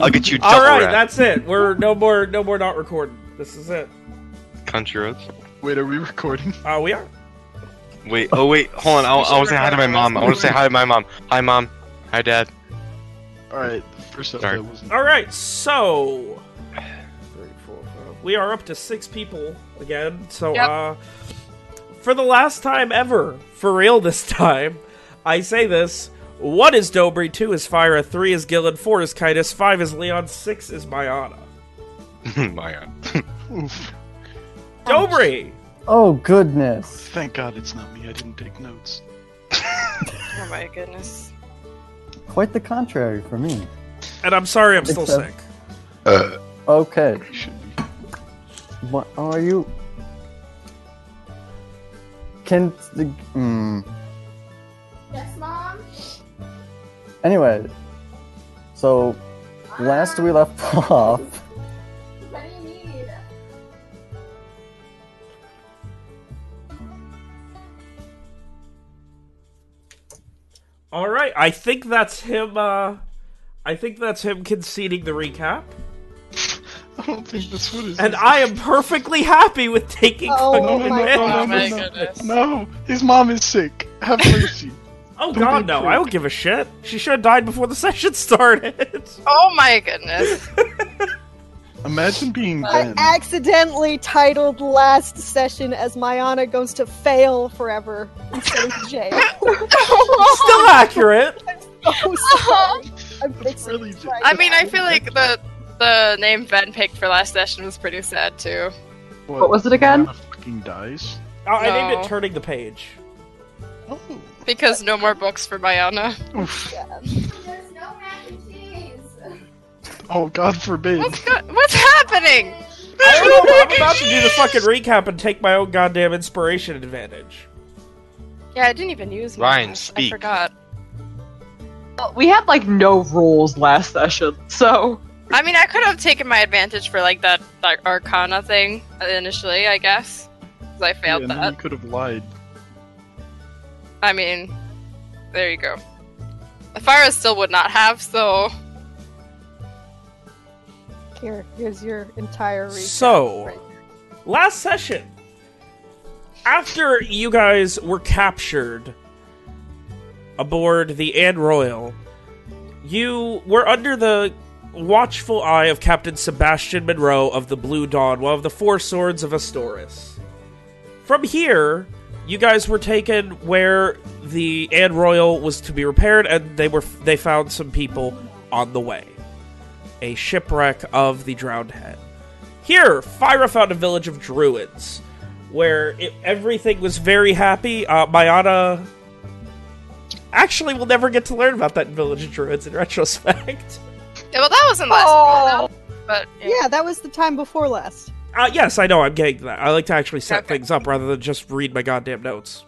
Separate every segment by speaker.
Speaker 1: I'll get you double
Speaker 2: All right,
Speaker 1: rat.
Speaker 2: that's it. We're no more, no more not recording. This is it.
Speaker 1: Country roads.
Speaker 3: Wait, are we recording?
Speaker 2: Uh, we are.
Speaker 1: Wait, oh wait, hold on. I, I want to say hi to my mom. I want to say hi to my mom. Hi, mom. Hi, dad.
Speaker 3: Alright, first up,
Speaker 1: Sorry.
Speaker 3: that wasn't.
Speaker 2: All right, so three, four, five. we are up to six people again. So,
Speaker 4: Yep.
Speaker 2: uh, for the last time ever, for real this time, I say this: one is Dobry, two is Fyra, three is Gillen, four is Kitus, five is Leon, six is Mayana.
Speaker 1: my god.
Speaker 3: Oof.
Speaker 2: Dobry.
Speaker 5: Oh goodness.
Speaker 3: Thank God it's not me. I didn't take notes.
Speaker 4: Oh my goodness.
Speaker 5: Quite the contrary for me.
Speaker 2: And I'm sorry, I'm still sick.
Speaker 1: Uh,
Speaker 5: Okay.
Speaker 3: You should be.
Speaker 5: What are you? Can the hmm.
Speaker 6: Yes, Mom?
Speaker 5: Anyway, so last we left off,
Speaker 6: What do you need?
Speaker 2: All right, I think that's him. Uh, I think that's him conceding the recap,
Speaker 3: I don't think that's what it is.
Speaker 2: and I am perfectly happy with taking.
Speaker 6: Oh
Speaker 2: fucking
Speaker 6: my
Speaker 2: advantage.
Speaker 4: Oh
Speaker 6: God.
Speaker 4: my
Speaker 3: no,
Speaker 4: goodness.
Speaker 3: No, his mom is sick. Have mercy.
Speaker 2: Oh
Speaker 3: Don't
Speaker 2: god, no!
Speaker 3: cruel.
Speaker 2: I don't give a shit. She should have died before the session started.
Speaker 4: Oh my goodness.
Speaker 3: Imagine being
Speaker 6: I
Speaker 3: Ben.
Speaker 6: accidentally titled last session as Mayana goes to fail forever instead of jail.
Speaker 2: Still accurate.
Speaker 6: so sorry. I'm
Speaker 3: Really
Speaker 6: it
Speaker 4: I mean, I feel like the the name Ben picked for last session was pretty sad too.
Speaker 7: What was it again?
Speaker 3: Rihanna fucking dies.
Speaker 2: Oh, I named it "Turning the Page."
Speaker 3: Oh.
Speaker 4: Because no more books for Mayana.
Speaker 3: Oof.
Speaker 6: There's no mac and cheese.
Speaker 3: Oh, God forbid.
Speaker 4: What's go- What's happening?
Speaker 2: I don't know. I'm about to do the fucking recap and take my own goddamn inspiration advantage.
Speaker 4: Yeah, I didn't even use
Speaker 1: Ryan,
Speaker 4: mine. I
Speaker 1: speak.
Speaker 4: forgot.
Speaker 7: We had like no rules last session, so
Speaker 4: I mean, I could have taken my advantage for like that, that Arcana thing initially, I guess. Because I
Speaker 3: Yeah,
Speaker 4: failed
Speaker 3: and then
Speaker 4: that.
Speaker 3: you could have lied.
Speaker 4: I mean, there you go. Fyra still would not have, so.
Speaker 6: Here, here's your entire recap.
Speaker 2: So-
Speaker 6: right
Speaker 2: Last session, after you guys were captured aboard the Anne Royal, you were under the watchful eye of Captain Sebastian Monroe of the Blue Dawn, one of the Four Swords of Astoris. From here, you guys were taken where the Anne Royal was to be repaired, and they were they found some people on the way. A shipwreck of the Drowned Head. Here, Fyra found a village of druids, where it, everything was very happy. Uh, Mayana actually will never get to learn about that village of druids in retrospect.
Speaker 4: Yeah, well, that wasn't last
Speaker 7: Oh.
Speaker 4: time, but
Speaker 6: Yeah, that was the time before last.
Speaker 2: Uh, yes, I know. I'm getting that. I like to actually set
Speaker 4: Okay.
Speaker 2: things up rather than just read my goddamn notes.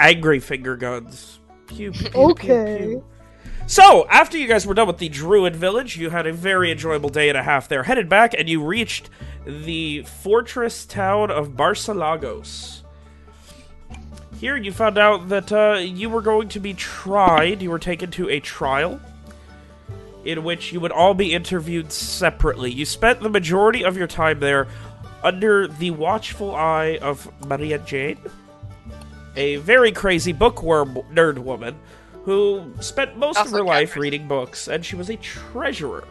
Speaker 2: Angry finger guns. Pew, pew, pew,
Speaker 6: Okay.
Speaker 2: pew. So, after you guys were done with the Druid Village, you had a very enjoyable day and a half there. Headed back, and you reached the fortress town of Barcelagos. Here, you found out that uh, you were going to be tried. You were taken to a trial in which you would all be interviewed separately. You spent the majority of your time there under the watchful eye of Maria Jane, a very crazy bookworm nerd woman who spent most of her life reading books, and she was a treasurer.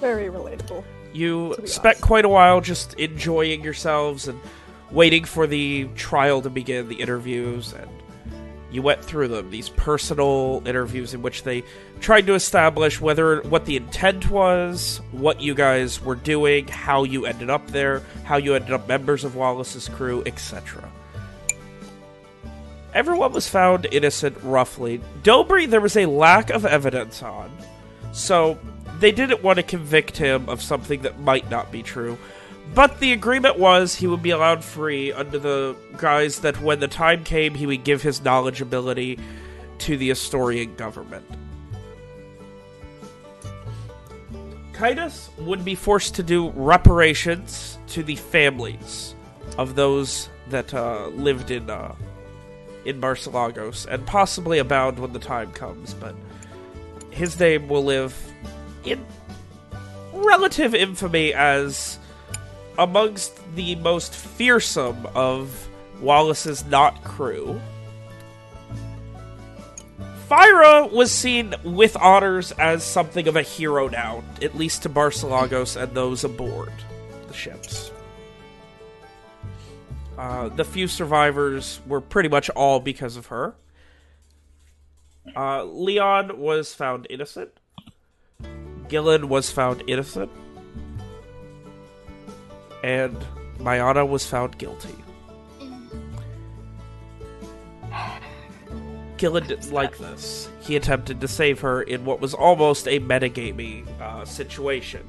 Speaker 6: Very relatable.
Speaker 2: You spent
Speaker 6: honest.
Speaker 2: quite a while just enjoying yourselves and waiting for the trial to begin, the interviews, and you went through them. These personal interviews in which they tried to establish whether what the intent was, what you guys were doing, how you ended up there, how you ended up members of Wallace's crew, etc. Everyone was found innocent, roughly. Dobry, there was a lack of evidence on. So, they didn't want to convict him of something that might not be true. But the agreement was he would be allowed free under the guise that when the time came, he would give his knowledge ability to the Astorian government. Kitus would be forced to do reparations to the families of those that uh, lived in uh, in Barcelagos, and possibly abound when the time comes. But his name will live in relative infamy as amongst the most fearsome of Wallace's not crew. Fyra was seen with honors as something of a hero now, at least to Barcelagos and those aboard the ships. Uh, the few survivors were pretty much all because of her. Uh, Leon was found innocent. Gillen was found innocent. And Mayana was found guilty. Gillen didn't like this. He attempted to save her in what was almost a metagamey uh, situation.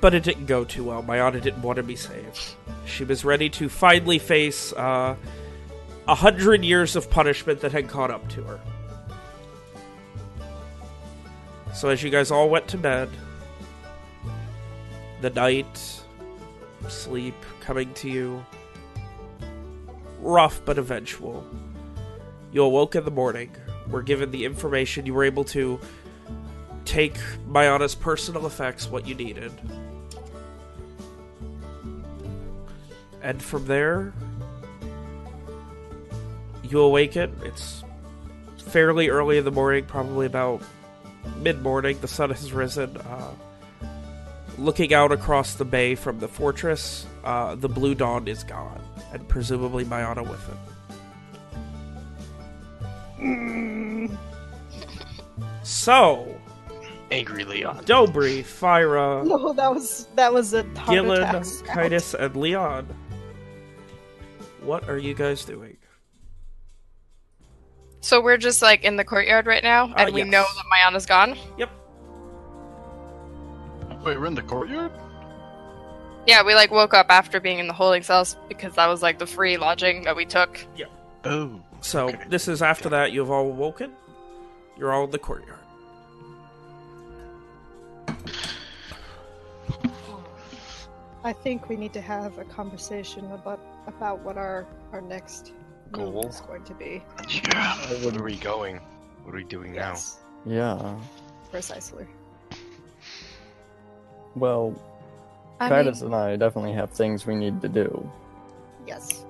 Speaker 2: But it didn't go too well. Mayana didn't want to be saved. She was ready to finally face uh, a hundred years of punishment that had caught up to her. So as you guys all went to bed, the night, sleep coming to you, rough but eventual. You awoke in the morning, were given the information, you were able to take Mayana's personal effects, what you needed. And from there, you awaken. It's fairly early in the morning, probably about mid morning. The sun has risen. Uh, looking out across the bay from the fortress, uh, the blue dawn is gone, and presumably Mayana with it. So,
Speaker 1: Angry Leon.
Speaker 2: Dobry, Fyra,
Speaker 6: No, that was that was a heart
Speaker 2: Gillen,
Speaker 6: attack.
Speaker 2: Kitus, and Leon. What are you guys doing?
Speaker 8: So we're just like in the courtyard right now, ah, and we
Speaker 2: yes.
Speaker 8: know that Mayana's gone.
Speaker 2: Yep.
Speaker 3: Wait, we're in the courtyard?
Speaker 8: Yeah, we like woke up after being in the holding cells because that was like the free lodging that we took. Yeah.
Speaker 3: Oh.
Speaker 2: So
Speaker 3: Okay.
Speaker 2: this is after that you have all woken. You're all in the courtyard.
Speaker 6: I think we need to have a conversation about about what our our next move
Speaker 1: Goal?
Speaker 6: is going to be.
Speaker 3: Yeah.
Speaker 1: Where are we going? What are we doing now?
Speaker 5: Yeah.
Speaker 6: precisely.
Speaker 5: Well,
Speaker 8: I
Speaker 5: Titus
Speaker 8: mean,
Speaker 5: and I definitely have things we need to do.
Speaker 6: Yes.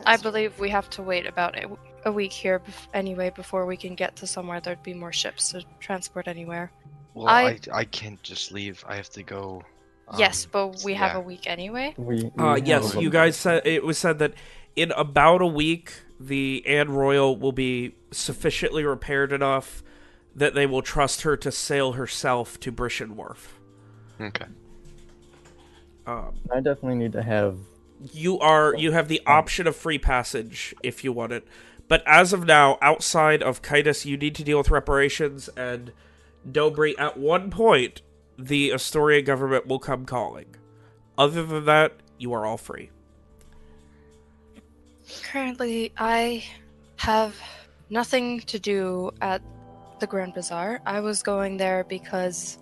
Speaker 8: I
Speaker 6: That's-
Speaker 8: believe we have to wait about a, a week here bef- anyway before we can get to somewhere there'd be more ships to transport anywhere.
Speaker 1: Well,
Speaker 8: I-
Speaker 1: I... I can't just leave. I have to go.
Speaker 8: yes,
Speaker 1: um,
Speaker 8: but we have a week anyway.
Speaker 5: We, we
Speaker 2: Uh, yes, you guys said it was said that in about a week the Anne Royal will be sufficiently repaired enough that they will trust her to sail herself to Brishan Wharf.
Speaker 1: Okay.
Speaker 2: Um,
Speaker 5: I definitely need to have.
Speaker 2: you are you have the option of free passage if you want it, but as of now, outside of Kitus, you need to deal with reparations and Dobry. At one point, the Astoria government will come calling. Other than that, you are all free.
Speaker 8: Currently, I have nothing to do at the Grand Bazaar. I was going there because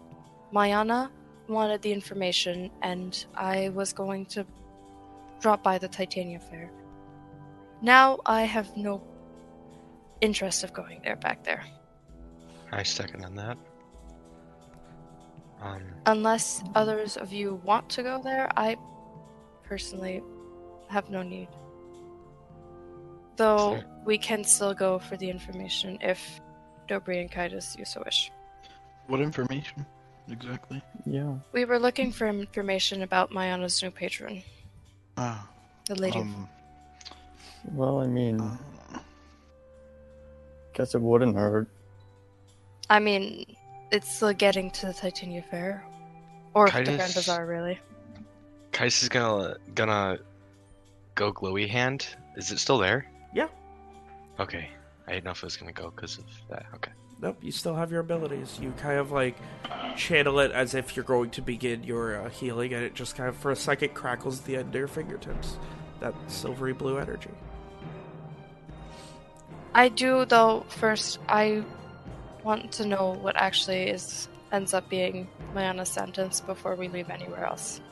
Speaker 8: Mayana wanted the information, and I was going to drop by the Titania Fair. Now I have no interest of going there back there,
Speaker 1: I second on that. Um,
Speaker 8: unless others of you want to go there. I personally have no need. Though
Speaker 1: Fair.
Speaker 8: we can still go for the information if Dobry and Kitus you so wish.
Speaker 3: What information exactly?
Speaker 5: Yeah.
Speaker 8: We were looking for information about Mayana's new patron,
Speaker 3: Ah.
Speaker 8: the lady.
Speaker 3: Um,
Speaker 5: Well, I mean,
Speaker 3: uh,
Speaker 5: guess it wouldn't hurt.
Speaker 8: I mean, it's still getting to the Titania Fair, or the Grand Bazaar, really.
Speaker 1: Kais is gonna gonna go glowy hand. Is it still there?
Speaker 2: Yeah.
Speaker 1: Okay. I didn't know if it was gonna go because of that. Okay.
Speaker 2: Nope, you still have your abilities. You kind of like channel it as if you're going to begin your uh, healing, and it just kind of for a second crackles the end of your fingertips. That silvery blue energy.
Speaker 8: I do, though. First, I want to know what actually is ends up being Mayana's sentence before we leave anywhere else.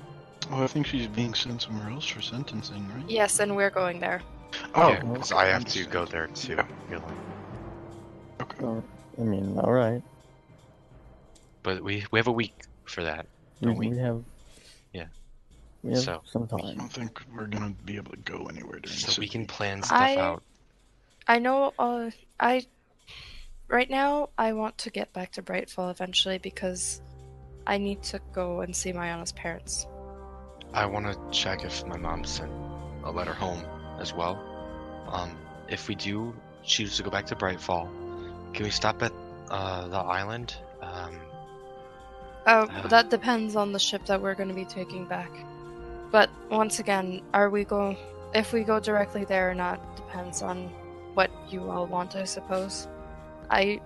Speaker 3: oh, I think she's being sent somewhere else for sentencing, right?
Speaker 8: Yes, and we're going there.
Speaker 3: Oh,
Speaker 1: Yeah, 'cause I have to go there too. Really.
Speaker 3: Okay.
Speaker 5: I mean, all right.
Speaker 1: But we we have a week for that.
Speaker 5: We,
Speaker 1: Don't we?
Speaker 5: we have.
Speaker 1: Yeah.
Speaker 5: We have
Speaker 1: So-
Speaker 5: some
Speaker 3: I don't think we're gonna be able to go anywhere during
Speaker 1: So
Speaker 3: the
Speaker 1: we can plan stuff
Speaker 8: I-
Speaker 1: out.
Speaker 8: I know. Uh, I right now I want to get back to Brightfall eventually because I need to go and see Mayana's parents.
Speaker 1: I want to check if my mom sent a letter home as well. Um, if we do choose to go back to Brightfall, can we stop at uh, the island? Um,
Speaker 8: Uh,
Speaker 1: Ah.
Speaker 8: that depends on the ship that we're going to be taking back. But once again, are we go? If we go directly there or not depends on what you all want, I suppose. I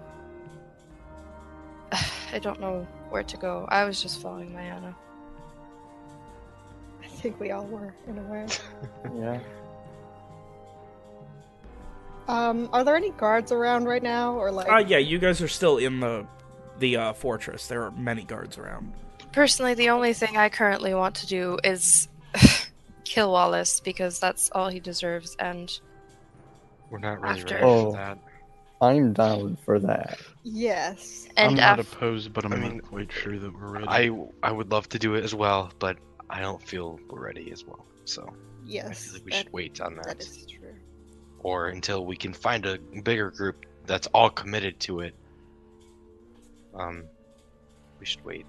Speaker 8: I don't know where to go. I was just following Mayana.
Speaker 6: I think we all were in a way.
Speaker 5: Yeah.
Speaker 6: Um, are there any guards around right now, or like?
Speaker 2: Uh, yeah, you guys are still in the the uh, fortress. There are many guards around.
Speaker 8: Personally, the only thing I currently want to do is kill Wallace because that's all he deserves. And
Speaker 1: we're not really
Speaker 8: After-
Speaker 1: ready
Speaker 5: Oh.
Speaker 1: for that.
Speaker 5: I'm down for that.
Speaker 6: Yes.
Speaker 8: and
Speaker 3: I'm not
Speaker 8: af-
Speaker 3: opposed, but I'm
Speaker 1: I
Speaker 3: not quite sure that we're ready.
Speaker 1: I I would love to do it as well, but I don't feel we're ready as well. So I
Speaker 6: Yes.
Speaker 1: feel like we
Speaker 6: that-
Speaker 1: should wait on that,
Speaker 6: That is true.
Speaker 1: Or until we can find a bigger group that's all committed to it. Um, we should wait.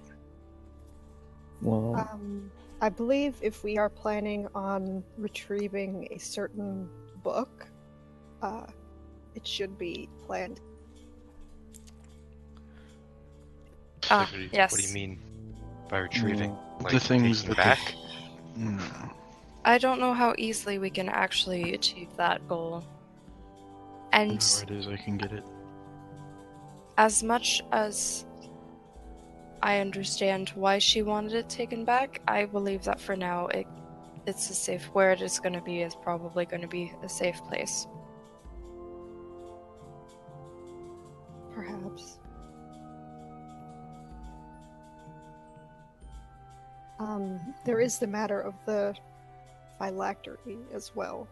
Speaker 5: Well,
Speaker 6: Um, I believe if we are planning on retrieving a certain book, uh, it should be planned.
Speaker 8: Ah,
Speaker 1: Like, what, do you,
Speaker 8: yes.
Speaker 1: what do you mean by retrieving?
Speaker 3: the
Speaker 1: Like,
Speaker 3: things that
Speaker 1: back?
Speaker 3: They... No.
Speaker 8: I don't know how easily we can actually achieve that goal. And
Speaker 3: Whenever it is, I can get it.
Speaker 8: as much as I understand why she wanted it taken back, I believe that for now it it's a safe where it is going to be is probably going to be a safe place.
Speaker 6: Perhaps. Um, there is the matter of the phylactery as well.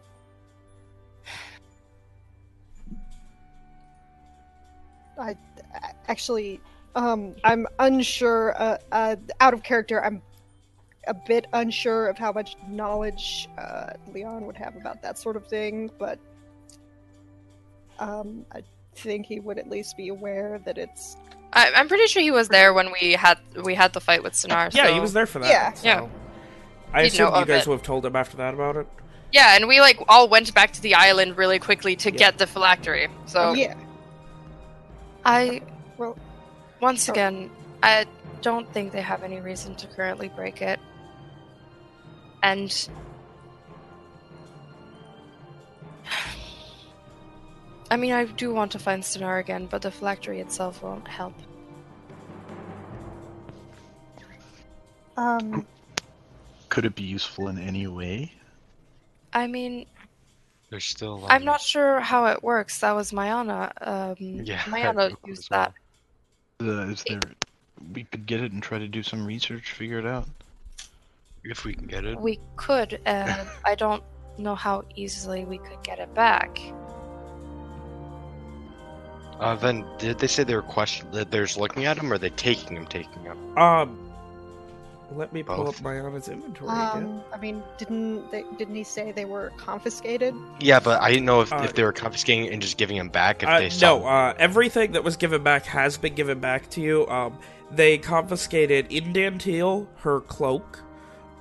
Speaker 6: I I- actually, um, I'm unsure. Uh, uh, out of character, I'm a bit unsure of how much knowledge uh, Leon would have about that sort of thing, but um, I think he would at least be aware that it's
Speaker 8: I, I'm pretty sure he was there when we had we had the fight with Sonar.
Speaker 2: Yeah,
Speaker 8: so-
Speaker 2: he was there for that.
Speaker 6: Yeah.
Speaker 2: so-
Speaker 8: Yeah.
Speaker 2: I
Speaker 8: He'd know
Speaker 2: assume you guys
Speaker 8: it.
Speaker 2: would have told him after that about it.
Speaker 8: Yeah, and we like all went back to the island really quickly to
Speaker 2: Yeah.
Speaker 8: get the phylactery. So
Speaker 6: yeah.
Speaker 8: I
Speaker 6: Well,
Speaker 8: once
Speaker 6: Oh.
Speaker 8: again, I don't think they have any reason to currently break it. And I mean, I do want to find Stenar again, but the phylactery itself won't help.
Speaker 6: um,
Speaker 3: Could it be useful in any way?
Speaker 8: I mean,
Speaker 1: There's still.
Speaker 8: I'm not sure how it works. That was Mayana. Um,
Speaker 1: Yeah,
Speaker 8: Mayana used
Speaker 1: as well.
Speaker 8: that.
Speaker 3: Uh, is there? We could get it and try to do some research, figure it out.
Speaker 1: If we can get it.
Speaker 8: We could. Uh, I don't know how easily we could get it back.
Speaker 1: Uh, then did they say they were question that they're looking at him, or are they taking him, taking him?
Speaker 2: Um, let me pull
Speaker 1: Both.
Speaker 2: up Mayana's inventory again.
Speaker 6: um, I mean, didn't they? Didn't he say they were confiscated?
Speaker 1: Yeah, but I didn't know if,
Speaker 2: Uh,
Speaker 1: if they were confiscating and just giving him back. If
Speaker 2: Uh,
Speaker 1: they saw.
Speaker 2: no, uh, everything that was given back has been given back to you. Um, they confiscated Indantil, her cloak,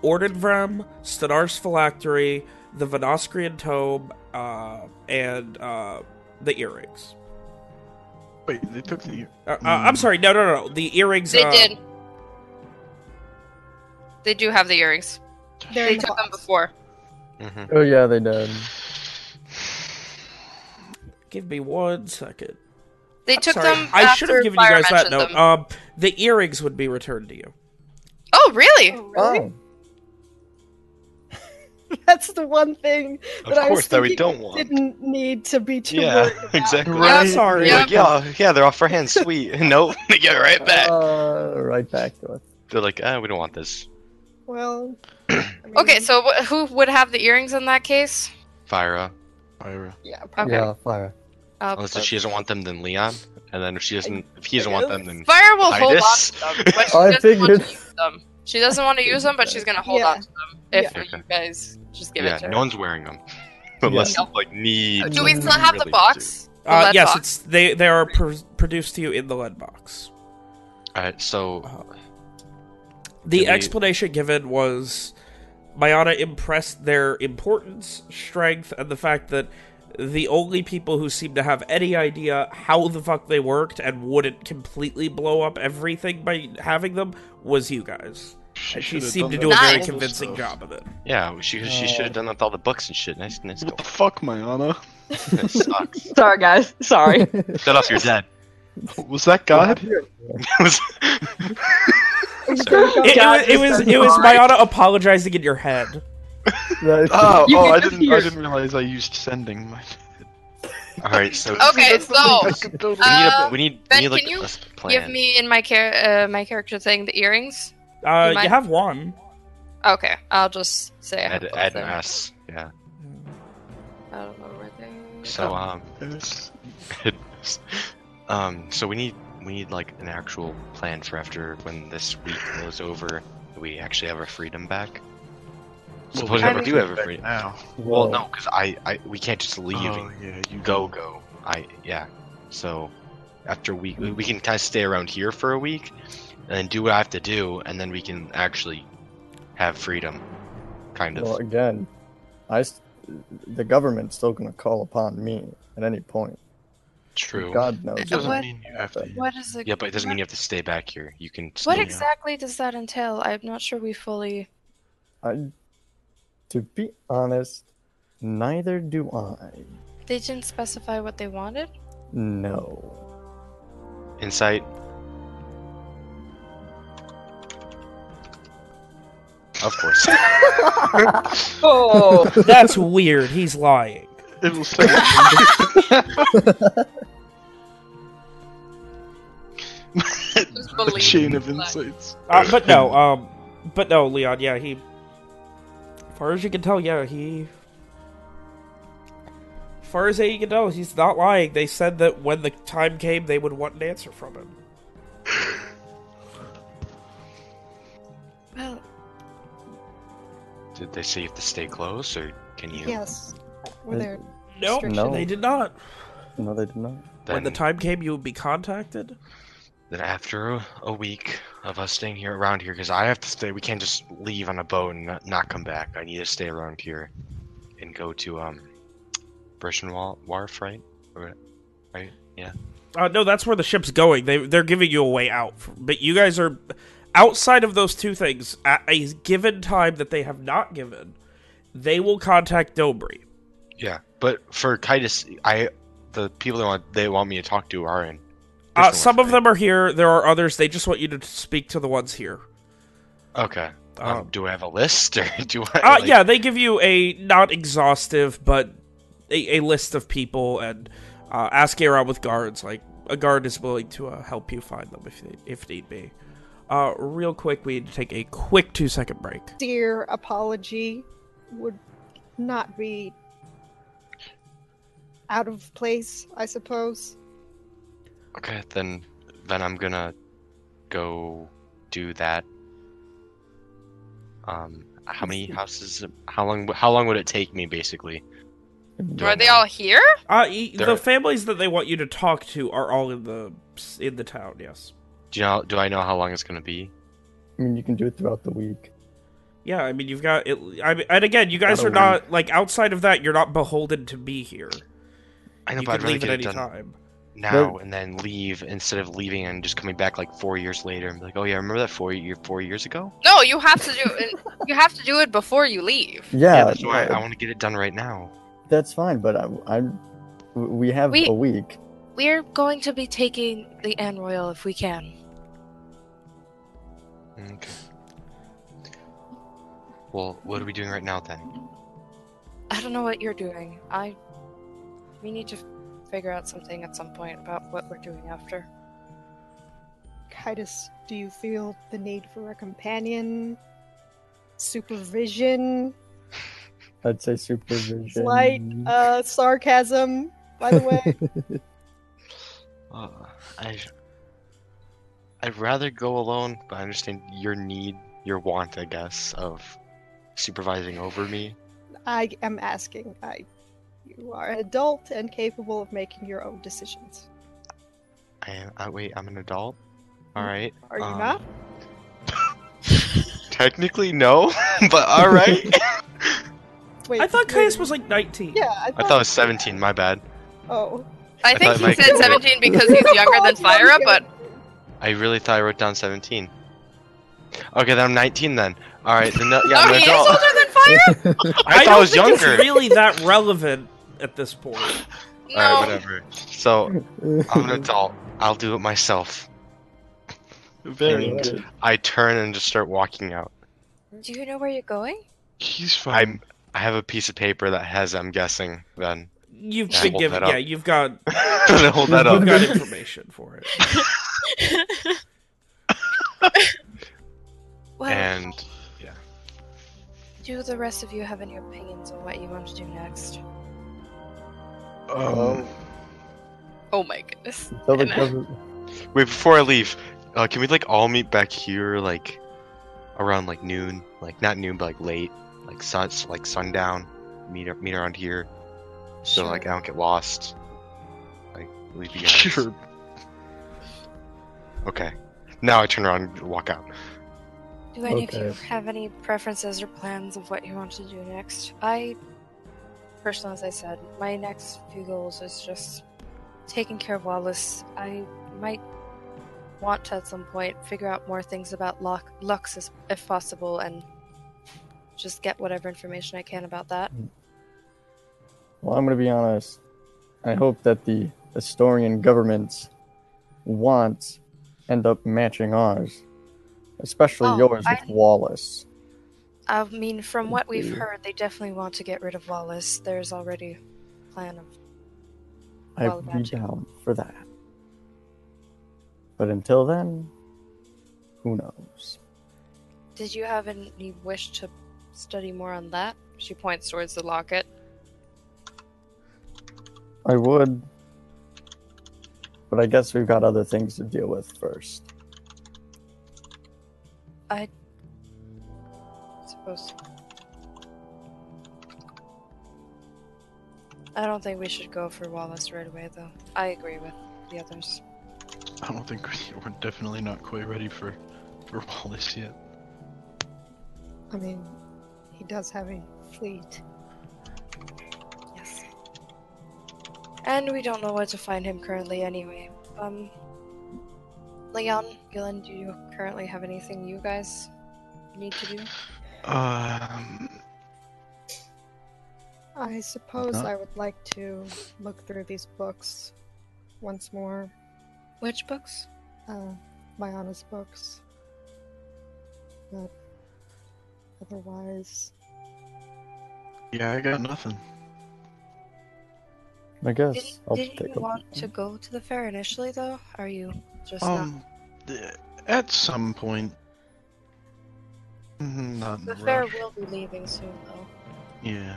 Speaker 2: Ordenvrem, Stanar's phylactery, the Venoskrian tome, uh, and uh, the earrings.
Speaker 3: Wait, they took the.
Speaker 2: Uh, uh, I'm
Speaker 3: Hmm.
Speaker 2: sorry, no, no, no. The earrings.
Speaker 8: They
Speaker 2: uh,
Speaker 8: did. They do have the earrings.
Speaker 6: They're
Speaker 8: They
Speaker 6: in the
Speaker 8: took them
Speaker 6: box.
Speaker 8: before.
Speaker 1: Mhm.
Speaker 5: oh yeah, they did.
Speaker 2: Give me one second.
Speaker 8: They
Speaker 2: I'm
Speaker 8: took
Speaker 2: sorry,
Speaker 8: them.
Speaker 2: I should have
Speaker 8: after
Speaker 2: given you
Speaker 8: Fire
Speaker 2: guys that
Speaker 8: mentioned
Speaker 2: note.
Speaker 8: them.
Speaker 2: Um, the earrings would be returned to you.
Speaker 8: oh, really?
Speaker 6: Oh, really?
Speaker 5: Oh,
Speaker 6: That's the one thing
Speaker 1: Of
Speaker 6: that I was
Speaker 1: course, that we don't want.
Speaker 6: didn't need to be too
Speaker 1: Yeah,
Speaker 6: worried about.
Speaker 1: exactly.
Speaker 8: Yeah,
Speaker 2: I'm sorry.
Speaker 1: You're
Speaker 8: Yeah.
Speaker 1: like, yeah, yeah, they're off our hands. Sweet. nope, they get right back.
Speaker 5: uh, right back to us.
Speaker 1: They're like, ah, we don't want this.
Speaker 6: Well, I mean,
Speaker 8: Okay, so wh- who would have the earrings in that case?
Speaker 1: Fyra.
Speaker 3: Pyra.
Speaker 6: Yeah.
Speaker 4: Okay.
Speaker 5: Yeah, fire.
Speaker 4: Uh,
Speaker 1: Unless if she doesn't want them, then Leon. And then if she doesn't, if he doesn't want them, then
Speaker 4: Fyra will hold on to them, but she
Speaker 5: I
Speaker 4: doesn't want
Speaker 5: figured.
Speaker 4: to use them. She doesn't want to use them, but she's gonna hold
Speaker 6: Yeah.
Speaker 4: on to them if
Speaker 1: Yeah.
Speaker 4: you guys just give
Speaker 1: yeah,
Speaker 4: it to her.
Speaker 1: no one's wearing them unless you like need.
Speaker 4: Do we still have the box? The
Speaker 2: Uh, yes,
Speaker 4: box?
Speaker 2: it's they they are pr- produced to you in the lead box.
Speaker 1: Alright, so
Speaker 2: Uh, the
Speaker 1: Can we-
Speaker 2: explanation given was Mayana impressed their importance, strength, and the fact that the only people who seemed to have any idea how the fuck they worked and wouldn't completely blow up everything by having them was you guys. And she seemed to do a very
Speaker 3: with
Speaker 2: convincing
Speaker 3: stuff.
Speaker 2: job of it.
Speaker 1: yeah, she she should
Speaker 5: Uh,
Speaker 1: have done that with all the books and shit. Nice, nice.
Speaker 3: What
Speaker 1: Go.
Speaker 3: the fuck, Mayana?
Speaker 1: It sucks.
Speaker 7: Sorry, guys. Sorry.
Speaker 1: Shut up, you're dead.
Speaker 3: Was that God?
Speaker 2: It, it was it was it was Mayana apologizing in your head.
Speaker 3: Oh,
Speaker 7: You
Speaker 3: oh, I didn't.
Speaker 7: hear-
Speaker 3: I didn't realize I used sending. My...
Speaker 1: Alright, so
Speaker 4: Okay,
Speaker 3: That's
Speaker 4: so
Speaker 3: I could
Speaker 1: we need
Speaker 4: Uh,
Speaker 1: a we need we need like
Speaker 4: can you
Speaker 1: a s- plan.
Speaker 4: give me in my char- uh, my character thing the earrings.
Speaker 2: Uh,
Speaker 4: You might-
Speaker 2: you have one.
Speaker 4: Okay, I'll just say I have
Speaker 1: add,
Speaker 4: both
Speaker 1: add an
Speaker 4: then.
Speaker 1: S. Yeah.
Speaker 4: I don't know where they.
Speaker 1: So
Speaker 4: oh.
Speaker 1: um, um, so we need we need like an actual plan for after when this week goes over. We actually have our freedom back.
Speaker 3: Well,
Speaker 1: Suppose
Speaker 3: we
Speaker 1: we do
Speaker 3: it
Speaker 1: have our freedom.
Speaker 3: now.
Speaker 1: Well, no, because I, I we can't just leave
Speaker 3: Oh,
Speaker 1: and
Speaker 3: yeah, you
Speaker 1: go go. I yeah. So after week, we, we can kind of stay around here for a week, and then do what I have to do, and then we can actually have freedom, kind of.
Speaker 5: Well, again, I the government's still going to call upon me at any point.
Speaker 1: True.
Speaker 5: God knows.
Speaker 3: It doesn't
Speaker 4: What-
Speaker 3: mean you have to.
Speaker 4: What is it?
Speaker 1: Yeah, but it doesn't mean you have to stay back here. You can.
Speaker 4: What
Speaker 1: stay-
Speaker 4: exactly does that entail? I'm not sure we fully.
Speaker 5: I, to be honest, neither do I.
Speaker 4: They didn't specify what they wanted.
Speaker 5: No.
Speaker 1: Insight. Of course.
Speaker 7: Oh.
Speaker 2: That's weird. He's lying.
Speaker 3: It will say.
Speaker 4: Just
Speaker 3: a chain of insights.
Speaker 2: Uh, but no, um, but no, Leon. Yeah, he. As far as you can tell, yeah, he. As far as you can tell, he's not lying. They said that when the time came, they would want an answer from him.
Speaker 4: Well,
Speaker 1: Did they say you have to stay close, or can you?
Speaker 6: Yes. Were there
Speaker 2: No, they did not.
Speaker 5: No, they did not.
Speaker 1: Then,
Speaker 2: when the time came, you would be contacted.
Speaker 1: then after a, a week of us staying here around here, because I have to stay. We can't just leave on a boat and not, not come back. I need to stay around here, and go to um, Brishan Wharf, right? Right? Yeah.
Speaker 2: Uh, no, that's where the ship's going. They they're giving you a way out, but you guys are outside of those two things. At a given time that they have not given, they will contact Dobry.
Speaker 1: Yeah, but for Titus, I the people that want they want me to talk to are in.
Speaker 2: Uh,
Speaker 1: Brishan
Speaker 2: some of
Speaker 1: right?
Speaker 2: them are here. There are others. They just want you to speak to the ones here.
Speaker 1: Okay. Um,
Speaker 2: Um,
Speaker 1: do I have a list, or do I?
Speaker 2: Uh,
Speaker 1: like-
Speaker 2: yeah, they give you a not exhaustive, but a, a list of people and uh, asking around with guards. Like a guard is willing to uh, help you find them if if need be. Uh, real quick, we need to take a quick two second break.
Speaker 6: dear apology would not be out of place, I suppose.
Speaker 1: Okay, then then I'm gonna go do that. Um, how many houses? How long? How long would it take me, basically? Do I
Speaker 4: are they
Speaker 1: know?
Speaker 4: all here?
Speaker 2: Uh, e- the families that they want you to talk to are all in the in the town. Yes.
Speaker 1: Do you know? Do I know how long it's gonna be?
Speaker 5: I mean, you can do it throughout the week.
Speaker 2: Yeah, I mean you've got it. I mean, and again, you guys
Speaker 3: About
Speaker 2: are
Speaker 3: a
Speaker 2: not like outside of that. You're not beholden to be here.
Speaker 1: I know,
Speaker 2: You
Speaker 1: but I'd
Speaker 2: can
Speaker 1: rather
Speaker 2: leave
Speaker 1: get
Speaker 2: at
Speaker 1: it
Speaker 2: any
Speaker 1: done
Speaker 2: time.
Speaker 1: now and then leave instead of leaving and just coming back like four years later and be like, oh yeah, remember that four year four years ago?
Speaker 4: No, you have to do it. You have to do it before you leave.
Speaker 5: Yeah,
Speaker 1: that's why
Speaker 5: uh,
Speaker 1: I want to get it done right now.
Speaker 5: that's fine. But I, I'm, we have
Speaker 4: We-
Speaker 5: a week.
Speaker 4: We're going to be taking the Anne Royal if we can.
Speaker 1: Okay. Well, what are we doing right now then?
Speaker 4: I don't know what you're doing. I. We need to figure out something at some point about what we're doing after.
Speaker 6: Titus, do you feel the need for a companion? Supervision?
Speaker 5: I'd say supervision.
Speaker 6: Slight uh, sarcasm, by the way.
Speaker 1: Uh, I, I'd rather go alone, but I understand your need, your want, I guess, of supervising over me.
Speaker 6: I am asking. I, you are an adult and capable of making your own decisions.
Speaker 1: I am. I, wait, I'm an adult. Hmm. All right.
Speaker 6: Are you
Speaker 1: um,
Speaker 6: not?
Speaker 1: Technically, no, but all right.
Speaker 6: Wait,
Speaker 2: I thought Caius was like 19.
Speaker 6: Yeah, I thought,
Speaker 1: I thought it was 17. My bad.
Speaker 6: Oh,
Speaker 8: I
Speaker 1: I
Speaker 8: think he
Speaker 1: Mike-
Speaker 8: said 17 because he's younger than Fyra, but
Speaker 1: I really thought I wrote down 17. Okay, then I'm 19 then. All right, then no, yeah, I'm
Speaker 8: oh,
Speaker 1: an
Speaker 8: he is
Speaker 1: adult.
Speaker 8: older than Fyra.
Speaker 1: I, thought
Speaker 2: don't
Speaker 1: I was
Speaker 2: think
Speaker 1: younger.
Speaker 2: It's really that relevant at this point.
Speaker 8: No.
Speaker 1: All right, whatever. So I'm an adult. I'll do it myself.
Speaker 3: Very
Speaker 1: And
Speaker 3: good.
Speaker 1: I turn and just start walking out.
Speaker 8: Do you know where you're going?
Speaker 3: He's fine.
Speaker 1: I'm. I have a piece of paper that has. I'm guessing. Then
Speaker 2: You've
Speaker 1: Yeah,
Speaker 2: been
Speaker 1: hold
Speaker 2: given,
Speaker 1: that up.
Speaker 2: yeah, you've got,
Speaker 1: hold that
Speaker 2: you've
Speaker 1: up.
Speaker 2: got information for it.
Speaker 8: Well,
Speaker 1: And
Speaker 8: do the rest of you have any opinions on what you want to do next?
Speaker 3: Um,
Speaker 8: Oh my goodness.
Speaker 5: Tell the
Speaker 8: And,
Speaker 1: wait, before I leave, uh, can we like all meet back here like around like noon? Like not noon, but like late, like sun, like sundown. Meet ar- meet around here, so like I don't get lost. Like leave you guys.
Speaker 3: sure.
Speaker 1: Okay. Now I turn around and walk out.
Speaker 8: Do any of you have any preferences or plans of what you want to do next? I, personally, as I said, my next few goals is just taking care of Wallace. I might want to at some point figure out more things about Lux, Lux as- if possible, and just get whatever information I can about that.
Speaker 5: Well, I'm going to be honest. I hope that the Astorian government's wants end up matching ours, especially
Speaker 8: Oh,
Speaker 5: yours with
Speaker 8: I-
Speaker 5: Wallace.
Speaker 8: I mean, from what we've
Speaker 5: mm-hmm.
Speaker 8: heard, they definitely want to get rid of Wallace. There's already a plan of. Well,
Speaker 5: be down for that. But until then, who knows?
Speaker 8: Did you have any wish to study more on that? She points towards the locket.
Speaker 5: I would, but I guess we've got other things to deal with first.
Speaker 8: I suppose. I don't think we should go for Wallace right away, though. I agree with the others.
Speaker 3: I don't think we- we're definitely not quite ready for for Wallace yet.
Speaker 6: I mean, he does have a fleet.
Speaker 8: Yes. And we don't know where to find him currently, anyway. Um, Leon, Gillen, do you currently have anything you guys need to do?
Speaker 3: Um,
Speaker 6: I suppose
Speaker 5: Uh-huh.
Speaker 6: I would like to look through these books once more.
Speaker 8: Which books?
Speaker 6: Uh, Mayana's books. But otherwise,
Speaker 3: yeah, I got nothing.
Speaker 5: I guess
Speaker 8: Did,
Speaker 5: I'll
Speaker 8: did
Speaker 5: take
Speaker 8: you
Speaker 5: a
Speaker 8: want to go to the fair initially, though? Are you just not?
Speaker 3: Um, th- at some point. Mhm, Not
Speaker 8: The fair
Speaker 3: rush.
Speaker 8: will be leaving soon, though.
Speaker 3: Yeah.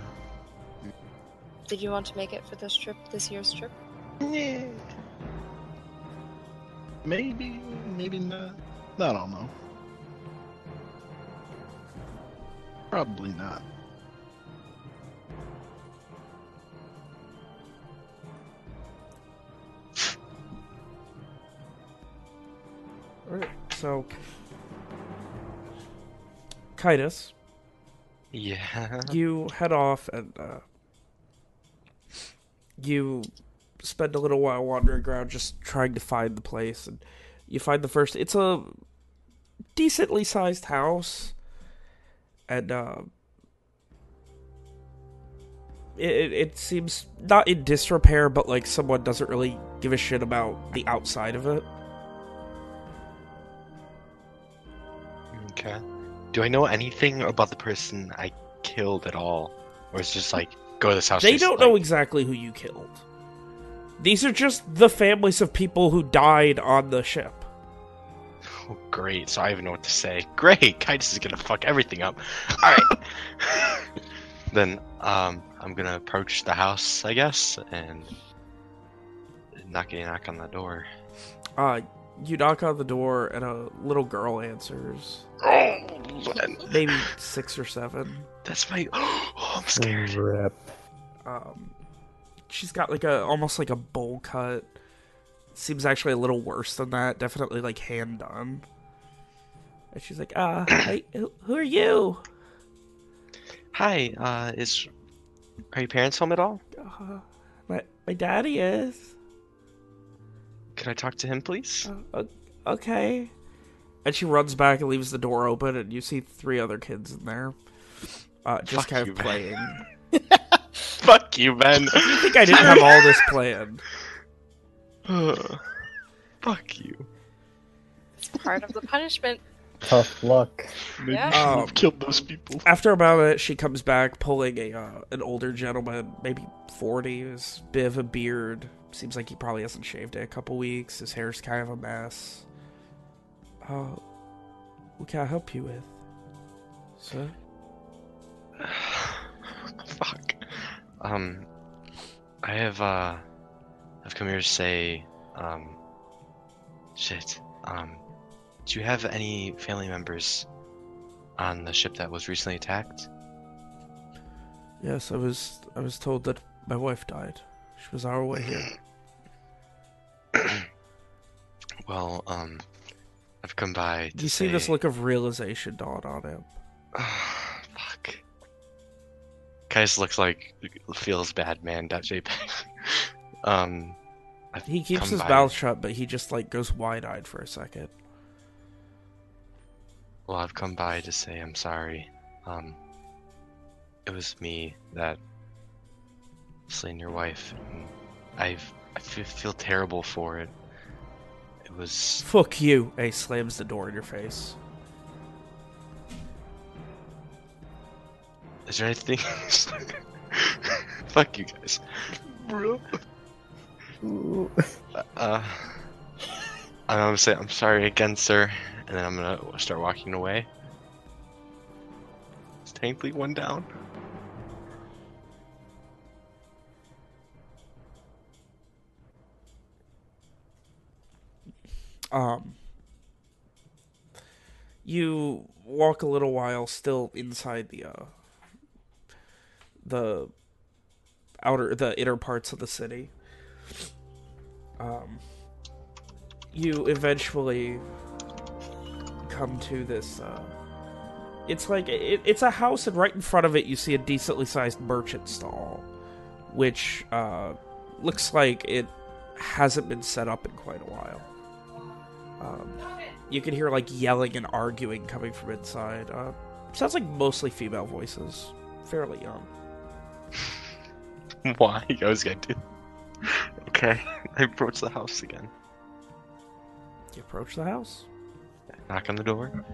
Speaker 8: Did you want to make it for this trip, this year's trip?
Speaker 3: Yeah. Maybe, maybe not. I don't know. Probably not.
Speaker 2: Alright, so. Kitus,
Speaker 1: Yeah.
Speaker 2: you head off and uh, you spend a little while wandering around just trying to find the place and you find the first it's a decently sized house and uh it, it, it seems not in disrepair but like someone doesn't really give a shit about the outside of it
Speaker 1: Okay. Do I know anything about the person I killed at all, or is it just like go to this house?
Speaker 2: They don't know exactly who you killed. These are just the families of people who died on the ship.
Speaker 1: Oh, great. So I even know what to say. Great. Kitus is gonna fuck everything up. All right. then um, I'm gonna approach the house, I guess, and knock a knock on the door.
Speaker 2: Uh, you knock on the door, and a little girl answers.
Speaker 1: Oh.
Speaker 2: Maybe six or seven.
Speaker 1: that's my. Oh, I'm scared.
Speaker 5: Rip.
Speaker 2: Um, she's got like a almost like a bowl cut. Seems actually a little worse than that. Definitely like hand done. And she's like, "Uh, hi, who, who are you?"
Speaker 1: Hi, uh, is are your parents home at all?
Speaker 2: Uh, my my daddy is.
Speaker 1: Could I talk to him, please?
Speaker 2: Uh, okay. And she runs back and leaves the door open, and you see three other kids in there, uh, just
Speaker 1: Fuck
Speaker 2: kind
Speaker 1: you,
Speaker 2: of playing.
Speaker 1: Fuck you, Ben.
Speaker 2: you think I didn't have all this planned.
Speaker 1: Fuck you.
Speaker 4: It's part of the punishment.
Speaker 5: Tough luck.
Speaker 3: Maybe
Speaker 4: Yeah.
Speaker 3: you
Speaker 2: Um,
Speaker 3: killed those people.
Speaker 2: After about a minute, she comes back pulling a uh, an older gentleman, maybe forty, with a bit of a beard. Seems like he probably hasn't shaved in a couple weeks. His hair's kind of a mess. Uh, what can I help you with, sir?
Speaker 1: Fuck. Um, I have uh, I've come here to say, um, shit. Um, do you have any family members on the ship that was recently attacked?
Speaker 2: Yes, I was. I was told that my wife died. She was on her way here.
Speaker 1: Well, um, I've come by to
Speaker 2: You see this look of realization dawn on him.
Speaker 1: Fuck. Kais looks like feels bad, man. JPEG. um, I've
Speaker 2: He keeps his
Speaker 1: by-
Speaker 2: mouth shut, but he just like goes wide-eyed for a second.
Speaker 1: Well, I've come by to say I'm sorry. Um, it was me that slain your wife. And I've I fe- feel terrible for it. It was
Speaker 2: Fuck you! And he slams the door in your face.
Speaker 1: Is there anything? Fuck you guys, bro. Uh, I'm gonna say I'm sorry again, sir, and then I'm gonna start walking away. Is technically one down.
Speaker 2: Um, you walk a little while, still inside the uh, the outer, the inner parts of the city. Um, you eventually come to this. Uh, it's like it, it's a house, and right in front of it, you see a decently sized merchant stall, which uh, looks like it hasn't been set up in quite a while. Um, you can hear like yelling and arguing coming from inside. Uh, sounds like mostly female voices, fairly young.
Speaker 1: Why? I was gonna do. Okay, I approach the house again.
Speaker 2: You approach the house.
Speaker 1: Knock on the door.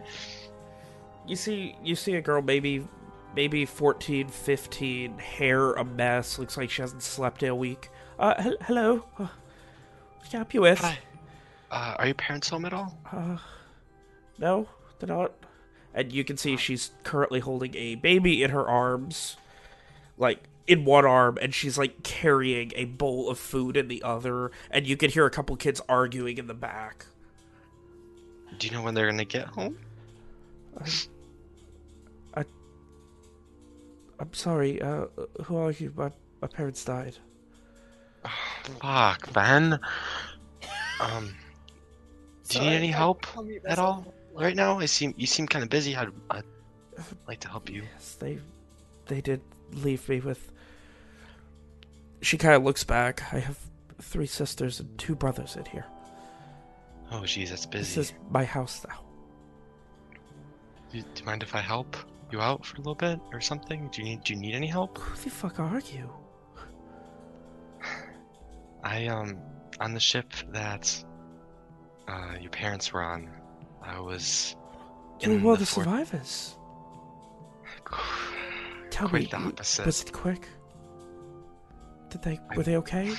Speaker 2: You see, you see a girl, maybe, maybe 14, 15, hair a mess. Looks like she hasn't slept in a week. Uh, hel- hello. Uh, what can I help you with?
Speaker 1: Hi. Uh, are your parents home at all?
Speaker 2: Uh, no, they're not. And you can see she's currently holding a baby in her arms, like in one arm, and she's like carrying a bowl of food in the other. And you can hear a couple kids arguing in the back.
Speaker 1: Do you know when they're gonna get home? I.
Speaker 2: I'm sorry. Uh, who are you? My my parents died.
Speaker 1: Fuck, Ben. Um, do you need any help at all right now? I seem you seem kind of busy. I'd, I'd like to help you.
Speaker 2: Yes, they they did leave me with. She kind of looks back. I have three sisters and two brothers in here.
Speaker 1: Oh, jeez, that's busy.
Speaker 2: This is my house now.
Speaker 1: Do, you, do you mind if I help you out for a little bit or something? Do you need Do you need any help?
Speaker 2: Who the fuck are you?
Speaker 1: I um on the ship that uh your parents were on. I was
Speaker 2: one of
Speaker 1: the
Speaker 2: the
Speaker 1: fort-
Speaker 2: survivors. Tell
Speaker 1: quite
Speaker 2: me,
Speaker 1: the opposite.
Speaker 2: was it quick? Did they
Speaker 1: I-
Speaker 2: were they okay?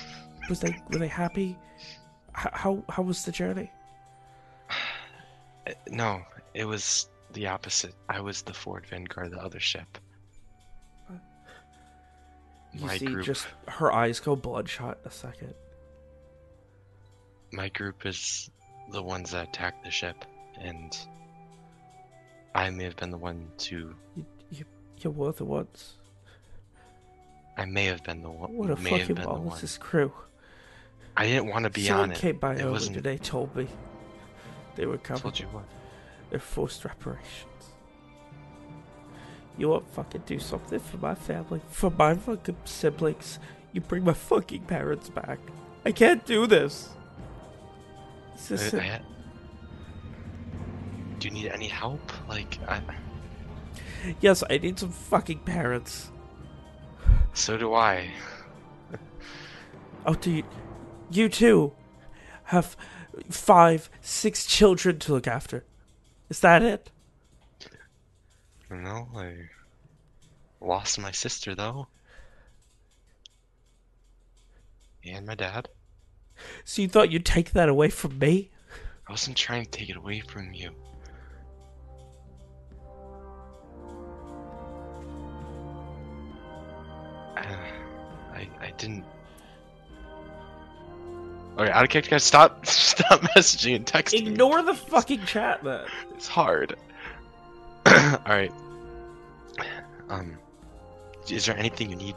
Speaker 2: Was they were they happy? H- how how was the journey?
Speaker 1: No, it was the opposite. I was the Ford Vanguard, the other ship.
Speaker 2: You
Speaker 1: My
Speaker 2: see
Speaker 1: group,
Speaker 2: just her eyes go bloodshot a second.
Speaker 1: my group is the ones that attacked the ship, and I may have been the one to.
Speaker 2: You, you, you were the ones.
Speaker 1: I may have been the one.
Speaker 2: What a
Speaker 1: may have
Speaker 2: fucking
Speaker 1: been the one.
Speaker 2: this crew.
Speaker 1: I didn't want to be
Speaker 2: Someone
Speaker 1: on it.
Speaker 2: came by
Speaker 1: it
Speaker 2: earlier
Speaker 1: wasn't.
Speaker 2: today, told me they were coming.
Speaker 1: told you what.
Speaker 2: They're forced reparations. You won't fucking do something for my family, for my fucking siblings. You bring my fucking parents back. I can't do this. This
Speaker 1: I- I- do you need any help? Like, I,
Speaker 2: Yes, I need some fucking parents.
Speaker 1: so do I.
Speaker 2: Oh, do you, you too have five, six children to look after? Is that it?
Speaker 1: No, I lost my sister though, and my dad.
Speaker 2: So you thought you'd take that away from me?
Speaker 1: I wasn't trying to take it away from you. Uh, I I didn't. Okay, out of character, guys. Stop, stop messaging and texting. me.
Speaker 2: Ignore the fucking chat, then.
Speaker 1: It's hard. All right. Um, is there anything you need,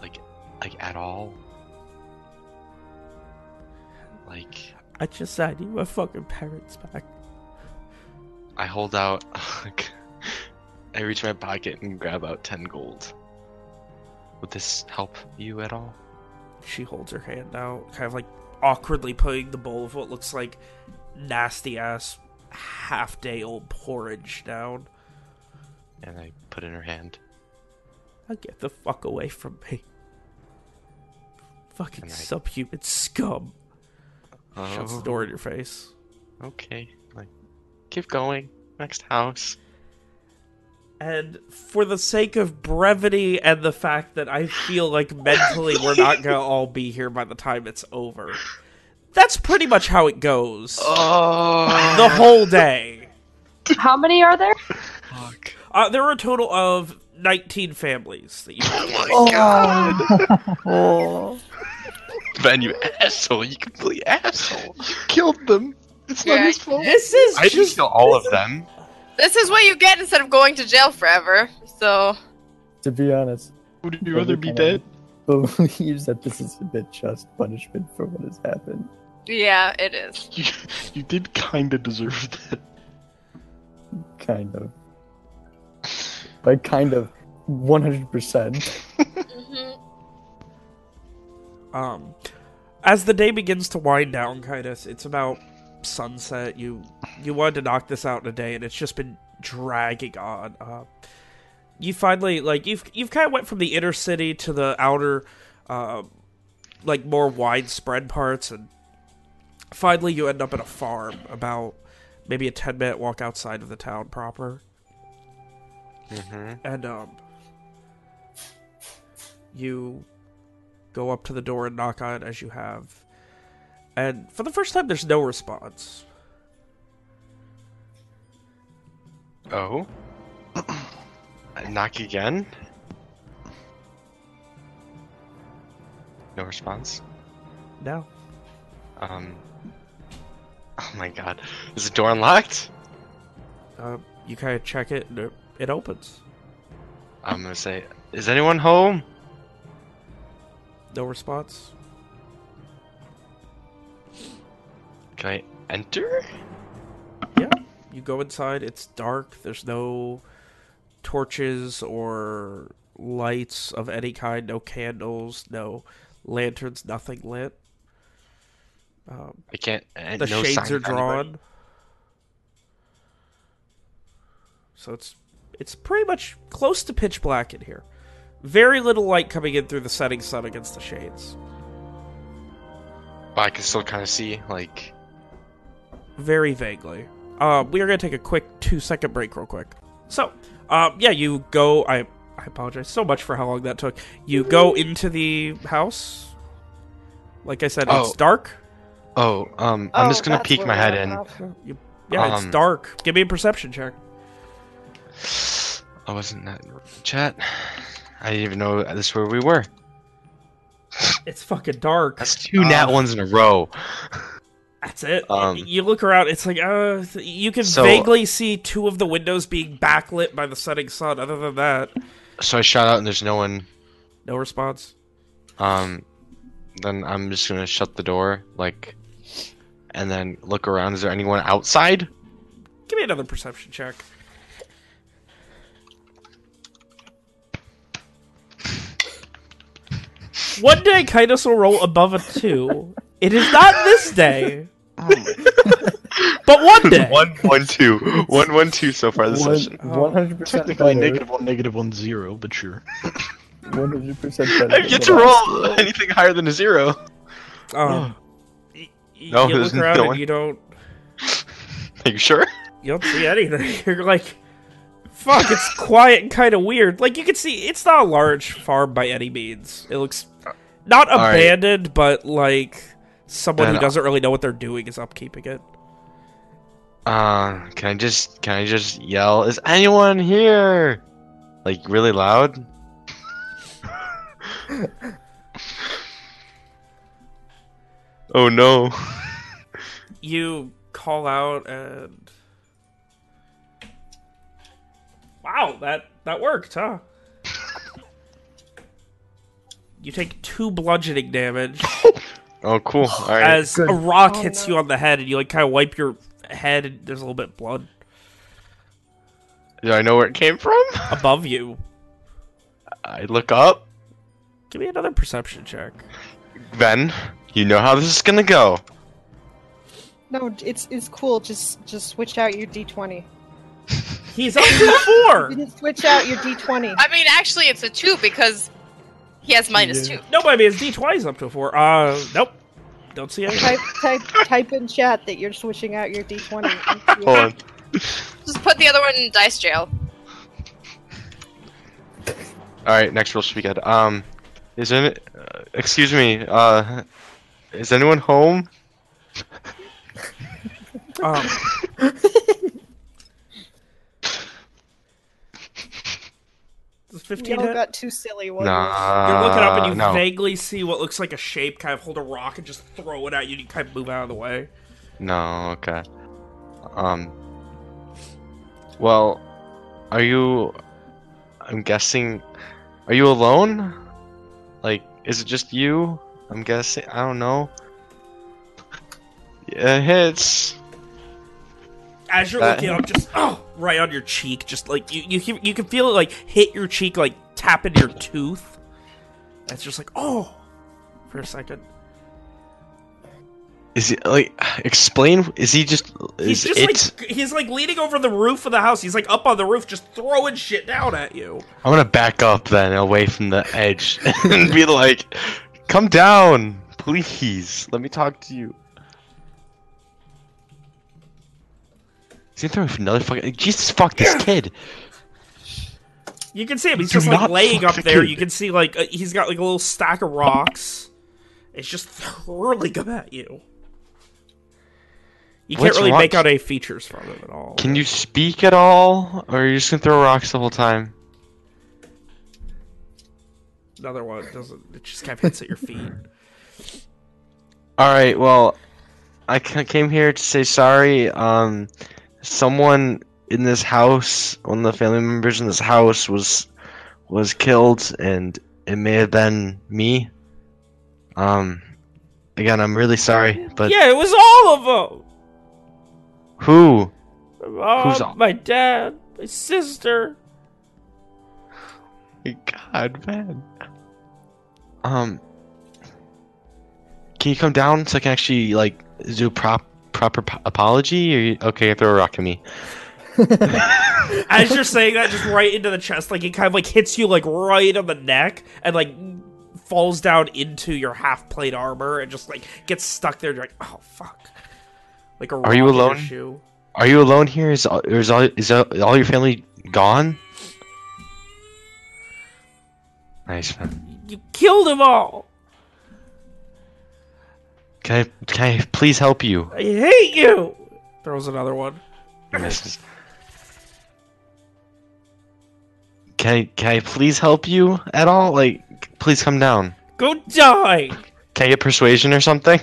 Speaker 1: like, like at all? Like,
Speaker 2: I just said I need my fucking parents back.
Speaker 1: I hold out. I reach my pocket and grab out ten gold. Would this help you at all?
Speaker 2: She holds her hand out, kind of like awkwardly putting the bowl of what looks like nasty ass half day old porridge down.
Speaker 1: And I put in her hand.
Speaker 2: Now get the fuck away from me. Fucking
Speaker 1: I-
Speaker 2: subhuman scum. Shuts the
Speaker 1: Oh,
Speaker 2: door in your face.
Speaker 1: Okay, like, keep going. Next house.
Speaker 2: And for the sake of brevity and the fact that I feel like mentally we're not gonna all be here by the time it's over, that's pretty much how it goes.
Speaker 1: Oh,
Speaker 2: The whole day.
Speaker 7: How many are there?
Speaker 1: fuck.
Speaker 2: Uh, there are a total of 19 families that you
Speaker 1: Oh my god.
Speaker 5: Oh,
Speaker 1: Ben, you asshole! You complete asshole!
Speaker 3: You killed them. It's not
Speaker 8: Yeah.
Speaker 3: his fault.
Speaker 2: This is
Speaker 1: I
Speaker 2: just
Speaker 1: kill all of them.
Speaker 8: This is what you get instead of going to jail forever. So
Speaker 5: to be honest,
Speaker 3: Would you rather be dead?
Speaker 5: believes that this is the just punishment for what has happened.
Speaker 8: yeah, it is.
Speaker 3: You, you did kind of deserve that.
Speaker 5: Kind of. Like, kind of 100%.
Speaker 8: hmm
Speaker 2: um as the day begins to wind down kind of it's about sunset. You you wanted to knock this out in a day and it's just been dragging on. Uh you finally like you've you've kind of went from the inner city to the outer uh, like more widespread parts and finally you end up at a farm about maybe a 10 minute walk outside of the town proper.
Speaker 1: Mm-hmm.
Speaker 2: and um you go up to the door and knock on it as you have and for the first time there's no response
Speaker 1: Oh. Knock again. No response.
Speaker 2: no
Speaker 1: Um. Oh my god. Is the door unlocked?
Speaker 2: uh, you kind of check it and it, it opens
Speaker 1: I'm gonna say, is anyone home?
Speaker 2: No response
Speaker 1: Can I enter?
Speaker 2: yeah you go inside it's dark there's no torches or lights of any kind no candles no lanterns nothing lit um,
Speaker 1: I can't. And
Speaker 2: the
Speaker 1: no
Speaker 2: shades are
Speaker 1: of anybody?
Speaker 2: drawn. So it's it's pretty much close to pitch black in here. Very little light coming in through the setting sun against the shades.
Speaker 1: But I can still kind of see, like,
Speaker 2: Very vaguely. Uh, we are gonna take a quick two second break, real quick. So, um, yeah, you go. I I apologize so much for how long that took. You go into the house. Like I said,
Speaker 1: Oh.
Speaker 2: it's dark.
Speaker 1: oh, um, I'm
Speaker 6: Oh,
Speaker 1: just gonna peek my head in.
Speaker 2: You, yeah, it's
Speaker 1: Um,
Speaker 2: dark. Give me a perception check.
Speaker 1: I wasn't that chat. I didn't even know this is where we were.
Speaker 2: It's fucking dark.
Speaker 1: That's two nat
Speaker 2: Uh,
Speaker 1: ones in a row.
Speaker 2: That's it.
Speaker 1: Um,
Speaker 2: you look around. It's like uh, you can
Speaker 1: So-
Speaker 2: vaguely see two of the windows being backlit by the setting sun. Other than that,
Speaker 1: So I shout out and there's no one.
Speaker 2: no response.
Speaker 1: Um, then I'm just gonna shut the door, like, and then look around. Is there anyone outside?
Speaker 2: Give me another perception check. One day, Kaitos will roll above a two. It is not this day, but one day.
Speaker 1: one, one, two, one, one, two so far this
Speaker 5: One
Speaker 1: session.
Speaker 2: Oh.
Speaker 5: hundred percent
Speaker 3: Technically
Speaker 5: better.
Speaker 3: negative one, negative one, zero, but sure.
Speaker 5: One hundred percent better.
Speaker 1: I get to
Speaker 5: the last
Speaker 1: roll anything higher than a zero.
Speaker 2: Um, y- y-
Speaker 1: No,
Speaker 2: you look around
Speaker 1: no
Speaker 2: and
Speaker 1: one.
Speaker 2: you don't.
Speaker 1: Are you sure?
Speaker 2: You don't see anything. You're like, fuck. It's quiet and kind of weird. Like you can see, it's not a large farm by any means. It looks not
Speaker 1: All right.
Speaker 2: abandoned, but like someone who doesn't really know what they're doing is upkeeping it.
Speaker 1: Uh, can I just can I just yell? Is anyone here? Like really loud? oh no!
Speaker 2: You call out and. Wow, that that worked, huh? You take two bludgeoning damage
Speaker 1: Oh cool! All right.
Speaker 2: as a rock
Speaker 6: Oh,
Speaker 2: hits
Speaker 6: no.
Speaker 2: you on the head, and you like kind of wipe your head, and there's a little bit of blood
Speaker 1: Do I know where it came from?
Speaker 2: above you.
Speaker 1: I look up.
Speaker 2: Give me another perception check.
Speaker 1: Ben, you know how this is gonna go.
Speaker 6: No, it's it's cool. Just just switch out your d20.
Speaker 2: He's up to four.
Speaker 6: You didn't switch out your d20.
Speaker 8: I mean, actually, it's a two because he has minus
Speaker 5: Yeah.
Speaker 8: two.
Speaker 2: No, I mean his D twenty is up to four. Uh, nope. Don't see anything.
Speaker 6: type type type in chat that you're switching out your d20.
Speaker 1: Hold on.
Speaker 8: Just put the other one in dice jail.
Speaker 1: All right, next roll should be good. Um, is it? Uh, excuse me. Uh, is anyone home?
Speaker 2: Um, does fifteen
Speaker 6: Y'all
Speaker 2: hit?
Speaker 6: got too silly. Wasn't
Speaker 1: Nah.
Speaker 2: You're looking up and you
Speaker 1: no.
Speaker 2: vaguely see what looks like a shape. Kind of hold a rock and just throw it at you. and You kind of move out of the way.
Speaker 1: No. Okay. Um. Well, are you? I'm guessing. Are you alone? Like, is it just you? I'm guessing. I don't know. Yeah, it hits.
Speaker 2: As you're
Speaker 1: That-
Speaker 2: looking up, just oh, right on your cheek, just like you, you, can- you can feel it like hit your cheek, like tap into your tooth. It's just like oh, for a second.
Speaker 1: Is he like? Explain. Is he just?
Speaker 2: He's just
Speaker 1: it?
Speaker 2: like he's like leaning over the roof of the house. He's like up on the roof, just throwing shit down at you.
Speaker 1: I'm gonna back up then, away from the edge, and be like, "Come down, please. Let me talk to you." Is he throwing another fucking? Jesus, fuck this kid.
Speaker 2: You can see him. He's
Speaker 1: Do
Speaker 2: just like laying up
Speaker 1: the
Speaker 2: there.
Speaker 1: kid.
Speaker 2: You can see like uh, he's got like a little stack of rocks. It's just hurling them at you. You can't
Speaker 1: What's
Speaker 2: really make out any features from them at all.
Speaker 1: Can you speak at all, or are you just gonna throw rocks the whole time?
Speaker 2: Another one doesn't. It just kind of hits at your feet.
Speaker 1: All right. Well, I came here to say sorry. Um, someone in this house, one of the family members in this house, was was killed, and it may have been me. Um, again, I'm really sorry, but
Speaker 2: yeah, it was all of them.
Speaker 1: who?
Speaker 2: My mom,
Speaker 1: Who's all-
Speaker 2: my dad, my sister.
Speaker 1: My God, man. Um, can you come down so I can actually like do prop proper apology? Or you, okay, throw a rock at me.
Speaker 2: As you're saying that, just right into the chest, like it kind of like hits you like right on the neck, and like falls down into your half plate armor, and just like gets stuck there. You're like, oh fuck. Like a
Speaker 1: Are you
Speaker 2: rock in your
Speaker 1: alone?
Speaker 2: shoe.
Speaker 1: Are you alone here? Is all, is all is all your family gone? Nice man.
Speaker 2: You killed them all.
Speaker 1: Can I can I please help you?
Speaker 2: I hate you. Throws another one.
Speaker 1: Misses. can I can I please help you at all? Like, please come down.
Speaker 2: Go die.
Speaker 1: Can I get persuasion or something?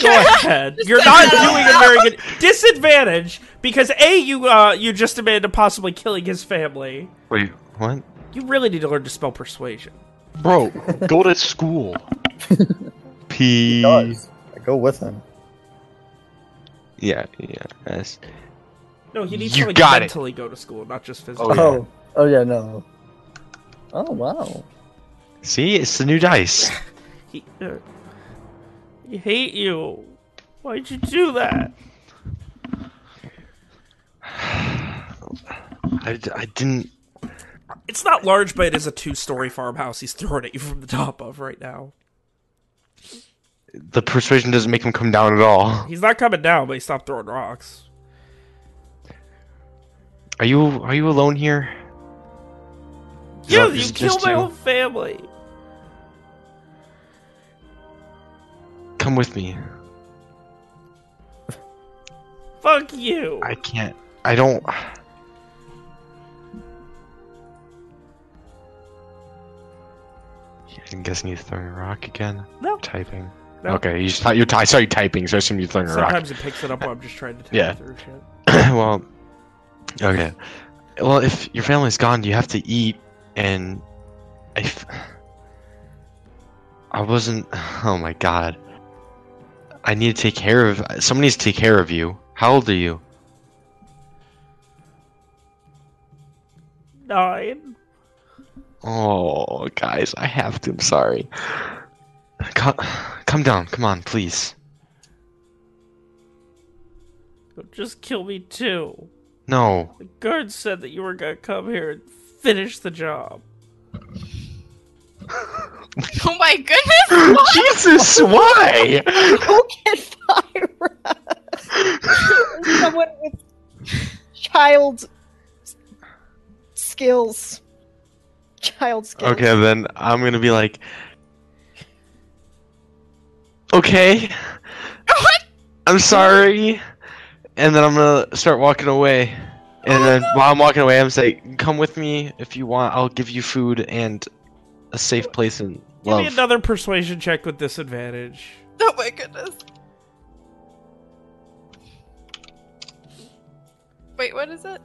Speaker 2: Go ahead. You're not doing a very good disadvantage because a you uh you just admitted to possibly killing his family.
Speaker 1: Wait, what?
Speaker 2: You really need to learn to spell persuasion.
Speaker 3: Bro, go to school.
Speaker 1: P.
Speaker 5: Does. I go with him.
Speaker 1: Yeah, yeah. Yes.
Speaker 2: No, he needs
Speaker 1: You
Speaker 2: to like
Speaker 1: got it.
Speaker 2: mentally go to school, not just physically.
Speaker 1: Oh, yeah.
Speaker 5: Oh, oh yeah, no. Oh wow.
Speaker 1: See, it's the new dice.
Speaker 2: He, uh, he hate you. Why'd you do that?
Speaker 1: I, I didn't.
Speaker 2: It's not large, but it is a two-story farmhouse he's throwing at you from the top of right now.
Speaker 1: The persuasion doesn't make him come down at all.
Speaker 2: He's not coming down, but he stopped throwing rocks.
Speaker 1: Are you are you alone here? Is
Speaker 2: Yeah,
Speaker 1: that-
Speaker 2: you killed my
Speaker 1: you?
Speaker 2: whole family.
Speaker 1: Come with me.
Speaker 2: Fuck you.
Speaker 1: I can't. I don't. I'm guessing he's throwing a rock again.
Speaker 2: No.
Speaker 1: Typing.
Speaker 2: No.
Speaker 1: Okay, you just you I saw you typing, so I assumed you're throwing a rock.
Speaker 2: Sometimes it picks it up while I'm just trying to type
Speaker 1: Yeah.
Speaker 2: through shit.
Speaker 1: well, okay. Well, if your family's gone, you have to eat, and I, f- I wasn't. Oh my god. I need to take care of. Someone needs to take care of you. How old are you?
Speaker 2: Nine.
Speaker 1: Oh, guys, I have to. I'm sorry. Come, come down. Come on, please.
Speaker 2: Just kill me too.
Speaker 1: No.
Speaker 2: The guard said that you were gonna come here and finish the job.
Speaker 8: Oh my goodness!
Speaker 1: Jesus, why?
Speaker 6: Who get Fire. Someone with child skills. Child skills.
Speaker 1: Okay, then I'm gonna be like, okay,
Speaker 8: What?
Speaker 1: I'm sorry, and then I'm gonna start walking away. And then while I'm walking away, I'm saying, "Come with me if you want. I'll give you food and a safe place and
Speaker 2: Give me another persuasion check with disadvantage.
Speaker 8: Oh my goodness. Wait, what is it?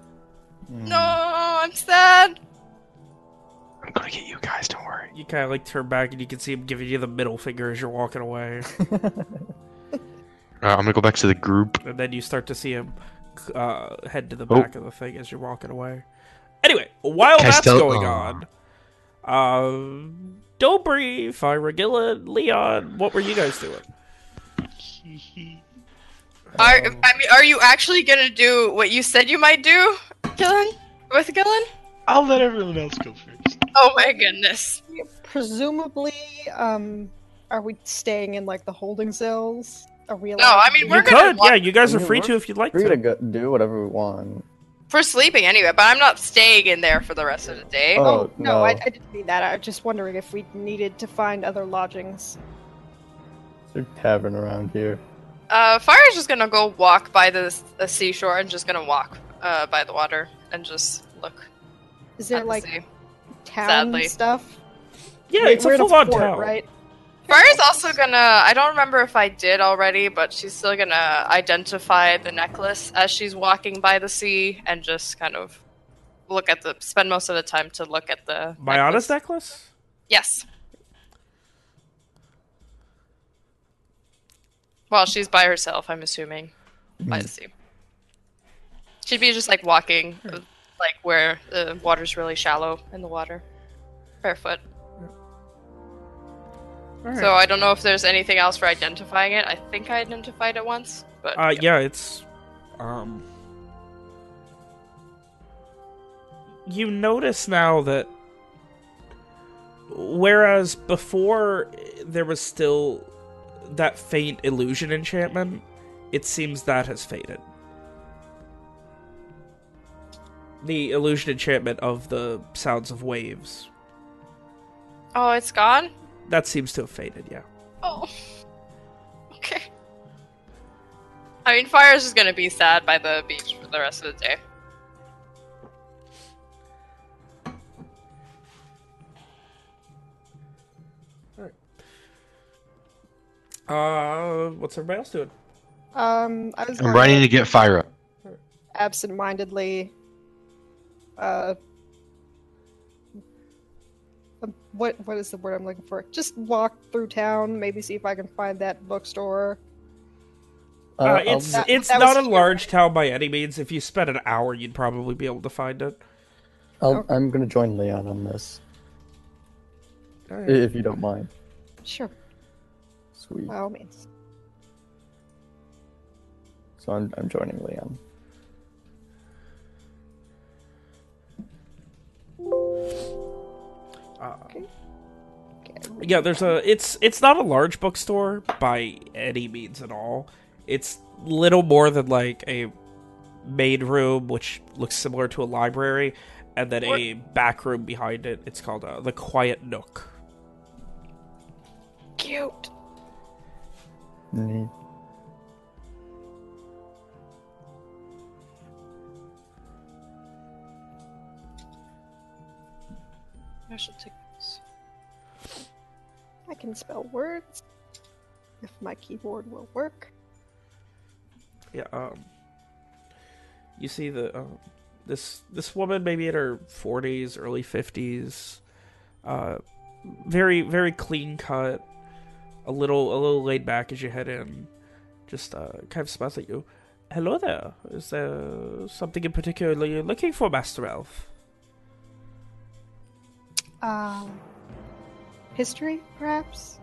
Speaker 5: Hmm.
Speaker 8: No, I'm sad.
Speaker 1: I'm gonna get you guys. Don't worry.
Speaker 2: You kind of like turn back and you can see him giving you the middle finger as you're walking away.
Speaker 1: Uh, I'm gonna go back to the group.
Speaker 2: and then you start to see him uh, head to the
Speaker 1: Oh.
Speaker 2: back of the thing as you're walking away. Anyway, while
Speaker 1: Can
Speaker 2: that's going
Speaker 1: oh.
Speaker 2: on, um, Dobry, Fyra, Gillen, Leon, what were you guys doing?
Speaker 8: Are
Speaker 2: Um,
Speaker 8: I mean, are you actually gonna do what you said you might do, Gillen? With Gillen?
Speaker 3: I'll let everyone else go first.
Speaker 8: Oh my goodness.
Speaker 6: Presumably, um, are we staying in like the holding cells? Are we allowed?
Speaker 8: No, I mean we're
Speaker 2: you
Speaker 8: gonna
Speaker 2: could,
Speaker 8: walk
Speaker 2: yeah, you guys are free to if you'd like
Speaker 5: We're
Speaker 2: to.
Speaker 5: gonna go do whatever we want.
Speaker 8: for sleeping anyway, but I'm not staying in there for the rest of the day.
Speaker 5: Oh,
Speaker 6: Oh, no, I. I didn't mean that. I was just wondering if we needed to find other lodgings.
Speaker 5: There's a tavern around here.
Speaker 8: Uh, Fyra's just gonna go walk by the, the seashore and just gonna walk uh, by the water and just look
Speaker 6: Is there
Speaker 8: at the
Speaker 6: like
Speaker 8: sea.
Speaker 6: Town
Speaker 8: sadly.
Speaker 6: stuff?
Speaker 2: Yeah,
Speaker 6: We're-
Speaker 2: it's
Speaker 6: we're
Speaker 2: a
Speaker 6: in
Speaker 2: full on
Speaker 6: fort,
Speaker 2: town.
Speaker 6: right?
Speaker 8: Fyra's also gonna. I don't remember if I did already, but she's still gonna identify the necklace as she's walking by the sea and just kind of look at the. Spend most of the time to look at the.
Speaker 2: Mayana's
Speaker 8: necklace.
Speaker 2: necklace?
Speaker 8: Yes. Well, she's by herself, I'm assuming, by the sea. She'd be just like walking, uh, like where the water's really shallow in the water, barefoot.
Speaker 2: Alright.
Speaker 8: So I don't know if there's anything else for identifying it. I think I identified it once, but
Speaker 2: Uh, yeah, it's um. You notice now that whereas before there was still that faint illusion enchantment, it seems that has faded. the illusion enchantment of the sounds of waves.
Speaker 8: Oh, it's gone?
Speaker 2: That seems to have faded, yeah.
Speaker 8: Oh. Okay. I mean, Fyra's is gonna be sad by the beach for the rest of the day. Alright.
Speaker 2: Uh, what's everybody else doing?
Speaker 6: Um, I was
Speaker 1: I'm ready to get Fire up.
Speaker 6: Absent-mindedly uh, um, what what is the word I'm looking for? Just walk through town, maybe see if I can find that bookstore.
Speaker 2: Uh,
Speaker 5: I'll-
Speaker 2: it's
Speaker 6: That-
Speaker 2: it's
Speaker 6: that
Speaker 2: not a
Speaker 6: was-
Speaker 2: large town by any means. If you spent an hour, you'd probably be able to find it.
Speaker 5: I'll,
Speaker 6: Okay.
Speaker 5: I'm gonna join Leon on this, i-
Speaker 2: Alright.
Speaker 5: if you don't mind.
Speaker 6: Sure,
Speaker 5: Sweet.
Speaker 6: by all means.
Speaker 5: So I'm, I'm joining Leon.
Speaker 2: Uh,
Speaker 6: Okay.
Speaker 2: yeah, there's a. It's it's not a large bookstore by any means at all. It's little more than like a main room, which looks similar to a library, and then a back room behind it. It's called uh, the Quiet Nook.
Speaker 6: Cute.
Speaker 5: Neat.
Speaker 8: I should take this.
Speaker 6: I can spell words if my keyboard will work.
Speaker 2: Yeah. Um. You see the um, this this woman maybe in her forties, early fifties, uh, very very clean cut, a little a little laid back as you head in, just uh, kind of smiles at you. Hello there. Is there something in particular you're looking for, Master Elf?
Speaker 6: Um, history, perhaps.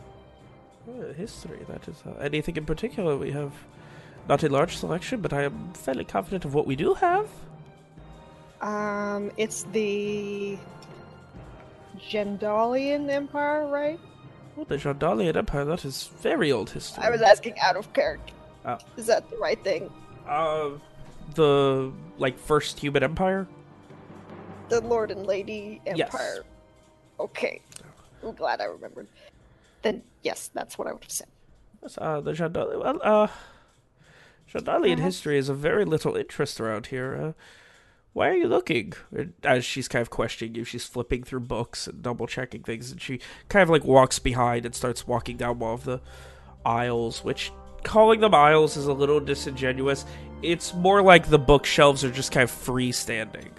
Speaker 2: Uh, history. That is uh, anything in particular. We have not a large selection, but I am fairly confident of what we do have.
Speaker 6: Um, it's the Gendalian Empire, right?
Speaker 2: Oh, the Jandalian Empire. That is very old history.
Speaker 6: I was asking out of character.
Speaker 2: Oh.
Speaker 6: Is that the right thing?
Speaker 2: Uh, the like first human empire.
Speaker 6: The Lord and Lady
Speaker 2: Yes.
Speaker 6: Okay. I'm glad I remembered. Then yes, that's what I would have said.
Speaker 2: Uh, the Jandali. Well, uh, Jandalian
Speaker 6: Uh-huh.
Speaker 2: history is of very little interest around here. Uh, why are you looking? As she's kind of questioning you, she's flipping through books and double checking things, and she kind of like walks behind and starts walking down one of the aisles, which calling them aisles is a little disingenuous. It's more like the bookshelves are just kind of freestanding.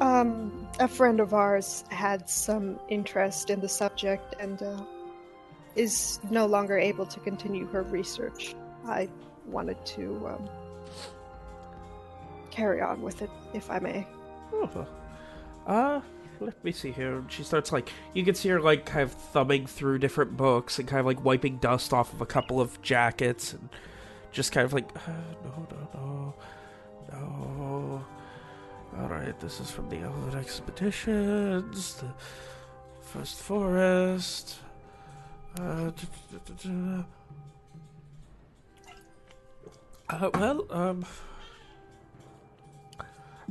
Speaker 6: Um, a friend of ours had some interest in the subject and uh, is no longer able to continue her research. I wanted to um, carry on with it, if I may.
Speaker 2: Oh, uh, let me see here. She starts like you can see her like kind of thumbing through different books and kind of like wiping dust off of a couple of jackets and just kind of like uh, no, no, no, no. All right, this is from the Elven expeditions, the first forest. Uh, uh, well, um,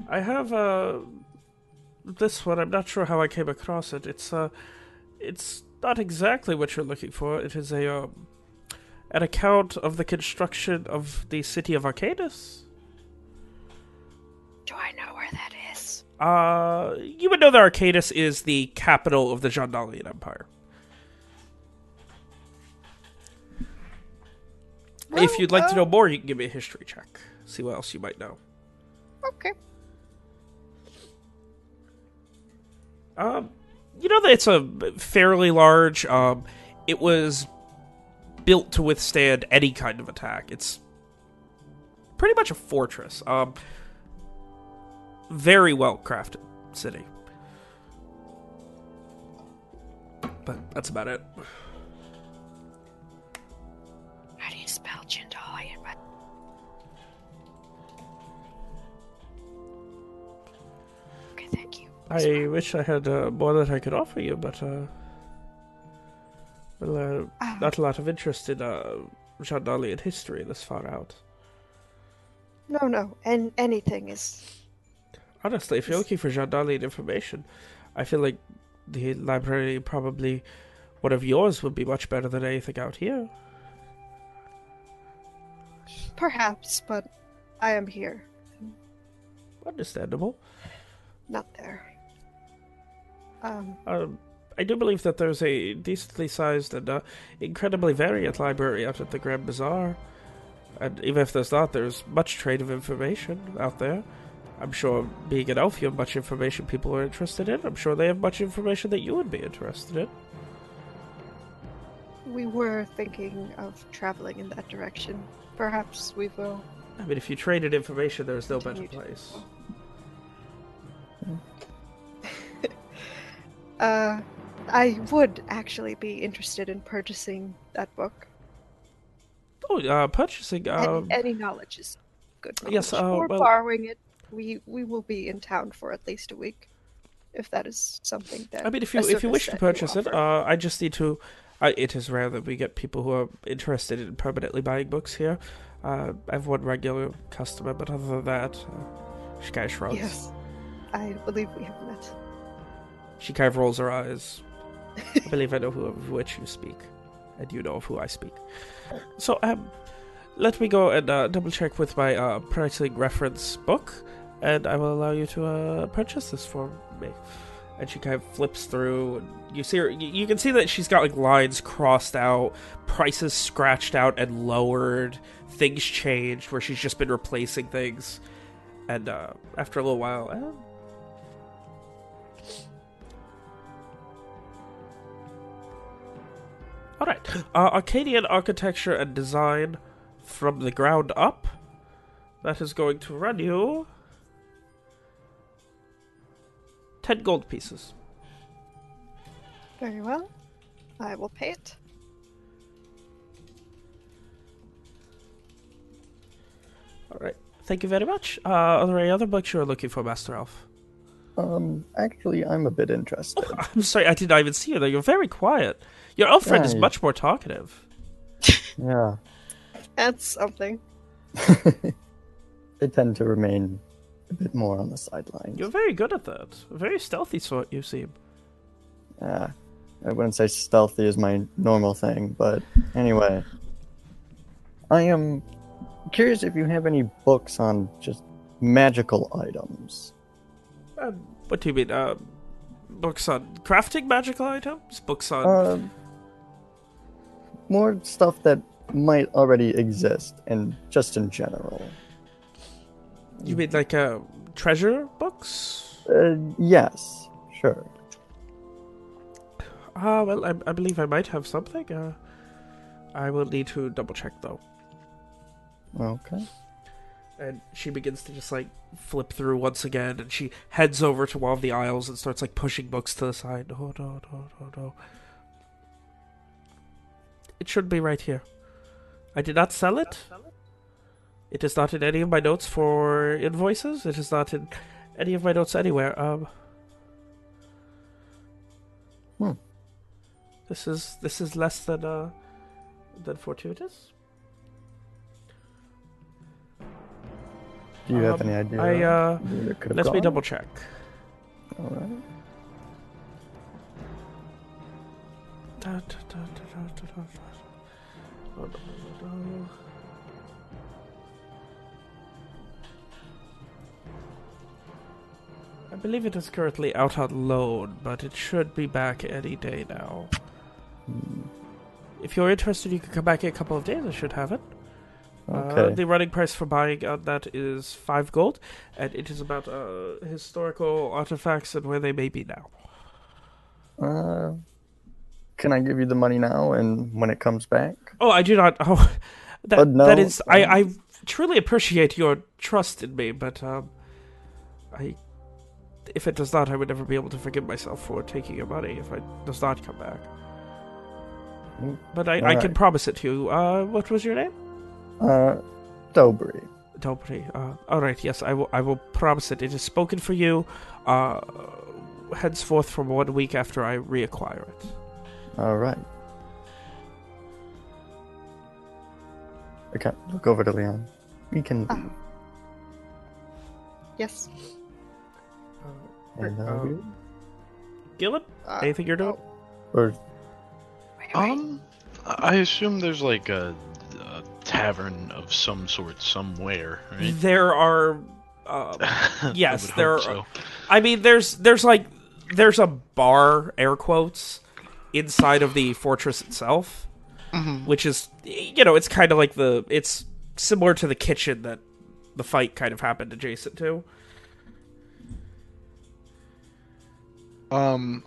Speaker 2: I have uh this one. I'm not sure how I came across it. It's uh, it's not exactly what you're looking for. It is a um, an account of the construction of the city of Arcadus.
Speaker 6: Do I know where that is?
Speaker 2: Uh, you would know that Arcadus is the capital of the Jandalian Empire. if you'd like to
Speaker 6: uh,
Speaker 2: know more, you can give me a history check. See what else you might know.
Speaker 6: Okay.
Speaker 2: Um, you know that it's a fairly large. Um, it was built to withstand any kind of attack. It's pretty much a fortress. Um, very well crafted city. But that's about it.
Speaker 6: How do you spell Gendalian? Okay, thank you.
Speaker 2: I wish I had uh, more that I could offer you, but uh, well, uh,
Speaker 6: Ah.
Speaker 2: not a lot of interest in uh, Jandalian history this far out.
Speaker 6: No, no, and anything is.
Speaker 2: Honestly, if you're looking for Jandalian information, I feel like the library probably one of yours would be much better than anything out here.
Speaker 6: Perhaps, but I am here,
Speaker 2: Understandable.
Speaker 6: not there. Um,
Speaker 2: Um, I do believe that there's a decently sized and uh, incredibly varied library out at the Grand Bazaar. And even if there's not, there's much trade of information out there. I'm sure, being an elf, you have much information people are interested in. I'm sure they have much information that you would be interested in.
Speaker 6: We were thinking of traveling in that direction. Perhaps we will.
Speaker 2: I mean, if you traded information, there's no better place.
Speaker 6: Uh, I would actually be interested in purchasing that book.
Speaker 2: Oh, uh, purchasing.
Speaker 6: Any-
Speaker 2: Um,
Speaker 6: any, knowledge is good. Knowledge.
Speaker 2: yes, uh,
Speaker 6: or
Speaker 2: well-
Speaker 6: borrowing it. We we will be in town for at least a week, if that is something that.
Speaker 2: I mean, if you if you wish to purchase it, uh, I just need to. I, it is rare that we get people who are interested in permanently buying books here. Uh, I have one regular customer, but other than that, uh, she kind of shrugs.
Speaker 6: yes, I believe we have met.
Speaker 2: She kind of rolls her eyes. I believe I know who of which you speak, and you know of who I speak. So, um, let me go and uh, double check with my uh, pricing reference book, and I will allow you to uh, purchase this for me. And she kind of flips through. You see her. You, can see that she's got like lines crossed out, prices scratched out and lowered, things changed where she's just been replacing things. And uh, after a little while, um, All right. Uh, Arcadian architecture and design from the ground up. That is going to run you 10 gold pieces.
Speaker 6: Very well. I will pay it.
Speaker 2: All right. Thank you very much. Uh, are there any other books you're looking for, Master Elf?
Speaker 5: Um, actually, I'm a bit interested.
Speaker 2: I'm sorry, I did not even see you there. You're very quiet. Your elf friend is
Speaker 5: Right.
Speaker 2: much more talkative.
Speaker 5: Yeah,
Speaker 6: That's something.
Speaker 5: they tend to remain a bit more on the sidelines.
Speaker 2: You're very good at that. A very stealthy sort, you seem.
Speaker 5: Yeah, I wouldn't say stealthy is my normal thing, but anyway. I am curious if you have any books on just magical items.
Speaker 2: Um, what do you mean? Uh, books on crafting magical items? Books on.
Speaker 5: Um, more stuff that might already exist, and just in general.
Speaker 2: You mean like uh, treasure books?
Speaker 5: Uh, yes, sure.
Speaker 2: Ah, well, I, I believe I might have something. Uh, I will need to double check though.
Speaker 5: Okay.
Speaker 2: And she begins to just like flip through once again, and she heads over to one of the aisles and starts like pushing books to the side. Oh no, no, no, no. It should be right here. I did not sell it. It is not in any of my notes for invoices. It is not in any of my notes anywhere. Um.
Speaker 5: Hmm.
Speaker 2: This is this is less than uh than fortuitous.
Speaker 5: Do you have
Speaker 2: Um,
Speaker 5: any idea?
Speaker 2: I uh
Speaker 5: it have
Speaker 2: let me
Speaker 5: gone?
Speaker 2: double check.
Speaker 5: All right.
Speaker 2: Da, da, da, I believe it is currently out on loan, but it should be back any day now. If you're interested, you can come back in a couple of days. I should have it. Uh,
Speaker 5: Okay.
Speaker 2: the running price for buying on that is five gold, and it is about uh, historical artifacts and where they may be now.
Speaker 5: Uh, can I give you the money now, and when it comes back?
Speaker 2: Oh, I do not. Oh, that
Speaker 5: no,
Speaker 2: that is. I
Speaker 5: um,
Speaker 2: I truly appreciate your trust in me, but um, I. If it does not, I would never be able to forgive myself for taking your money if it does not come back.
Speaker 5: Mm,
Speaker 2: But I, I
Speaker 5: alright.
Speaker 2: can promise it to you. Uh, what was your name?
Speaker 5: Uh, Dobry.
Speaker 2: Dobry. Uh, all right. Yes, I will. I will promise it. It is spoken for you. Uh, henceforth, from one week after I reacquire it.
Speaker 5: All right. Okay, look over to Leon. We can.
Speaker 6: Ah. Yes.
Speaker 5: And, uh,
Speaker 2: um,
Speaker 5: we-
Speaker 2: Gillen,
Speaker 6: Uh,
Speaker 2: anything you're doing?
Speaker 5: or
Speaker 3: Um, I assume there's like a, a tavern of some sort somewhere, right?
Speaker 2: There are. Uh, Yes,
Speaker 3: would
Speaker 2: there are-
Speaker 3: so.
Speaker 2: I mean, there's there's like there's a bar, air quotes, inside of the fortress itself, which is you know it's kind of like the it's similar to the kitchen that the fight kind of happened adjacent to.
Speaker 3: Um,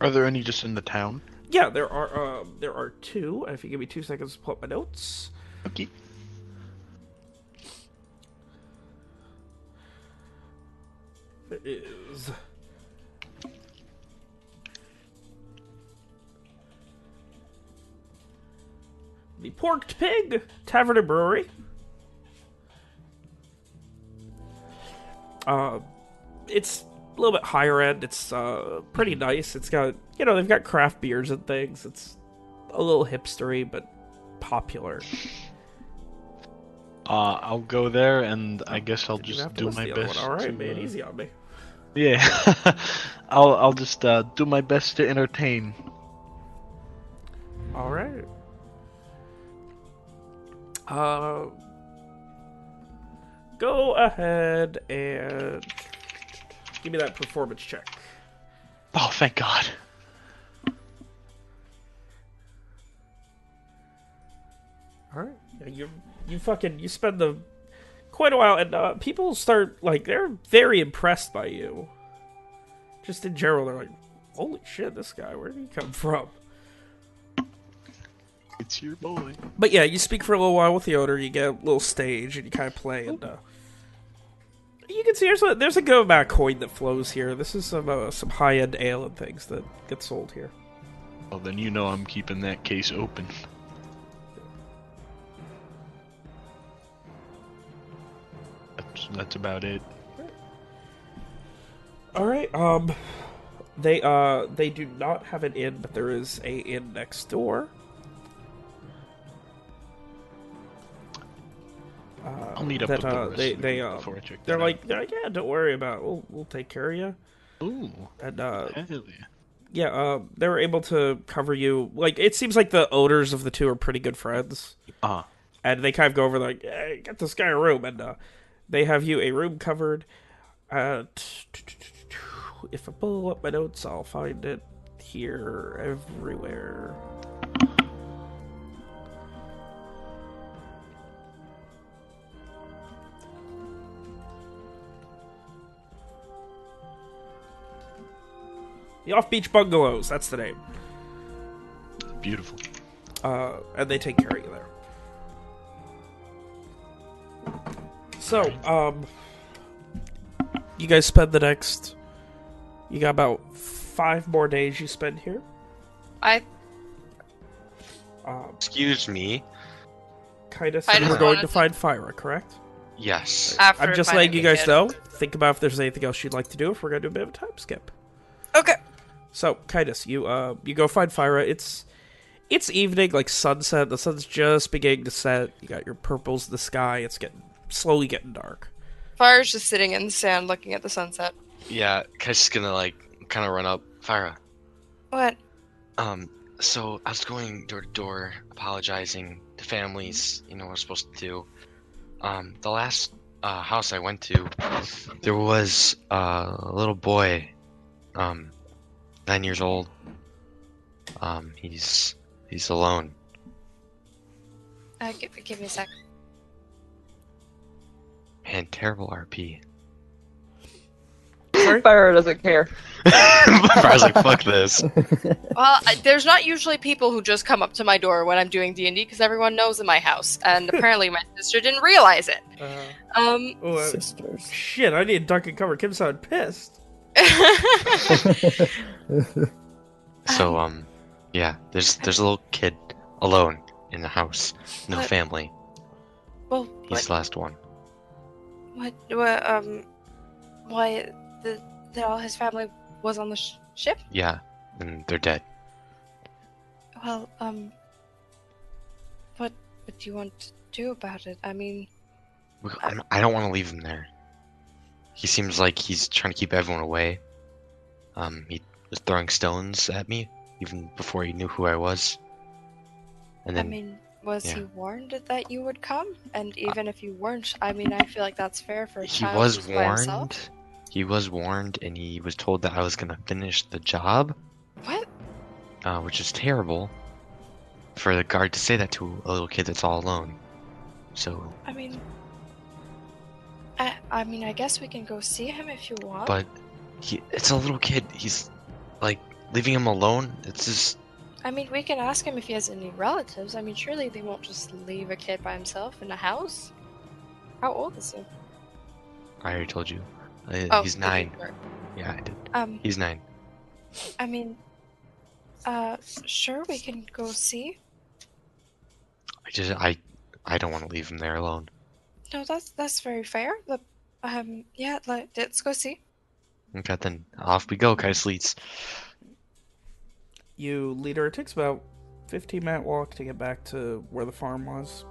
Speaker 3: are there any just in the town?
Speaker 2: Yeah, there are um, there are two. If you give me two seconds to pull up my notes.
Speaker 3: Okay.
Speaker 2: There is. The Porked Pig Tavern and Brewery. Uh, it's a little bit higher end. It's uh pretty nice. It's got you know they've got craft beers and things. It's a little hipstery but popular.
Speaker 3: Uh, I'll go there, and I guess I'll just do my best.
Speaker 2: All right,
Speaker 3: to,
Speaker 2: man,
Speaker 3: uh,
Speaker 2: easy on me.
Speaker 3: Yeah, I'll I'll just uh, do my best to entertain.
Speaker 2: All right. Uh, go ahead and give me that performance check.
Speaker 3: Oh, thank God.
Speaker 2: All right. You you fucking you spend the quite a while, and uh, people start like they're very impressed by you. Just in general, they're like, "Holy shit, this guy! Where did he come from?"
Speaker 3: It's your boy.
Speaker 2: But yeah, you speak for a little while with the owner. You get a little stage, and you kind of play, and uh, you can see there's a there's a good amount of coin that flows here. This is some uh, some high end ale and things that get sold here.
Speaker 3: Well, then you know I'm keeping that case open. That's that's about it.
Speaker 2: All right. Um, they uh they do not have an inn, but there is a inn next door. Uh,
Speaker 3: I'll meet up
Speaker 2: that, uh, they, they, uh,
Speaker 3: before I check
Speaker 2: they're, like, they're like yeah don't worry about it. we'll we'll take care of you
Speaker 3: Ooh,
Speaker 2: and uh
Speaker 3: hell yeah.
Speaker 2: yeah uh they were able to cover you. Like it seems like the owners of the two are pretty good friends.
Speaker 3: Ah,
Speaker 2: and they kind of go over like hey, get this guy a room. And uh they have you a room covered. Uh if I pull up my notes I'll find it here everywhere The Off Beach Bungalows, that's the name.
Speaker 3: beautiful.
Speaker 2: Uh, and they take care of you there. So, um, you guys spend the next. You got about five more days you spend here.
Speaker 8: I
Speaker 2: Um,
Speaker 1: Excuse me.
Speaker 2: kind of.
Speaker 8: I
Speaker 2: So
Speaker 8: just
Speaker 2: we're going to
Speaker 8: to-
Speaker 2: find Fyra, correct?
Speaker 1: Yes.
Speaker 8: after
Speaker 2: I'm just letting you guys know. Think about if there's anything else you'd like to do. If we're gonna do a bit of a time skip.
Speaker 8: Okay.
Speaker 2: So, Kitus, you uh, you go find Fyra. It's it's evening, like sunset. The sun's just beginning to set. You got your purples in the sky. It's getting slowly getting dark.
Speaker 8: Fyra's just sitting in the sand looking at the sunset.
Speaker 1: Yeah, Kai's just gonna like kind of run up. Fyra.
Speaker 8: What?
Speaker 1: Um. So I was going door to door, apologizing to families. You know what I'm supposed to do. Um. The last uh, house I went to, there was uh, a little boy, um, nine years old. Um. He's he's alone.
Speaker 8: Uh, give, give me a sec.
Speaker 1: Man, terrible RP.
Speaker 7: Fyra doesn't care.
Speaker 1: I was like, fuck this.
Speaker 8: Well, I, there's not usually people who just come up to my door when I'm doing D and D because everyone knows in my house, and apparently my sister didn't realize it. Um,
Speaker 2: oh, uh,
Speaker 5: Sisters.
Speaker 2: shit! I need Duncan cover. Kim sounded pissed.
Speaker 1: So um, yeah, there's there's a little kid alone in the house, no
Speaker 8: What?
Speaker 1: family.
Speaker 8: well,
Speaker 1: He's the last one.
Speaker 8: what, what, um, why the that all his family was on the sh- ship?
Speaker 1: Yeah, and they're dead.
Speaker 8: Well, um, what what do you want to do about it? I mean,
Speaker 1: We- I'm, I don't want to leave him there. He seems like he's trying to keep everyone away. Um, he was throwing stones at me even before he knew who I was. And then, I
Speaker 8: mean, was he warned that you would come? And even if you weren't, I mean, I feel like that's fair for a
Speaker 1: he
Speaker 8: child
Speaker 1: was
Speaker 8: who's by
Speaker 1: warned, he was warned and he was told that I was gonna finish the job,
Speaker 8: What?
Speaker 1: uh, which is terrible for the guard to say that to a little kid that's all alone. So,
Speaker 8: I mean, I, I mean, I guess we can go see him if you want.
Speaker 1: but he, it's a little kid. He's like leaving him alone. It's just
Speaker 8: I mean, we can ask him if he has any relatives. I mean, surely they won't just leave a kid by himself in a house. How old is he?
Speaker 1: I already told you. Uh,
Speaker 8: Oh,
Speaker 1: he's nine. Yeah, I did.
Speaker 8: Um,
Speaker 1: He's nine.
Speaker 8: I mean, uh, sure, we can go see.
Speaker 1: I just I I don't want to leave him there alone.
Speaker 8: No, that's that's very fair. The, um, yeah, let, let's go see.
Speaker 1: Okay, then off we go, Keisleets.
Speaker 2: You lead her. It takes about 15 minute walk to get back to where the farm was.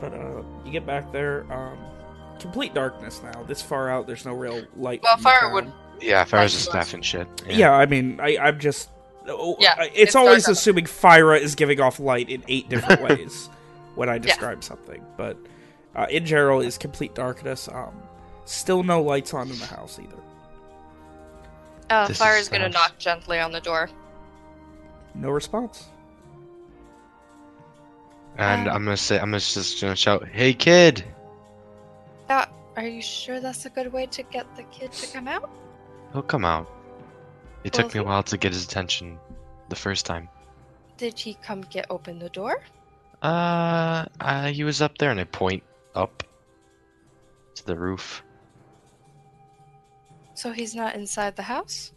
Speaker 2: But uh, you get back there. Um, complete darkness now. This far out, there's no real light.
Speaker 9: Well,
Speaker 2: from the
Speaker 9: firewood-
Speaker 2: town.
Speaker 1: Yeah, if I was
Speaker 9: Like
Speaker 1: a
Speaker 9: us.
Speaker 1: staff and shit.
Speaker 2: Yeah. I mean, I, I'm just. Oh,
Speaker 9: Yeah,
Speaker 2: it's,
Speaker 9: it's
Speaker 2: always assuming Fyra is giving off light in eight different ways when I describe something. But uh, in general, is complete darkness. Um, still no lights on in the house either.
Speaker 9: Uh,
Speaker 1: This
Speaker 9: Fire
Speaker 1: is
Speaker 9: is gonna
Speaker 1: fast.
Speaker 9: knock gently on the door.
Speaker 2: No response.
Speaker 1: And
Speaker 8: Um,
Speaker 1: I'm gonna say I'm gonna just gonna shout, "Hey kid!"
Speaker 8: Uh, are you sure that's a good way to get the kid to come out?
Speaker 1: He'll come out. It
Speaker 8: Will
Speaker 1: took me a while to get his attention the first time.
Speaker 8: Did he come get open the door?
Speaker 1: Uh, uh, he was up there, and I point up to the roof.
Speaker 8: So he's not inside the house?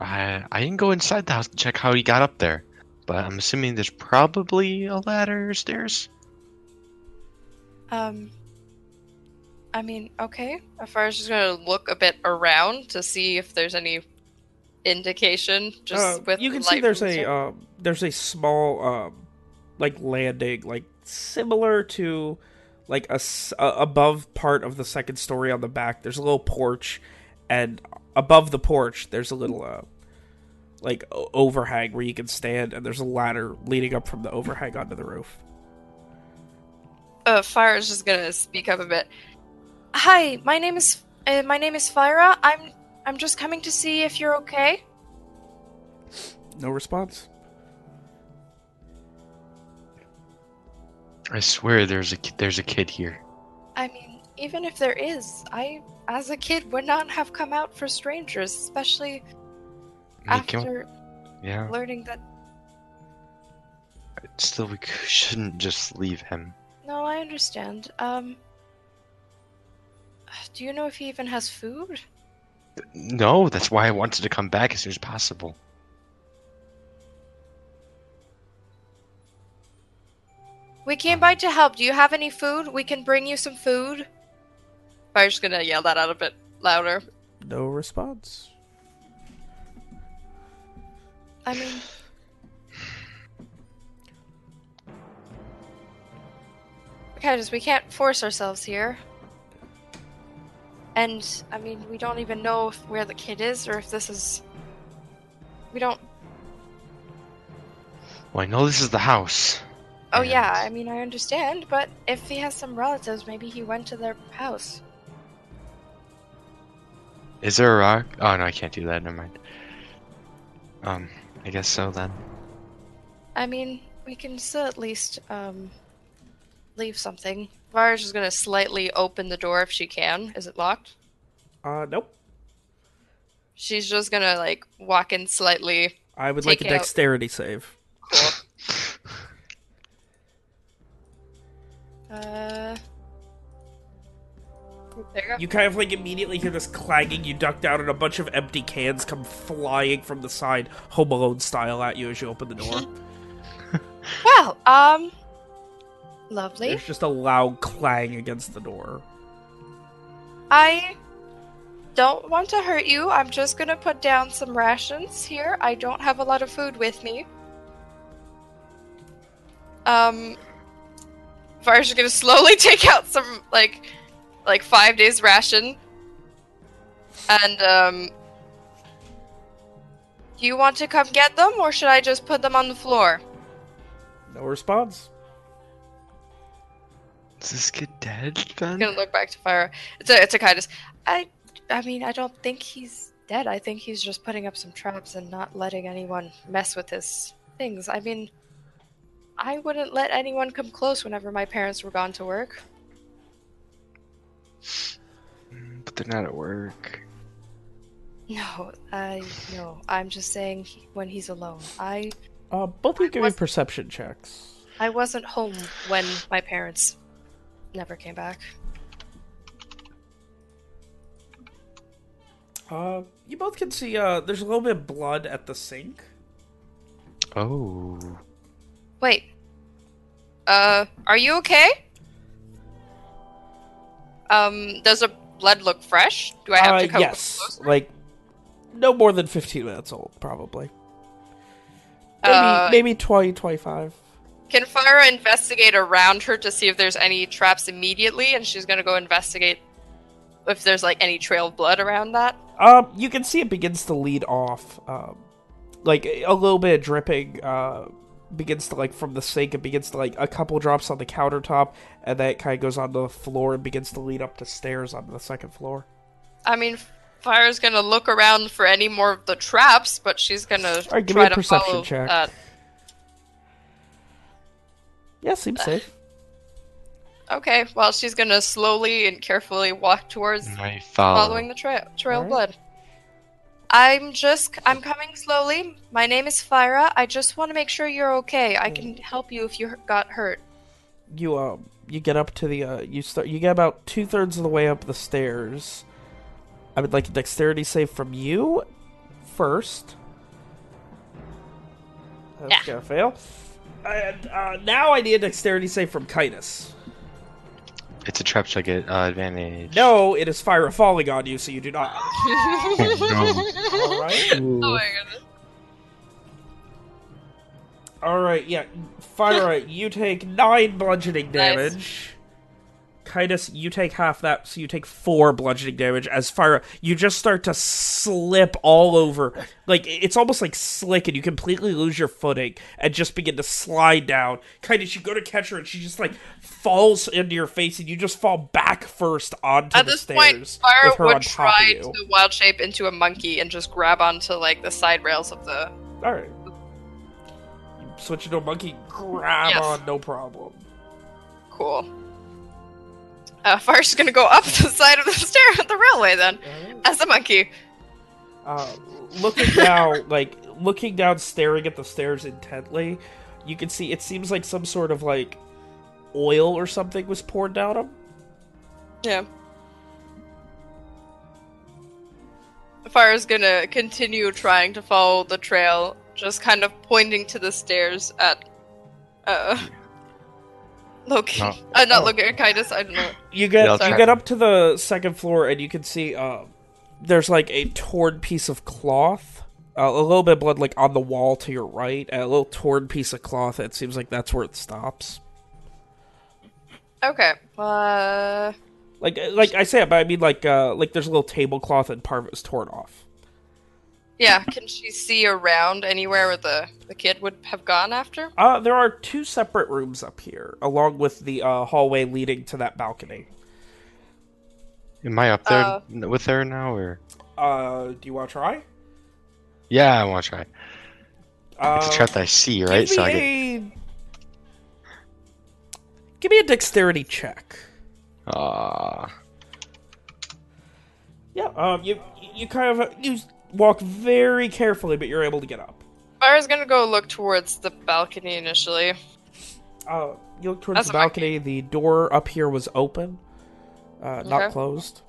Speaker 1: I I didn't go inside the house to check how he got up there, but I'm assuming there's probably a ladder or stairs.
Speaker 8: Um, I mean, okay.
Speaker 9: Fire's just gonna look a bit around to see if there's any indication. Just
Speaker 2: Uh,
Speaker 9: with
Speaker 2: you can see there's a
Speaker 9: stair.
Speaker 2: um, there's a small um, like landing like similar to like a, a- above part of the second story on the back there's a little porch and above the porch there's a little uh like overhang where you can stand and there's a ladder leading up from the overhang onto the roof
Speaker 9: uh, Fire is just gonna speak up a bit.
Speaker 8: Hi, my name is uh, my name is Fyra. I'm I'm just coming to see if you're okay.
Speaker 2: no response
Speaker 1: I swear there's a there's a kid here.
Speaker 8: I mean, even if there is, I as a kid would not have come out for strangers, especially
Speaker 1: I mean, can-
Speaker 8: after
Speaker 1: yeah,
Speaker 8: learning that.
Speaker 1: still we shouldn't just leave him.
Speaker 8: No, I understand. Um, do you know if he even has food?
Speaker 1: No, that's why I wanted to come back as soon as possible.
Speaker 8: We came by to help. Do you have any food? We can bring you some food.
Speaker 9: Fire's just gonna yell that out a bit louder.
Speaker 2: no response
Speaker 8: I mean, Candace, we can't force ourselves here. And I mean, we don't even know if, where the kid is or if this is. We don't.
Speaker 1: Well, I know this is the house.
Speaker 8: Oh
Speaker 1: And-
Speaker 8: yeah, I mean, I understand, but if he has some relatives, maybe he went to their house.
Speaker 1: Is there a rock? Oh no, I can't do that. Never mind. Um, I guess so then.
Speaker 8: I mean, we can still at least um leave something.
Speaker 9: Fire's is gonna slightly open the door if she can. Is it locked?
Speaker 2: uh nope
Speaker 9: She's just gonna like walk in slightly.
Speaker 2: i would like a
Speaker 9: Take out-
Speaker 2: dexterity save
Speaker 9: Cool.
Speaker 8: Uh,
Speaker 9: There you go.
Speaker 2: You kind of like immediately hear this clanging, you duck down, and a bunch of empty cans come flying from the side, Home Alone style, at you as you open the door.
Speaker 8: well, um, lovely.
Speaker 2: There's just a loud clang against the door.
Speaker 8: I don't want to hurt you. I'm just gonna put down some rations here. I don't have a lot of food with me.
Speaker 9: Um, Fire's just gonna slowly take out some like, like five days ration. And um,
Speaker 8: Do you want to come get them, or should I just put them on the floor?
Speaker 2: No response.
Speaker 1: Is this kid dead then?
Speaker 9: I'm gonna look back to Fire. It's a, it's a kindness.
Speaker 8: I
Speaker 4: I mean, I don't think he's dead. I think he's just putting up some traps and not letting anyone mess with his things. I mean, I wouldn't let anyone come close whenever my parents were gone to work.
Speaker 1: Mm, But they're not at work.
Speaker 4: No, I no. I'm just saying he- when he's alone. I
Speaker 2: Uh, both of you
Speaker 4: I
Speaker 2: give me perception checks.
Speaker 4: I wasn't home when my parents never came back.
Speaker 2: Uh, you both can see. Uh, there's a little bit of blood at the sink.
Speaker 1: Oh.
Speaker 8: Wait. Uh, are you okay? Um, does the blood look fresh? Do I have
Speaker 2: uh,
Speaker 8: to come
Speaker 2: yes,
Speaker 8: closer?
Speaker 2: like no more than 15 minutes old, probably. Maybe
Speaker 8: Uh,
Speaker 2: maybe 20, 25.
Speaker 8: Can Fyra investigate around her to see if there's any traps immediately? And she's gonna go investigate if there's like any trail of blood around that.
Speaker 2: Um, you can see it begins to lead off. Um, like a little bit of dripping. Uh, begins to like from the sink. It begins to like a couple drops on the countertop, and then it kind of goes onto the floor and begins to lead up to stairs on the second floor.
Speaker 8: I mean, fire's gonna look around for any more of the traps, but she's gonna
Speaker 2: Alright, give
Speaker 8: try
Speaker 2: me a
Speaker 8: to
Speaker 2: perception
Speaker 8: follow
Speaker 2: check.
Speaker 8: that.
Speaker 2: Yeah, seems safe.
Speaker 8: Okay, well, she's gonna slowly and carefully walk towards following the trail trail of
Speaker 2: Alright.
Speaker 8: blood. I'm just I'm coming slowly. My name is Fyra. I just want to make sure you're okay. I can help you if you got hurt.
Speaker 2: you um you get up to the uh you start you get about two thirds of the way up the stairs. I would like a dexterity save from you first. That's
Speaker 8: Yeah.
Speaker 2: gonna fail. And uh, now I need a dexterity save from Kitus.
Speaker 1: It's a trap, so I get uh, advantage.
Speaker 2: No, it is fire falling on you, so you do not.
Speaker 1: Oh,
Speaker 2: All right.
Speaker 8: Oh my goodness.
Speaker 2: All right. Yeah, fire. you take nine bludgeoning
Speaker 8: Nice.
Speaker 2: damage. Kitus, you take half that, so you take four bludgeoning damage. As Fire, you just start to slip all over. Like, it's almost like slick, and you completely lose your footing and just begin to slide down. Kitus, you go to catch her, and she just, like, falls into your face, and you just fall back first onto
Speaker 8: At
Speaker 2: the
Speaker 8: this
Speaker 2: stairs.
Speaker 8: point,
Speaker 2: with
Speaker 8: Fyra
Speaker 2: her on
Speaker 8: would try to wild shape into a monkey and just grab onto like the side rails of the.
Speaker 2: Alright. Switch into a monkey, grab
Speaker 8: Yes.
Speaker 2: on, no problem.
Speaker 8: Cool. Uh, Fyra's gonna go up the side of the stair at the railway then, as a monkey.
Speaker 2: Uh, looking down, like looking down, staring at the stairs intently, you can see it seems like some sort of like oil or something was poured down them.
Speaker 8: Yeah. Fyra's gonna continue trying to follow the trail, just kind of pointing to the stairs at uh Loki.
Speaker 1: No.
Speaker 8: Uh, not
Speaker 2: Oh.
Speaker 8: Loki or Kitus, I don't know.
Speaker 2: You get
Speaker 1: Yeah, I'll
Speaker 2: you get up to the second floor and you can see uh, there's like a torn piece of cloth, uh, a little bit of blood like on the wall to your right, and a little torn piece of cloth. It seems like that's where it stops.
Speaker 8: Okay. Uh
Speaker 2: Like like I say it, but I mean like uh, like there's a little tablecloth and part of it is torn off.
Speaker 8: Yeah, can she see around anywhere where the, the kid would have gone after?
Speaker 2: Uh, there are two separate rooms up here, along with the uh, hallway leading to that balcony.
Speaker 1: Am I up there
Speaker 8: Uh,
Speaker 1: with her now, or?
Speaker 2: Uh, do you want to try?
Speaker 1: Yeah, I want to try.
Speaker 2: Uh,
Speaker 1: It's a trap that I see,
Speaker 2: give
Speaker 1: right?
Speaker 2: me
Speaker 1: So I get.
Speaker 2: a... Give me a dexterity check.
Speaker 1: Ah.
Speaker 2: Yeah. Um. You you kind of you walk very carefully, but you're able to get up.
Speaker 8: Fyra's gonna go look towards the balcony initially.
Speaker 2: Uh, you look towards
Speaker 8: That's
Speaker 2: the balcony. The door up here was open, uh, not
Speaker 8: Okay.
Speaker 2: closed.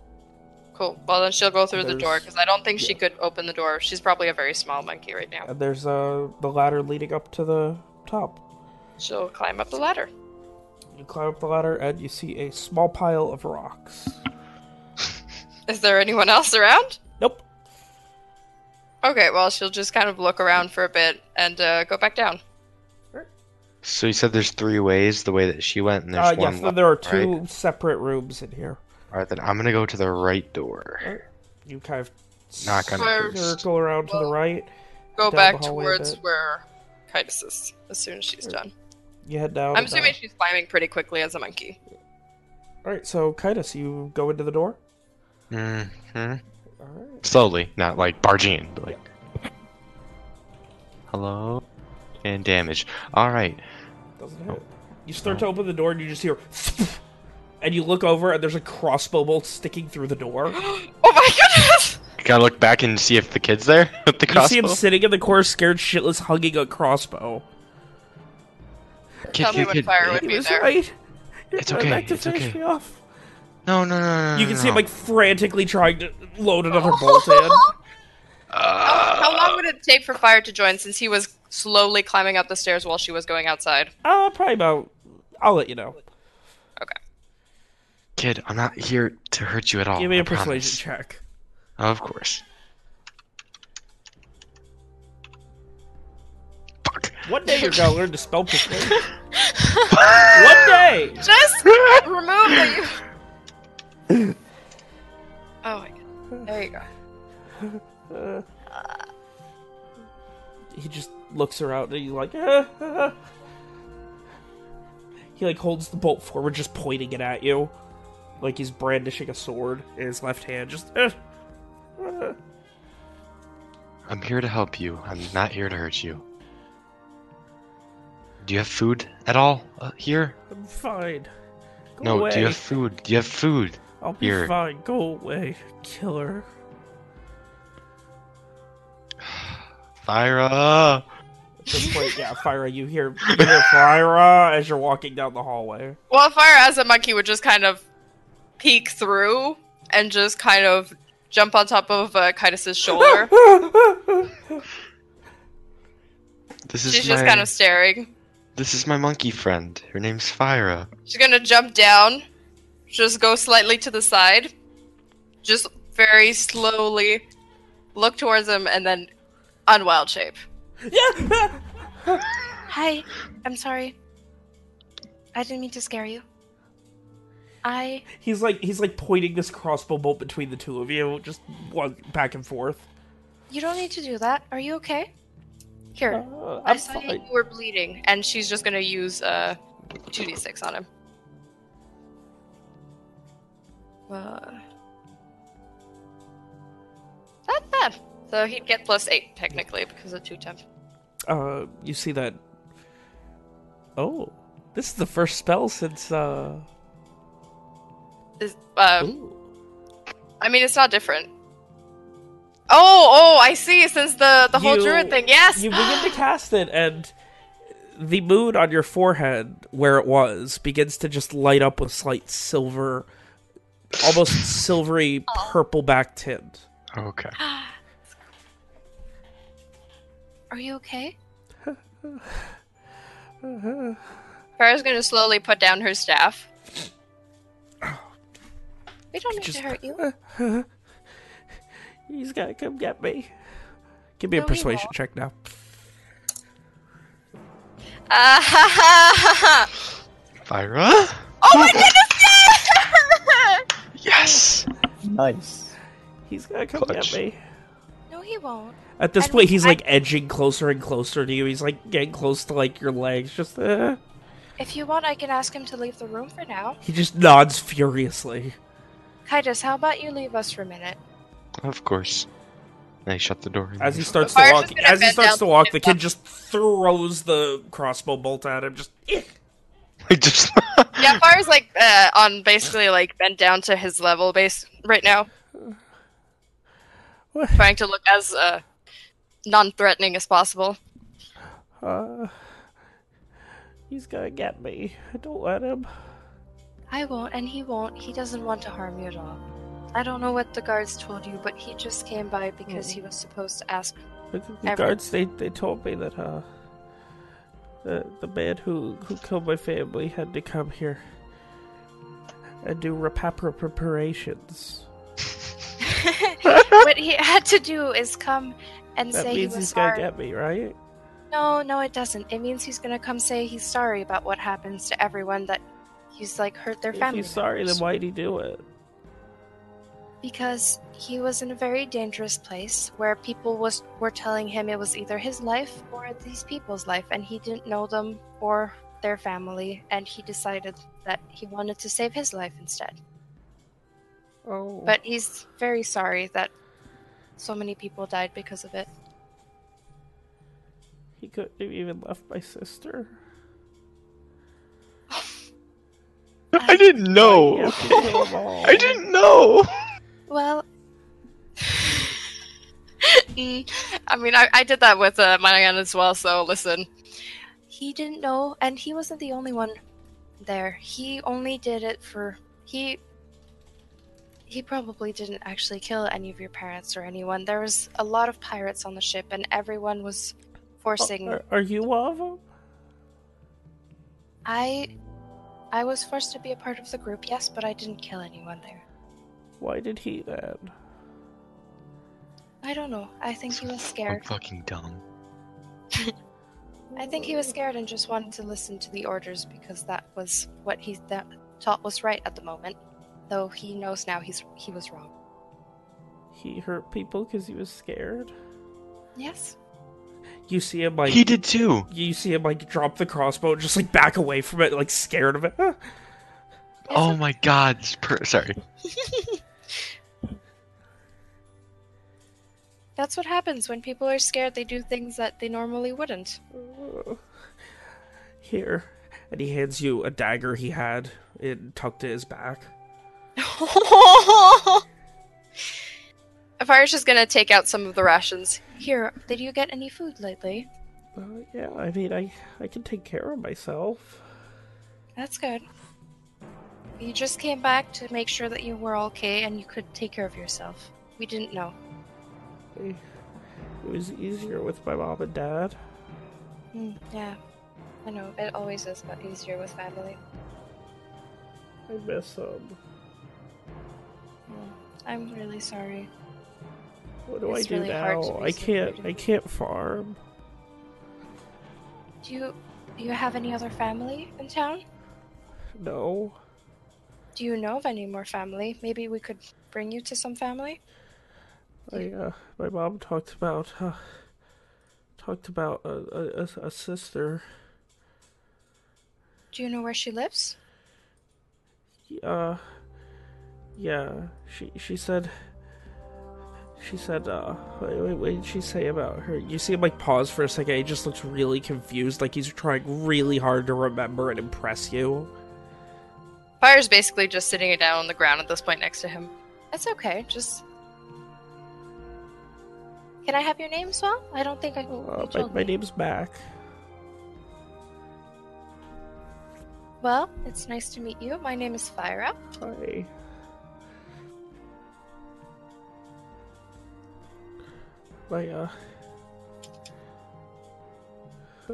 Speaker 8: Cool. Well, then she'll go through the door because I don't think she could open the door. She's probably a very small monkey right now.
Speaker 2: And there's uh the ladder leading up to the top.
Speaker 8: She'll climb up the ladder.
Speaker 2: You climb up the ladder and you see a small pile of rocks.
Speaker 8: Is there anyone else around?
Speaker 2: Nope.
Speaker 8: Okay, well, she'll just kind of look around for a bit and uh, go back down.
Speaker 1: So you said there's three ways the way that she went, and there's
Speaker 2: Uh,
Speaker 1: one
Speaker 2: yes,
Speaker 1: left,
Speaker 2: there are two
Speaker 1: right?
Speaker 2: separate rooms in here.
Speaker 1: All right, then I'm gonna go to the right door.
Speaker 2: You kind of
Speaker 1: Knock on it
Speaker 8: Fire-
Speaker 1: first.
Speaker 2: circle around to the
Speaker 8: Well-
Speaker 2: right.
Speaker 8: Go
Speaker 2: Down
Speaker 8: back
Speaker 2: hallway a
Speaker 8: towards
Speaker 2: bit.
Speaker 8: where Kitus is as soon as she's done.
Speaker 2: You head down.
Speaker 8: I'm
Speaker 2: and,
Speaker 8: assuming
Speaker 2: uh,
Speaker 8: she's climbing pretty quickly as a monkey.
Speaker 2: All right, so Kitus, you go into the door.
Speaker 1: Mm-hmm.
Speaker 2: Alright.
Speaker 1: Slowly, not like barging in, but like. Hello? And damage. Alright.
Speaker 2: Doesn't oh. hit. You start oh. to open the door and you just hear, and you look over and there's a crossbow bolt sticking through the door.
Speaker 8: Oh my goodness!
Speaker 1: Gotta look back and see if the kid's there with the
Speaker 2: You see him sitting in the corner, scared shitless, hugging a crossbow.
Speaker 1: Kid,
Speaker 8: Tell me
Speaker 1: kid,
Speaker 8: when
Speaker 1: kid.
Speaker 8: fire would be there.
Speaker 2: right. You're
Speaker 1: It's okay,
Speaker 2: Back to
Speaker 1: it's
Speaker 2: finish
Speaker 1: okay.
Speaker 2: me off.
Speaker 1: No, no, no, no, no.
Speaker 2: You can
Speaker 1: no,
Speaker 2: see him
Speaker 1: no.
Speaker 2: like frantically trying to load another bolt in.
Speaker 8: How, how long would it take for Fire to join since he was slowly climbing up the stairs while she was going outside?
Speaker 2: Uh, probably about. I'll let you know. Okay.
Speaker 1: Kid, I'm not here to hurt you at all.
Speaker 2: Give me
Speaker 1: I
Speaker 2: a persuasion
Speaker 1: promise.
Speaker 2: check.
Speaker 1: Of course. Fuck.
Speaker 2: One day you're gonna learn to spell persuasion. One day.
Speaker 8: Just remove the. Oh my god. There you go.
Speaker 2: Uh, he just looks around and he's like, "Eh, eh." he like holds the bolt forward, just pointing it at you, like he's brandishing a sword in his left hand. Just. Eh.
Speaker 1: I'm here to help you. I'm not here to hurt you. Do you have food at all uh, here?
Speaker 2: I'm fine. Go
Speaker 1: no,
Speaker 2: away.
Speaker 1: do you have food? Do you have food?
Speaker 2: I'll be
Speaker 1: here?
Speaker 2: fine. Go away, killer.
Speaker 1: Fyra!
Speaker 2: At this point, yeah, Fyra, you hear, you hear Fyra as you're walking down the hallway.
Speaker 8: Well, Fire as a monkey would just kind of peek through and just kind of jump on top of uh, Kitus's shoulder.
Speaker 1: This is
Speaker 8: She's
Speaker 1: my
Speaker 8: just kind of staring.
Speaker 1: this is my monkey friend. Her name's Fyra.
Speaker 8: She's gonna jump down, just go slightly to the side, just very slowly look towards him, and then unwild shape.
Speaker 2: yeah.
Speaker 4: Hi, I'm sorry. I didn't mean to scare you. I
Speaker 2: He's like he's like pointing this crossbow bolt between the two of you, just one back and forth.
Speaker 4: you don't need to do that. Are you okay? Here.
Speaker 2: Uh,
Speaker 8: I
Speaker 2: I'm
Speaker 8: saw
Speaker 2: fine.
Speaker 8: you were bleeding, and she's just gonna use uh, 2d6 on him. Uh, not bad. So he'd get plus 8, technically, because of 2 temp.
Speaker 2: Uh, you see that? Oh, this is the first spell since uh.
Speaker 8: Is, uh,
Speaker 2: ooh.
Speaker 8: I mean, it's not different. Oh, oh, I see. Since the the whole
Speaker 2: You-
Speaker 8: druid thing, yes.
Speaker 2: You begin to cast it, and the moon on your forehead, where it was, begins to just light up with slight silver, almost silvery purple back tint.
Speaker 1: Okay.
Speaker 4: Are you okay?
Speaker 8: Fyra's gonna slowly put down her staff.
Speaker 4: We don't need
Speaker 2: Just-
Speaker 4: to hurt you.
Speaker 2: He's gotta come get me. Give me a
Speaker 4: No, he
Speaker 2: persuasion check now.
Speaker 8: Ah ha ha ha ha!
Speaker 1: Fyra?
Speaker 8: Oh my goodness!
Speaker 1: Yes!
Speaker 5: Nice.
Speaker 2: He's gonna come
Speaker 1: Clutch.
Speaker 2: get me.
Speaker 4: No, he won't.
Speaker 2: At this
Speaker 4: And
Speaker 2: point, he's
Speaker 4: I-
Speaker 2: like edging closer and closer to you. He's like getting close to like your legs. Just uh.
Speaker 4: If you want, I can ask him to leave the room for now.
Speaker 2: he just nods furiously.
Speaker 4: Titus, how about you leave us for a minute?
Speaker 1: Of course. And I shut the door.
Speaker 2: As he starts to walk, as he starts to walk, the kid just throws the crossbow bolt at him. Just "Eh."
Speaker 1: just
Speaker 8: yeah, Fire's like uh, on basically like bent down to his level base right now,
Speaker 2: What?
Speaker 8: trying to look as uh, non-threatening as possible.
Speaker 2: Uh, he's gonna get me. I don't let him.
Speaker 4: I won't, and he won't. He doesn't want to harm you at all. I don't know what the guards told you, but he just came by because he was supposed to ask.
Speaker 2: The, the
Speaker 4: Ever.
Speaker 2: guards they, they told me that uh the the man who who killed my family had to come here and do repapra preparations.
Speaker 4: what he had to do is come and
Speaker 2: That
Speaker 4: say he
Speaker 2: means
Speaker 4: was
Speaker 2: he's gonna
Speaker 4: sorry.
Speaker 2: get me, right?
Speaker 4: No, no, it doesn't. It means he's gonna come say he's sorry about what happens to everyone that he's like hurt their
Speaker 2: If
Speaker 4: family.
Speaker 2: he's sorry, then why'd he do it?
Speaker 4: Because he was in a very dangerous place where people was were telling him it was either his life or these people's life, and he didn't know them or their family, and he decided that he wanted to save his life instead.
Speaker 2: Oh.
Speaker 8: But he's very sorry that so many people died because of it.
Speaker 2: he couldn't have even left my sister.
Speaker 10: I didn't know.
Speaker 2: You have to kill them all.
Speaker 10: I didn't know.
Speaker 8: Well,
Speaker 11: Mm, I mean, I, I did that with uh, Mayan as well. So listen,
Speaker 8: he didn't know, and he wasn't the only one there. He only did it for he. He probably didn't actually kill any of your parents or anyone. There was a lot of pirates on the ship, and everyone was forcing.
Speaker 2: Are, are you one of them?
Speaker 8: I, I was forced to be a part of the group, yes, but I didn't kill anyone there.
Speaker 2: Why did he then?
Speaker 8: I don't know. I think he was scared.
Speaker 1: I'm
Speaker 8: scared.
Speaker 1: fucking dumb.
Speaker 8: I think he was scared and just wanted to listen to the orders because that was what he th- thought was right at the moment. Though he knows now he's he was wrong.
Speaker 2: He hurt people because he was scared.
Speaker 8: Yes.
Speaker 2: You see him like
Speaker 1: He did too.
Speaker 2: you see him like drop the crossbow and just like back away from it, like scared of it.
Speaker 1: Oh my god. Per- sorry.
Speaker 8: That's what happens when people are scared. They do things that they normally wouldn't.
Speaker 2: Here, and he hands you a dagger he had it tucked to his back.
Speaker 11: Fire's just gonna take out some of the rations.
Speaker 8: Here, did you get any food lately?
Speaker 2: Uh, yeah, I mean, I I can take care of myself.
Speaker 8: That's good. You just came back to make sure that you were okay and you could take care of yourself. We didn't know.
Speaker 2: It was easier with my mom and dad.
Speaker 8: Hmm, yeah. I know. It always is but easier with family.
Speaker 2: I miss them.
Speaker 8: Hmm, I'm really sorry.
Speaker 2: What do
Speaker 8: It's
Speaker 2: I do
Speaker 8: really
Speaker 2: now? I can't. I can't farm.
Speaker 8: Do you do you have any other family in town?
Speaker 2: No.
Speaker 8: Do you know of any more family? Maybe we could bring you to some family.
Speaker 2: I uh, my mom talked about uh, talked about a, a, a, a sister.
Speaker 8: Do you know where she lives?
Speaker 2: Uh, yeah. She she said. She said, uh, wait, wait, what did she say about her? You see him, like, pause for a second. He just looks really confused, like he's trying really hard to remember and impress you.
Speaker 11: Fire's basically just sitting it down on the ground at this point next to him.
Speaker 8: That's okay. Just. Can I have your name, Swell? I don't think I.
Speaker 2: Uh, my, my name's Mac.
Speaker 8: Well, it's nice to meet you. My name is Fyra.
Speaker 2: Hi. My, uh... uh,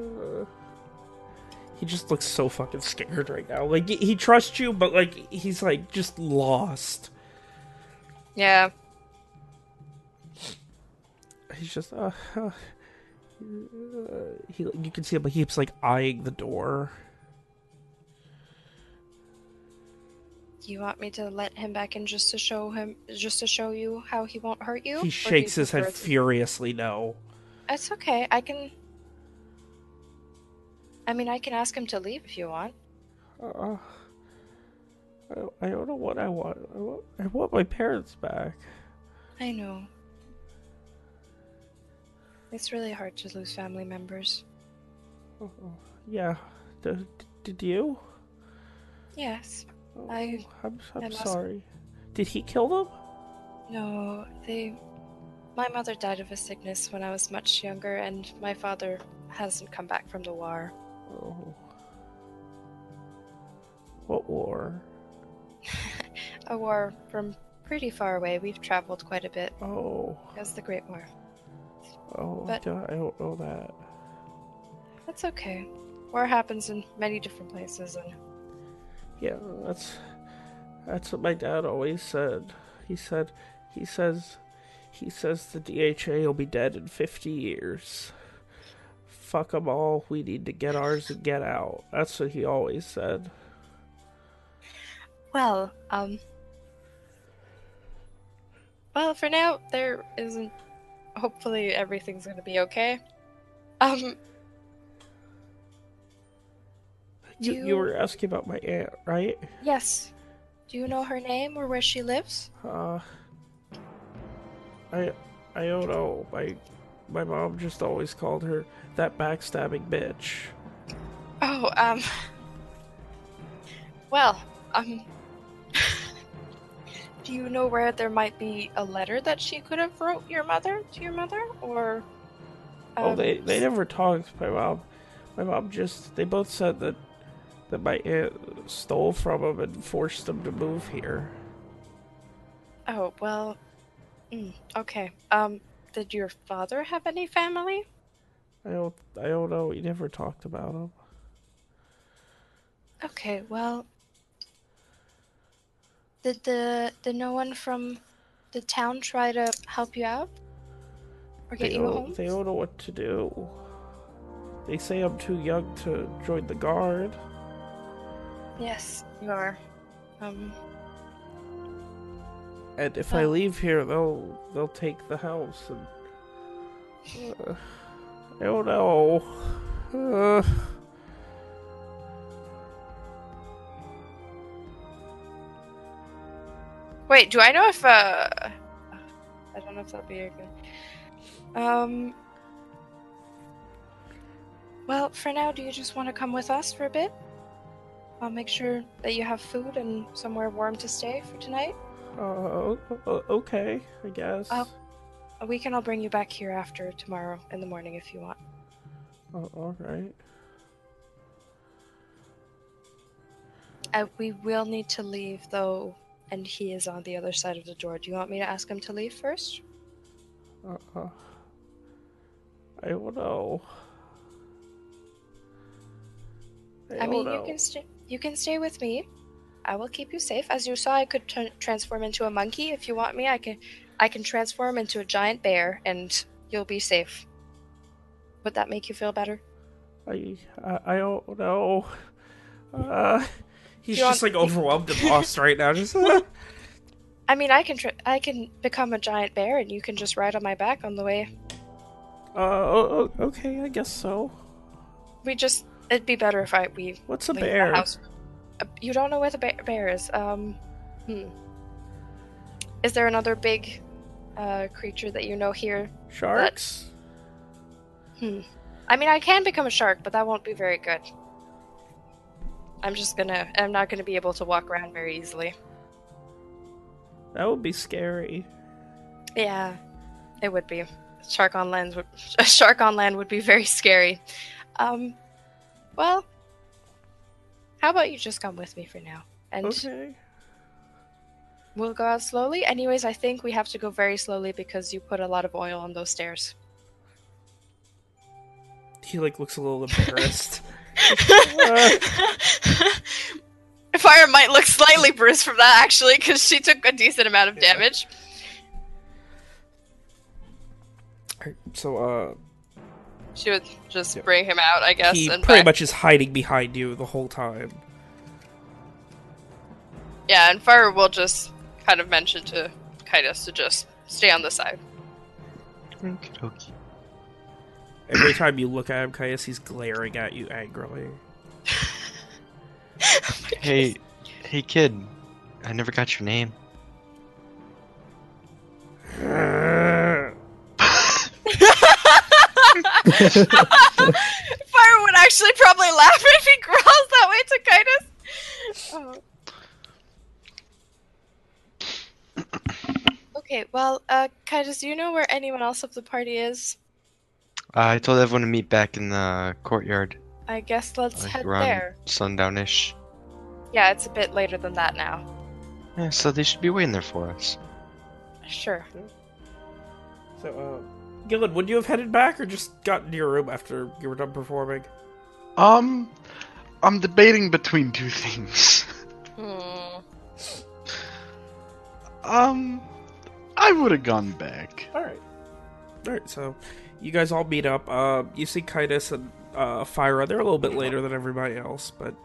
Speaker 2: He just looks so fucking scared right now. Like, he- he trusts you, but, like, he's, like, just lost.
Speaker 11: Yeah.
Speaker 2: He's just, uh... uh he, you can see him, but he keeps, like, eyeing the door.
Speaker 8: Do you want me to let him back in just to show him, just to show you how he won't hurt you?
Speaker 2: He shakes his head furiously no.
Speaker 8: It's okay. I can. I mean, I can ask him to leave if you want.
Speaker 2: Uh, I, don't- I don't know what I want. I want. I want my parents back.
Speaker 8: I know. It's really hard to lose family members.
Speaker 2: Oh, yeah. D- did you?
Speaker 8: Yes.
Speaker 2: Oh,
Speaker 8: I-
Speaker 2: I'm, I'm
Speaker 8: I
Speaker 2: sorry. Did he kill them?
Speaker 8: No, they. My mother died of a sickness when I was much younger, and my father hasn't come back from the war.
Speaker 2: Oh. What war?
Speaker 8: A war from pretty far away. We've traveled quite a bit.
Speaker 2: Oh.
Speaker 8: It was the Great War.
Speaker 2: Oh,
Speaker 8: But-
Speaker 2: I don't- I don't know that.
Speaker 8: That's okay. War happens in many different places, and
Speaker 2: Yeah, that's that's what my dad always said. He said he says he says the DHA will be dead in 50 years. Fuck them all. We need to get ours and get out. That's what he always said.
Speaker 8: Well, um. Well, for now, there isn't. Hopefully, everything's gonna be okay. Um,
Speaker 2: You, you
Speaker 8: you-
Speaker 2: were asking about my aunt, right?
Speaker 8: yes. Do you know her name or where she lives?
Speaker 2: Uh, I I don't know. My my mom just always called her that backstabbing bitch.
Speaker 5: Oh, um. Well, um.
Speaker 8: Do you know where there might be a letter that she could have wrote your mother to your mother, or?
Speaker 2: oh,
Speaker 8: um,
Speaker 2: they they never talked. My mom, my mom just they both said that that my aunt stole from them and forced them to move here.
Speaker 8: Oh well. Mm, okay. Um. Did your father have any family?
Speaker 2: I don't I don't know. We never talked about them.
Speaker 8: Okay. Well. Did the did no one from the town try to help you out or get
Speaker 2: They
Speaker 8: you home?
Speaker 2: they don't know what to do. They say I'm too young to join the guard.
Speaker 8: Yes, you are. Um.
Speaker 2: And if I leave here, they'll they'll take the house, and uh, I don't know. Uh,
Speaker 5: Wait, do I know if, uh. I don't know if that'll be a good.
Speaker 8: Um. Well, for now, do you just want to come with us for a bit? I'll make sure that you have food and somewhere warm to stay for tonight.
Speaker 2: uh, okay, I guess.
Speaker 8: Oh. We can all bring you back here after tomorrow in the morning if you want.
Speaker 2: Oh, all right.
Speaker 8: Uh, we will need to leave though, and he is on the other side of the door. Do you want me to ask him to leave first?
Speaker 2: Uh, I don't know. I,
Speaker 8: I
Speaker 2: don't I
Speaker 8: mean,
Speaker 2: know.
Speaker 8: you can stay. You can stay with me. I will keep you safe. As you saw, I could t- transform into a monkey. If you want me, I can. I can transform into a giant bear, and you'll be safe. Would that make you feel better?
Speaker 2: I, I, I don't know. Uh, he's just
Speaker 8: want-
Speaker 2: like overwhelmed and lost right now. Just uh,
Speaker 8: I mean, I can. Tr- I can become a giant bear, and you can just ride on my back on the way.
Speaker 2: uh, okay, I guess so.
Speaker 8: We just. It'd be better if I we
Speaker 2: What's a bear?
Speaker 8: house. Uh, You don't know where the bear, bear is. Um, hmm. Is there another big uh, creature that you know here?
Speaker 2: Sharks?
Speaker 8: Hmm. I mean, I can become a shark, but that won't be very good. I'm just gonna. I'm not gonna be able to walk around very easily.
Speaker 2: That would be scary.
Speaker 8: Yeah, it would be. Shark on land would. A shark on land would be very scary. Um. Well. How about you just come with me for now, and
Speaker 2: Okay.
Speaker 8: we'll go out slowly. Anyways, I think we have to go very slowly because you put a lot of oil on those stairs.
Speaker 2: He like looks a little embarrassed.
Speaker 5: Fire might look slightly bruised from that, actually, because she took a decent amount of damage.
Speaker 2: Alright, so uh,
Speaker 5: She would just
Speaker 2: Yep.
Speaker 5: bring him out, I guess.
Speaker 2: he
Speaker 5: and
Speaker 2: pretty
Speaker 5: back-
Speaker 2: much is hiding behind you the whole time.
Speaker 5: Yeah, and Fire will just kind of mention to Kitus to just stay on the side.
Speaker 1: Okey-dokey.
Speaker 2: Every time you look at him, Caius, he's glaring at you angrily.
Speaker 1: Hey, hey, kid. I never got your name.
Speaker 5: Fire would actually probably laugh if he growls that way to Kitus. Oh.
Speaker 8: Okay, well, uh, Kaitis, do you know where anyone else of the party is?
Speaker 1: I told everyone to meet back in the courtyard,
Speaker 8: I guess let's
Speaker 1: like
Speaker 8: head
Speaker 1: around
Speaker 8: there.
Speaker 1: sundownish.
Speaker 8: Yeah, it's a bit later than that now.
Speaker 1: Yeah, so they should be waiting there for us.
Speaker 8: Sure.
Speaker 2: So, uh, Gillen, would you have headed back or just gotten to your room after you were done performing?
Speaker 3: Um, I'm debating between two things.
Speaker 5: Hmm.
Speaker 3: Um, I would have gone back.
Speaker 2: Alright. Alright, so you guys all meet up. Uh, you see Kitus and uh, Fyra. They're a little bit later than everybody else, but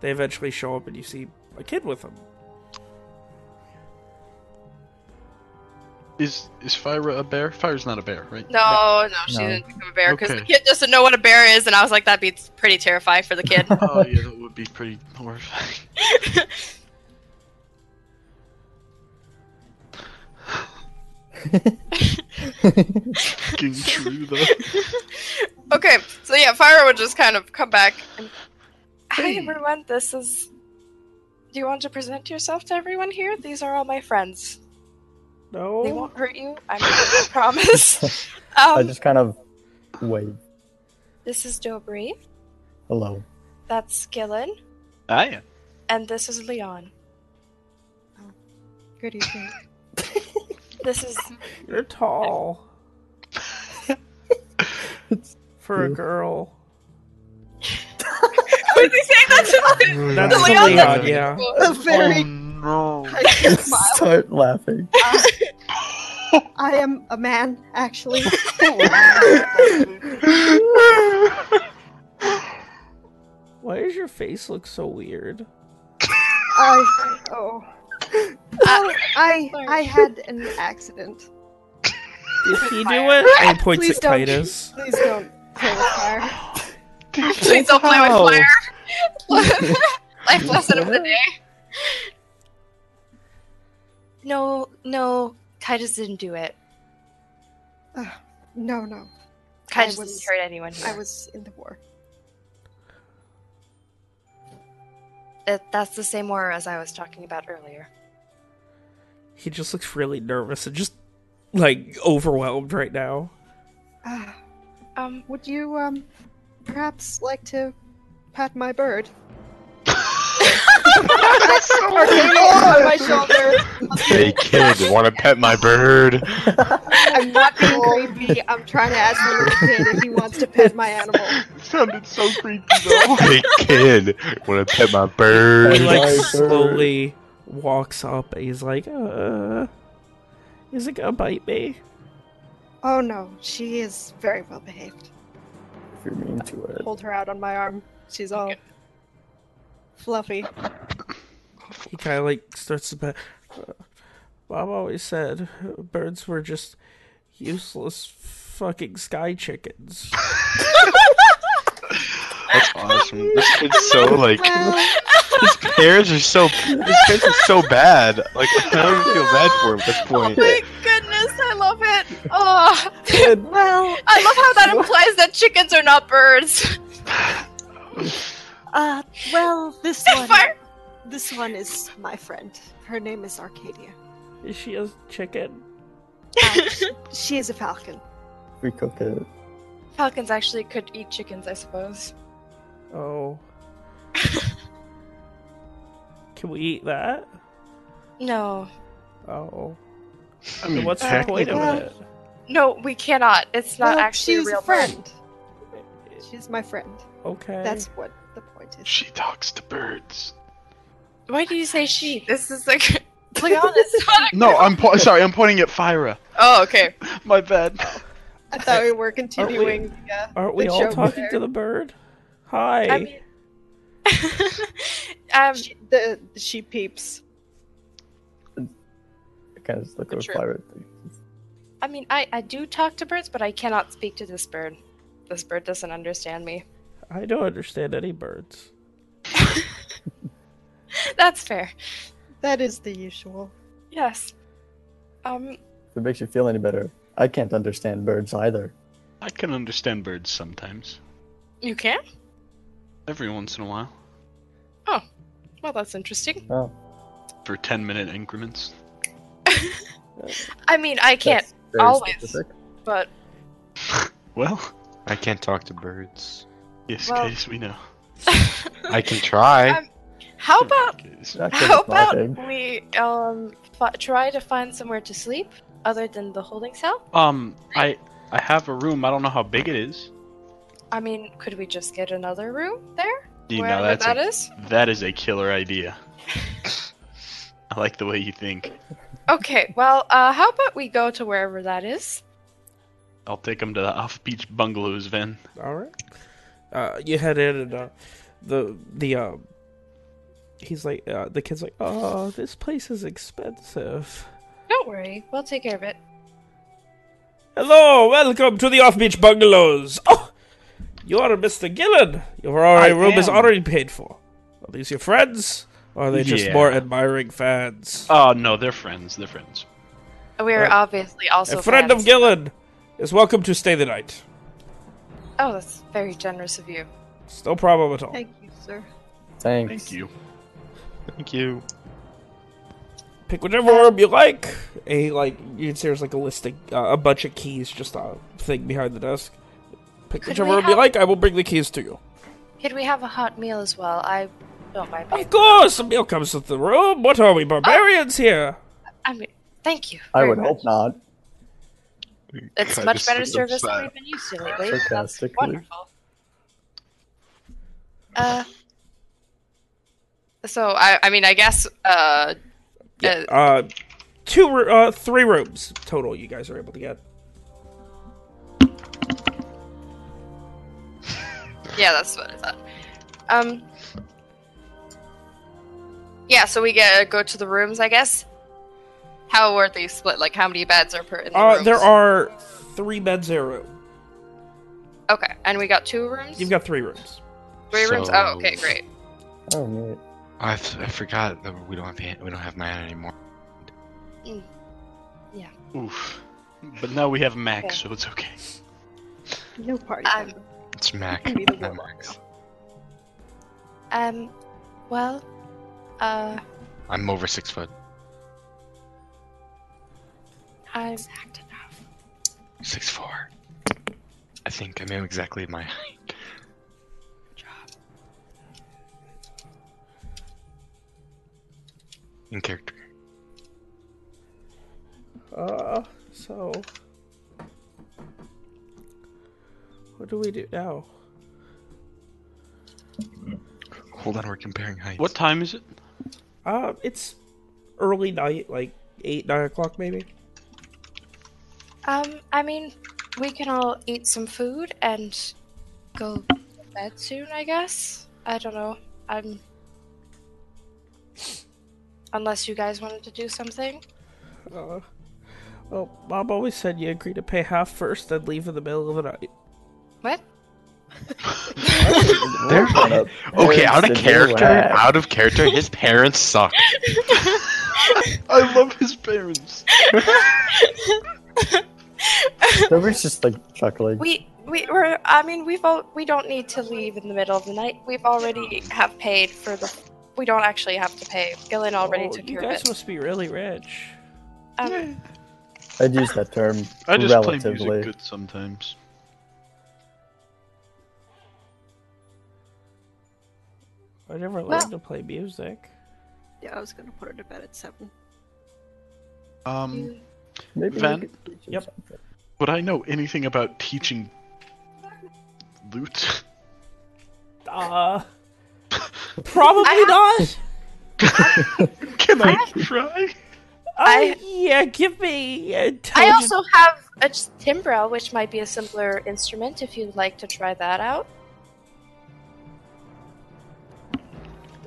Speaker 2: they eventually show up and you see a kid with them.
Speaker 3: Is is Fyra a bear? Fire's not a bear, right?
Speaker 5: No, no, she
Speaker 12: No.
Speaker 5: didn't become a bear because the kid doesn't know what a bear is, and I was like, that'd be pretty terrifying for the kid.
Speaker 3: oh yeah, that would be pretty horrifying. Fucking true though.
Speaker 8: Okay, so yeah, Fire would just kind of come back and. Hi everyone, this is. Do you want to present yourself to everyone here? These are all my friends.
Speaker 2: No.
Speaker 8: They won't hurt you. I'm I promise.
Speaker 5: I
Speaker 8: Um,
Speaker 5: just kind of wave.
Speaker 8: this is Dobry.
Speaker 5: Hello.
Speaker 8: That's Gillen,
Speaker 3: Ah, yeah.
Speaker 8: and this is Leon.
Speaker 6: Good evening.
Speaker 8: This is
Speaker 2: You're tall. For a
Speaker 5: true.
Speaker 2: girl.
Speaker 8: Was he saying that to
Speaker 2: That's
Speaker 8: to
Speaker 2: the
Speaker 8: Leon?
Speaker 2: Leon, yeah.
Speaker 6: A very
Speaker 3: Oh no.
Speaker 6: smile.
Speaker 5: Start laughing.
Speaker 6: Uh, I am a man, actually.
Speaker 2: Why does your face look so weird?
Speaker 6: I oh. Well, I I had an accident.
Speaker 2: Did he do it? Oh, he points
Speaker 6: Please
Speaker 2: at
Speaker 6: don't.
Speaker 2: Titus.
Speaker 6: Please don't play with fire.
Speaker 8: Please don't play with
Speaker 3: How?
Speaker 8: fire. Life lesson of the day. No, no, Titus didn't do it.
Speaker 6: No, no.
Speaker 8: Titus
Speaker 6: was-
Speaker 8: didn't hurt anyone here.
Speaker 6: I was in the war.
Speaker 8: It, that's the same war as I was talking about earlier.
Speaker 2: He just looks really nervous and just like overwhelmed right now.
Speaker 6: Ah,
Speaker 8: Um,
Speaker 6: would you um perhaps like to pat my bird? Arcadia on my shoulder.
Speaker 1: Hey kid, want to pet my bird?
Speaker 6: I'm not being creepy. I'm trying to ask the kid if he wants to pet my animal.
Speaker 3: sounded so creepy though.
Speaker 1: Hey kid, want to pet my
Speaker 2: He
Speaker 1: bird?
Speaker 2: like
Speaker 5: My bird.
Speaker 2: slowly walks up and he's like, uh, is it gonna bite me?
Speaker 6: Oh no, she is very well behaved.
Speaker 5: If you're mean to it.
Speaker 6: Hold her out on my arm. She's all fluffy.
Speaker 2: He kind of like starts to pet. Uh, Mom always said birds were just useless fucking sky chickens.
Speaker 1: That's awesome. This kid's so like his parents are so his parents are so bad. Like I don't even feel bad for him at this point.
Speaker 8: Oh my goodness, I love it. Oh,
Speaker 6: Well,
Speaker 8: I love how that implies that chickens are not birds.
Speaker 6: uh, well, this one,
Speaker 8: Fire.
Speaker 6: this one is my friend. Her name is Arcadia.
Speaker 2: Is she a chicken?
Speaker 6: Uh, she, she is a falcon.
Speaker 5: We cook it.
Speaker 8: Falcons actually could eat chickens, I suppose.
Speaker 2: Oh. Can we eat that?
Speaker 8: No,
Speaker 2: Oh.
Speaker 3: I mean,
Speaker 2: what's the
Speaker 3: technically-
Speaker 2: point of it?
Speaker 8: no, we cannot. It's not
Speaker 6: Well,
Speaker 8: actually
Speaker 6: she's
Speaker 8: a real
Speaker 6: a friend.
Speaker 8: bird.
Speaker 6: She's my friend.
Speaker 2: Okay.
Speaker 6: That's what the point is.
Speaker 3: She talks to birds.
Speaker 8: Why do you say she? This is like, Leon is not
Speaker 3: No, I'm po- sorry. I'm pointing at Fyra.
Speaker 8: Oh, okay.
Speaker 3: My bad.
Speaker 6: I thought we were continuing. the, uh,
Speaker 2: Aren't we
Speaker 6: the
Speaker 2: all talking
Speaker 6: there.
Speaker 2: to the bird? Hi.
Speaker 8: I mean, um,
Speaker 6: She, the she peeps.
Speaker 5: I kind of just look over
Speaker 8: True.
Speaker 5: fire.
Speaker 8: I mean, I I do talk to birds, but I cannot speak to this bird. This bird doesn't understand me.
Speaker 2: I don't understand any birds.
Speaker 8: That's fair.
Speaker 6: That is the usual.
Speaker 8: Yes. Um,
Speaker 5: If it makes you feel any better, I can't understand birds either.
Speaker 3: I can understand birds sometimes.
Speaker 8: you can?
Speaker 3: Every once in a while.
Speaker 8: Oh, well, that's interesting.
Speaker 5: Oh,
Speaker 3: For 10 minute increments.
Speaker 8: I mean, I can't, always.
Speaker 5: specific.
Speaker 8: but
Speaker 3: Well,
Speaker 1: I can't talk to birds.
Speaker 3: yes,
Speaker 8: Well-
Speaker 3: case we know.
Speaker 1: I can try.
Speaker 8: Um, how about
Speaker 3: Case.
Speaker 5: That kid
Speaker 8: how
Speaker 5: is my
Speaker 8: about we um fi- try to find somewhere to sleep other than the holding cell?
Speaker 3: Um, I I have a room. I don't know how big it is.
Speaker 8: I mean, could we just get another room there?
Speaker 3: You
Speaker 8: Wherever
Speaker 3: know, that's
Speaker 8: that
Speaker 3: a,
Speaker 8: is?
Speaker 3: that is a killer idea. I like the way you think.
Speaker 8: Okay, well, uh, how about we go to wherever that is?
Speaker 3: I'll take him to the off-beach bungalows, Ven.
Speaker 2: All right. Uh, you head in and uh, the the um. He's like uh, the kid's like, oh, this place is expensive.
Speaker 8: Don't worry, we'll take care of it.
Speaker 2: Hello, welcome to the off-beach bungalows. Oh, you are Mr. Gillen. Your already
Speaker 3: I
Speaker 2: room is already paid for. Are these your friends, or are they just
Speaker 3: Yeah.
Speaker 2: more admiring fans?
Speaker 3: Oh no, they're friends. They're friends.
Speaker 8: We're
Speaker 2: Uh,
Speaker 8: obviously also
Speaker 2: a friend of
Speaker 8: fans.
Speaker 2: Gillen is welcome to stay the night.
Speaker 8: Oh, that's very generous of you.
Speaker 2: It's no problem at all.
Speaker 6: Thank you, sir.
Speaker 5: Thanks.
Speaker 3: Thank you.
Speaker 1: Thank you.
Speaker 2: Pick whichever room you like. A like you can see there's like a listing, uh, a bunch of keys, just a thing behind the desk. Pick
Speaker 8: Could
Speaker 2: whichever
Speaker 8: we
Speaker 2: room you like. I will bring the keys to you.
Speaker 8: Could we have a hot meal as well? I don't mind. paying
Speaker 2: Of course, a meal comes with the room. What are we barbarians here?
Speaker 8: I mean, thank you.
Speaker 5: I would
Speaker 8: much.
Speaker 5: hope not.
Speaker 8: It's
Speaker 1: God,
Speaker 8: much better service than we've been used to lately. That's wonderful. Uh, so I, I mean, I guess, uh,
Speaker 2: Yeah.
Speaker 8: uh,
Speaker 2: Uh, two, uh, three rooms total. You guys are able to get.
Speaker 8: Yeah, that's what I thought. Um, yeah, so we get go to the rooms, I guess. How are they split? Like, how many beds are per in the
Speaker 2: Uh,
Speaker 8: rooms?
Speaker 2: there are three beds in a room.
Speaker 8: Okay, and we got two rooms.
Speaker 2: You've got three rooms.
Speaker 8: three rooms. Oh, okay, great.
Speaker 5: Oh, neat.
Speaker 1: I, f- I forgot that we don't have Han- we don't have man anymore. Yeah.
Speaker 3: Oof. But now we have Max,
Speaker 8: Okay.
Speaker 3: so it's okay.
Speaker 6: No party.
Speaker 8: Um,
Speaker 6: time.
Speaker 1: It's Mac,
Speaker 6: Maybe the
Speaker 1: Max.
Speaker 8: Um, well, uh,
Speaker 1: I'm over six foot.
Speaker 8: I'm
Speaker 1: Six four. I think I am exactly my height. In character.
Speaker 2: Uh, so what do we do now?
Speaker 1: Hold on, we're comparing heights.
Speaker 3: What time is it?
Speaker 2: Uh, it's early night, like eight, nine o'clock, maybe.
Speaker 8: Um, I mean, we can all eat some food and go to bed soon, I guess. I don't know. I'm. Unless you guys wanted to do something.
Speaker 2: Uh, well, Mom always said you agree to pay half first, then leave in the middle of the night.
Speaker 8: What?
Speaker 1: There-
Speaker 5: What kind of
Speaker 1: Okay, out of
Speaker 5: parents did you
Speaker 1: character,
Speaker 5: have?
Speaker 1: out of character, his parents suck.
Speaker 3: I love his parents.
Speaker 5: Toby's just like chuckling.
Speaker 8: We we we're. I mean, we've all. We don't need to leave in the middle of the night. We've already have paid for the. We don't actually have to pay. Gillen already
Speaker 2: oh,
Speaker 8: took care of it.
Speaker 2: You guys
Speaker 8: it.
Speaker 2: must be really rich.
Speaker 8: Um,
Speaker 5: I'd use that term
Speaker 3: I just play
Speaker 5: relatively.
Speaker 3: music good sometimes.
Speaker 2: I never
Speaker 8: Well-
Speaker 2: learned to play music.
Speaker 6: Yeah, I was gonna put her to bed at seven.
Speaker 3: Um,
Speaker 5: Maybe we
Speaker 3: Van-
Speaker 5: could teach you
Speaker 2: Yep.
Speaker 5: something.
Speaker 3: would I know anything about teaching lute?
Speaker 2: Uh, probably not.
Speaker 3: Can I try?
Speaker 8: I-
Speaker 2: Uh, yeah, give me.
Speaker 8: I also have a timbrel, which might be a simpler instrument if you'd like to try that out.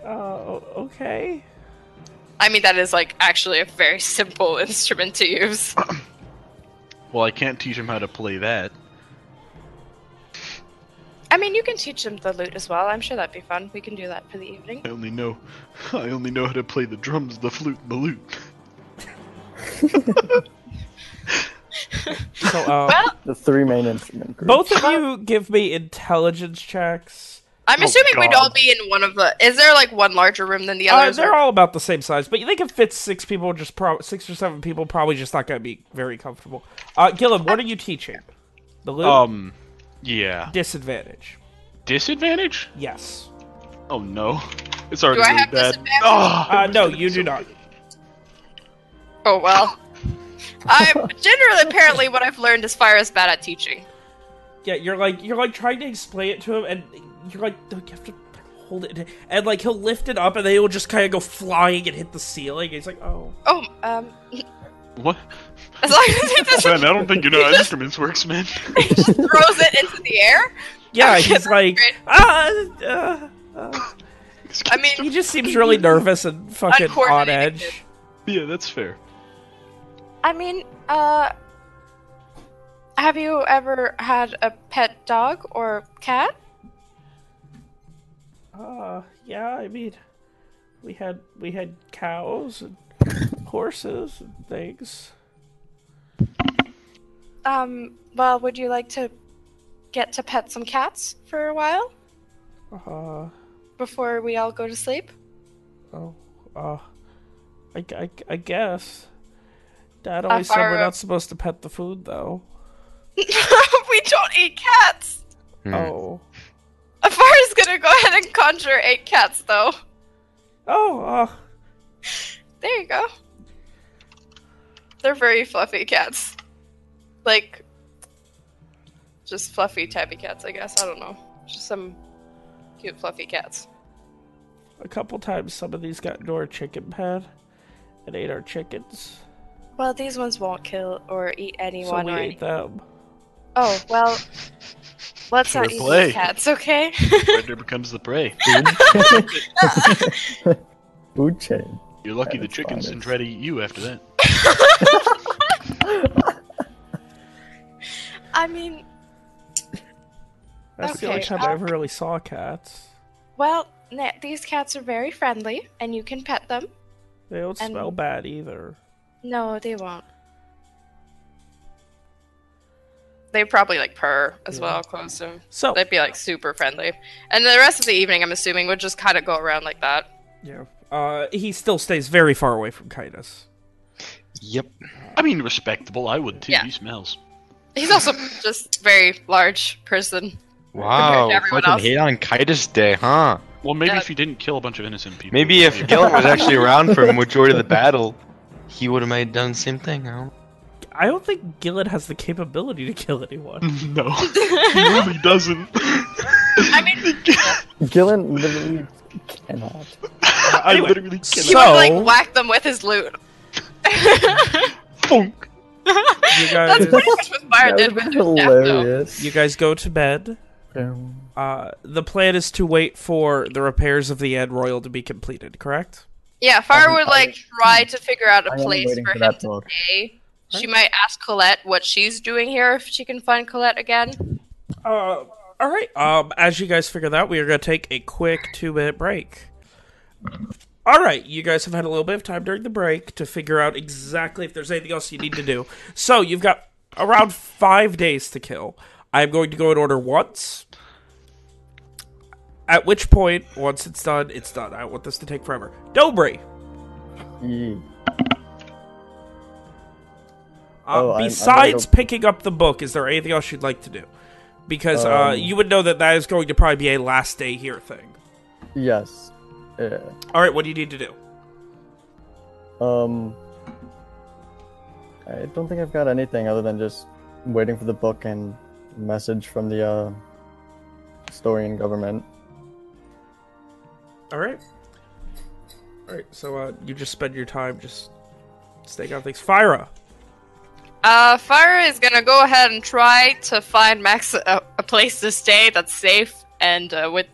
Speaker 2: Uh, okay.
Speaker 8: I mean, that is like actually a very simple instrument to use.
Speaker 3: Well, I can't teach him how to play that.
Speaker 8: I mean, you can teach him the lute as well. I'm sure that'd be fun. We can do that for the evening.
Speaker 3: I only know, I only know how to play the drums, the flute, and the lute.
Speaker 2: So, uh,
Speaker 8: Well,
Speaker 5: The three main instrument groups.
Speaker 2: both of you give me intelligence checks.
Speaker 8: I'm
Speaker 3: Oh,
Speaker 8: assuming we'd all be in one of the. Is there like one larger room than the
Speaker 2: Uh,
Speaker 8: others?
Speaker 2: they're
Speaker 8: or-
Speaker 2: all about the same size, but they can fit six people. Just pro- six or seven people, probably just not going to be very comfortable. Uh, Gillen, what are you teaching? The lute
Speaker 3: Um, yeah.
Speaker 2: disadvantage.
Speaker 3: Disadvantage?
Speaker 2: Yes.
Speaker 3: Oh no, it's already
Speaker 8: Do I have
Speaker 3: bad.
Speaker 8: disadvantage?
Speaker 3: Oh,
Speaker 2: Uh, no, you do not.
Speaker 8: Oh well. I'm generally apparently what I've learned is Fyra is bad at teaching.
Speaker 2: Yeah, you're like you're like trying to explain it to him, and you're like, "No, you have to hold it, and like he'll lift it up, and then he'll just kind of go flying and hit the ceiling. He's like, oh,
Speaker 8: Oh, um,
Speaker 3: What?
Speaker 8: as long as he doesn't
Speaker 3: Man, I don't think you know how instruments works, man.
Speaker 8: he just throws it into the air.
Speaker 2: yeah.
Speaker 8: Okay,
Speaker 2: He's like,
Speaker 8: great.
Speaker 2: ah, uh, uh.
Speaker 8: I mean,
Speaker 2: he just seems really nervous and fucking on edge.
Speaker 3: yeah, that's fair.
Speaker 8: I mean, uh, have you ever had a pet dog or cat?
Speaker 2: Uh, yeah. I mean, we had we had cows and horses and things.
Speaker 8: Um, well, would you like to get to pet some cats for a while
Speaker 2: Uh,
Speaker 8: before we all go to sleep?
Speaker 2: oh, uh, I, I, I guess. Dad
Speaker 8: Uh,
Speaker 2: always said we're not supposed to pet the food, though.
Speaker 8: we don't eat cats.
Speaker 1: Hmm.
Speaker 2: Oh.
Speaker 8: Afara's gonna go ahead and conjure eight cats, though.
Speaker 2: Oh, uh,
Speaker 8: There you go. They're very fluffy cats. Like, just fluffy, tabby cats, I guess. I don't know. Just some cute, fluffy cats.
Speaker 2: a couple times some of these got into our chicken pen and ate our chickens.
Speaker 8: Well, these ones won't kill or eat anyone.
Speaker 2: So
Speaker 8: anyone
Speaker 2: we
Speaker 8: or
Speaker 2: ate
Speaker 8: anything.
Speaker 2: them.
Speaker 8: Oh, well, let's not eat
Speaker 3: play.
Speaker 8: these cats, okay?
Speaker 3: Predator becomes the prey.
Speaker 5: Food chain.
Speaker 3: You're lucky the chickens
Speaker 5: fine.
Speaker 3: didn't try to eat you after that.
Speaker 8: I mean,
Speaker 2: That's the only
Speaker 8: Okay,
Speaker 2: time I ever really saw cats.
Speaker 8: well, these cats are very friendly, and you can pet them.
Speaker 2: They don't
Speaker 8: and-
Speaker 2: smell bad either.
Speaker 8: No, they won't. They probably like purr as
Speaker 2: Yeah.
Speaker 8: well, close to him.
Speaker 2: So,
Speaker 8: They'd be like super friendly. And the rest of the evening, I'm assuming, would just kind of go around like that.
Speaker 2: yeah. Uh, he still stays very far away from Kindness.
Speaker 1: Yep.
Speaker 3: I mean, respectable. I would too.
Speaker 8: Yeah.
Speaker 3: He smells.
Speaker 8: He's also just very large person.
Speaker 1: Wow. Fucking
Speaker 8: else.
Speaker 1: hate on Titus Day, huh?
Speaker 3: Well, maybe
Speaker 8: Yeah.
Speaker 3: if he didn't kill a bunch of innocent people.
Speaker 1: Maybe if Gillen was actually around for a majority of the battle, he would have made done the same thing. I don't...
Speaker 2: I don't think Gillen has the capability to kill anyone.
Speaker 3: no, he really doesn't.
Speaker 8: I mean,
Speaker 5: Gillen literally cannot.
Speaker 3: I
Speaker 2: Anyway,
Speaker 3: literally
Speaker 8: he
Speaker 3: cannot.
Speaker 2: So-
Speaker 8: would like whack them with his lute.
Speaker 3: Funk.
Speaker 2: You guys,
Speaker 8: That's much what Fyra
Speaker 5: That
Speaker 8: did with
Speaker 5: be
Speaker 8: his staff,
Speaker 5: hilarious.
Speaker 2: you guys go to bed.
Speaker 5: Um,
Speaker 2: Uh, the plan is to wait for the repairs of the Ed Royal to be completed, correct?
Speaker 8: Yeah,
Speaker 5: Fyra
Speaker 8: would like try to figure out a
Speaker 5: I am
Speaker 8: place for
Speaker 5: for
Speaker 8: him
Speaker 5: that
Speaker 8: to
Speaker 5: book.
Speaker 8: stay. She might ask Colette what she's doing here if she can find Colette again.
Speaker 2: Uh, all right. Um, as you guys figure that, out, we are going to take a quick two-minute break. All right, you guys have had a little bit of time during the break to figure out exactly if there's anything else you need to do. So you've got around five days to kill. I'm going to go in order once. At which point, once it's done, it's done. I don't want this to take forever. Dober.
Speaker 5: ye-
Speaker 2: Uh,
Speaker 5: Oh, I'm- I'm
Speaker 2: besides picking up the book, is there anything else you'd like to do? Because uh,
Speaker 5: Um,
Speaker 2: you would know that that is going to probably be a last day here thing.
Speaker 5: Yes. Yeah.
Speaker 2: All right, what do you need to do?
Speaker 5: Um. I don't think I've got anything other than just waiting for the book and message from the uh, Storian government.
Speaker 2: All right. All right, so uh, you just spend your time just staying on things. Fyra.
Speaker 8: Uh, Fyra is gonna go ahead and try to find Max a, a place to stay that's safe and uh, with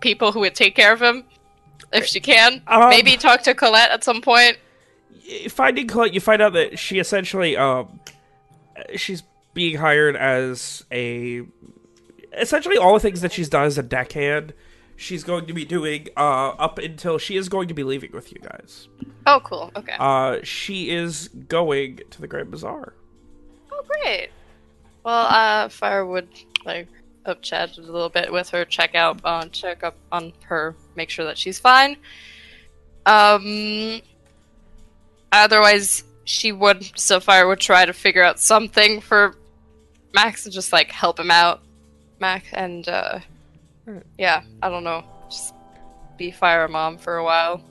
Speaker 8: people who would take care of him, if she can.
Speaker 2: Um,
Speaker 8: Maybe talk to Colette at some point.
Speaker 2: Finding Colette, you find out that she essentially, um, she's being hired as a. Essentially, all the things that she's done as a deckhand, she's going to be doing uh, up until she is going to be leaving with you guys.
Speaker 8: Oh, cool. Okay.
Speaker 2: Uh, she is going to the Grand Bazaar.
Speaker 8: Oh, great. Well, uh, Fyra would like up chat a little bit with her, check out on check up on her, make sure that she's fine. Um. Otherwise, she would. So Fyra would try to figure out something for Max and just like help him out, Max. and uh, yeah, I don't know, just be Fire Mom for a while.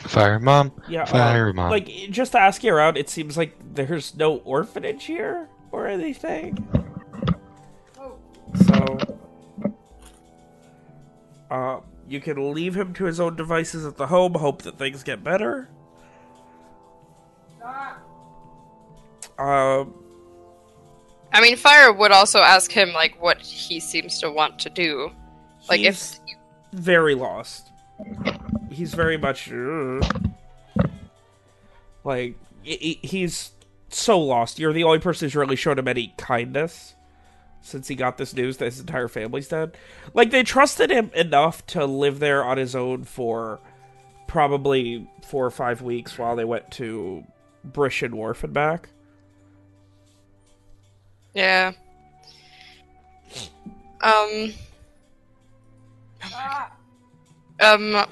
Speaker 1: Fire mom.
Speaker 2: Yeah, uh,
Speaker 1: Fire mom.
Speaker 2: like just to ask you around, it seems like there's no orphanage here or anything. So, uh, you can leave him to his own devices at the home. Hope that things get better. Um,
Speaker 8: I mean, Fire would also ask him like what he seems to want to do. Like if
Speaker 2: very lost. He's very much uh, like he- he- he's so lost. You're the only person who's really shown him any kindness since he got this news that his entire family's dead. Like they trusted him enough to live there on his own for probably four or five weeks while they went to Brish and Wharf and back.
Speaker 8: Yeah. Um. Um.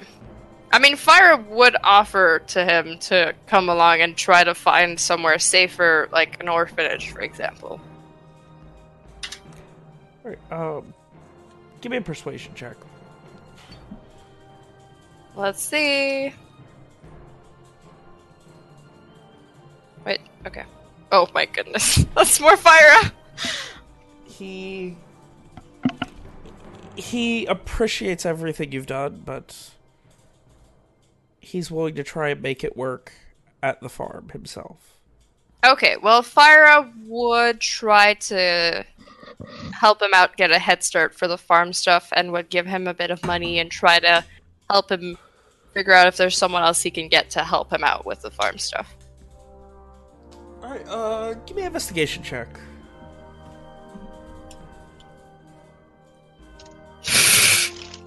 Speaker 8: I mean, Fyra would offer to him to come along and try to find somewhere safer, like an orphanage, for example.
Speaker 2: Alright, um, give me a persuasion check.
Speaker 8: Let's see. Wait, okay. Oh my goodness. That's more fire!
Speaker 2: He he appreciates everything you've done, but he's willing to try and make it work at the farm himself.
Speaker 8: Okay, well, Fyra would try to help him out get a head start for the farm stuff and would give him a bit of money and try to help him figure out if there's someone else he can get to help him out with the farm stuff.
Speaker 2: Alright, uh, give me an investigation check.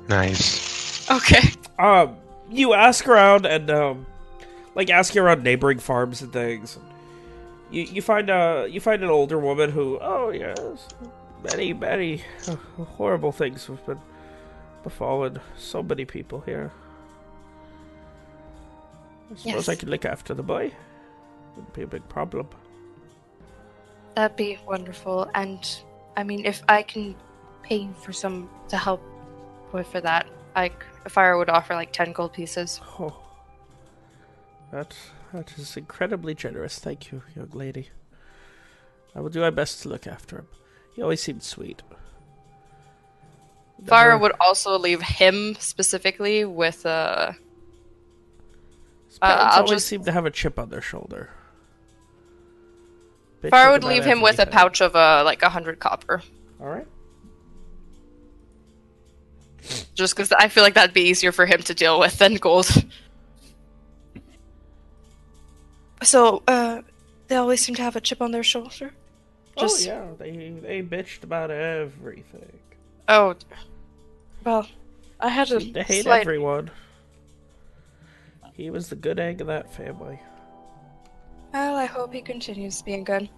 Speaker 1: Nice.
Speaker 8: Okay.
Speaker 2: Um, you ask around and, um, like asking around neighboring farms and things. You you find uh you find an older woman who oh yes many many horrible things have been befallen so many people here. I suppose I
Speaker 4: Yes.
Speaker 2: could look after the boy. Wouldn't be a big problem.
Speaker 4: That'd be wonderful. And I mean, if I can pay you for some to help with for that, I Fyra would offer like ten gold pieces.
Speaker 2: Oh, that that is incredibly generous. Thank you, young lady. I will do my best to look after him. He always seemed sweet.
Speaker 8: Fyra would also leave him specifically with uh
Speaker 2: His
Speaker 8: uh, I'll
Speaker 2: always
Speaker 8: just-
Speaker 2: seem to have a chip on their shoulder.
Speaker 8: Fyra would leave him with a pouch of uh like a hundred copper.
Speaker 2: All right.
Speaker 8: Just because I feel like that'd be easier for him to deal with than gold.
Speaker 4: So, uh, they always seem to have a chip on their shoulder. Just
Speaker 2: oh yeah, they they bitched about everything.
Speaker 8: Oh, well, I had a
Speaker 2: Seemed to hate
Speaker 8: slight.
Speaker 2: everyone. He was the good egg of that family.
Speaker 4: Well, I hope he continues being good.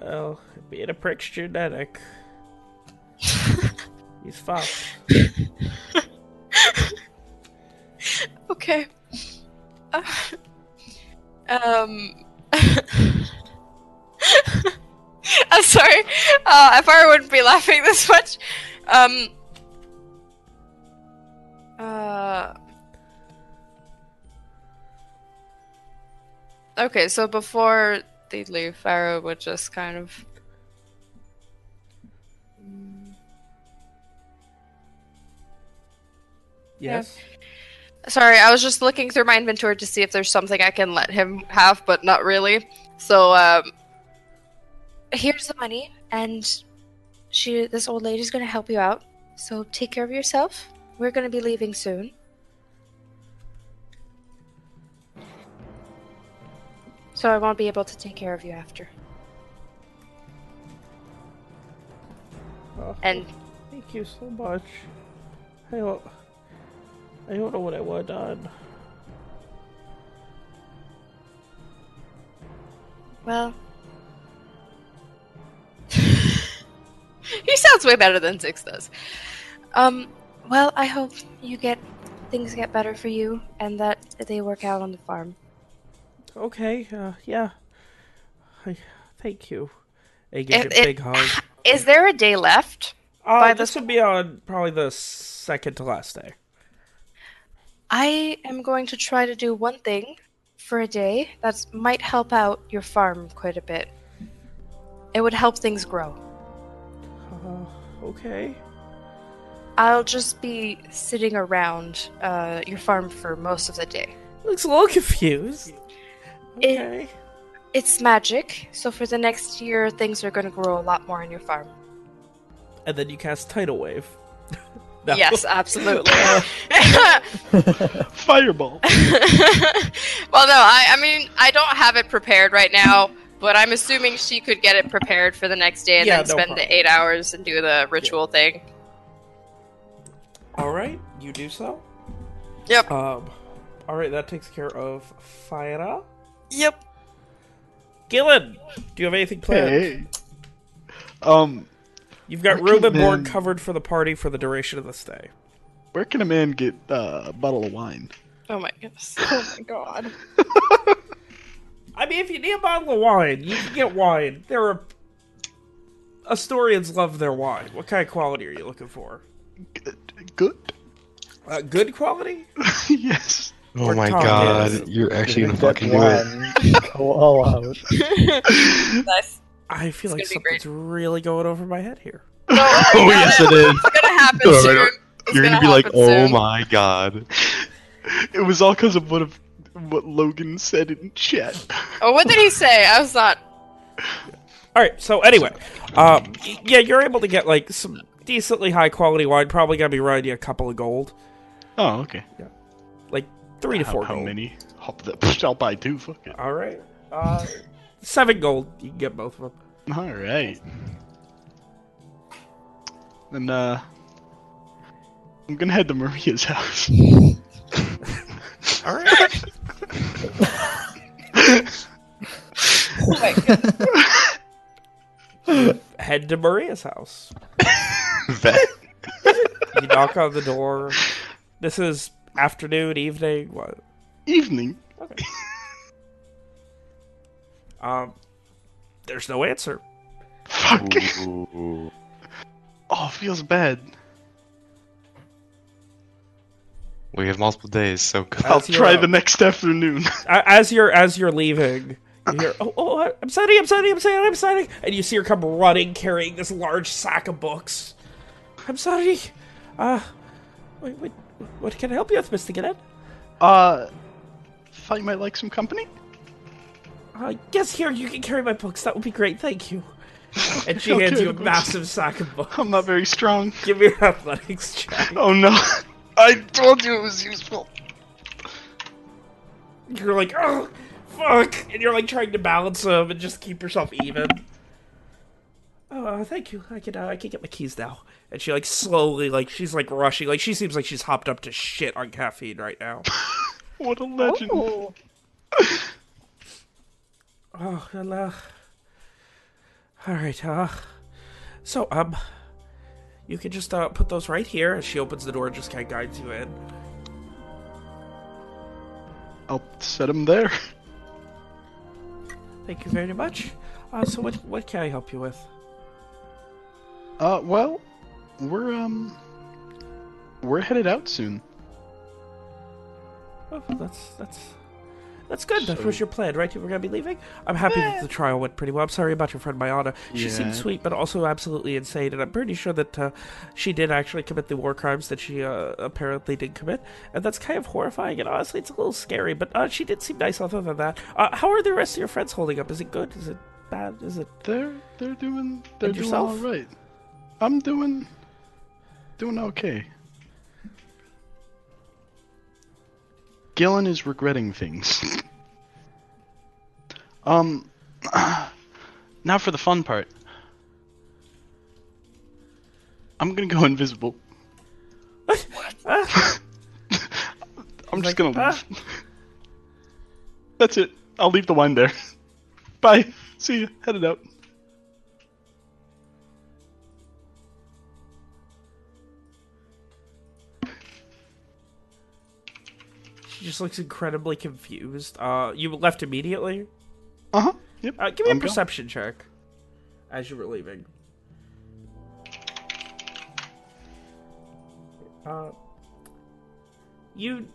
Speaker 2: Well, being a prick's genetic. He's fucked.
Speaker 8: Okay. Uh, um. I'm sorry. Uh, I wouldn't be laughing this much. Um. Uh. Okay, so before they leave, Fyra would just kind of.
Speaker 2: Yes.
Speaker 8: Sorry, I was just looking through my inventory to see if there's something I can let him have, but not really. So, um,
Speaker 4: Here's the money, and she, this old lady's gonna help you out. So take care of yourself. We're gonna be leaving soon. So I won't be able to take care of you after.
Speaker 2: Oh,
Speaker 8: and
Speaker 2: thank you so much. I don't. I don't know what I would done.
Speaker 4: Well,
Speaker 8: he sounds way better than Six does.
Speaker 4: um, well, I hope you get things get better for you, and that they work out on the farm.
Speaker 2: Okay. Uh, yeah. I thank you. I give
Speaker 8: It-
Speaker 2: a big hug.
Speaker 8: Is there a day left?
Speaker 2: Uh, this
Speaker 8: the-
Speaker 2: would be on probably the second to last day.
Speaker 4: I am going to try to do one thing for a day that might help out your farm quite a bit. It would help things grow.
Speaker 2: Uh, okay.
Speaker 4: I'll just be sitting around uh, your farm for most of the day.
Speaker 2: Looks a little confused.
Speaker 4: It-
Speaker 2: Okay.
Speaker 4: It's magic, so for the next year, things are going to grow a lot more on your farm.
Speaker 2: and then you cast tidal wave. No.
Speaker 8: Yes, absolutely.
Speaker 3: Fireball.
Speaker 8: well, no, I, I mean, I don't have it prepared right now, but I'm assuming she could get it prepared for the next day and
Speaker 2: Yeah,
Speaker 8: then
Speaker 2: no
Speaker 8: spend
Speaker 2: problem.
Speaker 8: the eight hours and do the ritual thing.
Speaker 2: All right, you do so.
Speaker 8: Yep.
Speaker 2: Um, all right, that takes care of Fyra.
Speaker 8: Yep.
Speaker 2: Gillen, do you have anything planned?
Speaker 3: Hey. Um,
Speaker 2: You've got
Speaker 3: Where
Speaker 2: room and board
Speaker 3: men-
Speaker 2: covered for the party for the duration of the stay.
Speaker 3: where can a man get uh, a bottle of wine?
Speaker 8: Oh my goodness.
Speaker 6: Oh my god.
Speaker 2: I mean, if you need a bottle of wine, you can get wine. There are Astorians love their wine. What kind of quality are you looking for?
Speaker 3: Good. Good.
Speaker 2: Uh, good quality?
Speaker 3: yes.
Speaker 1: Oh
Speaker 2: Or
Speaker 1: my
Speaker 2: Tom
Speaker 1: god,
Speaker 2: Hanks.
Speaker 1: you're actually gonna fucking do it.
Speaker 5: one, Go all out.
Speaker 8: nice.
Speaker 2: I feel like
Speaker 8: It's gonna be
Speaker 2: something's really going over my head here.
Speaker 8: No,
Speaker 1: Oh yes, it is.
Speaker 8: It's gonna happen
Speaker 1: Oh,
Speaker 8: soon. It's
Speaker 1: You're gonna be like,
Speaker 8: happen
Speaker 1: oh my god.
Speaker 3: It was all because of what of what Logan said in chat.
Speaker 8: Oh, what did he say? I was not.
Speaker 2: All right. So anyway, um, yeah, you're able to get like some decently high quality wine. Probably gonna be running you a couple of gold,
Speaker 3: Oh, okay.
Speaker 2: Yeah, like three to four
Speaker 3: how
Speaker 2: gold.
Speaker 3: many? Hop that. I'll buy two. Fuck it.
Speaker 2: All right. Uh, seven gold. You can get both of them.
Speaker 3: All right. Then uh, I'm gonna head to Maria's house.
Speaker 2: All right.
Speaker 8: Oh my goodness.
Speaker 2: Head to Maria's house.
Speaker 1: Bet.
Speaker 2: You knock on the door. This is afternoon, evening. What?
Speaker 3: Evening.
Speaker 2: Um, there's no answer.
Speaker 3: Fuck.
Speaker 1: Ooh.
Speaker 3: Oh, feels bad.
Speaker 1: We have multiple days, so.
Speaker 3: I'll try
Speaker 2: uh,
Speaker 3: the next afternoon.
Speaker 2: A- As you're as you're leaving, you hear, "Oh, oh, I'm signing, I'm signing, I'm signing, I'm signing," and you see her come running, carrying this large sack of books. I'm sorry. Uh, wait, wait, what can I help you with, Mister Gannett?
Speaker 3: uh, thought you might like some company.
Speaker 2: Uh, yes, here you can carry my books. That would be great. Thank you. And she
Speaker 3: Okay,
Speaker 2: hands you a
Speaker 3: books.
Speaker 2: massive sack of books.
Speaker 3: I'm not very strong.
Speaker 2: Give me an athletics check.
Speaker 3: Oh no. I told you it was useful.
Speaker 2: You're like, oh, fuck, and you're like trying to balance them and just keep yourself even. Oh, uh, thank you. I can, uh, I can get my keys now. And she like slowly, like she's like rushing, like she seems like she's hopped up to shit on caffeine right now.
Speaker 3: What a legend.
Speaker 6: Oh.
Speaker 2: Oh, well, uh, all right. Uh, so um, you can just uh put those right here. As she opens the door, and just kind of guides you in.
Speaker 3: I'll set them there.
Speaker 2: Thank you very much. Uh, so what what can I help you with?
Speaker 3: Uh, well, we're um, we're headed out soon.
Speaker 2: Oh, that's that's that's good. That
Speaker 3: So-
Speaker 2: was your plan, right? You were gonna be leaving. I'm happy that the trial went pretty well. I'm sorry about your friend Mayana. She
Speaker 3: Yeah.
Speaker 2: seemed sweet, but also absolutely insane. And I'm pretty sure that uh, she did actually commit the war crimes that she uh, apparently did commit. And that's kind of horrifying. And honestly, it's a little scary. But uh, she did seem nice. Other than that, uh, how are the rest of your friends holding up? Is it good? Is it bad? Is it?
Speaker 3: They're they're doing they're doing all right. I'm doing doing okay. Gillen is regretting things. um, now for the fun part. I'm gonna go invisible.
Speaker 2: Ah,
Speaker 3: I'm just
Speaker 2: like,
Speaker 3: gonna
Speaker 2: "Ah."
Speaker 3: leave. That's it. I'll leave the wine there. Bye. See you. Headed out.
Speaker 2: She just looks incredibly confused. Uh, you left immediately.
Speaker 3: Uh huh. Yep.
Speaker 2: Uh, give me
Speaker 3: I'm
Speaker 2: a
Speaker 3: gone.
Speaker 2: perception check as you were leaving. Uh, you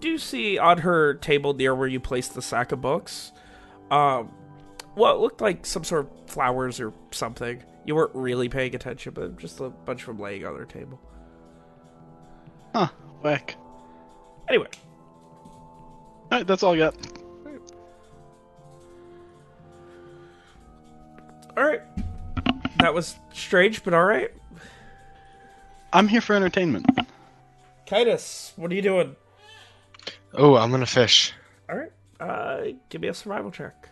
Speaker 2: do see on her table near where you placed the sack of books, um, what looked like some sort of flowers or something. You weren't really paying attention, but just a bunch of them laying on her table.
Speaker 3: Huh. Whack.
Speaker 2: Anyway,
Speaker 3: Alright, that's all I got.
Speaker 2: all right. That was strange, but all right.
Speaker 3: I'm here for entertainment.
Speaker 2: Titus, what are you doing?
Speaker 1: Oh, I'm gonna fish.
Speaker 2: All right. Uh, give me a survival check.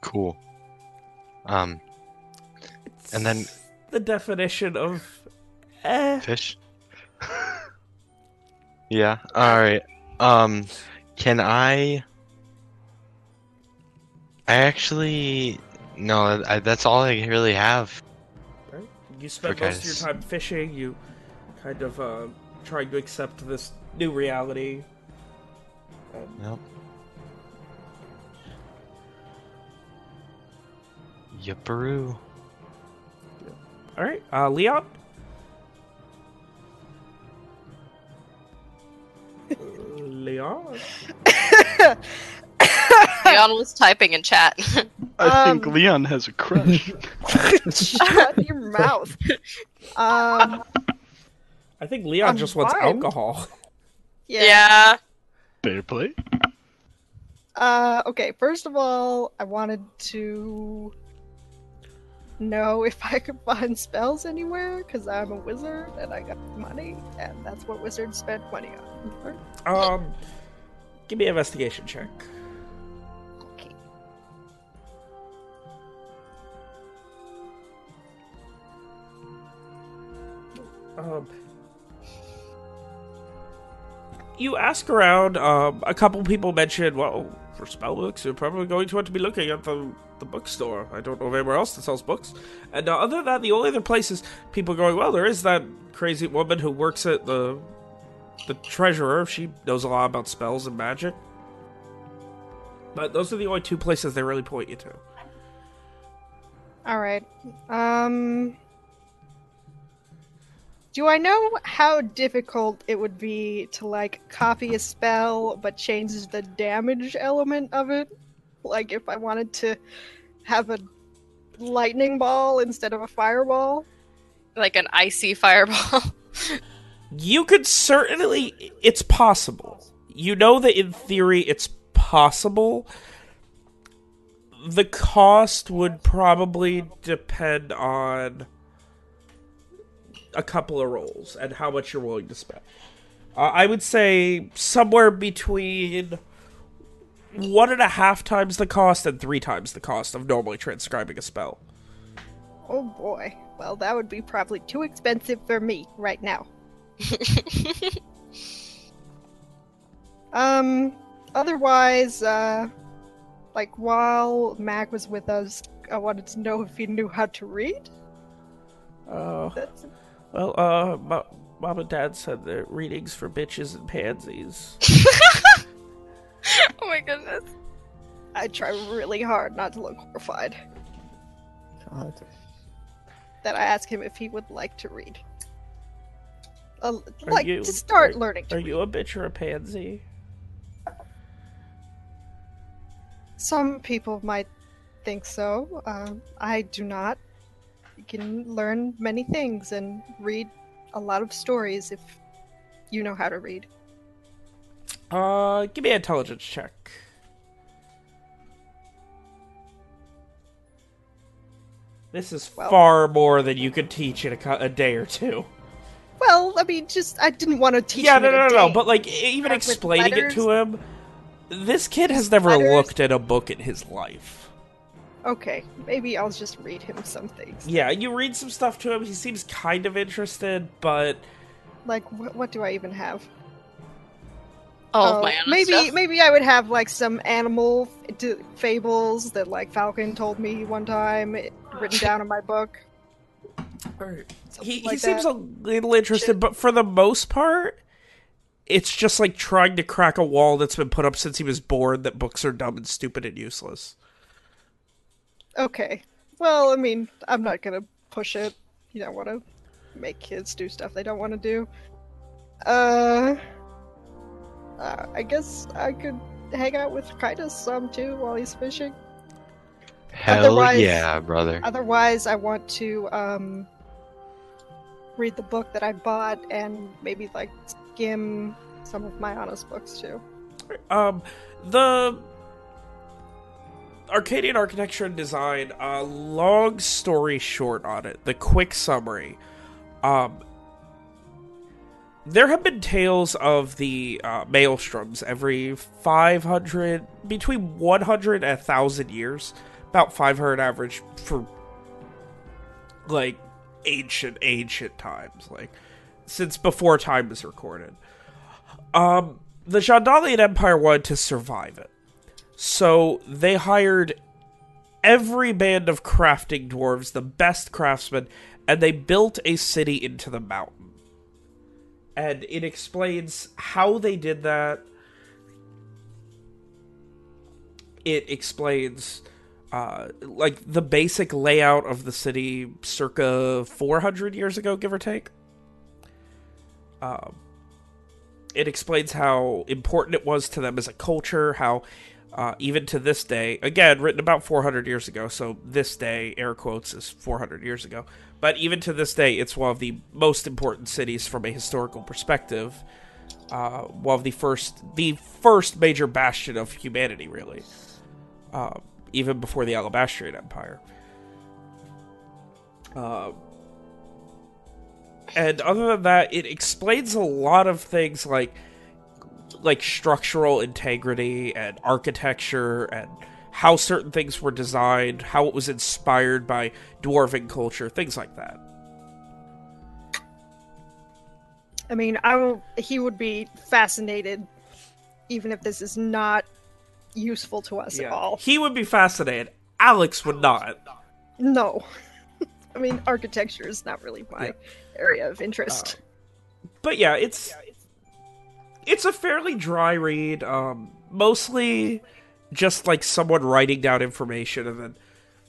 Speaker 1: Cool. Um, And then-
Speaker 2: the definition of eh.
Speaker 1: fish. Yeah. All right. Um, can I? I actually no. I, that's all I really have.
Speaker 2: Right? You spend most of your time fishing. You kind of uh, trying to accept this new reality.
Speaker 1: Yep. Yipperoo.
Speaker 2: All right, uh, Leon. Leon.
Speaker 8: Leon was typing in chat.
Speaker 3: I think
Speaker 6: Um,
Speaker 3: Leon has a crush.
Speaker 6: Shut your mouth. Um,
Speaker 2: I think Leon
Speaker 6: I'm
Speaker 2: just wants
Speaker 6: fine.
Speaker 2: alcohol.
Speaker 6: yeah.
Speaker 8: yeah.
Speaker 3: Fair play.
Speaker 6: Uh, okay. First of all, I wanted to know if I could find spells anywhere because I'm a wizard and I got money, and that's what wizards spend money on.
Speaker 2: Um, give me an investigation check.
Speaker 6: Okay.
Speaker 2: Um, you ask around. Um, a couple people mentioned, well, for spell books, you're probably going to want to be looking at the the bookstore. I don't know of anywhere else that sells books. And uh, other than that, the only other places people going, well, there is that crazy woman who works at the the treasurer. She knows a lot about spells and magic. But those are the only two places they really point you to.
Speaker 6: All right. Um. Do I know how difficult it would be to like copy a spell but change the damage element of it? Like if I wanted to have a lightning ball instead of a fireball?
Speaker 8: Like an icy fireball.
Speaker 2: You could certainly. It's possible. You know that in theory it's possible. The cost would probably depend on a couple of rolls and how much you're willing to spend. Uh, I would say somewhere between one and a half times the cost and three times the cost of normally transcribing a spell.
Speaker 6: Oh boy. Well, that would be probably too expensive for me right now. Um, otherwise, uh, like while Mag was with us, I wanted to know if he knew how to read.
Speaker 2: Uh,
Speaker 6: That's
Speaker 2: well, uh, mo- mom and dad said they're readings for bitches and pansies.
Speaker 8: oh my goodness.
Speaker 6: I try really hard not to look horrified.
Speaker 5: God.
Speaker 6: That I asked him if he would like to read. Uh, like
Speaker 2: you-
Speaker 6: to start
Speaker 2: are-
Speaker 6: learning to
Speaker 2: Are
Speaker 6: read.
Speaker 2: you a bitch or a pansy?
Speaker 6: Some people might think so. Um, I do not. Can learn many things and read a lot of stories if you know how to read.
Speaker 2: Uh, give me an intelligence check. This is
Speaker 6: Well-
Speaker 2: far more than you could teach in a, a day or two.
Speaker 6: Well, I mean, just I didn't want to teach.
Speaker 2: yeah,
Speaker 6: him
Speaker 2: no, no, no, no. But like, even explaining it to him, this kid has never
Speaker 6: letters?
Speaker 2: looked at a book in his life.
Speaker 6: Okay, maybe I'll just read him some things.
Speaker 2: Yeah, you read some stuff to him. He seems kind of interested, but
Speaker 6: Like, wh- what do I even have?
Speaker 8: Oh, my
Speaker 6: maybe
Speaker 8: stuff.
Speaker 6: maybe I would have like some animal f- d- fables that like Falcon told me one time, it- written down in my book. Something
Speaker 2: he, he seems a little interested. But for the most part, it's just like trying to crack a wall that's been put up since he was born. That books are dumb and stupid and useless.
Speaker 6: Okay. Well, I mean, I'm not gonna push it. You don't want to make kids do stuff they don't want to do. Uh, uh, I guess I could hang out with Titus some too while he's fishing.
Speaker 1: Hell
Speaker 6: Otherwise-
Speaker 1: yeah, brother.
Speaker 6: Otherwise, I want to um read the book that I bought and maybe like skim some of my honest books too.
Speaker 2: Um, the Arcadian architecture and design. Uh, long story short on it. The quick summary. Um, there have been tales of the uh, maelstroms every 500, between 100 and 1,000 years. About 500 average for, like, ancient, ancient times. Like, since before time was recorded. Um, the Jandalian Empire wanted to survive it. So they hired every band of crafting dwarves, the best craftsmen, and they built a city into the mountain. And it explains how they did that. It explains uh, like the basic layout of the city circa 400 years ago, give or take. Um, it explains how important it was to them as a culture, how uh, even to this day, again, written about 400 years ago, so this day, air quotes, is 400 years ago. But even to this day, it's one of the most important cities from a historical perspective. Uh, one of the first, the first major bastion of humanity, really. Uh, even before the Alabastrian Empire. Uh, and other than that, it explains a lot of things like like structural integrity and architecture and how certain things were designed, how it was inspired by dwarven culture, things like that.
Speaker 6: I mean, I will. He would be fascinated, even if this is not useful to us at all.
Speaker 2: He would be fascinated. Alex would not.
Speaker 6: No, I mean, architecture is not really my
Speaker 2: Yeah.
Speaker 6: area of interest.
Speaker 2: Uh, but yeah, it's it's a fairly dry read. Um, mostly just like someone writing down information, and then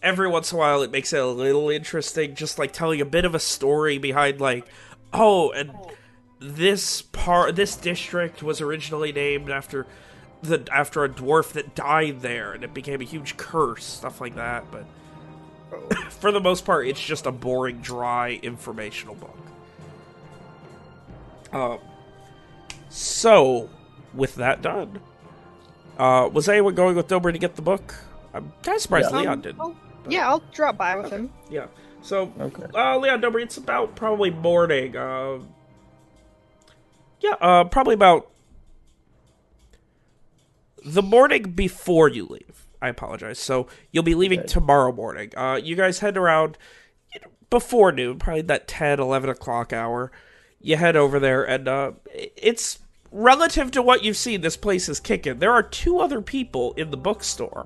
Speaker 2: every once in a while it makes it a little interesting, just like telling a bit of a story behind like, oh, and this part, this district was originally named after the after a dwarf that died there, and it became a huge curse, stuff like that. But for the most part, it's just a boring, dry, informational book. Um, so, with that done, uh, was anyone going with Dober to get the book? I'm kind of surprised
Speaker 5: Yeah.
Speaker 2: Leon
Speaker 6: Um,
Speaker 2: did.
Speaker 6: I'll- yeah, I'll drop by with him.
Speaker 2: Yeah. So,
Speaker 5: Okay.
Speaker 2: uh, Leon Dober, it's about probably morning. Uh, yeah, uh, probably about the morning before you leave. I apologize. So you'll be leaving
Speaker 5: Okay.
Speaker 2: tomorrow morning. Uh, you guys head around you know, before noon, probably that 10, 11 o'clock hour. You head over there, and uh, it's relative to what you've seen. This place is kicking. There are two other people in the bookstore.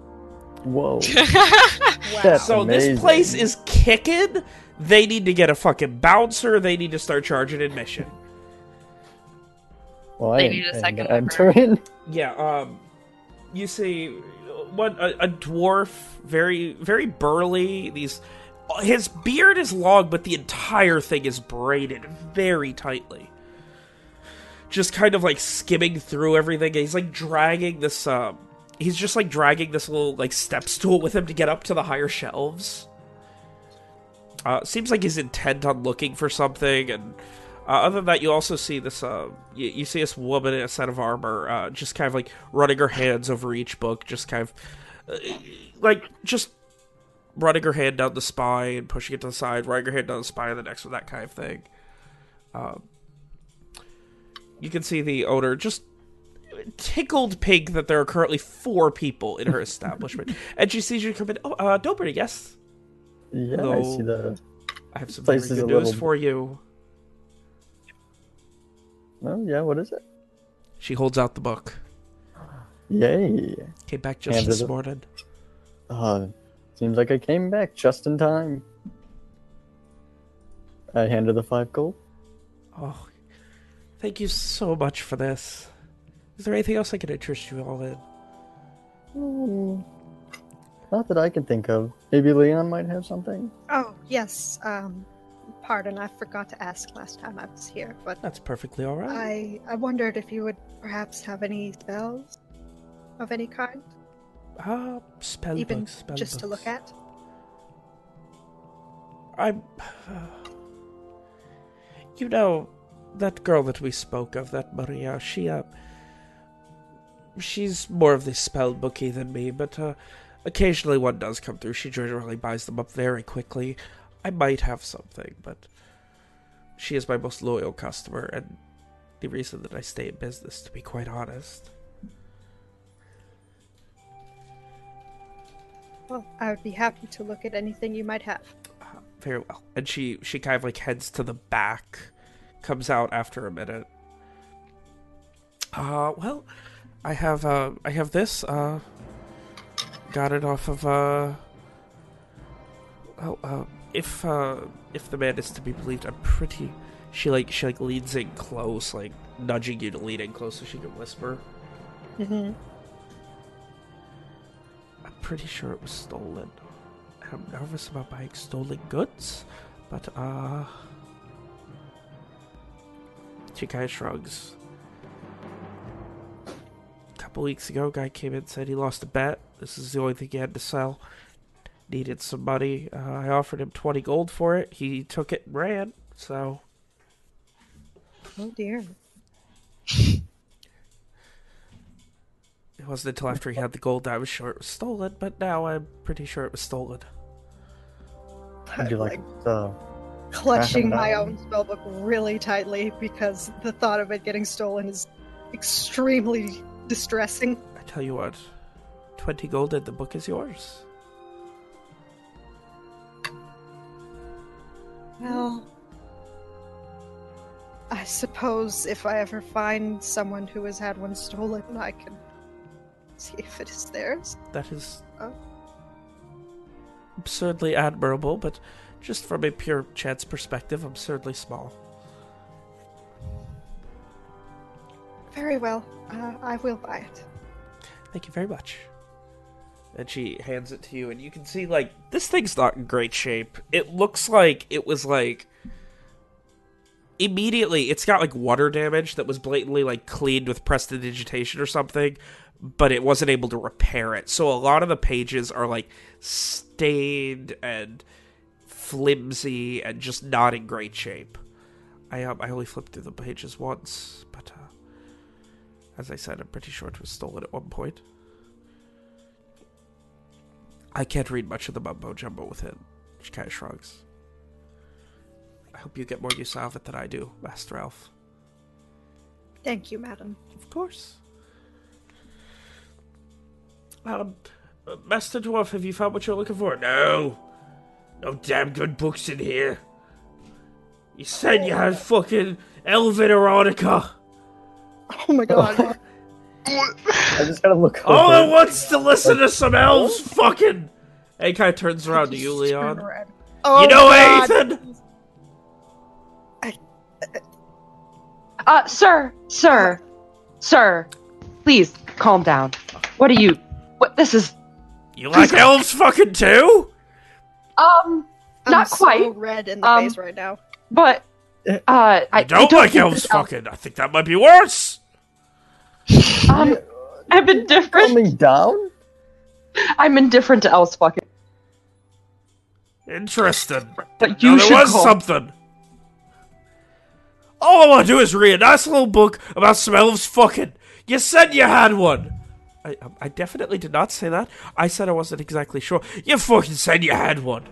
Speaker 5: Whoa. That's
Speaker 2: So
Speaker 5: amazing.
Speaker 2: this place is kicking. They need to get a fucking bouncer. They need to start charging admission.
Speaker 5: Well, I
Speaker 8: They need a second
Speaker 5: to enter in.
Speaker 2: Yeah. Um, you see, one a, a dwarf, very very burly. These, his beard is long, but the entire thing is braided very tightly. Just kind of like skimming through everything. He's like dragging this. Um, he's just like dragging this little like step stool with him to get up to the higher shelves. Uh, seems like he's intent on looking for something, and uh, other than that, you also see this. Uh, you, you see this woman in a set of armor, uh, just kind of like running her hands over each book, just kind of uh, like just running her hand down the spine, pushing it to the side, running her hand down the spine the next one, that kind of thing. Um, you can see the owner just tickled pig that there are currently four people in her establishment, and she sees you come in. Oh, uh, yes,
Speaker 5: Yeah, I see the.
Speaker 2: I have some very good news
Speaker 5: little-
Speaker 2: for you.
Speaker 5: Oh, yeah, what is it?
Speaker 2: She holds out the book.
Speaker 5: Yay.
Speaker 2: Came back just
Speaker 5: Handed
Speaker 2: this
Speaker 5: it-
Speaker 2: morning.
Speaker 5: Uh, seems like I came back just in time. I handed the five gold.
Speaker 2: Oh, thank you so much for this. Is there anything else I can interest you all in?
Speaker 5: Hmm, not that I can think of. Maybe Leon might have something.
Speaker 6: Oh yes. Um, pardon, I forgot to ask last time I was here, but
Speaker 2: That's perfectly all right.
Speaker 6: I I wondered if you would perhaps have any spells of any kind,
Speaker 2: Ah, spell
Speaker 6: even
Speaker 2: books, spell
Speaker 6: just to look at.
Speaker 2: I'm. you know, that girl that we spoke of, that Maria, she, uh. She's more of the spell bookie than me, but, uh. Occasionally one does come through. She generally buys them up very quickly. I might have something, but. She is my most loyal customer, and the reason that I stay in business, to be quite honest.
Speaker 6: Well, I would be happy to look at anything you might have.
Speaker 2: Uh, very well. And she she kind of like heads to the back, comes out after a minute. Uh, well, I have uh, I have this. Uh, got it off of uh. Well, uh, if uh, if the man is to be believed, I'm pretty. She like she like leans in close, like nudging you to lean in close so she can whisper.
Speaker 6: Mm-hmm.
Speaker 2: I'm pretty sure it was stolen. I'm nervous about buying stolen goods, but uh. She kind of shrugs. A couple weeks ago, a guy came in and said he lost a bet. This is the only thing he had to sell. Needed some money. Uh, I offered him 20 gold for it. He took it and ran, so.
Speaker 6: Oh dear.
Speaker 2: It wasn't until after he had the gold that I was sure it was stolen, but now I'm pretty sure it was stolen.
Speaker 5: Would you like the
Speaker 6: clutching my
Speaker 5: down.
Speaker 6: own spellbook really tightly because the thought of it getting stolen is extremely distressing.
Speaker 2: I tell you what, 20 gold and the book is yours.
Speaker 6: Well, I suppose if I ever find someone who has had one stolen, I can see if it is theirs.
Speaker 2: That is
Speaker 6: Oh.
Speaker 2: absurdly admirable, but just from a pure chance perspective, absurdly small.
Speaker 6: Very well. Uh, I will buy it.
Speaker 2: Thank you very much. And she hands it to you, and you can see, like, this thing's not in great shape. It looks like it was, like. Immediately, it's got, like, water damage that was blatantly, like, cleaned with prestidigitation or something, but it wasn't able to repair it. So a lot of the pages are, like, stained and flimsy and just not in great shape. I, um, I only flipped through the pages once, but, uh. As I said, I'm pretty sure it was stolen at one point. I can't read much of the mumbo jumbo with it. She kind of shrugs. I hope you get more use out of it than I do, Master Elf.
Speaker 6: Thank you, madam.
Speaker 2: Of course. Um, uh, Master Dwarf, have you found what you're looking for? No. No damn good books in here. You said you had fucking Elven erotica.
Speaker 6: Oh my god.
Speaker 5: I just gotta look over.
Speaker 2: All I want's to listen to some elves fucking. And he kind of turns around to you, Leon.
Speaker 6: Oh
Speaker 2: you know
Speaker 6: God.
Speaker 2: Ethan?
Speaker 7: Uh, sir, sir, sir, please calm down. What are you? What this is?
Speaker 2: You like elves fucking too?
Speaker 7: Um,
Speaker 6: I'm
Speaker 7: not
Speaker 6: so
Speaker 7: quite,
Speaker 6: red in the
Speaker 7: Um,
Speaker 6: face right now.
Speaker 7: but uh, I
Speaker 2: I don't, like
Speaker 7: think
Speaker 2: elves
Speaker 7: this elf-
Speaker 2: fucking. I think that might be worse.
Speaker 7: Um, I'm indifferent.
Speaker 5: Coming down?
Speaker 7: I'm indifferent to elves fucking.
Speaker 2: Interesting.
Speaker 7: But
Speaker 2: You
Speaker 7: you
Speaker 2: there
Speaker 7: should
Speaker 2: was
Speaker 7: call.
Speaker 2: something. All I want to do is read a nice little book about some elves fucking. You said you had one. I, I definitely did not say that. I said I wasn't exactly sure. You fucking said you had one.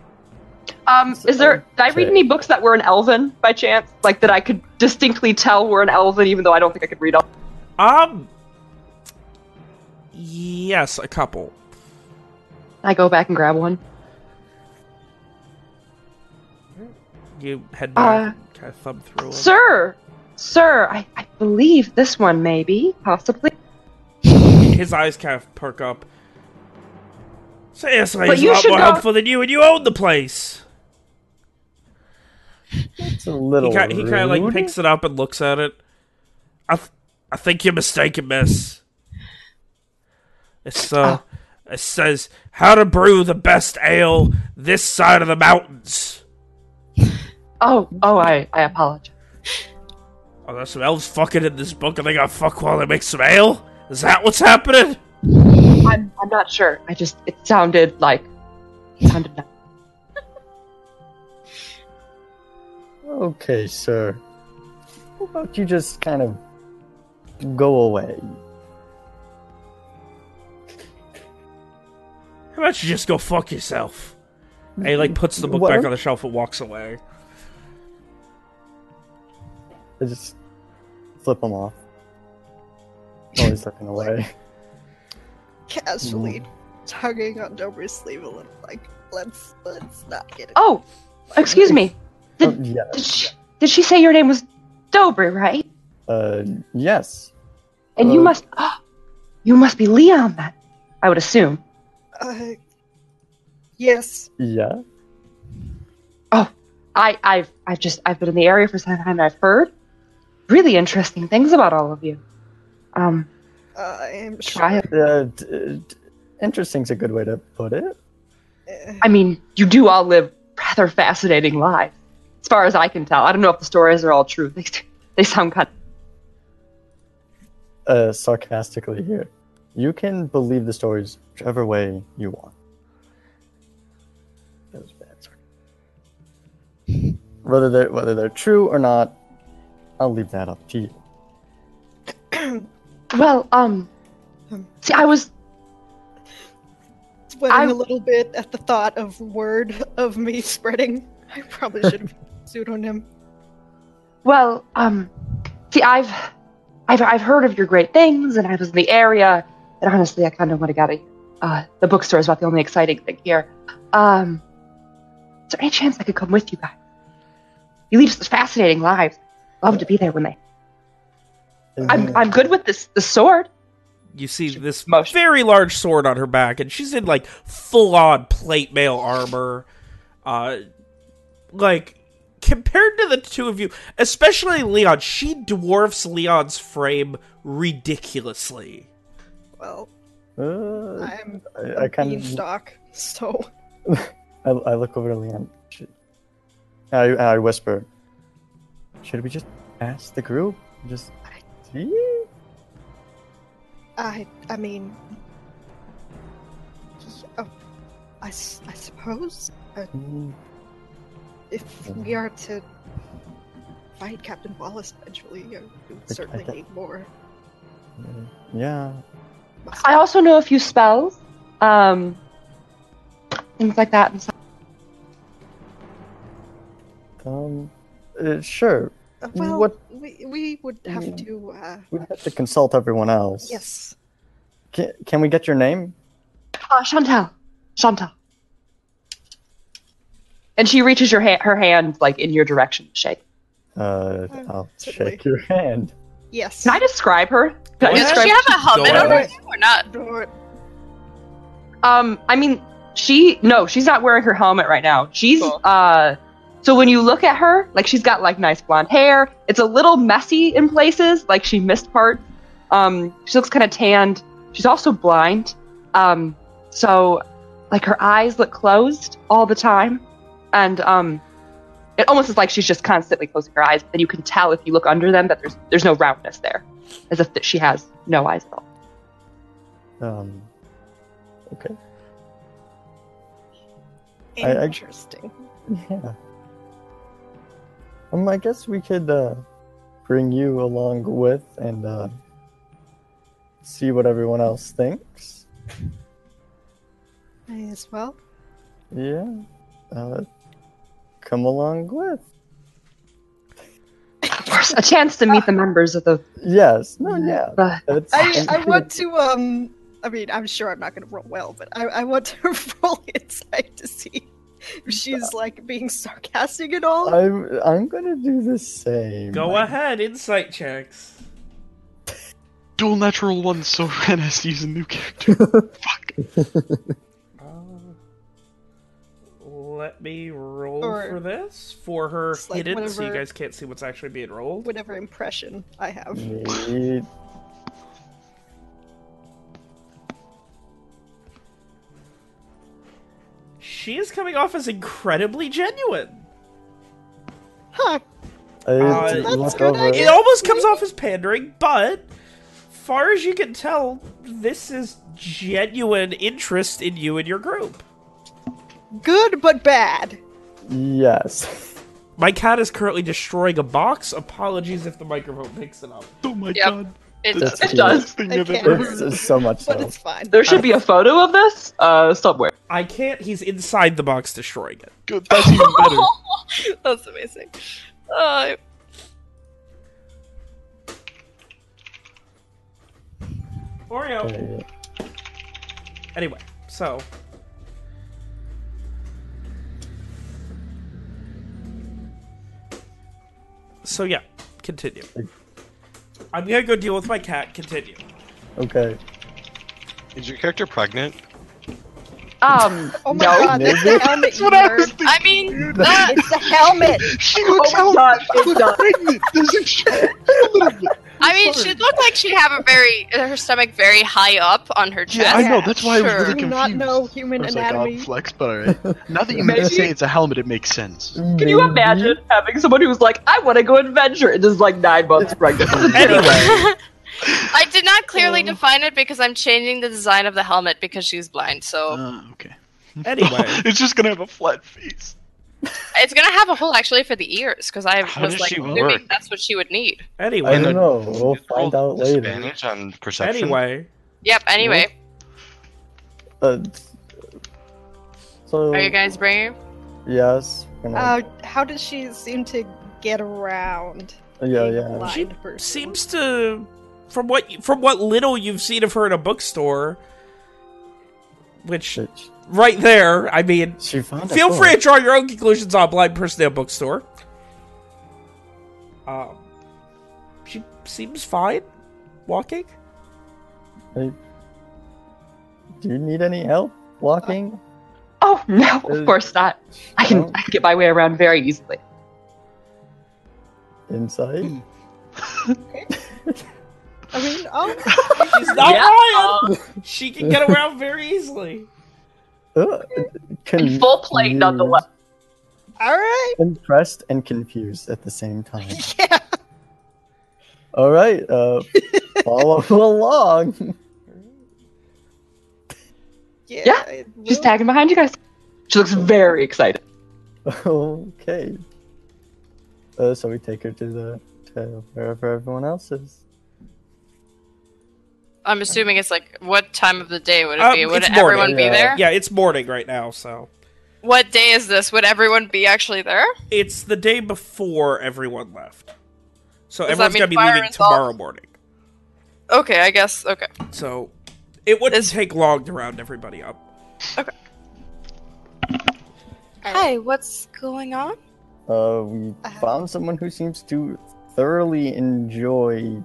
Speaker 7: Um, is there? Did I read any books that were an elven by chance? Like that I could distinctly tell were an elven, even though I don't think I could read them.
Speaker 2: Um. Yes, a couple.
Speaker 7: I go back and grab one.
Speaker 2: You head
Speaker 7: Uh,
Speaker 2: kind of thumb through 'em.
Speaker 7: Sir, sir, I, I believe this one maybe, possibly.
Speaker 2: His eyes kind of perk up. Seriously,
Speaker 7: But
Speaker 2: he's
Speaker 7: you
Speaker 2: a lot more
Speaker 7: go-
Speaker 2: helpful than you, and you own the place.
Speaker 5: It's a little
Speaker 2: He kind, he kind of like picks it up and looks at it. I, th- I think you're mistaken, miss. It's uh, it says how to brew the best ale this side of the mountains.
Speaker 7: Oh, oh, I, I apologize.
Speaker 2: Oh, there's some elves fucking in this book, and they got fuck while they make some ale. Is that what's happening?
Speaker 7: I'm, I'm not sure. I just it sounded like it sounded. nice.
Speaker 5: Okay, sir. How about you just kind of go away?
Speaker 2: How about you just go fuck yourself? And he like puts the book
Speaker 5: What?
Speaker 2: back on the shelf and walks away.
Speaker 5: I just flip them off. Always looking away.
Speaker 6: Casually tugging on Dobri's sleeve a little, like, let's let's not get it.
Speaker 7: Oh, excuse me.
Speaker 5: Oh,
Speaker 7: Did, did, she, did she say your name was Dobry, right?
Speaker 5: Uh, yes.
Speaker 7: And you
Speaker 5: Uh,
Speaker 7: must, you must be Leon then. I would assume.
Speaker 6: Uh, yes.
Speaker 5: Yeah.
Speaker 7: Oh, I, I've, I've just, I've been in the area for some time. and I've heard really interesting things about all of you. Um,
Speaker 6: Uh, I am
Speaker 7: Try
Speaker 6: sure.
Speaker 5: Uh, d- d- interesting's a good way to put it.
Speaker 6: Uh,
Speaker 7: I mean, you do all live rather fascinating lives, as far as I can tell. I don't know if the stories are all true. They, they sound kind.
Speaker 5: Uh, sarcastically here. You can believe the stories whichever way you want. That was bad. sarcasm. Whether they're whether they're true or not, I'll leave that up to you.
Speaker 7: Well, um,
Speaker 6: Hmm.
Speaker 7: see, I was,
Speaker 6: sweating
Speaker 7: I'm-
Speaker 6: a little bit at the thought of word of me spreading. I probably should have pseudonym.
Speaker 7: well, um, see, I've, I've, I've heard of your great things, and I was in the area, and honestly, I kind of want to get a, uh, the bookstore is about the only exciting thing here. Um, is there any chance I could come with you guys? You lead such fascinating lives. Love to be there when they. I'm, I'm good with this, the sword.
Speaker 2: You see this
Speaker 7: Motion.
Speaker 2: very large sword on her back, and she's in like full on plate mail armor. Uh, like compared to the two of you, especially Leon, she dwarfs Leon's frame ridiculously.
Speaker 6: Well,
Speaker 5: Uh,
Speaker 6: I'm
Speaker 5: I,
Speaker 6: a
Speaker 5: I kind of
Speaker 6: beanstalk, so
Speaker 5: I, I look over to Leon. Should, I, I whisper, should we just ask the group? Just see?
Speaker 6: I I mean, oh, I, s- I suppose uh, if we are to fight Captain Wallace eventually, uh, we would
Speaker 5: I-
Speaker 6: certainly
Speaker 5: I-
Speaker 6: need more.
Speaker 5: Yeah.
Speaker 7: I also know a few spells, um, things like that. And stuff.
Speaker 5: Um. Uh, sure.
Speaker 6: Well,
Speaker 5: What-
Speaker 6: we we would have
Speaker 5: Mm.
Speaker 6: to. Uh,
Speaker 5: We have to consult everyone else.
Speaker 6: yes.
Speaker 5: Can, can we get your name?
Speaker 7: Uh, Chantal, Chantal. And she reaches your ha- her hand like in your direction to shake.
Speaker 5: Uh,
Speaker 6: Uh,
Speaker 5: I'll
Speaker 6: certainly.
Speaker 5: shake your hand.
Speaker 6: Yes.
Speaker 7: Can I describe her? Can I
Speaker 2: Yeah.
Speaker 8: Does
Speaker 7: describe
Speaker 8: she have a helmet
Speaker 2: Go
Speaker 8: over or not?
Speaker 7: Um, I mean, she no, she's not wearing her helmet right now. She's
Speaker 8: Cool.
Speaker 7: uh, so when you look at her, like she's got like nice blonde hair. It's a little messy in places, like she missed parts. Um, she looks kind of tanned. She's also blind. Um, so like her eyes look closed all the time, and um, it almost is like she's just constantly closing her eyes. Then you can tell if you look under them that there's there's no roundness there, as if that she has no eyes at all.
Speaker 5: Um. Okay. I- I-
Speaker 6: Interesting.
Speaker 5: Yeah. Um, I guess we could uh, bring you along with and uh, see what everyone else thinks.
Speaker 6: May as well.
Speaker 5: Yeah. Uh, come along with.
Speaker 7: Of course, a chance to meet the members of the
Speaker 5: Yes. No. Yeah.
Speaker 7: the
Speaker 5: It's,
Speaker 6: I, I want to um I mean I'm sure I'm not gonna roll well, but I, I want to roll insight to see if she's like being sarcastic at all.
Speaker 5: I'm. I'm gonna do the same.
Speaker 2: Go ahead, insight checks.
Speaker 3: Dual natural one, so Ren has to use a new character. Fuck.
Speaker 2: Uh, let me roll
Speaker 6: Or
Speaker 2: for this for her
Speaker 6: it's like
Speaker 2: hidden, so you guys can't see what's actually being rolled.
Speaker 6: Whatever impression I have.
Speaker 2: She is coming off as incredibly genuine.
Speaker 6: Huh.
Speaker 2: Uh,
Speaker 6: That's good, I
Speaker 5: over.
Speaker 6: guess.
Speaker 2: It almost comes off as pandering, but far as you can tell, this is genuine interest in you and your group.
Speaker 6: Good but bad.
Speaker 5: Yes.
Speaker 2: My cat is currently destroying a box. Apologies if the microphone picks it up.
Speaker 3: Oh my
Speaker 8: Yep.
Speaker 3: god.
Speaker 8: It does.
Speaker 7: It does.
Speaker 3: Thing
Speaker 6: I
Speaker 3: I've
Speaker 6: can't.
Speaker 5: It's, it's so much
Speaker 6: But
Speaker 5: so.
Speaker 6: it's fine.
Speaker 7: There should be a photo of this uh, somewhere.
Speaker 2: I can't. He's inside the box destroying it.
Speaker 3: Good, That's even better.
Speaker 8: That's amazing. Uh,
Speaker 2: Oreo.
Speaker 5: Uh,
Speaker 2: Anyway, so so yeah, continue. I'm gonna go deal with my cat. Continue.
Speaker 5: Okay.
Speaker 1: Is your character pregnant?
Speaker 7: Um,
Speaker 6: Oh my
Speaker 7: no.
Speaker 6: god, that's the helmet, you
Speaker 3: what I was
Speaker 6: nerd.
Speaker 8: I mean, uh,
Speaker 6: It's the helmet!
Speaker 3: She
Speaker 7: Oh
Speaker 3: looks
Speaker 7: my
Speaker 3: out
Speaker 7: god, it's done.
Speaker 3: pregnant. Doesn't she? A little bit.
Speaker 8: I mean, she looked like she'd have a very her stomach very high up on her chest.
Speaker 3: Yeah, I know. That's why I was
Speaker 8: Sure.
Speaker 3: really
Speaker 6: Do
Speaker 3: confused.
Speaker 6: not know
Speaker 3: I
Speaker 6: human
Speaker 3: was like,
Speaker 6: anatomy.
Speaker 3: oh, flex, but alright. Now that you
Speaker 7: Maybe.
Speaker 3: say it's a helmet, it makes sense.
Speaker 7: Can you imagine having someone who's like, I want to go adventure and is like nine months pregnant?
Speaker 2: Anyway,
Speaker 8: I did not clearly define it because I'm changing the design of the helmet because she's blind. So
Speaker 3: Uh, okay.
Speaker 2: anyway.
Speaker 3: it's just gonna have a flat face.
Speaker 8: it's gonna have a hole actually for the ears because I
Speaker 1: How
Speaker 8: was like assuming
Speaker 1: work?
Speaker 8: that's what she would need.
Speaker 5: I
Speaker 2: Anyway.
Speaker 5: don't know. We'll find out later.
Speaker 1: Disadvantage on perception.
Speaker 2: Anyway.
Speaker 8: Yep. Anyway,
Speaker 5: Uh, so
Speaker 8: are you guys brave?
Speaker 5: yes. gonna-
Speaker 6: Uh, how does she seem to get around?
Speaker 5: yeah, yeah.
Speaker 2: She
Speaker 6: person?
Speaker 2: seems to, from what from what little you've seen of her in a bookstore, which
Speaker 5: She,
Speaker 2: right there, I mean,
Speaker 5: she found a
Speaker 2: feel free to draw your own conclusions on blind person in a bookstore. Um, she seems fine walking.
Speaker 5: Hey, do you need any help walking?
Speaker 7: oh no,
Speaker 5: Uh,
Speaker 7: of course not. I can
Speaker 5: no.
Speaker 7: I can get my way around very easily.
Speaker 5: Inside?
Speaker 6: I mean, oh,
Speaker 2: She's not
Speaker 7: Yeah.
Speaker 2: lying. She can get around very easily.
Speaker 5: Uh,
Speaker 7: In full plate,
Speaker 5: confused.
Speaker 7: nonetheless.
Speaker 6: alright.
Speaker 5: Impressed and confused at the same time.
Speaker 6: Yeah.
Speaker 5: All right, uh, follow along.
Speaker 6: Yeah.
Speaker 7: Yeah, She's tagging behind you guys. She looks very excited.
Speaker 5: okay. Uh, so we take her to the to wherever everyone else is.
Speaker 8: I'm assuming it's like what time of the day would it
Speaker 2: Um,
Speaker 8: be? Would
Speaker 2: it's
Speaker 8: everyone
Speaker 2: morning,
Speaker 8: be
Speaker 5: yeah.
Speaker 8: there?
Speaker 2: Yeah, it's morning right now, so
Speaker 8: What day is this? Would everyone be actually there?
Speaker 2: it's the day before everyone left. So
Speaker 8: Does
Speaker 2: everyone's gonna be leaving
Speaker 8: is off?
Speaker 2: tomorrow morning.
Speaker 8: Okay, I guess. Okay.
Speaker 2: So it wouldn't
Speaker 8: Is-
Speaker 2: take long to round everybody up. Okay.
Speaker 4: Hi, what's going on?
Speaker 5: Uh, we
Speaker 6: Uh,
Speaker 5: found someone who seems to thoroughly enjoy who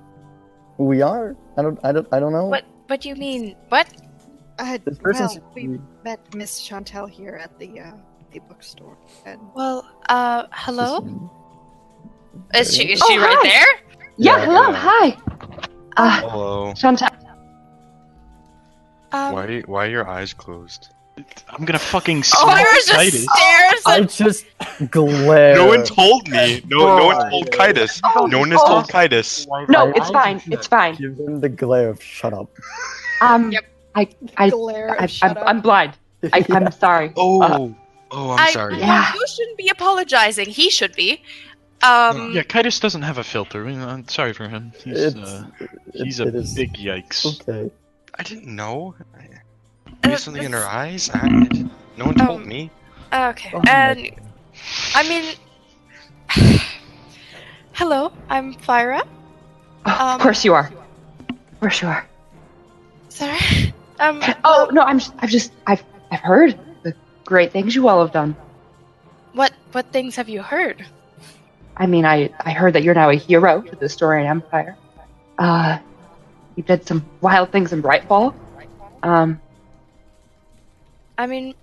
Speaker 5: we are. I don't, I don't, I don't know.
Speaker 4: What what do you mean? What?
Speaker 6: Uh,
Speaker 5: This person
Speaker 6: well,
Speaker 5: seems
Speaker 6: we met Miss Chantel here at the uh, the bookstore, and
Speaker 4: Well, uh hello?
Speaker 8: Is she is
Speaker 7: Oh,
Speaker 8: she right
Speaker 7: hi.
Speaker 8: there?
Speaker 7: Yeah,
Speaker 5: Yeah,
Speaker 7: hello,
Speaker 1: yeah.
Speaker 7: hi. Uh,
Speaker 1: Hello.
Speaker 7: Chantel.
Speaker 4: Um
Speaker 1: Why why are your eyes closed?
Speaker 3: I'm gonna fucking
Speaker 8: Oh,
Speaker 3: smack
Speaker 8: Iris just
Speaker 3: Titus.
Speaker 8: stares
Speaker 5: I
Speaker 8: at
Speaker 5: just glare.
Speaker 1: No one told me. No, no one told Kitus.
Speaker 7: Oh,
Speaker 1: No one has
Speaker 7: oh.
Speaker 1: told Kitus.
Speaker 7: No, it's fine. It's fine.
Speaker 5: Give him the glare of shut up.
Speaker 7: Um,
Speaker 8: Yep.
Speaker 7: I, I,
Speaker 6: glare.
Speaker 7: I,
Speaker 6: shut
Speaker 7: I'm,
Speaker 6: up.
Speaker 7: I'm blind. I, I'm sorry.
Speaker 1: Oh,
Speaker 7: Uh,
Speaker 1: oh, I'm
Speaker 8: I,
Speaker 1: sorry.
Speaker 7: Yeah.
Speaker 8: You shouldn't be apologizing. He should be. Um,
Speaker 3: Yeah, Kitus doesn't have a filter. I mean, I'm sorry for him. He's,
Speaker 5: It's,
Speaker 3: uh, he's a
Speaker 5: it is-
Speaker 3: big yikes.
Speaker 5: Okay.
Speaker 1: I didn't know. I-
Speaker 8: Uh,
Speaker 1: something in her eyes. I, I didn't- no one told
Speaker 8: Um,
Speaker 1: me.
Speaker 8: Okay.
Speaker 5: Oh my
Speaker 8: and I mean, hello, I'm Fyra.
Speaker 7: Oh,
Speaker 8: Um,
Speaker 7: of course you are. Of course you are.
Speaker 8: Sorry. Um.
Speaker 7: Oh no, I'm. Just, I've just. I've. I've heard the great things you all have done.
Speaker 8: What what things have you heard?
Speaker 7: I mean, I. I heard that you're now a hero to the Storian Empire. Uh, you did some wild things in Brightfall. Um,
Speaker 4: I mean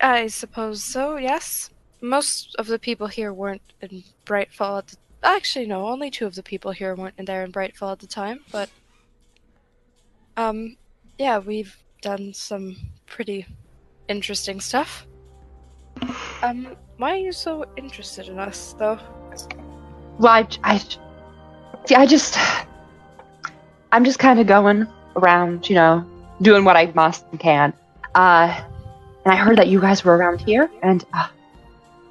Speaker 4: I suppose so, yes. Most of the people here weren't in Brightfall at the actually no, only two of the people here weren't in there in Brightfall at the time, but um yeah, we've done some pretty interesting stuff. Um why are you so interested in us though?
Speaker 7: well, I. I see. I just. I'm just kind of going around, you know, doing what I must and can. Uh, and I heard that you guys were around here, and uh,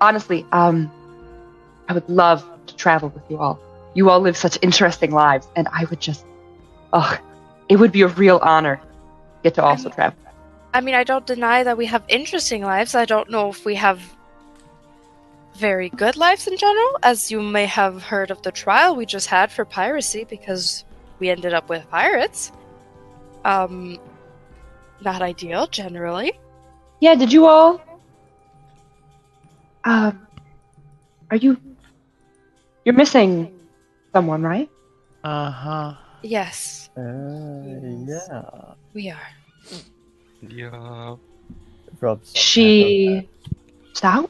Speaker 7: honestly, um, I would love to travel with you all. You all live such interesting lives, and I would just, ugh, it would be a real honor to get to also travel.
Speaker 4: I mean, I don't deny that we have interesting lives. I don't know if we have very good lives in general, as you may have heard of the trial we just had for piracy because we ended up with pirates. Um, not ideal generally.
Speaker 7: Yeah, did you all? Um, are you? You're missing someone, right?
Speaker 3: Uh huh.
Speaker 8: Yes,
Speaker 5: Uh, yeah.
Speaker 8: we are.
Speaker 1: Yeah.
Speaker 5: Rubs.
Speaker 7: She stout?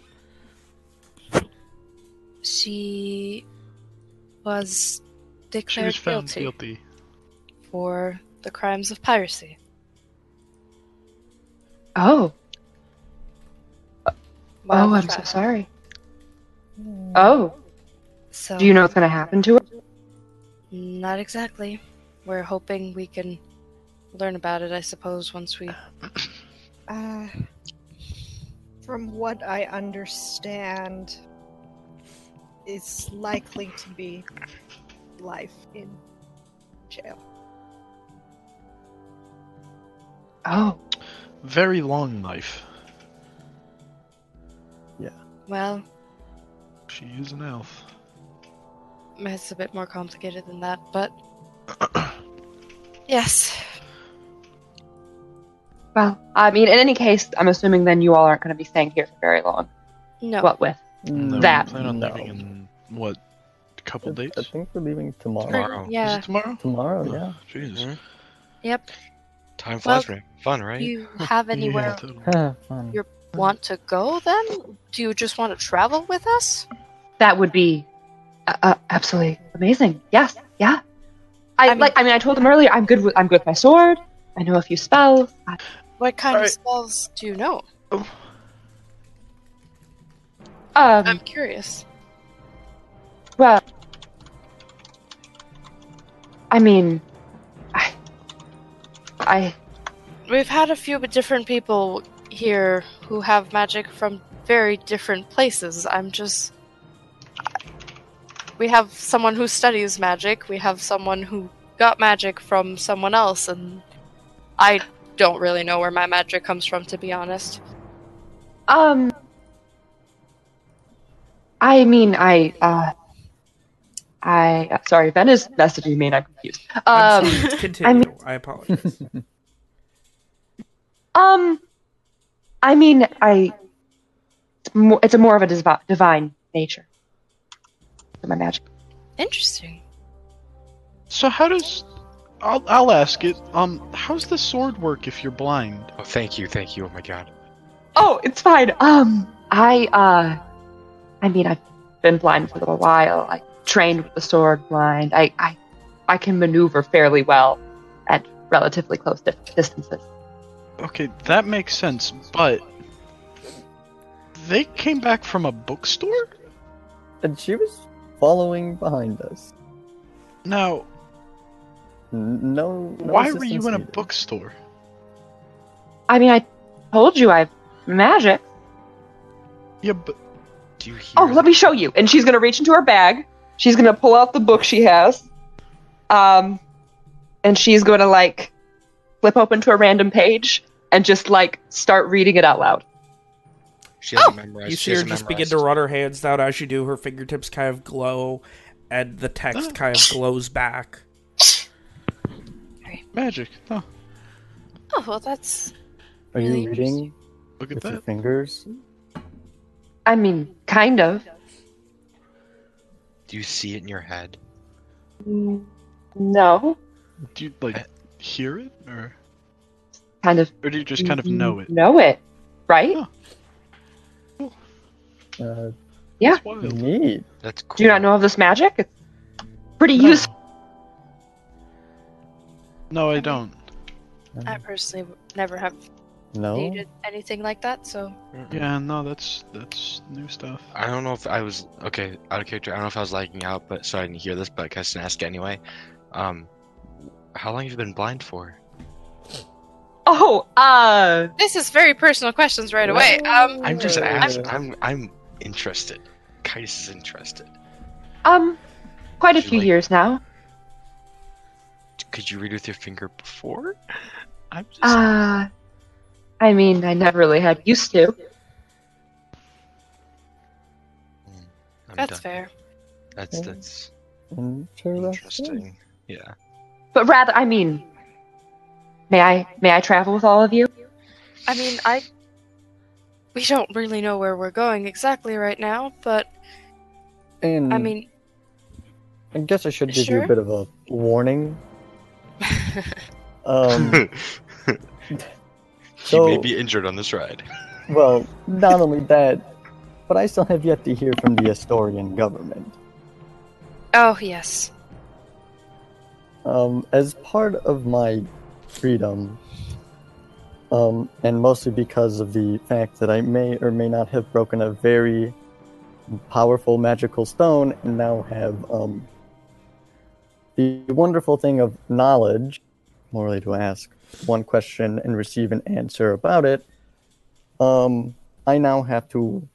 Speaker 8: She was
Speaker 3: She
Speaker 8: declared
Speaker 3: was found
Speaker 8: guilty,
Speaker 3: guilty.
Speaker 8: for the crimes of piracy.
Speaker 7: Oh.
Speaker 8: while
Speaker 7: oh, I'm so
Speaker 8: traveling.
Speaker 7: sorry. Oh.
Speaker 8: So
Speaker 7: Do you know what's gonna happen to her?
Speaker 8: Not exactly. We're hoping we can learn about it, I suppose, once we.
Speaker 6: Uh, from what I understand, it's likely to be life in jail.
Speaker 7: Oh.
Speaker 3: Very long life. Yeah.
Speaker 8: Well,
Speaker 3: She is an elf.
Speaker 8: it's a bit more complicated than that, but. yes.
Speaker 7: Well, I mean, in any case, I'm assuming then you all aren't going to be staying here for very long.
Speaker 8: No.
Speaker 7: What with?
Speaker 3: No,
Speaker 7: That-
Speaker 3: we plan on
Speaker 5: no.
Speaker 3: leaving in what? A couple days?
Speaker 5: I think we're leaving tomorrow.
Speaker 1: Tomorrow.
Speaker 3: Is
Speaker 8: Yeah.
Speaker 3: it tomorrow?
Speaker 5: Tomorrow,
Speaker 3: Oh,
Speaker 5: yeah.
Speaker 3: Jesus.
Speaker 1: Mhm.
Speaker 8: Yep.
Speaker 1: Time flies,
Speaker 8: Well,
Speaker 1: right? Fun, right?
Speaker 8: Do you have anywhere
Speaker 3: Yeah, totally.
Speaker 8: You're- want to go then? Do you just want to travel with us?
Speaker 7: That would be uh, uh, absolutely amazing. Yes. Yeah. I,
Speaker 8: I mean-
Speaker 7: like. I mean, I told them earlier. I'm good with. I'm good with my sword. I know a few spells. I,
Speaker 8: What kind of spells do you know?
Speaker 7: um.
Speaker 8: I'm curious.
Speaker 7: Well, I mean, I, I,
Speaker 8: We've had a few different people here who have magic from very different places. I'm just. We have someone who studies magic, we have someone who got magic from someone else, and I don't really know where my magic comes from, to be honest.
Speaker 7: um, I mean, I, uh, I, uh, sorry, Ben is messaging me and I'm confused.
Speaker 2: I'm
Speaker 7: Um,
Speaker 2: sorry, continue.
Speaker 7: mean-
Speaker 2: I apologize.
Speaker 7: um, I mean, I, it's, more, a more of a divi- divine nature to my magic.
Speaker 8: Interesting.
Speaker 3: So how does? I'll I'll ask it. Um, how's the sword work if you're blind?
Speaker 1: Oh, thank you, thank you. Oh my god.
Speaker 7: Oh, it's fine. Um, I, uh, I mean, I've been blind for a little while. I trained with the sword blind. I, I, I can maneuver fairly well at relatively close di- distances.
Speaker 3: Okay, that makes sense. But they came back from a bookstore.
Speaker 5: And she was following behind us.
Speaker 3: Now,
Speaker 5: No. no
Speaker 3: why were you
Speaker 5: assistance
Speaker 3: in a
Speaker 5: needed.
Speaker 3: bookstore?
Speaker 7: I mean, I told you I have magic.
Speaker 3: Yeah, but
Speaker 1: Do you hear?
Speaker 7: Oh, let me show you. And she's gonna reach into her bag. She's gonna pull out the book she has. Um, and she's gonna like flip open to a random page and just like start reading it out loud.
Speaker 1: She hasn't memorized.
Speaker 2: You
Speaker 1: she
Speaker 2: see her
Speaker 1: hasn't
Speaker 2: just begin to run her hands down as you do. Her fingertips kind of glow, and the text kind of glows back.
Speaker 3: magic. Oh,
Speaker 8: Oh, well, that's.
Speaker 5: Are you reading
Speaker 3: look at
Speaker 5: with your
Speaker 3: that.
Speaker 5: fingers?
Speaker 7: I mean, kind of.
Speaker 1: Do you see it in your head?
Speaker 7: No,
Speaker 3: Do you like hear it, or
Speaker 7: kind of.
Speaker 3: or do you just kind of know it?
Speaker 7: Know it, right?
Speaker 3: Huh.
Speaker 5: Uh,
Speaker 7: Yeah.
Speaker 3: That's
Speaker 5: neat.
Speaker 1: That's cool.
Speaker 7: Do you not know of this magic? It's pretty
Speaker 3: No.
Speaker 7: useful.
Speaker 3: No, I don't.
Speaker 8: I personally never have
Speaker 5: No.
Speaker 8: needed anything like that, so.
Speaker 3: Yeah, no, that's that's new stuff.
Speaker 1: I don't know if I was okay out of character. I don't know if I was lagging out, but so I didn't hear this, but I can to ask anyway. Um, how long have you been blind for?
Speaker 7: Oh, uh,
Speaker 13: This is very personal questions right away. Um,
Speaker 1: I'm just asking. I'm I'm interested. Kais is interested.
Speaker 7: um, quite a
Speaker 1: Should
Speaker 7: few
Speaker 1: like-
Speaker 7: years now.
Speaker 1: Could you read with your finger before? I'm just.
Speaker 7: Uh, I mean, I never really had used to.
Speaker 1: I'm
Speaker 8: That's
Speaker 1: done.
Speaker 8: fair.
Speaker 1: That's that's
Speaker 5: Interesting.
Speaker 1: interesting. Yeah.
Speaker 7: But rather, I mean, may I may I travel with all of you?
Speaker 8: I mean, I. We don't really know where we're going exactly right now, but
Speaker 5: And
Speaker 8: I mean,
Speaker 5: I guess I should give you
Speaker 8: Sure.
Speaker 5: a bit of a warning. Um,
Speaker 1: he may be injured on this ride.
Speaker 5: well, not only that, but I still have yet to hear from the Astorian government.
Speaker 8: oh, yes.
Speaker 5: Um, as part of my freedom, um, and mostly because of the fact that I may or may not have broken a very powerful magical stone and now have um, the wonderful thing of knowledge, morally to ask one question and receive an answer about it, um, I now have to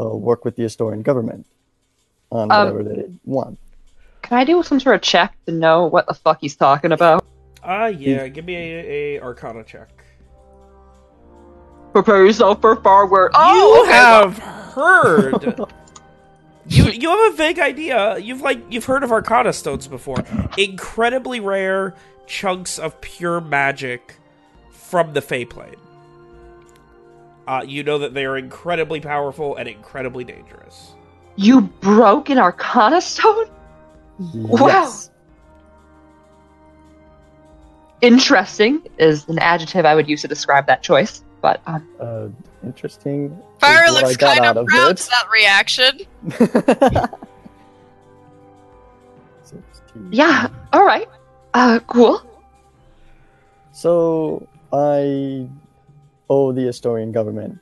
Speaker 5: uh, work with the Astorian government on
Speaker 7: Um,
Speaker 5: whatever they want.
Speaker 7: Can I do some sort of check to know what the fuck he's talking about?
Speaker 2: Ah, yeah. Give me a, a Arcana check.
Speaker 7: Prepare yourself for forward.
Speaker 2: you
Speaker 7: Oh, okay.
Speaker 2: have heard. you you have a vague idea. You've like you've heard of Arcana stones before. Incredibly rare chunks of pure magic from the Fey plane. Uh, you know that they are incredibly powerful and incredibly dangerous.
Speaker 7: You broke an Arcana stone? Wow. Interesting is an adjective I would use to describe that choice. But um,
Speaker 5: Uh, interesting.
Speaker 14: Fyra
Speaker 5: what I
Speaker 14: looks
Speaker 5: got
Speaker 14: kind
Speaker 5: out
Speaker 14: of
Speaker 5: of
Speaker 14: proud
Speaker 5: it.
Speaker 14: that reaction.
Speaker 7: Yeah, all right. Uh, cool.
Speaker 5: So I owe the Astorian government.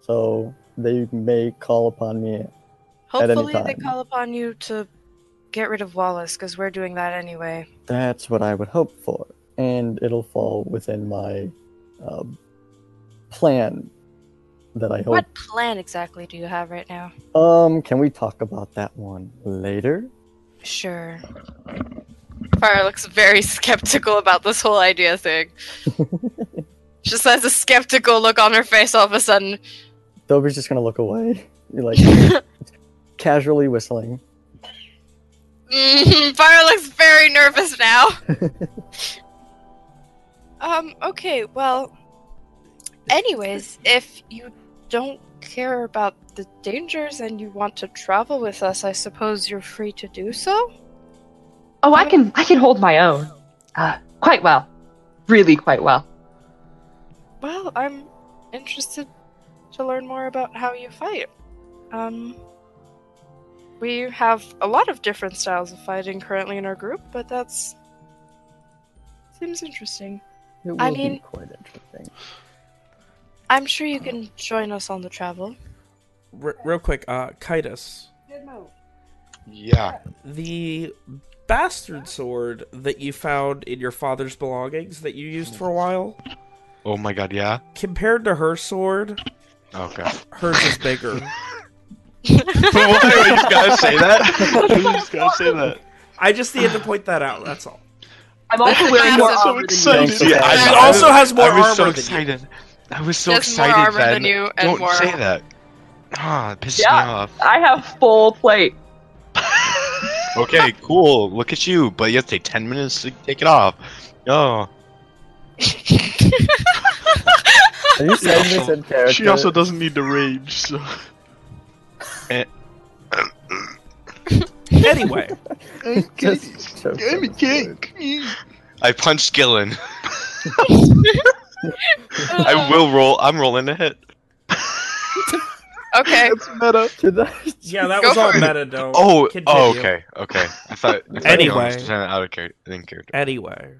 Speaker 5: So they may call upon me. at any
Speaker 8: Hopefully, they call upon you to get rid of Wallace, because we're doing that anyway.
Speaker 5: That's what I would hope for, and it'll fall within my um, plan that I hope.
Speaker 8: What plan exactly do you have right now?
Speaker 5: Um, can we talk about that one later?
Speaker 8: Sure.
Speaker 14: Fyra looks very skeptical about this whole idea thing. She just has a skeptical look on her face all of a sudden.
Speaker 5: Dobie's just gonna look away, You're like casually whistling.
Speaker 14: Mhm, Fyra looks very nervous now.
Speaker 8: Um, okay, well. Anyways, if you don't care about the dangers and you want to travel with us, I suppose you're free to do so?
Speaker 7: Oh, I can I can hold my own. Uh, quite well. Really quite well.
Speaker 8: Well, I'm interested to learn more about how you fight. Um, we have a lot of different styles of fighting currently in our group, but that's seems interesting.
Speaker 5: It will
Speaker 8: I
Speaker 5: be
Speaker 8: mean-
Speaker 5: quite interesting.
Speaker 8: I'm sure you can join us on the travel.
Speaker 2: R- real quick, uh, Kitus,
Speaker 1: Yeah.
Speaker 2: the bastard sword that you found in your father's belongings that you used for a while,
Speaker 1: Oh my god, yeah?
Speaker 2: compared to her sword,
Speaker 1: Okay.
Speaker 2: hers is bigger.
Speaker 1: Why are you gotta say that? you just gotta say that.
Speaker 2: I just needed to point that out. That's all.
Speaker 7: I'm also wearing more
Speaker 14: massive.
Speaker 7: armor
Speaker 1: So
Speaker 7: than you.
Speaker 5: excited.
Speaker 1: Yeah, I,
Speaker 2: She
Speaker 1: I
Speaker 2: also
Speaker 1: was-
Speaker 2: has more
Speaker 1: I was so
Speaker 2: armor than you.
Speaker 1: Excited. I was so
Speaker 14: She has more
Speaker 1: excited,
Speaker 14: armor
Speaker 1: Ben.
Speaker 14: than you and
Speaker 1: Don't
Speaker 14: more-
Speaker 1: say that. Ah, it pisses
Speaker 7: Yeah.
Speaker 1: me off.
Speaker 7: I have full plate.
Speaker 1: Okay, cool. Look at you, but you have to take ten minutes to take it off. Oh,
Speaker 5: Are you saying this in character?
Speaker 3: She also doesn't need to rage, so.
Speaker 2: Anyway,
Speaker 5: Just choke on the sword.
Speaker 1: I punched Gillen. I will roll. I'm rolling a hit.
Speaker 14: Okay.
Speaker 3: That's meta.
Speaker 5: To the-
Speaker 2: yeah, that
Speaker 14: Go
Speaker 2: was all
Speaker 14: for it.
Speaker 2: meta. Don't
Speaker 1: Oh,
Speaker 2: continue.
Speaker 1: oh, okay, okay. I thought. I thought
Speaker 2: Anyway.
Speaker 1: you were out of character. In character.
Speaker 2: Anyway,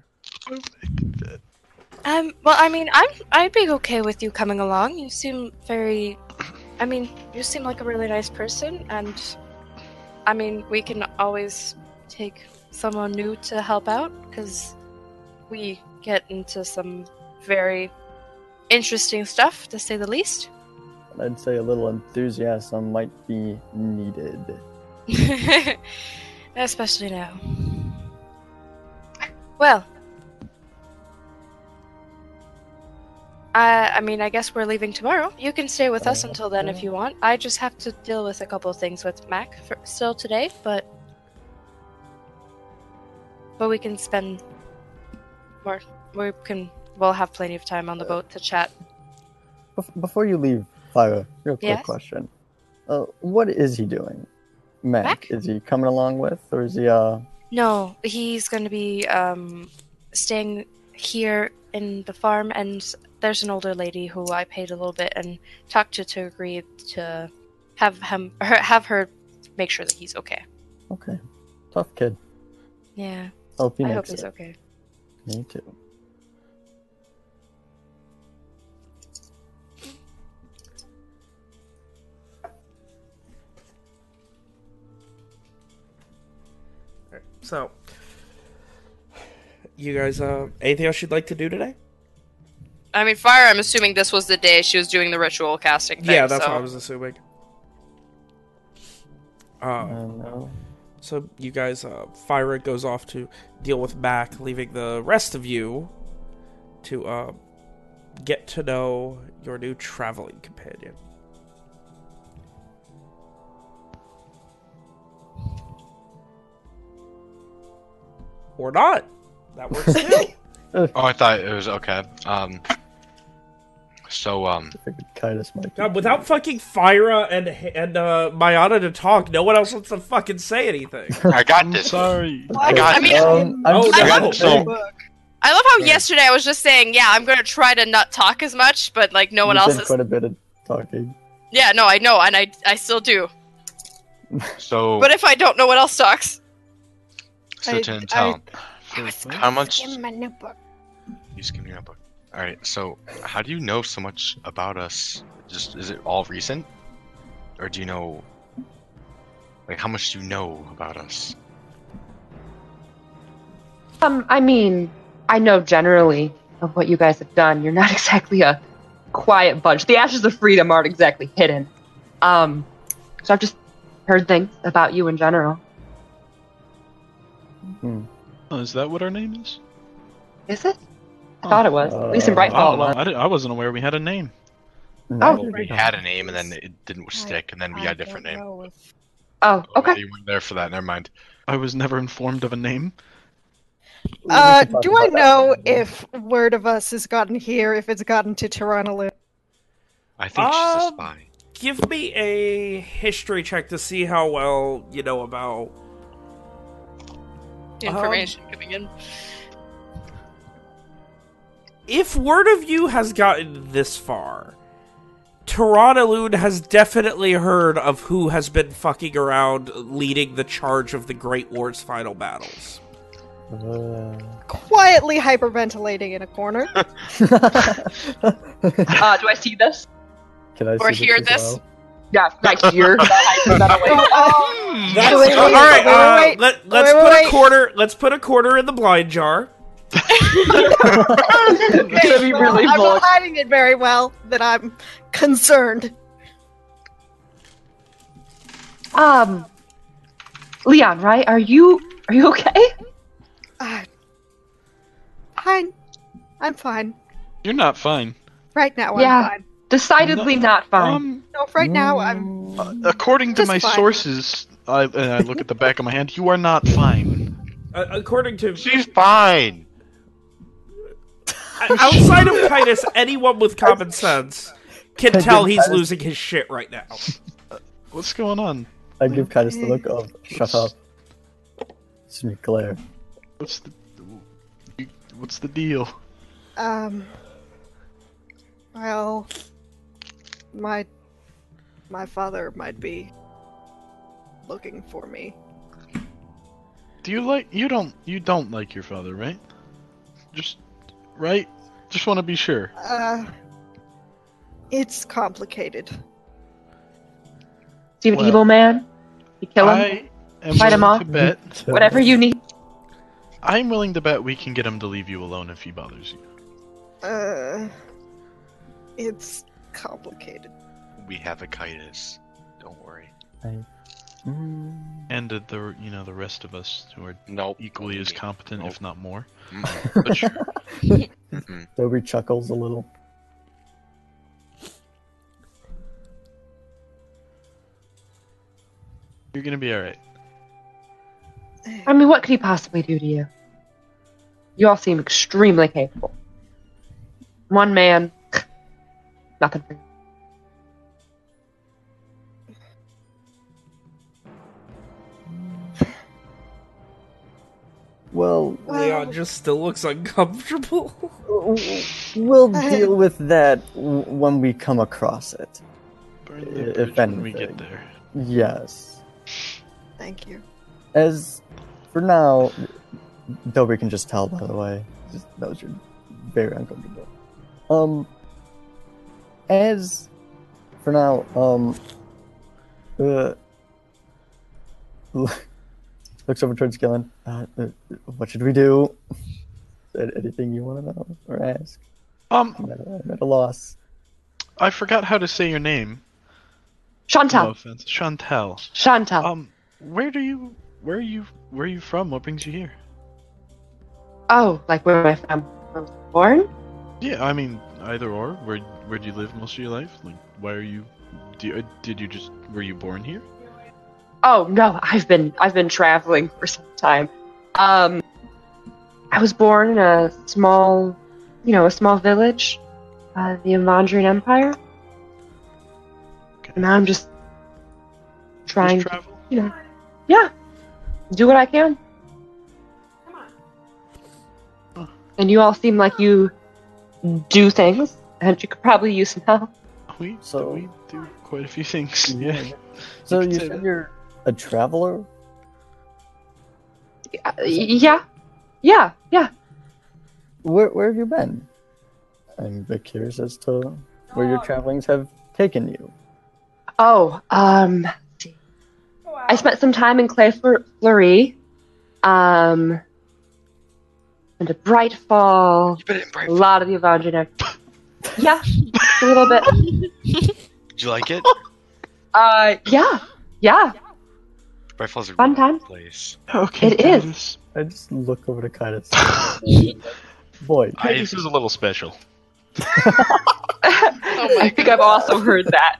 Speaker 8: Um, well, I mean, I'm I'd be okay with you coming along. You seem very, I mean, you seem like a really nice person, and I mean, we can always take someone new to help out because we get into some very interesting stuff, to say the least.
Speaker 5: I'd say a little enthusiasm might be needed.
Speaker 8: Especially now. Well, I, I mean, I guess we're leaving tomorrow. You can stay with us until then if you want. I just have to deal with a couple of things with Mac for, still today, but but we can spend more. We can. We'll have plenty of time on the boat to chat.
Speaker 5: Before you leave, Fyra, real quick
Speaker 8: Yes?
Speaker 5: question. Uh, what is he doing? Mac?
Speaker 4: Mac?
Speaker 5: Is he coming along with, or is he uh?
Speaker 4: No, he's going to be um, staying here in the farm, and there's an older lady who I paid a little bit and talked to to agree to have him her, have her make sure that he's okay.
Speaker 5: Okay, tough kid.
Speaker 4: Yeah,
Speaker 5: Hope he
Speaker 4: I hope he's
Speaker 5: it.
Speaker 4: okay.
Speaker 5: Me too.
Speaker 2: So, you guys, uh, anything else you'd like to do today?
Speaker 8: I mean, Fyra. I'm assuming this was the day she was doing the ritual casting. Thing,
Speaker 2: yeah, that's
Speaker 8: so.
Speaker 2: what I was assuming. Uh,
Speaker 5: I
Speaker 2: so you guys, uh, Fyra goes off to deal with Mac, leaving the rest of you to uh, get to know your new traveling companion. Or not. That works too.
Speaker 1: Oh, I thought it was okay. Um. So um.
Speaker 5: I figured Kitus might.
Speaker 2: God, without fucking Fyra and and uh, Mayana to talk, no one else wants to fucking say anything.
Speaker 1: I got this.
Speaker 3: sorry.
Speaker 1: I got
Speaker 8: I mean-
Speaker 5: Um, I'm
Speaker 2: Oh,
Speaker 5: just
Speaker 2: no.
Speaker 5: gonna
Speaker 1: I
Speaker 5: say-
Speaker 1: got
Speaker 8: I love how
Speaker 2: Right.
Speaker 8: yesterday I was just saying, yeah, I'm gonna try to not talk as much, but like no one
Speaker 5: you
Speaker 8: else
Speaker 5: did
Speaker 8: is.
Speaker 5: quite a bit of talking.
Speaker 8: Yeah, no, I know, and I I still do.
Speaker 1: So
Speaker 8: But if I don't, no one else talks.
Speaker 1: So
Speaker 6: I-
Speaker 1: to tell.
Speaker 3: First,
Speaker 1: How much?
Speaker 6: In my notebook.
Speaker 1: You just give your notebook. All right. So how do you know so much about us? Just is it all recent, or do you know? Like how much do you know about us?
Speaker 7: Um, I mean, I know generally of what you guys have done. You're not exactly a quiet bunch. The ashes of freedom aren't exactly hidden. Um, so I've just heard things about you in general.
Speaker 5: Hmm.
Speaker 3: Oh, is that what our name is?
Speaker 7: Is it? I thought it was. At least in
Speaker 5: Uh,
Speaker 3: I,
Speaker 7: Brightfall.
Speaker 3: don't
Speaker 7: it
Speaker 3: know.
Speaker 7: was.
Speaker 3: I, di- I wasn't aware we had a name.
Speaker 5: No,
Speaker 1: Well, we had a name and then it didn't stick, and then we
Speaker 6: I
Speaker 1: got a different name.
Speaker 6: if-
Speaker 7: Oh,
Speaker 1: Oh,
Speaker 7: okay.
Speaker 1: You weren't there for that. Never mind.
Speaker 3: I was never informed of a name.
Speaker 6: Uh, do I
Speaker 5: about that
Speaker 6: know if word of us has gotten here, if it's gotten to Toronto?
Speaker 1: I think she's a spy.
Speaker 2: Give me a history check to see how well you know about.
Speaker 8: Information coming in.
Speaker 2: If word of you has gotten this far, Tyrannoloon has definitely heard of who has been fucking around leading the charge of the Great War's final battles.
Speaker 5: Uh,
Speaker 6: Quietly hyperventilating in a corner.
Speaker 7: Uh, do I see this?
Speaker 5: Can I
Speaker 8: Or
Speaker 5: see
Speaker 8: hear
Speaker 5: as
Speaker 8: this?
Speaker 5: Well?
Speaker 7: Yeah, I hear that hyperventilate.
Speaker 6: Oh,
Speaker 2: That's,
Speaker 6: wait, wait,
Speaker 2: all right.
Speaker 6: wait,
Speaker 2: uh, let, let's
Speaker 6: wait, wait,
Speaker 2: put
Speaker 6: wait.
Speaker 2: a quarter. Let's put a quarter in the blind jar.
Speaker 7: It's gonna be
Speaker 6: well,
Speaker 7: really
Speaker 6: I'm not hiding it very well that I'm concerned.
Speaker 7: Um, Leon, right? Are you are you okay?
Speaker 6: Uh, fine. I'm fine.
Speaker 3: You're not fine.
Speaker 6: Right now,
Speaker 7: Yeah.
Speaker 6: I'm fine.
Speaker 7: Decidedly not fine.
Speaker 3: Um,
Speaker 6: No, right now, I'm.
Speaker 3: uh, according to my
Speaker 6: fine.
Speaker 3: sources, I, and I look at the back of my hand. You are not fine.
Speaker 2: Uh, according to
Speaker 1: She's fine.
Speaker 2: outside of Titus, anyone with common sense can
Speaker 5: Can
Speaker 2: tell he's
Speaker 5: Titus-
Speaker 2: losing his shit right now.
Speaker 3: What's going on?
Speaker 5: I give Kitus the look of shut up. It's me, Claire.
Speaker 3: What's the what's the deal?
Speaker 6: Um. Well, my my father might be looking for me.
Speaker 3: Do you like you don't you don't like your father, right? Just right? Just want to be sure.
Speaker 6: Uh, it's complicated.
Speaker 7: Is he an
Speaker 3: well,
Speaker 7: evil man? You kill him?
Speaker 3: I am
Speaker 7: Fight him off?
Speaker 3: bet.
Speaker 7: Whatever you need.
Speaker 3: I'm willing to bet we can get him to leave you alone if he bothers you.
Speaker 6: Uh, it's complicated.
Speaker 1: We have a chitis. Don't worry.
Speaker 5: Mm,
Speaker 3: And the, the you know the rest of us who are
Speaker 1: Nope.
Speaker 3: equally as
Speaker 1: Nope.
Speaker 3: competent, if not more. But sure.
Speaker 5: Dobry chuckles a little.
Speaker 3: You're gonna be all right.
Speaker 7: I mean, what could he possibly do to you? You all seem extremely capable. One man, Nothing.
Speaker 5: Well,
Speaker 2: Leon just still looks uncomfortable.
Speaker 5: we'll deal with that when we come across it. if
Speaker 3: anything. we get there.
Speaker 5: Yes.
Speaker 6: Thank you.
Speaker 5: As for now, Dobry can just tell. By the way, that was very uncomfortable. Um, as for now, um. Uh. Looks over towards Gillen. Uh, uh, what should we do? An- Anything you want to know or ask?
Speaker 3: Um,
Speaker 5: I'm at, a, I'm at a loss.
Speaker 3: I forgot how to say your name. No
Speaker 7: Chantal.
Speaker 3: offense, Chantel.
Speaker 7: Chantal.
Speaker 3: Um, where do you, where are you, where are you from? What brings you here?
Speaker 7: oh, like where am I from? Was born?
Speaker 3: Yeah, I mean either or. Where, where do you live most of your life? Like, why are you? Do you, did you just were you born here?
Speaker 7: Oh no, I've been I've been traveling for some time. Um, I was born in a small, you know, a small village, uh, the Evandrian Empire.
Speaker 3: Okay.
Speaker 7: And now I'm just trying,
Speaker 3: Just
Speaker 7: to, you know, yeah, do what I can.
Speaker 3: Huh.
Speaker 7: And you all seem like you do things, and you could probably use some help.
Speaker 3: We
Speaker 5: So-
Speaker 3: we do quite a few things. Yeah.
Speaker 5: So
Speaker 3: could
Speaker 5: you said
Speaker 3: that.
Speaker 5: you're a traveler.
Speaker 7: Uh, yeah, yeah, yeah.
Speaker 5: Where where have you been? I'm a bit curious as to where your travelings have taken you.
Speaker 7: Oh, um, let's. I spent some time in Clay Fleury, um, and a Bright Fall,
Speaker 1: You been in Bright
Speaker 7: a lot of the Evangelic. Yeah, a little bit.
Speaker 1: Did you like it?
Speaker 7: Uh, yeah, yeah.
Speaker 1: Bright Fall's a
Speaker 7: Fun time.
Speaker 1: place.
Speaker 3: Okay.
Speaker 7: It is.
Speaker 3: Titus.
Speaker 5: I just look over to kind of. Boy,
Speaker 3: this is a little special.
Speaker 8: Oh my
Speaker 7: I think I've also heard that.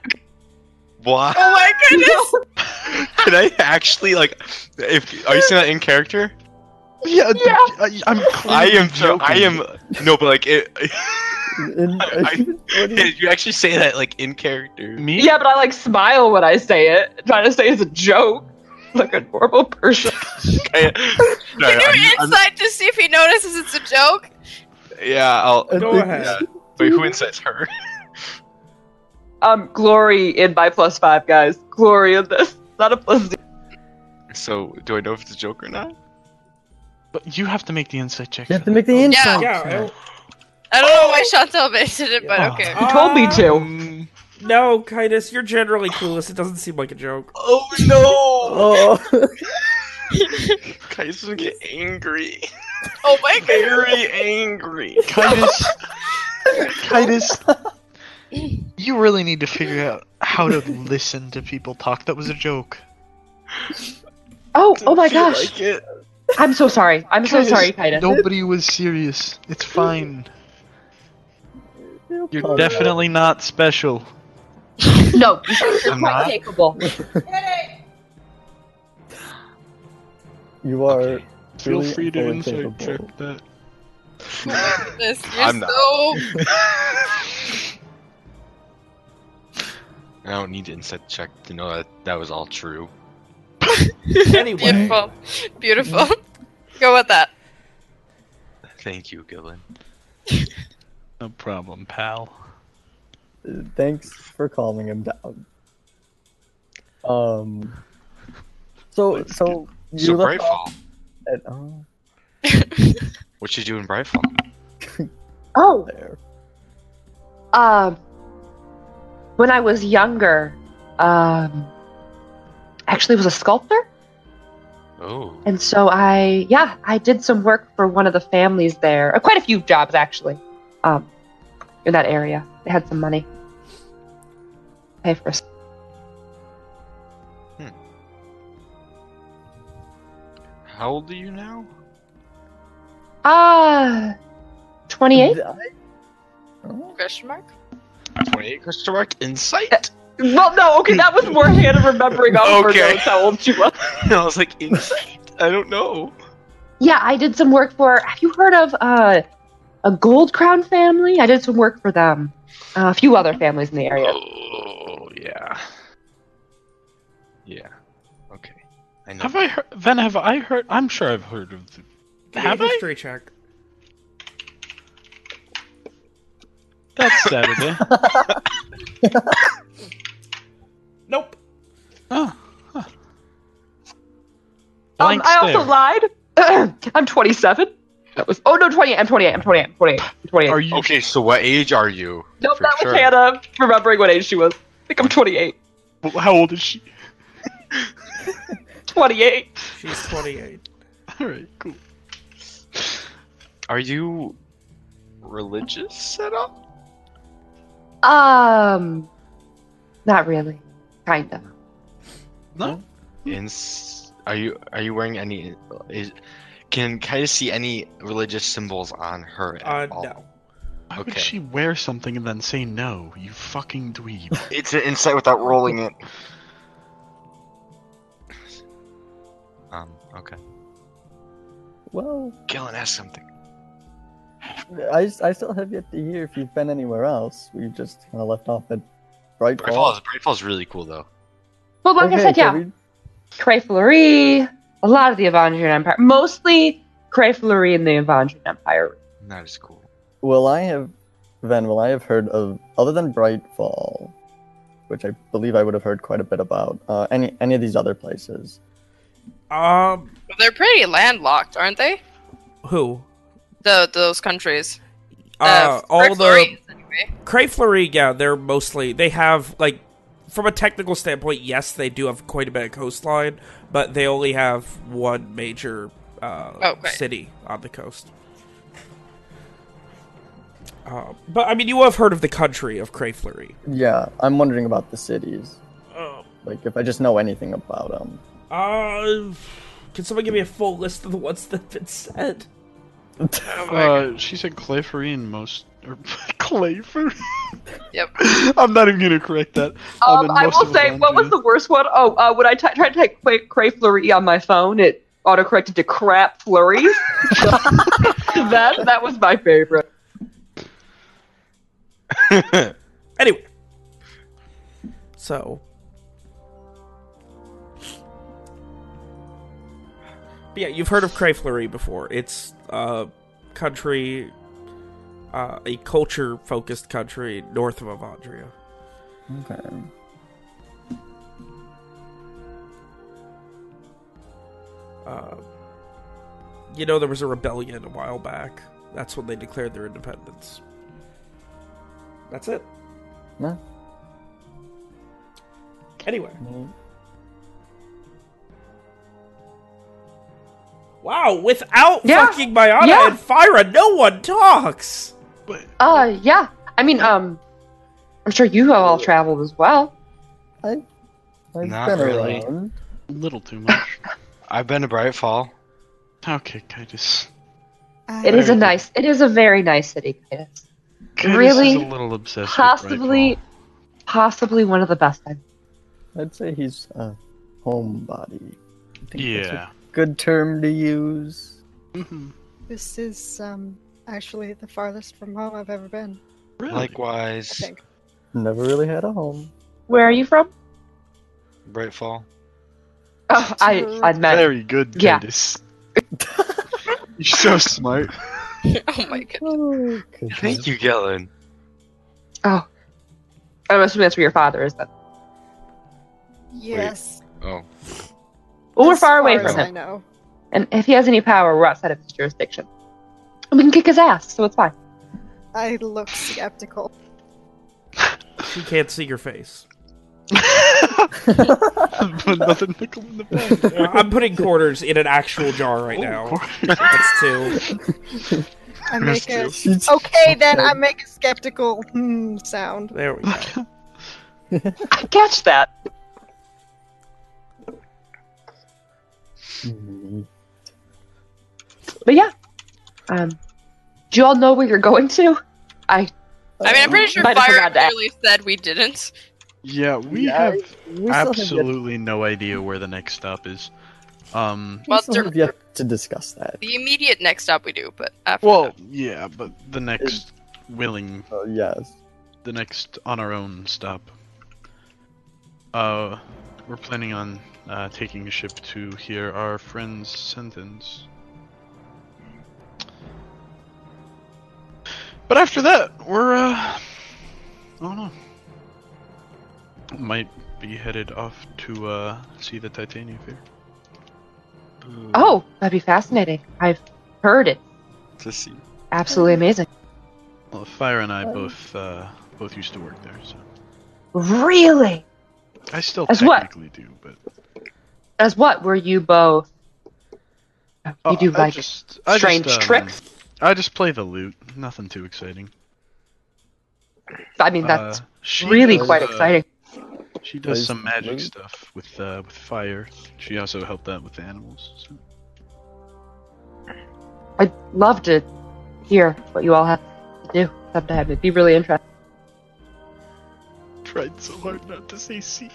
Speaker 1: What?
Speaker 8: Oh my goodness!
Speaker 1: Can I actually like? If are you saying that in character?
Speaker 3: Yeah.
Speaker 7: Yeah.
Speaker 3: I, I'm.
Speaker 1: I am.
Speaker 3: joking.
Speaker 1: I am. No, but like, it,
Speaker 5: in,
Speaker 1: I-
Speaker 5: what do you-
Speaker 1: you actually say that like in character.
Speaker 3: Me?
Speaker 7: Yeah, but I like smile when I say it, trying to say it's a joke, like a normal person.
Speaker 1: I, no,
Speaker 8: Can
Speaker 1: I'm-
Speaker 8: you
Speaker 1: I'm-
Speaker 8: insight to see if he notices it's a joke?
Speaker 1: yeah, I'll.
Speaker 5: I
Speaker 2: Go ahead.
Speaker 1: Yeah. Wait, who insights her?
Speaker 7: Um, glory in my plus five, guys. Glory in this, not a plus zero.
Speaker 1: So, do I know if it's a joke or not?
Speaker 3: But you have to make the insight check.
Speaker 5: You have to make the insight.
Speaker 2: Yeah,
Speaker 5: check.
Speaker 8: I don't know why Chantal mentioned it, but
Speaker 3: Oh.
Speaker 8: okay.
Speaker 7: You told me to.
Speaker 1: Um,
Speaker 2: No, Kaitis, you're generally clueless. It doesn't seem like a joke.
Speaker 1: oh no!
Speaker 5: Oh,
Speaker 1: Kai's gonna get angry.
Speaker 8: Oh my god.
Speaker 1: Very angry.
Speaker 3: Titus. Titus. You really need to figure out how to listen to people talk. That was a joke.
Speaker 7: Oh, oh my
Speaker 1: Feel
Speaker 7: gosh.
Speaker 1: Like it.
Speaker 7: I'm so sorry. I'm so sorry, Kaiden.
Speaker 3: Nobody was serious. It's fine. You're definitely not special.
Speaker 7: No, you're
Speaker 1: I'm
Speaker 7: quite
Speaker 1: not?
Speaker 7: capable.
Speaker 5: You are.
Speaker 1: Okay.
Speaker 3: Feel
Speaker 5: truly
Speaker 3: free to
Speaker 5: fully
Speaker 3: insight
Speaker 5: capable.
Speaker 3: check that.
Speaker 8: Goodness. You're
Speaker 1: I'm not.
Speaker 8: so.
Speaker 1: I don't need to insight check to know that that was all true.
Speaker 2: Anyway,
Speaker 8: Beautiful. Beautiful. Go with that.
Speaker 1: Thank you, Gillen.
Speaker 3: No problem, pal.
Speaker 5: Thanks for calming him down. Um. So so you
Speaker 1: So
Speaker 5: left
Speaker 1: Brightfall.
Speaker 5: off at oh
Speaker 1: What you do in Brightfall?
Speaker 7: Oh,
Speaker 5: there.
Speaker 7: um, when I was younger, um, actually was a sculptor,
Speaker 1: Oh.
Speaker 7: and so I, yeah, I did some work for one of the families there. Uh, quite a few jobs actually, um, in that area. They had some money. Pay for. s-
Speaker 1: How old are you now?
Speaker 7: Ah, twenty-eight.
Speaker 5: Oh,
Speaker 8: Question mark?
Speaker 1: 28 question mark? Insight?
Speaker 7: Well, no, okay, that was more hand of remembering off
Speaker 1: Okay.
Speaker 7: notes how old she was.
Speaker 1: I was like, insight? I don't know.
Speaker 7: Yeah, I did some work for. Have you heard of uh, a Gold Crown family? I did some work for them. Uh, a few other families in the area.
Speaker 1: Oh, yeah. Yeah. Okay. I know.
Speaker 3: Have I heard? Then have I heard? I'm sure I've heard of the
Speaker 2: Give me a
Speaker 3: Have I?
Speaker 2: history check.
Speaker 3: That's Saturday.
Speaker 2: Nope.
Speaker 3: oh. huh.
Speaker 7: Um, I also lied. I'm 27. That was. Oh no, 28. I'm 28. I'm 28. I'm 28. I'm 28.
Speaker 3: Are you
Speaker 1: Okay, so what age are you?
Speaker 7: nope,
Speaker 1: For
Speaker 7: that was
Speaker 1: sure.
Speaker 7: Hannah remembering what age she was. I think I'm 28.
Speaker 3: How old is she?
Speaker 7: 28.
Speaker 2: She's 28.
Speaker 3: All right, cool.
Speaker 1: Are you religious at all?
Speaker 7: Um, not really. Kind of.
Speaker 3: No.
Speaker 1: In are you are you wearing any? Is, can can I see any religious symbols on her
Speaker 2: Uh,
Speaker 1: at all?
Speaker 2: no.
Speaker 3: Why would
Speaker 1: Okay.
Speaker 3: she wear something and then say no? You fucking dweeb.
Speaker 1: It's an insight without rolling it. Um. Okay.
Speaker 5: Well,
Speaker 1: Gillen has something.
Speaker 5: I, I still have yet to hear if you've been anywhere else. We just kind of left off at Brightfall.
Speaker 1: Brightfall is Brightfall is really cool though.
Speaker 7: Well, like I
Speaker 5: Okay,
Speaker 7: said, yeah.
Speaker 5: Toby,
Speaker 7: Cray Fleury, a lot of the Evandrian Empire, mostly Cray Fleury and the Evandrian Empire.
Speaker 1: That is cool.
Speaker 5: Well, I have, then, well, I have heard of, other than Brightfall, which I believe I would have heard quite a bit about, uh, any any of these other places.
Speaker 2: Um,
Speaker 8: They're pretty landlocked, aren't they?
Speaker 2: who?
Speaker 8: The those countries.
Speaker 2: Uh, all
Speaker 8: Fort
Speaker 2: the
Speaker 8: Florence, anyway.
Speaker 2: Cray Fleury, yeah, they're mostly they have like from a technical standpoint, yes, they do have quite a bit of coastline, but they only have one major uh,
Speaker 8: Oh, great.
Speaker 2: city on the coast. Uh, but I mean, you have heard of the country of Cray Fleury.
Speaker 5: Yeah, I'm wondering about the cities.
Speaker 2: Uh,
Speaker 5: Like, if I just know anything about them.
Speaker 2: uh, can someone give me a full list of the ones that have been said?
Speaker 8: Oh.
Speaker 3: Uh, she said Clayfery in most or Clayfery.
Speaker 8: Yep.
Speaker 3: I'm not even gonna correct that.
Speaker 7: Um,
Speaker 3: and
Speaker 7: I will say, what was the worst one? Oh, uh, when I t- tried to type Cray, Cray Fleury on my phone, it autocorrected to crap flurries. that that was my favorite.
Speaker 2: Anyway, so. But yeah, you've heard of Cray Fleury before. It's a country, uh, a culture focused country north of Avandria.
Speaker 5: Okay.
Speaker 2: Uh, you know, there was a rebellion a while back. That's when they declared their independence. That's it.
Speaker 5: No.
Speaker 2: Anyway.
Speaker 5: Mm,
Speaker 2: Wow, without
Speaker 7: Yeah.
Speaker 2: fucking Mayana
Speaker 7: Yeah.
Speaker 2: and Fyra, no one talks!
Speaker 3: But
Speaker 7: Uh, yeah. I mean, um, I'm sure you have all traveled as well.
Speaker 5: I, I've
Speaker 1: Not
Speaker 5: been
Speaker 1: really.
Speaker 5: around.
Speaker 3: a little too much.
Speaker 1: I've been to Brightfall.
Speaker 3: okay, Titus.
Speaker 7: It is a nice. It is a very nice city. Titus.
Speaker 3: Titus
Speaker 7: Really?
Speaker 3: is a little obsessed.
Speaker 7: Possibly,
Speaker 3: Brightfall.
Speaker 7: possibly one of the best. I've
Speaker 5: I'd say he's a homebody. I think that's a
Speaker 3: Yeah.
Speaker 5: good term to use.
Speaker 3: hmm
Speaker 6: This is um actually the farthest from home I've ever been.
Speaker 3: Really?
Speaker 6: I
Speaker 1: Likewise,
Speaker 6: think.
Speaker 5: Never really had a home.
Speaker 7: Where are you from?
Speaker 1: Brightfall.
Speaker 7: Oh, I I meant
Speaker 3: Very good,
Speaker 7: Yeah.
Speaker 3: Titus. You're so smart.
Speaker 8: oh my god.
Speaker 5: Oh,
Speaker 1: Thank you, Gillen.
Speaker 7: Oh, I'm assuming that's where your father is. Then.
Speaker 6: Yes.
Speaker 1: Oh,
Speaker 7: Well, we're
Speaker 6: as
Speaker 7: far away
Speaker 6: as
Speaker 7: from
Speaker 6: I
Speaker 7: him,
Speaker 6: know.
Speaker 7: and if he has any power, we're outside of his jurisdiction. And we can kick his ass, so it's fine.
Speaker 6: I look skeptical.
Speaker 2: She can't see your face.
Speaker 3: Put another nickel in the bag.
Speaker 2: I'm putting quarters in an actual jar right
Speaker 3: Oh,
Speaker 2: now. That's two.
Speaker 6: I make a okay then. I make a skeptical hmm sound.
Speaker 2: There we go.
Speaker 7: I catch that.
Speaker 5: Mm,
Speaker 7: But yeah, um, do you all know where you're going to? I
Speaker 8: I mean, I'm pretty sure
Speaker 7: Might
Speaker 8: Fire
Speaker 7: that.
Speaker 8: clearly said we didn't.
Speaker 3: Yeah, we
Speaker 5: Yeah,
Speaker 3: have
Speaker 5: we still have
Speaker 3: absolutely no idea where the next stop is. Um,
Speaker 8: Well,
Speaker 5: still have yet to discuss that.
Speaker 8: The immediate next stop we do, but after
Speaker 3: well,
Speaker 8: that-
Speaker 3: yeah, but the next willing,
Speaker 5: Oh yes.
Speaker 3: the next on our own stop. Uh, we're planning on uh, taking a ship to hear our friend's sentence. But after that, we're uh, I don't know. Might be headed off to uh see the titanium Fair.
Speaker 7: Oh, that'd be fascinating. I've heard it.
Speaker 1: To see.
Speaker 7: Absolutely amazing.
Speaker 3: Well, Fyra and I both uh both used to work there, so
Speaker 7: Really?
Speaker 3: I still
Speaker 7: As what?
Speaker 3: technically do. But
Speaker 7: As what were you both? You
Speaker 3: Oh,
Speaker 7: do like
Speaker 3: just,
Speaker 7: strange
Speaker 3: just, um,
Speaker 7: tricks?
Speaker 3: I just play the lute. Nothing too exciting.
Speaker 7: I mean, that's
Speaker 3: Uh,
Speaker 7: really
Speaker 3: does,
Speaker 7: quite
Speaker 3: uh,
Speaker 7: exciting.
Speaker 3: She does
Speaker 5: Plays
Speaker 3: some magic
Speaker 5: lute.
Speaker 3: stuff with uh, with fire. She also helped out with the animals. So.
Speaker 7: I'd love to hear what you all have to do sometime. It'd be really interesting.
Speaker 3: Tried so hard not to say C.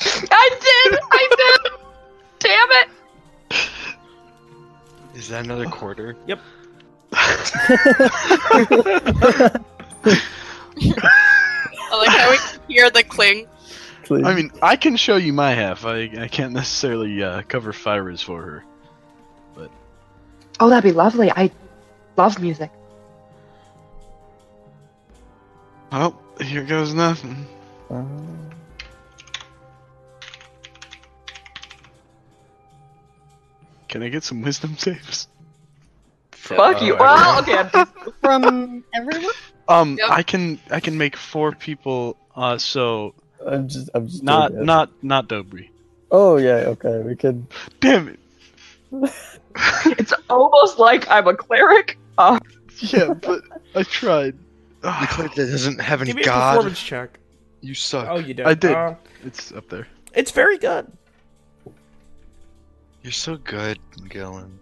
Speaker 7: I did! I did! Damn it!
Speaker 1: Is that another quarter?
Speaker 8: I like how we can hear the cling.
Speaker 5: Please.
Speaker 3: I mean, I can show you my half. I I can't necessarily uh, cover Fyra's for her.
Speaker 7: But oh, that'd be lovely. I love music.
Speaker 3: Oh, here goes nothing.
Speaker 5: Uh,
Speaker 3: Can I get some wisdom saves?
Speaker 7: Fuck you.
Speaker 1: Uh,
Speaker 7: Well, okay. I'm
Speaker 6: From everyone?
Speaker 3: Um,
Speaker 8: Yep.
Speaker 3: I can I can make four people. Uh, so
Speaker 5: I'm just, I'm just
Speaker 3: not
Speaker 5: doing it.
Speaker 3: not not Dobry.
Speaker 5: Oh yeah, okay. We could.
Speaker 3: Damn it.
Speaker 7: it's almost like I'm a cleric. Uh,
Speaker 3: Yeah, but I tried.
Speaker 1: The cleric that doesn't have any
Speaker 2: Give me a
Speaker 1: god.
Speaker 2: performance check.
Speaker 1: You suck.
Speaker 2: Oh, you did.
Speaker 3: I did.
Speaker 2: Uh,
Speaker 3: It's up there.
Speaker 2: it's very good.
Speaker 1: You're so good, Gillen.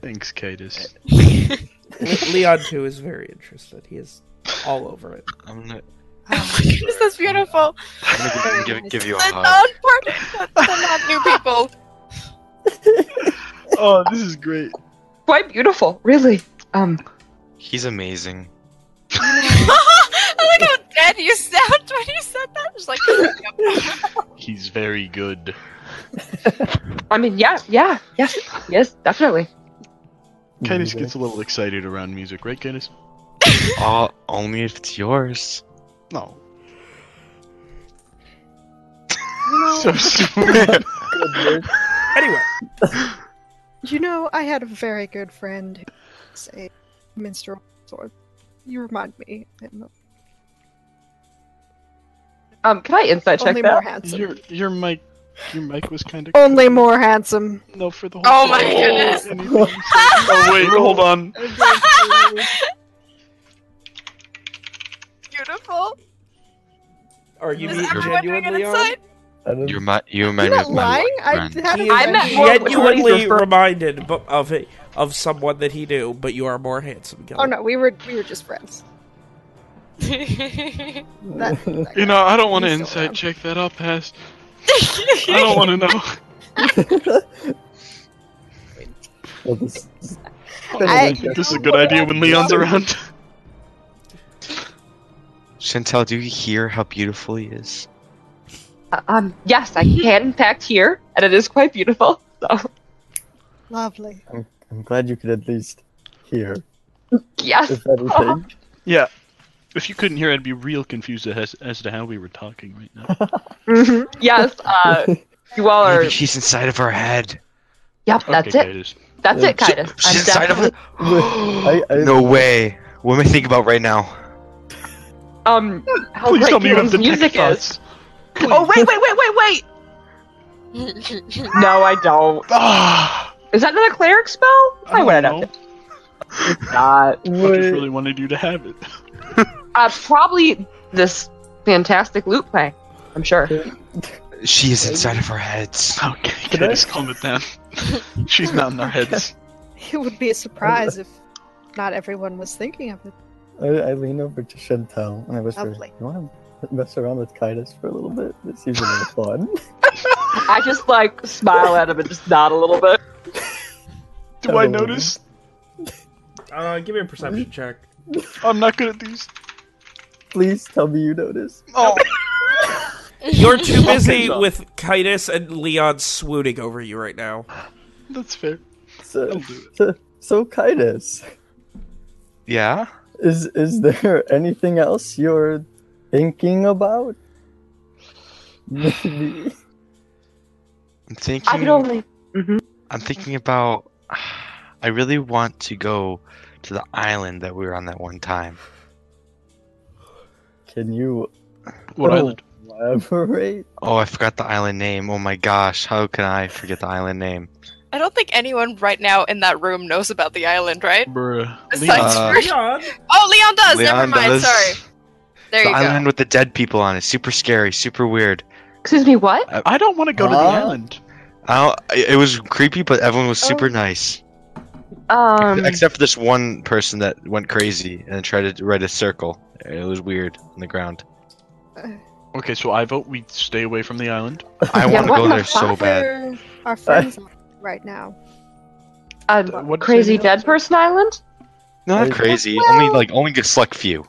Speaker 3: Thanks, Cadus.
Speaker 2: Leon too is very interested. He is all over it.
Speaker 1: I'm gonna,
Speaker 8: Oh my goodness, that's beautiful.
Speaker 1: I'm gonna give, give, give you a
Speaker 8: The
Speaker 1: hug.
Speaker 8: non-part, the non-new people.
Speaker 3: Oh, this is great.
Speaker 7: quite beautiful, really. Um,
Speaker 1: He's amazing.
Speaker 8: I like how dead you sound when you said that. Just like.
Speaker 3: He's very good.
Speaker 7: I mean, yeah, yeah, yes, yes, definitely.
Speaker 3: Cadus
Speaker 5: Music.
Speaker 3: gets a little excited around music, right, Cadus?
Speaker 1: Uh, only if it's yours.
Speaker 3: No.
Speaker 6: You
Speaker 3: So sweet.
Speaker 5: Good work.
Speaker 2: Anyway,
Speaker 6: you know, I had a very good friend who was a minstrel sword. You remind me.
Speaker 7: Um, can I insight check
Speaker 6: Only more
Speaker 7: that?
Speaker 6: handsome.
Speaker 3: your your mic your mic was kind of
Speaker 6: Only more handsome.
Speaker 3: no for the whole
Speaker 8: Oh my
Speaker 3: thing.
Speaker 8: goodness.
Speaker 3: Anything you said. oh wait, hold on.
Speaker 8: beautiful.
Speaker 2: are you
Speaker 8: Is
Speaker 2: being genuinely
Speaker 8: an
Speaker 2: on?
Speaker 8: insight?
Speaker 1: You remind you
Speaker 6: You're
Speaker 1: remind me
Speaker 6: not
Speaker 1: of my
Speaker 6: lying. I
Speaker 1: friend.
Speaker 6: had
Speaker 2: He
Speaker 6: a
Speaker 2: is
Speaker 7: I meant
Speaker 6: very-
Speaker 7: more what
Speaker 2: genuinely
Speaker 7: refer-
Speaker 2: reminded of a, of someone that he knew, but you are more handsome.
Speaker 6: Oh no, we were we were just friends. That, that
Speaker 3: You know, I don't want to insight
Speaker 6: around.
Speaker 3: check that up, pass. I don't want to know.
Speaker 5: well, this,
Speaker 3: I
Speaker 6: I-
Speaker 3: think this is a good idea when Leon's around.
Speaker 1: Chantel, do you hear how beautiful he is?
Speaker 7: Uh, um, yes, I can in fact hear, and it is quite beautiful. So,
Speaker 6: lovely.
Speaker 5: I'm, I'm glad you could at least hear,
Speaker 7: yes.
Speaker 5: if anything.
Speaker 3: Yeah. If you couldn't hear, I'd be real confused as, as to how we were talking right now.
Speaker 7: Mhm. Yes, uh, you all are.
Speaker 1: Maybe she's inside of her head.
Speaker 7: Yep, that's
Speaker 3: okay,
Speaker 7: it.
Speaker 3: Cadus.
Speaker 7: That's it,
Speaker 1: She-
Speaker 7: Kitus.
Speaker 1: she's
Speaker 7: I'm
Speaker 1: inside of
Speaker 7: definitely.
Speaker 1: her.
Speaker 5: I- I-
Speaker 1: no way. What am I thinking about right now?
Speaker 7: Um, how
Speaker 3: Please tell me you have
Speaker 7: Keelan's music is.
Speaker 3: thoughts.
Speaker 7: Oh wait, wait, wait, wait, wait! No, I don't.
Speaker 3: Ah,
Speaker 7: Is that not a cleric spell? I
Speaker 3: I
Speaker 7: would
Speaker 3: don't
Speaker 7: have
Speaker 3: know.
Speaker 7: not.
Speaker 3: I just really wanted you to have it.
Speaker 7: Uh, probably this fantastic lute play. I'm sure.
Speaker 1: She is inside of our heads.
Speaker 3: Okay,
Speaker 5: Can I-
Speaker 3: Cadus, calm it down. She's not in our heads.
Speaker 6: It would be a surprise if not everyone was thinking of it.
Speaker 5: I, I lean over to Chantel and I whisper,
Speaker 6: Lovely.
Speaker 5: "You want to mess around with Kitus for a little bit? This seems a little fun."
Speaker 7: I just like smile at him and just nod a little bit.
Speaker 3: Do I
Speaker 5: Oh.
Speaker 3: notice?
Speaker 2: Uh, give me a perception check.
Speaker 3: I'm not good at these.
Speaker 5: Please tell me you notice.
Speaker 3: Oh,
Speaker 2: You're too busy with Kitus and Leon swooning over you right now.
Speaker 3: that's fair.
Speaker 5: So,
Speaker 3: I'll do
Speaker 5: so, so Kitus,
Speaker 1: Yeah?
Speaker 5: Is is there anything else you're thinking about? Maybe.
Speaker 1: I'm thinking.
Speaker 7: I could only. hmm
Speaker 1: I'm thinking about. I really want to go to the island that we were on that one time.
Speaker 5: Can you
Speaker 3: What island?
Speaker 5: elaborate?
Speaker 1: Oh, I forgot the island name. Oh my gosh, how can I forget the island name?
Speaker 8: I don't think anyone right now in that room knows about the island, right?
Speaker 3: Bruh.
Speaker 8: Besides
Speaker 1: Uh,
Speaker 8: First-
Speaker 2: Leon,
Speaker 8: Oh, Leon does. Never mind.
Speaker 1: does.
Speaker 8: Sorry. There
Speaker 1: the
Speaker 8: you go.
Speaker 1: island
Speaker 8: go.
Speaker 1: with the dead people on it. Super scary, super weird.
Speaker 7: Excuse me, what?
Speaker 3: I don't want to go to the island.
Speaker 1: I don't, it was creepy, but everyone was super nice.
Speaker 7: Um,
Speaker 1: Except for this one person that went crazy and tried to write a circle. It was weird on the ground.
Speaker 3: Okay, so I vote we stay away from the island.
Speaker 1: I
Speaker 7: Yeah,
Speaker 1: want to go there so bad.
Speaker 6: Our friends right now.
Speaker 7: a
Speaker 3: what'd
Speaker 7: crazy
Speaker 3: say?
Speaker 7: dead person island?
Speaker 1: No, not
Speaker 5: Well-
Speaker 1: crazy. Only like only a select few.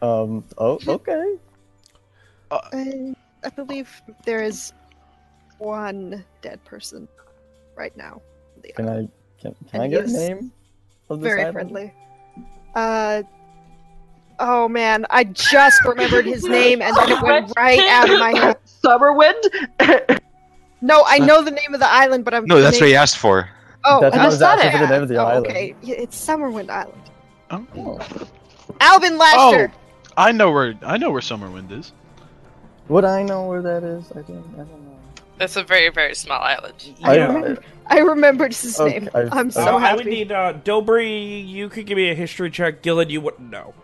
Speaker 5: Um. Oh, okay.
Speaker 6: I, I believe there is one dead person right now.
Speaker 5: Can. I can, can I get a name? Of this
Speaker 6: Very
Speaker 5: island?
Speaker 6: friendly. Uh. Oh man, I just remembered his name and then it went right out of my head.
Speaker 7: Summerwind?
Speaker 6: No, I know the name of the island, but I'm.
Speaker 1: No, that's
Speaker 6: name-
Speaker 1: what he asked for.
Speaker 6: Oh,
Speaker 5: That's
Speaker 7: I
Speaker 5: what I
Speaker 7: just
Speaker 5: was asking
Speaker 7: it.
Speaker 5: for the name of the
Speaker 6: oh,
Speaker 5: island.
Speaker 6: okay. It's Summerwind Island.
Speaker 3: Oh.
Speaker 6: Alvin Lasher.
Speaker 3: I know where I know where Summerwind is.
Speaker 5: Would I know where that is? I don't. I don't know.
Speaker 8: It's a very, very small island.
Speaker 5: I-
Speaker 2: yeah.
Speaker 6: I remembered his
Speaker 5: Okay,
Speaker 6: name.
Speaker 5: I-
Speaker 6: I'm
Speaker 2: Uh,
Speaker 6: so
Speaker 2: I would need uh, Dobry. You could give me a history check. Gillen, you wouldn't know.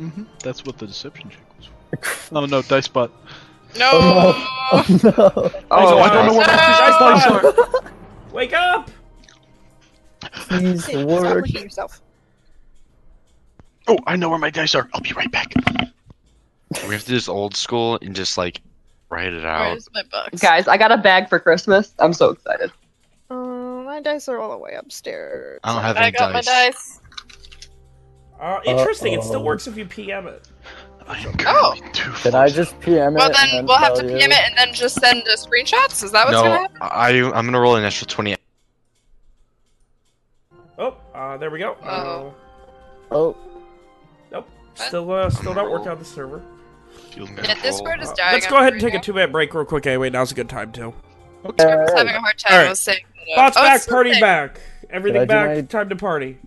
Speaker 3: Mm-hmm. That's what the deception check was for. Oh no, dice bot.
Speaker 8: No.
Speaker 5: Oh no! Oh no!
Speaker 3: Oh, I don't know where my
Speaker 2: Dice
Speaker 3: dice
Speaker 2: bot.
Speaker 3: are.
Speaker 2: Wake up!
Speaker 5: Please
Speaker 6: Stop
Speaker 5: work.
Speaker 6: licking yourself.
Speaker 3: Oh, I know where my dice are. I'll be right back.
Speaker 1: We have to do this old school and just like write it out.
Speaker 8: Where's my books?
Speaker 7: Guys, I got a bag for Christmas. I'm so excited.
Speaker 6: My dice are all the way upstairs.
Speaker 1: I don't have
Speaker 8: I
Speaker 1: any
Speaker 8: got my
Speaker 1: dice.
Speaker 8: dice.
Speaker 2: Uh, interesting. It still
Speaker 5: Uh-oh.
Speaker 2: works if you PM it.
Speaker 3: I am currently too
Speaker 5: Can I just PM it?
Speaker 8: Well,
Speaker 5: and
Speaker 8: then
Speaker 5: then
Speaker 8: we'll have to
Speaker 5: tell
Speaker 8: PM
Speaker 5: you?
Speaker 8: it and then just send uh, screenshots. Is that what's gonna
Speaker 1: No,
Speaker 8: happen?
Speaker 1: I I'm gonna roll an extra twenty.
Speaker 2: Oh, uh, there we go. Uh,
Speaker 5: Oh,
Speaker 2: nope. Still, uh, still not working on the server.
Speaker 8: Yeah, Discord is
Speaker 2: Uh,
Speaker 8: dying.
Speaker 2: let's go ahead and take a two-minute break real quick. Anyway, now's a good time too.
Speaker 8: now. Discord is having a hard time.
Speaker 2: Alright.
Speaker 8: I was saying. That,
Speaker 2: Thoughts
Speaker 8: oh,
Speaker 2: back, party
Speaker 8: something.
Speaker 2: back. Everything back.
Speaker 5: my-
Speaker 2: Time to party.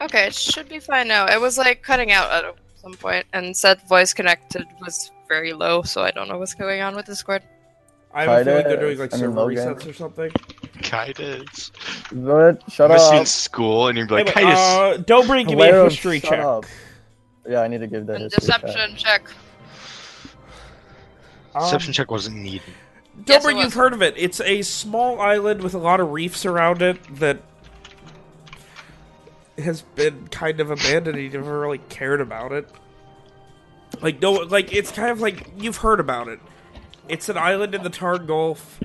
Speaker 8: Okay, it should be fine now. It was like cutting out at some point, and said voice connected was very low, so I don't know what's going on with Discord.
Speaker 2: I have a feeling they're doing like
Speaker 5: I mean,
Speaker 2: server
Speaker 5: Logan.
Speaker 2: resets or something.
Speaker 1: Guidance.
Speaker 5: but shut
Speaker 1: I miss you in school, and you're like,
Speaker 2: Anyway,
Speaker 1: "Hey,
Speaker 2: uh, Dobry, give me a history
Speaker 5: shut
Speaker 2: check.
Speaker 5: up. Yeah, I need to give that
Speaker 8: And
Speaker 5: history check.
Speaker 8: deception check.
Speaker 2: Um,
Speaker 1: deception check wasn't needed."
Speaker 8: Yes,
Speaker 2: you've heard of it. It's a small island with a lot of reefs around it that has been kind of abandoned. and You never really cared about it. Like no, like it's kind of like you've heard about it. It's an island in the Tarn Gulf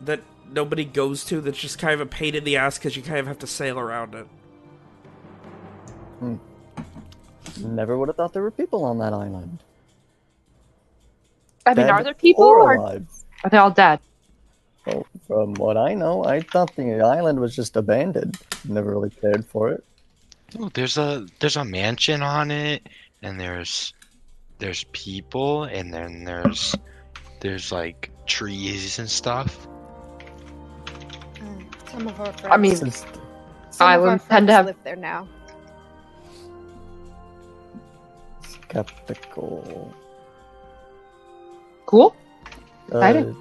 Speaker 2: that nobody goes to. That's just kind of a pain in the ass because you kind of have to sail around it. Hmm.
Speaker 5: Never would have thought there were people on that island.
Speaker 7: I mean,
Speaker 5: Dead
Speaker 7: are there people
Speaker 5: or
Speaker 7: or
Speaker 5: alive?
Speaker 7: Are they all dead?
Speaker 5: Well, from what I know, I thought the island was just abandoned. Never really cared for it.
Speaker 1: Oh, there's a there's a mansion on it, and there's there's people, and then there's there's like trees and stuff.
Speaker 6: Mm, Some of our friends.
Speaker 7: I mean,
Speaker 5: It's just-
Speaker 6: some
Speaker 7: islands tend to have-
Speaker 6: live there now.
Speaker 5: skeptical.
Speaker 7: Cool.
Speaker 5: Uh,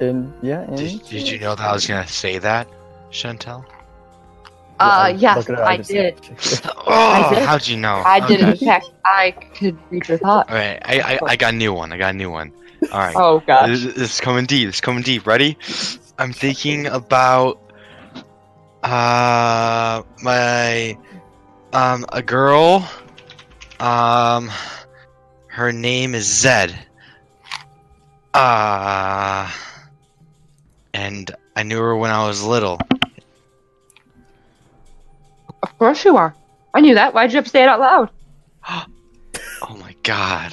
Speaker 5: and yeah, and
Speaker 1: Did, did you know that I was gonna say that, Chantel?
Speaker 7: Uh,
Speaker 5: Yeah,
Speaker 7: yes,
Speaker 5: look
Speaker 7: I did.
Speaker 1: Oh, I
Speaker 7: did.
Speaker 1: how'd you know?
Speaker 7: I did. In fact, I could read your thoughts.
Speaker 1: All right, I, I I got a new one. I got a new one. All right.
Speaker 7: Oh gosh.
Speaker 1: This, this is coming deep. This is coming deep. Ready? I'm thinking about uh my um a girl. Um, her name is Zed. Uh, and I knew her when I was little.
Speaker 7: Of course you are. I knew that. Why'd you have to say it out loud?
Speaker 1: Oh my god.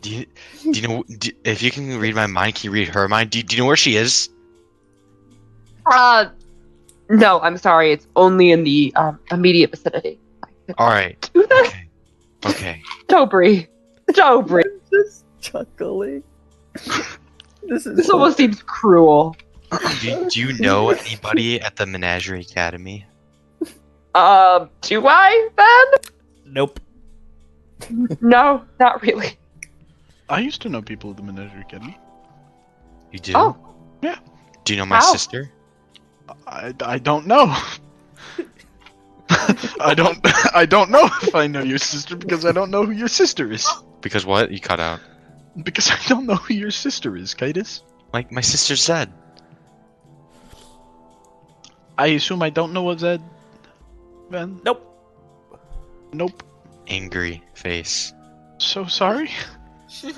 Speaker 1: Do you do you know do, if you can read my mind? Can you read her mind? Do, you- do you know where she is?
Speaker 7: Uh, No, I'm sorry. It's only in the um, immediate vicinity.
Speaker 1: All right.
Speaker 7: Do this,
Speaker 1: Okay. Okay.
Speaker 7: Dobry. Dobry.
Speaker 5: Just chuckling. This is
Speaker 7: This almost seems cruel.
Speaker 1: Do, do you know anybody at the Menagerie Academy?
Speaker 7: Um, do I then?
Speaker 2: Nope.
Speaker 7: No, not really.
Speaker 3: I used to know people at the Menagerie Academy.
Speaker 1: You do?
Speaker 7: Oh.
Speaker 3: Yeah.
Speaker 1: Do you know my
Speaker 7: How?
Speaker 1: sister?
Speaker 3: I, I don't know. I don't I don't know if I know your sister because I don't know who your sister is.
Speaker 1: Because what? You cut out.
Speaker 3: Because I don't know who your sister is, Kitus.
Speaker 1: Like my sister said.
Speaker 3: I assume I don't know what Zed. Then
Speaker 2: Nope.
Speaker 3: nope.
Speaker 1: Angry face.
Speaker 3: So sorry.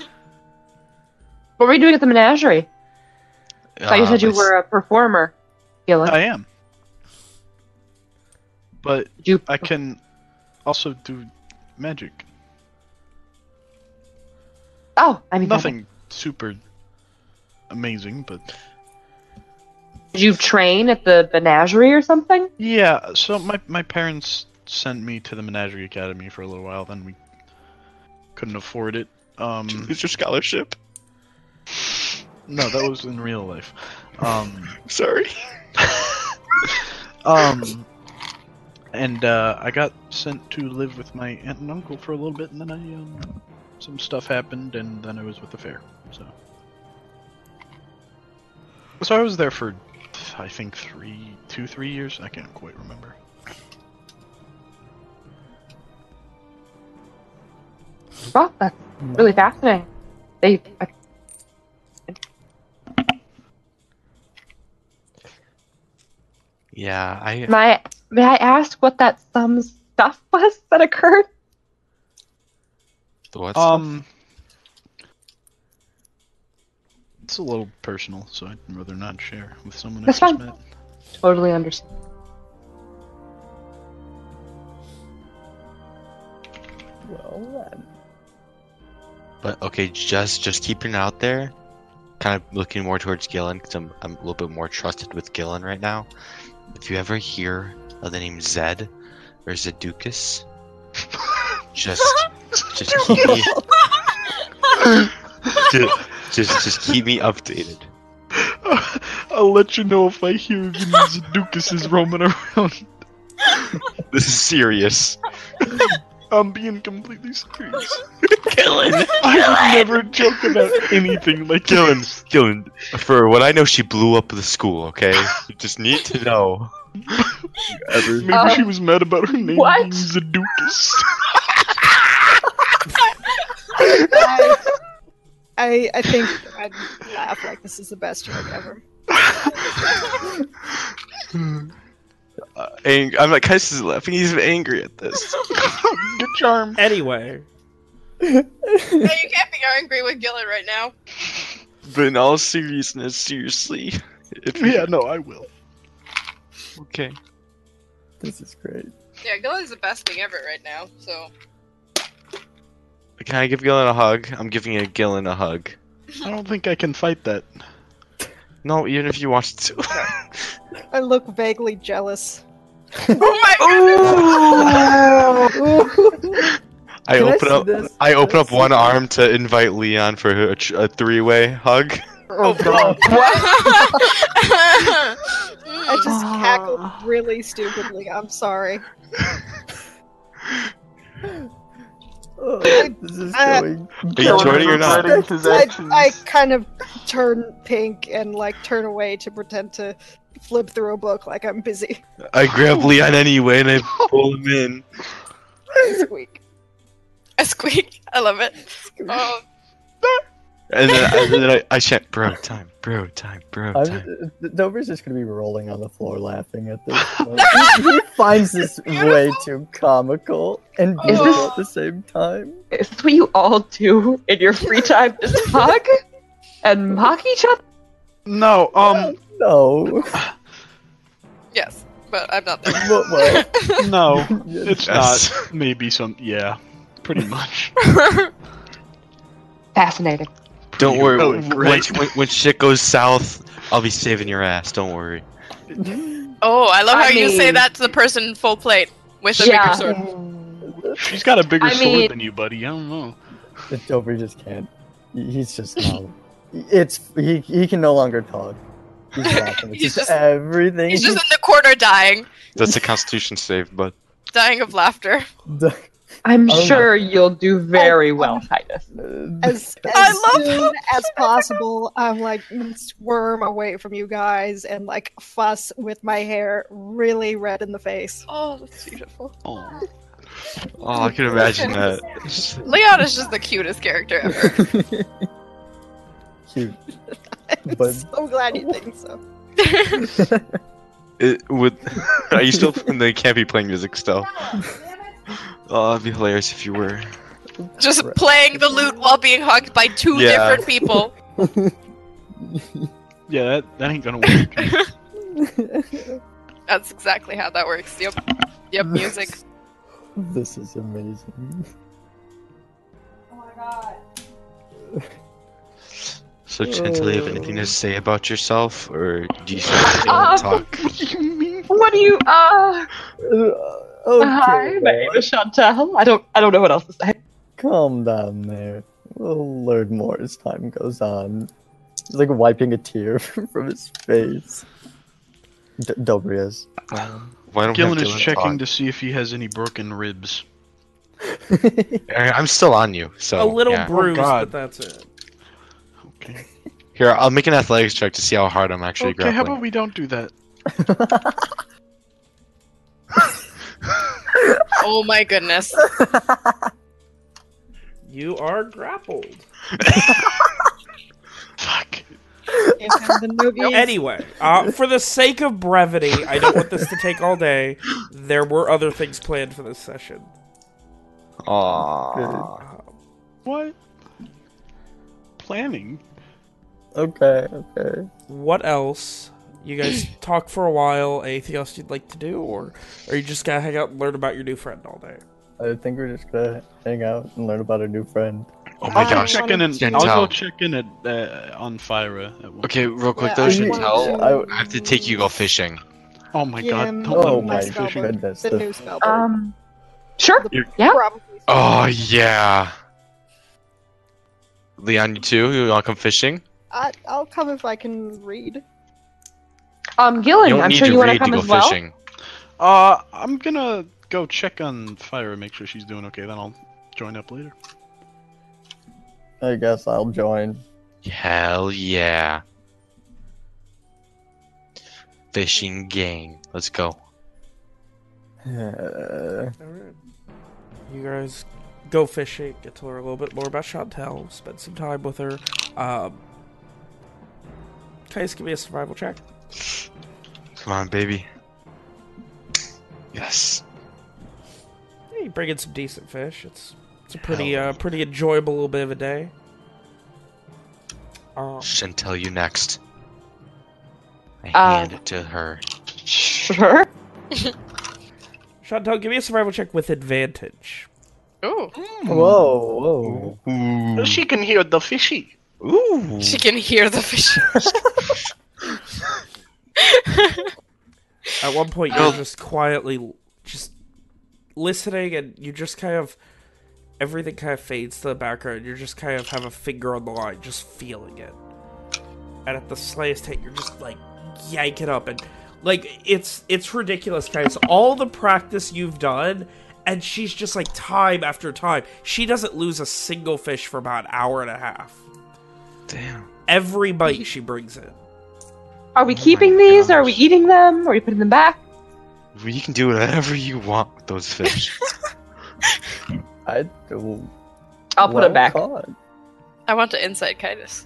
Speaker 7: What were you doing at the menagerie? I thought you
Speaker 1: Uh,
Speaker 7: said you were a performer. Gillen.
Speaker 3: I am. But
Speaker 7: Did you
Speaker 3: I can also do magic.
Speaker 7: Oh, I mean
Speaker 3: Nothing super amazing, but
Speaker 7: Did you train at the menagerie or something?
Speaker 3: yeah. So my my parents sent me to the Menagerie Academy for a little while. Then we couldn't afford it. Um,
Speaker 1: It's your scholarship.
Speaker 3: no, that was in real life. Um,
Speaker 1: Sorry.
Speaker 3: um, and uh, I got sent to live with my aunt and uncle for a little bit, and then I um, some stuff happened, and then I was with the fair. So, so I was there for, I think three, two, three years. I can't quite remember.
Speaker 7: Oh, that's really fascinating. They I,
Speaker 1: Yeah, I.
Speaker 7: may I, may I ask what that some stuff was that occurred?
Speaker 1: What?
Speaker 3: Um, it's a little personal, so I'd rather not share with someone I just
Speaker 7: fine.
Speaker 3: met.
Speaker 7: Totally understand.
Speaker 5: Well, then.
Speaker 1: But okay, just just keeping it out there. Kind of looking more towards Gillen because I'm I'm a little bit more trusted with Gillen right now. If you ever hear of the name Zed or Zeducus, just just keep me just, just just keep me updated.
Speaker 3: I'll let you know if I hear of any Zeducuses roaming around.
Speaker 1: This is serious.
Speaker 3: I'm being completely serious.
Speaker 1: Gillen,
Speaker 3: I would never joke about anything like
Speaker 1: Gillen,
Speaker 3: this.
Speaker 1: Gillen. For what I know, she blew up the school. Okay, you just need to know.
Speaker 3: Maybe
Speaker 7: Um,
Speaker 3: she was mad about her name
Speaker 7: what?
Speaker 3: being Zeducus.
Speaker 6: I, I, I think I'd laugh like this is the best joke ever.
Speaker 1: Uh, ang- I'm like, Kais is laughing. He's angry at this.
Speaker 3: Good charm.
Speaker 2: Anyway,
Speaker 8: No, you can't be angry with Gillen right now.
Speaker 1: But in all seriousness, seriously, if you-
Speaker 3: Yeah, no, I will.
Speaker 1: okay.
Speaker 5: This is great.
Speaker 8: Yeah, Gillen's the best thing ever right now. So
Speaker 1: Can I give Gillen a hug? I'm giving a Gillen a hug.
Speaker 3: I don't think I can fight that.
Speaker 1: No, even if you want to.
Speaker 6: I look vaguely jealous.
Speaker 8: Oh my
Speaker 1: I
Speaker 5: Can I
Speaker 1: open
Speaker 5: see
Speaker 1: up.
Speaker 5: this?
Speaker 1: I
Speaker 5: Can
Speaker 1: open
Speaker 5: I
Speaker 1: up one
Speaker 5: this?
Speaker 1: arm to invite Leon for a, a three-way hug.
Speaker 6: Oh god. I just ah. cackled really stupidly. I'm sorry.
Speaker 5: Oh, this is
Speaker 6: I-
Speaker 5: going.
Speaker 1: Are you joining or not?
Speaker 6: I, I kind of turn pink and like turn away to pretend to flip through a book like I'm busy.
Speaker 1: I grab Leon anyway and I pull him in.
Speaker 6: Squeak.
Speaker 8: A squeak. I love it. Oh,
Speaker 1: And then, I, and then I, I chant, bro time, bro time, bro time.
Speaker 5: I'm, Dober's just gonna be rolling on the floor laughing at this. Point. he, he finds this way too comical and
Speaker 7: Is
Speaker 5: beautiful
Speaker 7: this-
Speaker 5: at the same time.
Speaker 7: Is this what you all do in your free time? Just hug and mock each other?
Speaker 3: No, um,
Speaker 5: No.
Speaker 8: yes, but I'm not there.
Speaker 5: well, well,
Speaker 3: no,
Speaker 5: yes.
Speaker 3: it's
Speaker 1: Yes.
Speaker 3: not. Maybe some. Yeah, pretty much.
Speaker 7: Fascinating.
Speaker 1: Don't worry, when, when, when shit goes south, I'll be saving your ass. Don't worry.
Speaker 8: Oh, I love
Speaker 7: I
Speaker 8: how you say that to the person in full plate with a
Speaker 7: Yeah.
Speaker 8: bigger sword.
Speaker 3: She's got a bigger
Speaker 7: I
Speaker 3: sword
Speaker 7: mean-
Speaker 3: than you, buddy. I don't know.
Speaker 5: Dobry just can't. He's just not. It's he. He can no longer talk. He's laughing. It's
Speaker 8: He's
Speaker 5: just,
Speaker 8: just-
Speaker 5: everything.
Speaker 8: He's just in the corner dying,
Speaker 1: That's a Constitution save, but
Speaker 8: dying of laughter.
Speaker 7: I'm
Speaker 5: Oh
Speaker 7: sure you'll do very well, Titus.
Speaker 6: As, as
Speaker 8: I love
Speaker 6: soon as possible, I'm like squirm away from you guys and like fuss with my hair really red in the face.
Speaker 8: Oh, that's beautiful.
Speaker 3: Oh.
Speaker 1: oh, I can imagine that.
Speaker 8: Leon is just the cutest character ever.
Speaker 5: Cute.
Speaker 6: I'm
Speaker 5: But-
Speaker 6: so glad you think so.
Speaker 1: It would. Are you still? They can't be playing music still. Oh, it'd be hilarious if you were.
Speaker 8: just playing the lute while being hugged by two
Speaker 1: Yeah.
Speaker 8: different people.
Speaker 3: Yeah, that, that ain't gonna work.
Speaker 8: That's exactly how that works. Yep. Yep, music.
Speaker 5: This is amazing. Oh my god.
Speaker 1: So, Chantilly, have anything to say about yourself, or do you still
Speaker 7: Uh,
Speaker 1: talk?
Speaker 3: what do you mean?
Speaker 7: What do you? Uh,
Speaker 5: okay,
Speaker 7: hi, my name is Chantel. I don't. I don't know what else to say.
Speaker 5: Calm down there. We'll learn more as time goes on. He's like wiping a tear from his face. D- Dobry is.
Speaker 1: Why don't
Speaker 3: Gillen is
Speaker 1: Dylan
Speaker 3: checking
Speaker 1: talk?
Speaker 3: to see if he has any broken ribs.
Speaker 1: I- I'm still on you, so
Speaker 2: a little
Speaker 1: yeah.
Speaker 2: Oh, bruised,
Speaker 3: God.
Speaker 2: but that's it.
Speaker 3: Okay.
Speaker 1: Here, I'll make an athletics check to see how hard I'm actually
Speaker 3: Okay, how about we don't do that?
Speaker 8: Oh my goodness.
Speaker 2: You are grappled.
Speaker 3: Fuck.
Speaker 6: And the noogies-
Speaker 2: Anyway, uh, for the sake of brevity, I don't want this to take all day. There were other things planned for this session.
Speaker 1: Aww.
Speaker 3: What? Planning?
Speaker 5: okay, okay.
Speaker 2: What else? You guys talk for a while. Anything else you'd like to do, or are you just gonna hang out and learn about your new friend all day?
Speaker 5: I think we're just gonna hang out and learn about our new friend.
Speaker 1: Oh my
Speaker 3: I'll
Speaker 1: gosh.
Speaker 3: check in and I'll go check in at uh, on Fyra.
Speaker 1: Okay, real quick
Speaker 6: Yeah,
Speaker 1: though,
Speaker 6: I
Speaker 1: Chantel,
Speaker 6: wanted
Speaker 5: I-
Speaker 1: I have to take you go fishing.
Speaker 3: Oh my
Speaker 6: Give
Speaker 3: god! Don't
Speaker 5: Oh my
Speaker 3: go fishing.
Speaker 5: goodness.
Speaker 6: The
Speaker 5: the-
Speaker 6: new spell book.
Speaker 7: Um, sure. Yeah.
Speaker 1: Oh yeah. Leon, you too? You want to come fishing?
Speaker 6: I, I'll come if I can read.
Speaker 7: Um,
Speaker 1: You
Speaker 7: Gillen, I'm sure you want to come
Speaker 1: to go
Speaker 7: as well.
Speaker 1: fishing.
Speaker 3: Uh, I'm gonna go check on Fyra and make sure she's doing okay. Then I'll join up later.
Speaker 5: I guess I'll join.
Speaker 1: Hell yeah. Fishing gang. Let's go.
Speaker 5: Uh,
Speaker 2: All right. You guys go fishing, get to learn a little bit more about Chantel, spend some time with her. Um, can you just give me a survival check?
Speaker 1: Come on, baby. Yes.
Speaker 2: Yeah, you bring in some decent fish. It's it's a pretty uh, pretty enjoyable little bit of a day. Um,
Speaker 1: Chantel, you next. I
Speaker 7: Uh,
Speaker 1: hand it to her.
Speaker 7: Sure.
Speaker 2: Chantel, give me a survival check with advantage.
Speaker 8: Ooh.
Speaker 5: whoa, whoa.
Speaker 1: Ooh.
Speaker 3: She can hear the fishy.
Speaker 1: Ooh.
Speaker 8: She can hear the fish.
Speaker 2: At one point, you're oh. just quietly just listening, and you just kind of everything kind of fades to the background. You just kind of have a finger on the line, just feeling it. And at the slightest hit, you're just like yank it up, and like it's it's ridiculous, guys. All the practice you've done, and she's just like time after time. She doesn't lose a single fish for about an hour and a half.
Speaker 1: Damn.
Speaker 2: Every bite she brings in.
Speaker 7: Are we
Speaker 1: Oh
Speaker 7: keeping these? Are we eating them? Are we putting them back?
Speaker 1: You can do whatever you want with those fish.
Speaker 5: I do.
Speaker 7: I'll put
Speaker 5: well
Speaker 7: them back.
Speaker 5: caught.
Speaker 8: I want to insight Kitus.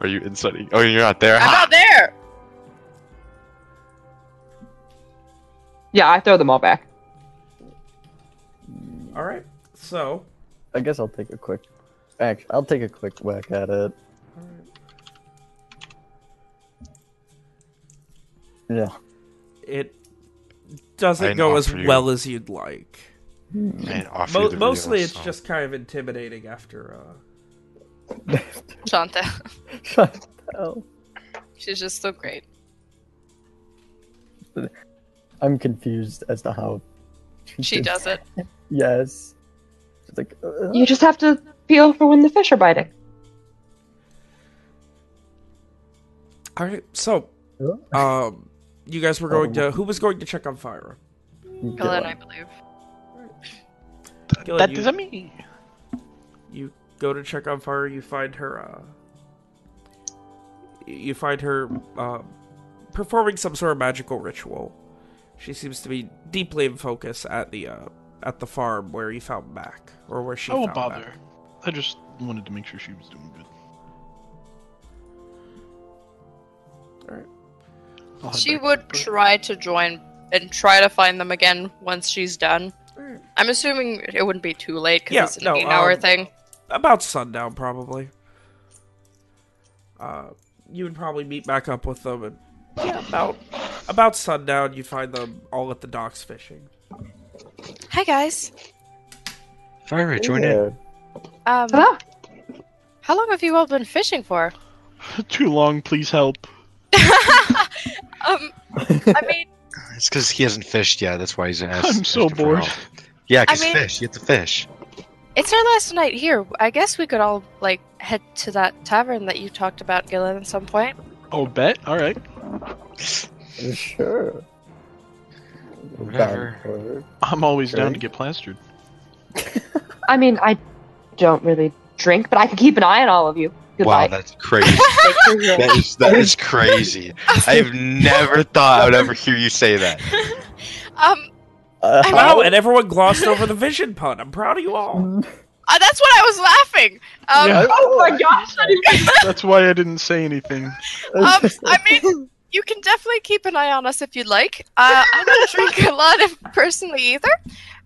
Speaker 1: Are you inciting? Oh, you're not there.
Speaker 8: I'm
Speaker 1: Ha!
Speaker 8: not there.
Speaker 7: Yeah, I throw them all back.
Speaker 2: All right, so
Speaker 5: I guess I'll take a quick. Actually, I'll take a quick whack at it. Yeah.
Speaker 2: it doesn't go as
Speaker 1: you-
Speaker 2: well as you'd like.
Speaker 1: Man,
Speaker 2: Mo-
Speaker 1: the
Speaker 2: mostly,
Speaker 1: real,
Speaker 2: it's
Speaker 1: so-
Speaker 2: just kind of intimidating after. Uh...
Speaker 8: Shanta.
Speaker 5: Chantel.
Speaker 8: She's just so great.
Speaker 5: I'm confused as to how
Speaker 8: She
Speaker 5: did
Speaker 8: does it.
Speaker 5: that. Yes. It's like uh,
Speaker 7: You just have to feel for when the fish are biting.
Speaker 2: All right, so um, you guys were going to who was going to check on Fyra?
Speaker 8: Gillen, I believe.
Speaker 2: Gillen,
Speaker 3: that
Speaker 2: you-
Speaker 3: is me.
Speaker 2: You go to check on Fyra. You find her. Uh, you find her uh, performing some sort of magical ritual. She seems to be deeply in focus at the uh, at the farm where you found Mac, or where she.
Speaker 3: I won't
Speaker 2: found
Speaker 3: bother.
Speaker 2: Mac.
Speaker 3: I just wanted to make sure she was doing good.
Speaker 2: Alright.
Speaker 8: She
Speaker 3: back.
Speaker 8: would try to join and try to find them again once she's done.
Speaker 2: Alright.
Speaker 8: I'm assuming it wouldn't be too late because
Speaker 2: Yeah,
Speaker 8: it's an
Speaker 2: no,
Speaker 8: eight-hour
Speaker 2: um,
Speaker 8: thing.
Speaker 2: About sundown, probably. Uh, you would probably meet back up with them, and yeah, about about sundown, you find them all at the docks fishing.
Speaker 4: Hi guys.
Speaker 1: Fyra, join in.
Speaker 5: Yeah.
Speaker 4: Um,
Speaker 7: Ah,
Speaker 4: how long have you all been fishing for?
Speaker 3: Too long, please help.
Speaker 8: Um, I mean,
Speaker 1: It's because he hasn't fished yet. That's why he's asking.
Speaker 3: I'm so bored.
Speaker 1: Yeah, because
Speaker 8: mean-
Speaker 1: fish. You have to fish.
Speaker 4: It's our last night here. I guess we could all like head to that tavern that you talked about, Gillen, at some point.
Speaker 3: Oh, bet. All right.
Speaker 5: Sure.
Speaker 1: Whatever.
Speaker 5: Bad.
Speaker 3: I'm always down
Speaker 5: Okay.
Speaker 3: to get plastered.
Speaker 7: I mean, I don't really drink, but I can keep an eye on all of you.
Speaker 1: Wow, that's crazy.
Speaker 7: Make sure you're-
Speaker 1: that is that is crazy. I've never thought I would ever hear you say that.
Speaker 8: um,
Speaker 5: Uh,
Speaker 2: Wow, and everyone glossed over the vision pun. I'm proud of you all.
Speaker 8: uh, that's what I was laughing. Um,
Speaker 3: Yeah.
Speaker 7: Oh my gosh!
Speaker 3: That's why I didn't say anything.
Speaker 8: um, I mean, you can definitely keep an eye on us if you'd like. Uh, I don't drink a lot of personally either,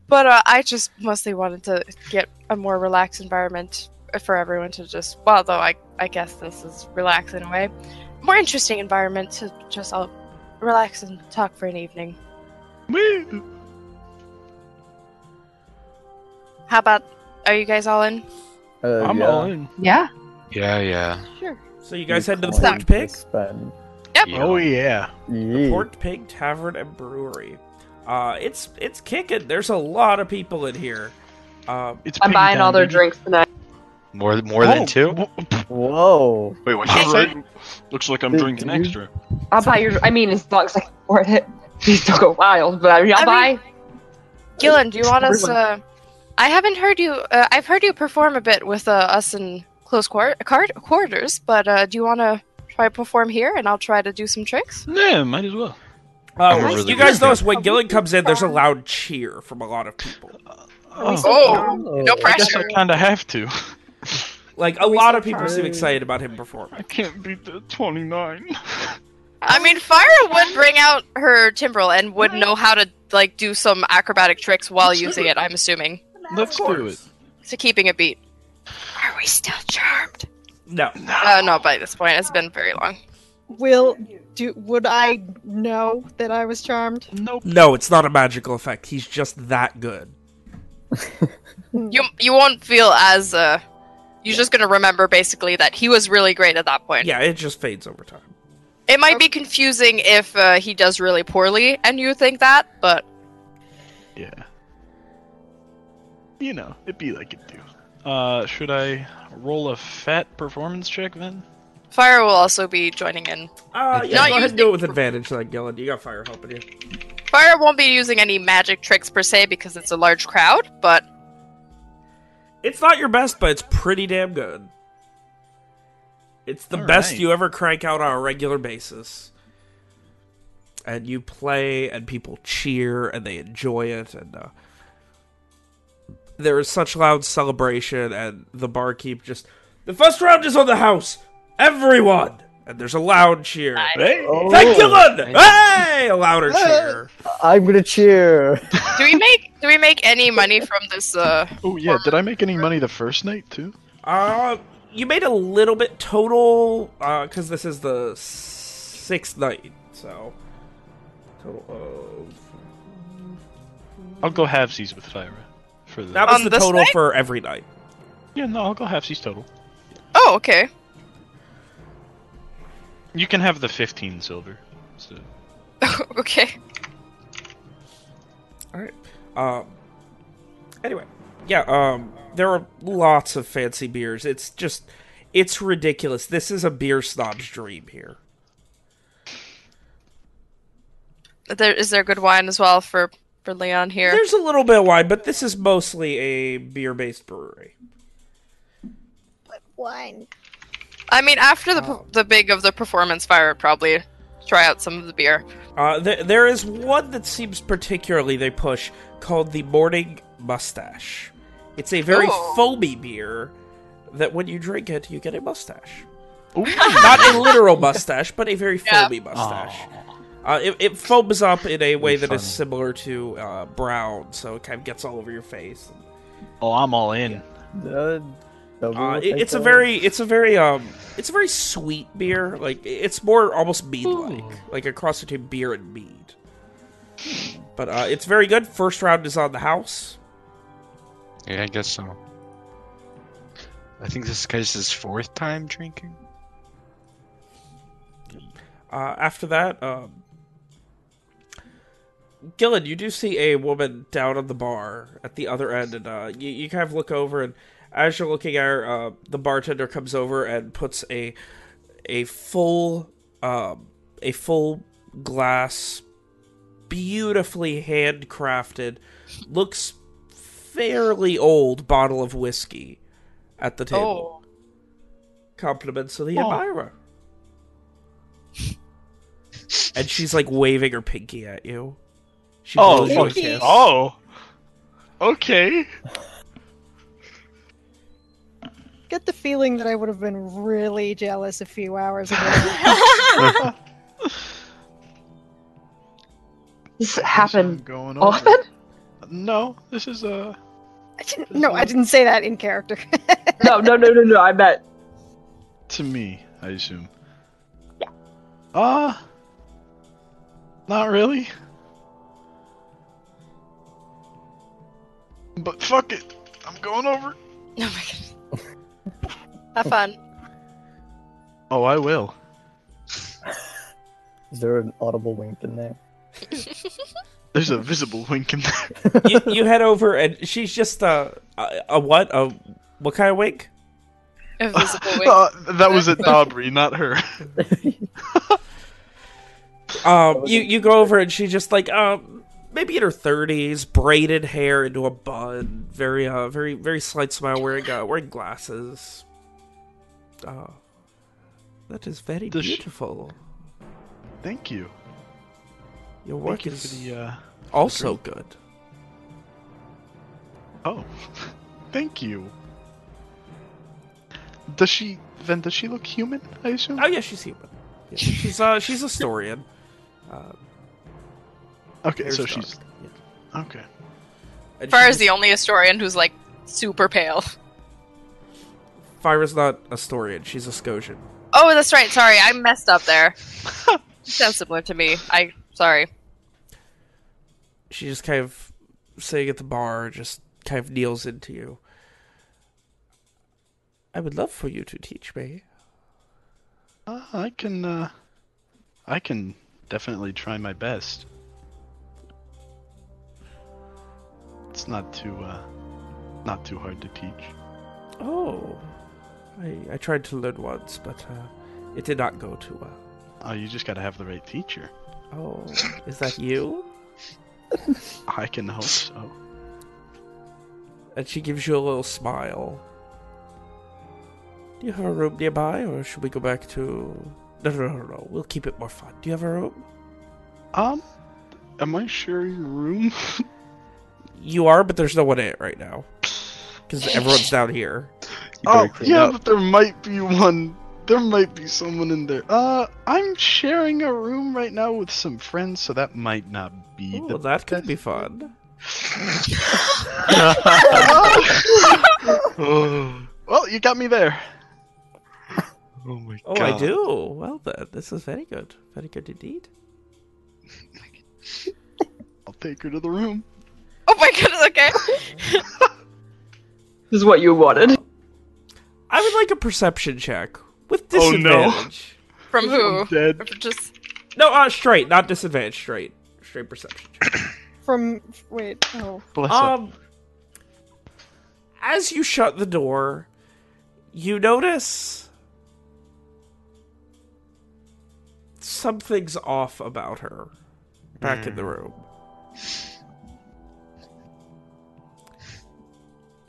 Speaker 8: but uh, I just mostly wanted to get a more relaxed environment for everyone to just. Well, though I I guess this is relaxed in a way, more interesting environment to just all relax and talk for an evening.
Speaker 3: Woo.
Speaker 8: How about? Are you guys all in?
Speaker 5: uh,
Speaker 3: I'm
Speaker 5: yeah.
Speaker 3: all in.
Speaker 7: yeah.
Speaker 1: Yeah, yeah.
Speaker 8: Sure.
Speaker 2: So you guys head to the
Speaker 5: Coin
Speaker 2: Porked Pig?
Speaker 5: spend.
Speaker 1: yeah.
Speaker 3: Oh yeah.
Speaker 5: Yee.
Speaker 2: Porked Pig Tavern and Brewery. Uh, it's it's kicking. There's a lot of people in here. Um,
Speaker 3: It's
Speaker 7: I'm buying all their
Speaker 3: baby.
Speaker 7: drinks tonight.
Speaker 1: More more
Speaker 3: Oh,
Speaker 1: than two.
Speaker 5: Whoa.
Speaker 1: Wait, what
Speaker 3: All right. Looks like I'm
Speaker 5: Did-
Speaker 3: drinking
Speaker 5: did you-
Speaker 3: extra.
Speaker 7: I'll buy your. I mean, as long as I can afford it. Please don't go wild, but I mean, I'll
Speaker 8: I
Speaker 7: buy.
Speaker 8: Gillen, do you want us? Uh, I haven't heard you. Uh, I've heard you perform a bit with uh, us in close quar- card- quarters, but uh, do you want to try to perform here, and I'll try to do some tricks?
Speaker 3: Yeah, might as well.
Speaker 2: Uh,
Speaker 1: a really
Speaker 2: you guys
Speaker 1: good
Speaker 2: notice when Gillen comes in, there's a loud cheer from a lot of people.
Speaker 3: Oh,
Speaker 8: Oh, no
Speaker 3: I guess I
Speaker 8: pressure.
Speaker 3: kind of have to.
Speaker 2: Like a lot of people seem excited about him performing.
Speaker 3: I can't beat the 29.
Speaker 8: I mean, Fyra would bring out her timbrel and would know how to like do some acrobatic tricks while using it. I'm assuming
Speaker 3: Let's do it.
Speaker 8: to keeping a beat. Are we still charmed?
Speaker 2: No,
Speaker 8: Uh, no, by this point, it's been very long.
Speaker 6: Will do? Would I know that I was charmed?
Speaker 3: Nope.
Speaker 2: no, it's not a magical effect. He's just that good.
Speaker 8: You you won't feel as uh. You're just gonna remember basically that he was really great at that point.
Speaker 2: Yeah, it just fades over time.
Speaker 8: It might be confusing if uh, he does really poorly and you think that, but
Speaker 3: Yeah. You know, it'd be like it do. Uh, should I roll a fat performance check then?
Speaker 8: Fyra will also be joining in.
Speaker 2: Uh, yeah,
Speaker 8: Not
Speaker 2: go ahead and
Speaker 8: using-
Speaker 2: do it with advantage, then, Gillen. You got Fyra helping you.
Speaker 8: Fyra won't be using any magic tricks per se because it's a large crowd, but
Speaker 2: It's not your best, but it's pretty damn good. It's the best
Speaker 3: Alright.
Speaker 2: you ever crank out on a regular basis. And you play, and people cheer, and they enjoy it, and uh, there is such loud celebration, and the barkeep just. The first round is on the house! Everyone! And there's a loud cheer.
Speaker 3: Hey!
Speaker 5: Oh,
Speaker 2: Thank you, Lund! Hey! A louder cheer.
Speaker 5: I'm gonna cheer.
Speaker 8: do we make do we make any money from this? Uh,
Speaker 3: Oh yeah, did I make any money the first night too?
Speaker 2: Uh, you made a little bit total, uh, because this is the sixth night, so. Total of.
Speaker 3: I'll go halvesies with Fyra. For the
Speaker 2: That was
Speaker 8: On
Speaker 2: the total
Speaker 8: night?
Speaker 2: for every night.
Speaker 3: Yeah, no, I'll go halvesies total.
Speaker 8: Oh, okay.
Speaker 3: You can have the 15 silver. So.
Speaker 8: okay.
Speaker 2: All right. Um. Anyway, yeah. Um. There are lots of fancy beers. It's just, it's ridiculous. This is a beer snob's dream here.
Speaker 8: There is there good wine as well for for Leon here.
Speaker 2: There's a little bit of wine, but this is mostly a beer-based brewery.
Speaker 6: Wine.
Speaker 8: I mean, after the
Speaker 2: Oh.
Speaker 8: the big of the performance Fyra, probably try out some of the beer.
Speaker 2: Uh, th- there is one that seems particularly they push called the Morning Mustache. It's a very
Speaker 8: Oh.
Speaker 2: foamy beer that when you drink it, you get a mustache. Not a literal mustache, but a very
Speaker 8: Yeah.
Speaker 2: foamy mustache. Uh, it, it foams up in a way that is
Speaker 5: funny.
Speaker 2: similar to uh, brown, so it kind of gets all over your face.
Speaker 3: Oh, I'm all in.
Speaker 5: Uh, double
Speaker 2: Uh, it- it's a very, it's a very, um, it's a very sweet beer. Like it's more almost mead-like, like a cross between beer and mead. But uh, it's very good. First round is on the house.
Speaker 1: Yeah, I guess so. I think this guy's his fourth time drinking.
Speaker 2: Uh, after that, um, Gillen, you do see a woman down on the bar at the other end, and uh, you, you kind of look over, and as you're looking at her, uh, the bartender comes over and puts a a full um, a full glass, beautifully handcrafted, looks fairly old bottle of whiskey at the table.
Speaker 8: Oh,
Speaker 2: Compliments of the
Speaker 3: Oh.
Speaker 2: admirer. and she's like waving her pinky at you. She
Speaker 3: Oh,
Speaker 2: blows you a
Speaker 6: Pinky.
Speaker 2: kiss.
Speaker 3: Oh. Okay.
Speaker 6: Get the feeling that I would have been really jealous a few hours ago.
Speaker 7: This happened
Speaker 3: Going over.
Speaker 7: often?
Speaker 3: No, this is uh
Speaker 6: I didn't, no, I didn't say that in character.
Speaker 7: No, no, no, no, no. I bet.
Speaker 3: to me, I assume. Yeah. Uh not really. But fuck it. I'm going over.
Speaker 8: oh my god. Have fun.
Speaker 3: Oh, I will.
Speaker 5: Is there an audible wink in there?
Speaker 3: There's a visible wink in there.
Speaker 2: you, you head over and she's just uh, a a what a what kind of wink?
Speaker 8: Invisible wing.
Speaker 3: Uh, that was at Dober, not her.
Speaker 2: Um, you you go over and she's just like um maybe in her thirties, braided hair into a bun, very uh very very slight smile, wearing uh, wearing glasses. Oh, that is very
Speaker 3: Does she-
Speaker 2: beautiful.
Speaker 3: Thank you.
Speaker 2: Your work
Speaker 3: Thank
Speaker 2: is
Speaker 3: the uh
Speaker 2: also good.
Speaker 3: Oh. Thank you. Does she then does she look human, I assume?
Speaker 2: Oh yeah, she's human. Yeah, she's uh she's a Storian. Uh,
Speaker 3: okay,
Speaker 2: hair's
Speaker 3: so
Speaker 2: dark.
Speaker 3: she's
Speaker 2: Yeah.
Speaker 3: okay.
Speaker 2: And
Speaker 8: Far is the only historian who's like super pale.
Speaker 2: Fyra's not a Storian, she's a Scotian.
Speaker 8: Oh, that's right. Sorry, I messed up there. sounds similar to me. I sorry.
Speaker 2: She just kind of sitting at the bar, just kind of kneels into you. I would love for you to teach me.
Speaker 3: Uh, I can uh I can definitely try my best. It's not too uh not too hard to teach.
Speaker 2: Oh, I I tried to learn once, but uh, it did not go too well.
Speaker 3: Oh, you just got to have the right teacher.
Speaker 2: Oh, is that you?
Speaker 3: I can hope so.
Speaker 2: And she gives you a little smile. Do you have a room nearby, or should we go back to? No, no, no, no. We'll keep it more fun. Do you have a room?
Speaker 3: Um am I sharing a room?
Speaker 2: You are, but there's no one in it right now because everyone's down here.
Speaker 3: Oh, yeah,
Speaker 5: up.
Speaker 3: but there might be one. There might be someone in there. Uh, I'm sharing a room right now with some friends, so that might not be
Speaker 2: Oh,
Speaker 3: the
Speaker 2: that could be fun.
Speaker 3: well, you got me there.
Speaker 1: Oh my
Speaker 2: Oh,
Speaker 1: god.
Speaker 2: Oh, I do. Well, then, this is very good. Very good indeed.
Speaker 3: I'll take her to the room.
Speaker 8: Oh my goodness. Okay.
Speaker 7: This is what you wanted.
Speaker 2: I would like a perception check with
Speaker 3: Oh, no.
Speaker 2: disadvantage.
Speaker 8: From who?
Speaker 3: I'm dead.
Speaker 8: Just
Speaker 2: no. uh, straight, not disadvantage. Straight, straight perception. Check.
Speaker 6: From wait, oh,
Speaker 3: Bless up.
Speaker 2: Um, as you shut the door, you notice something's off about her back in the room.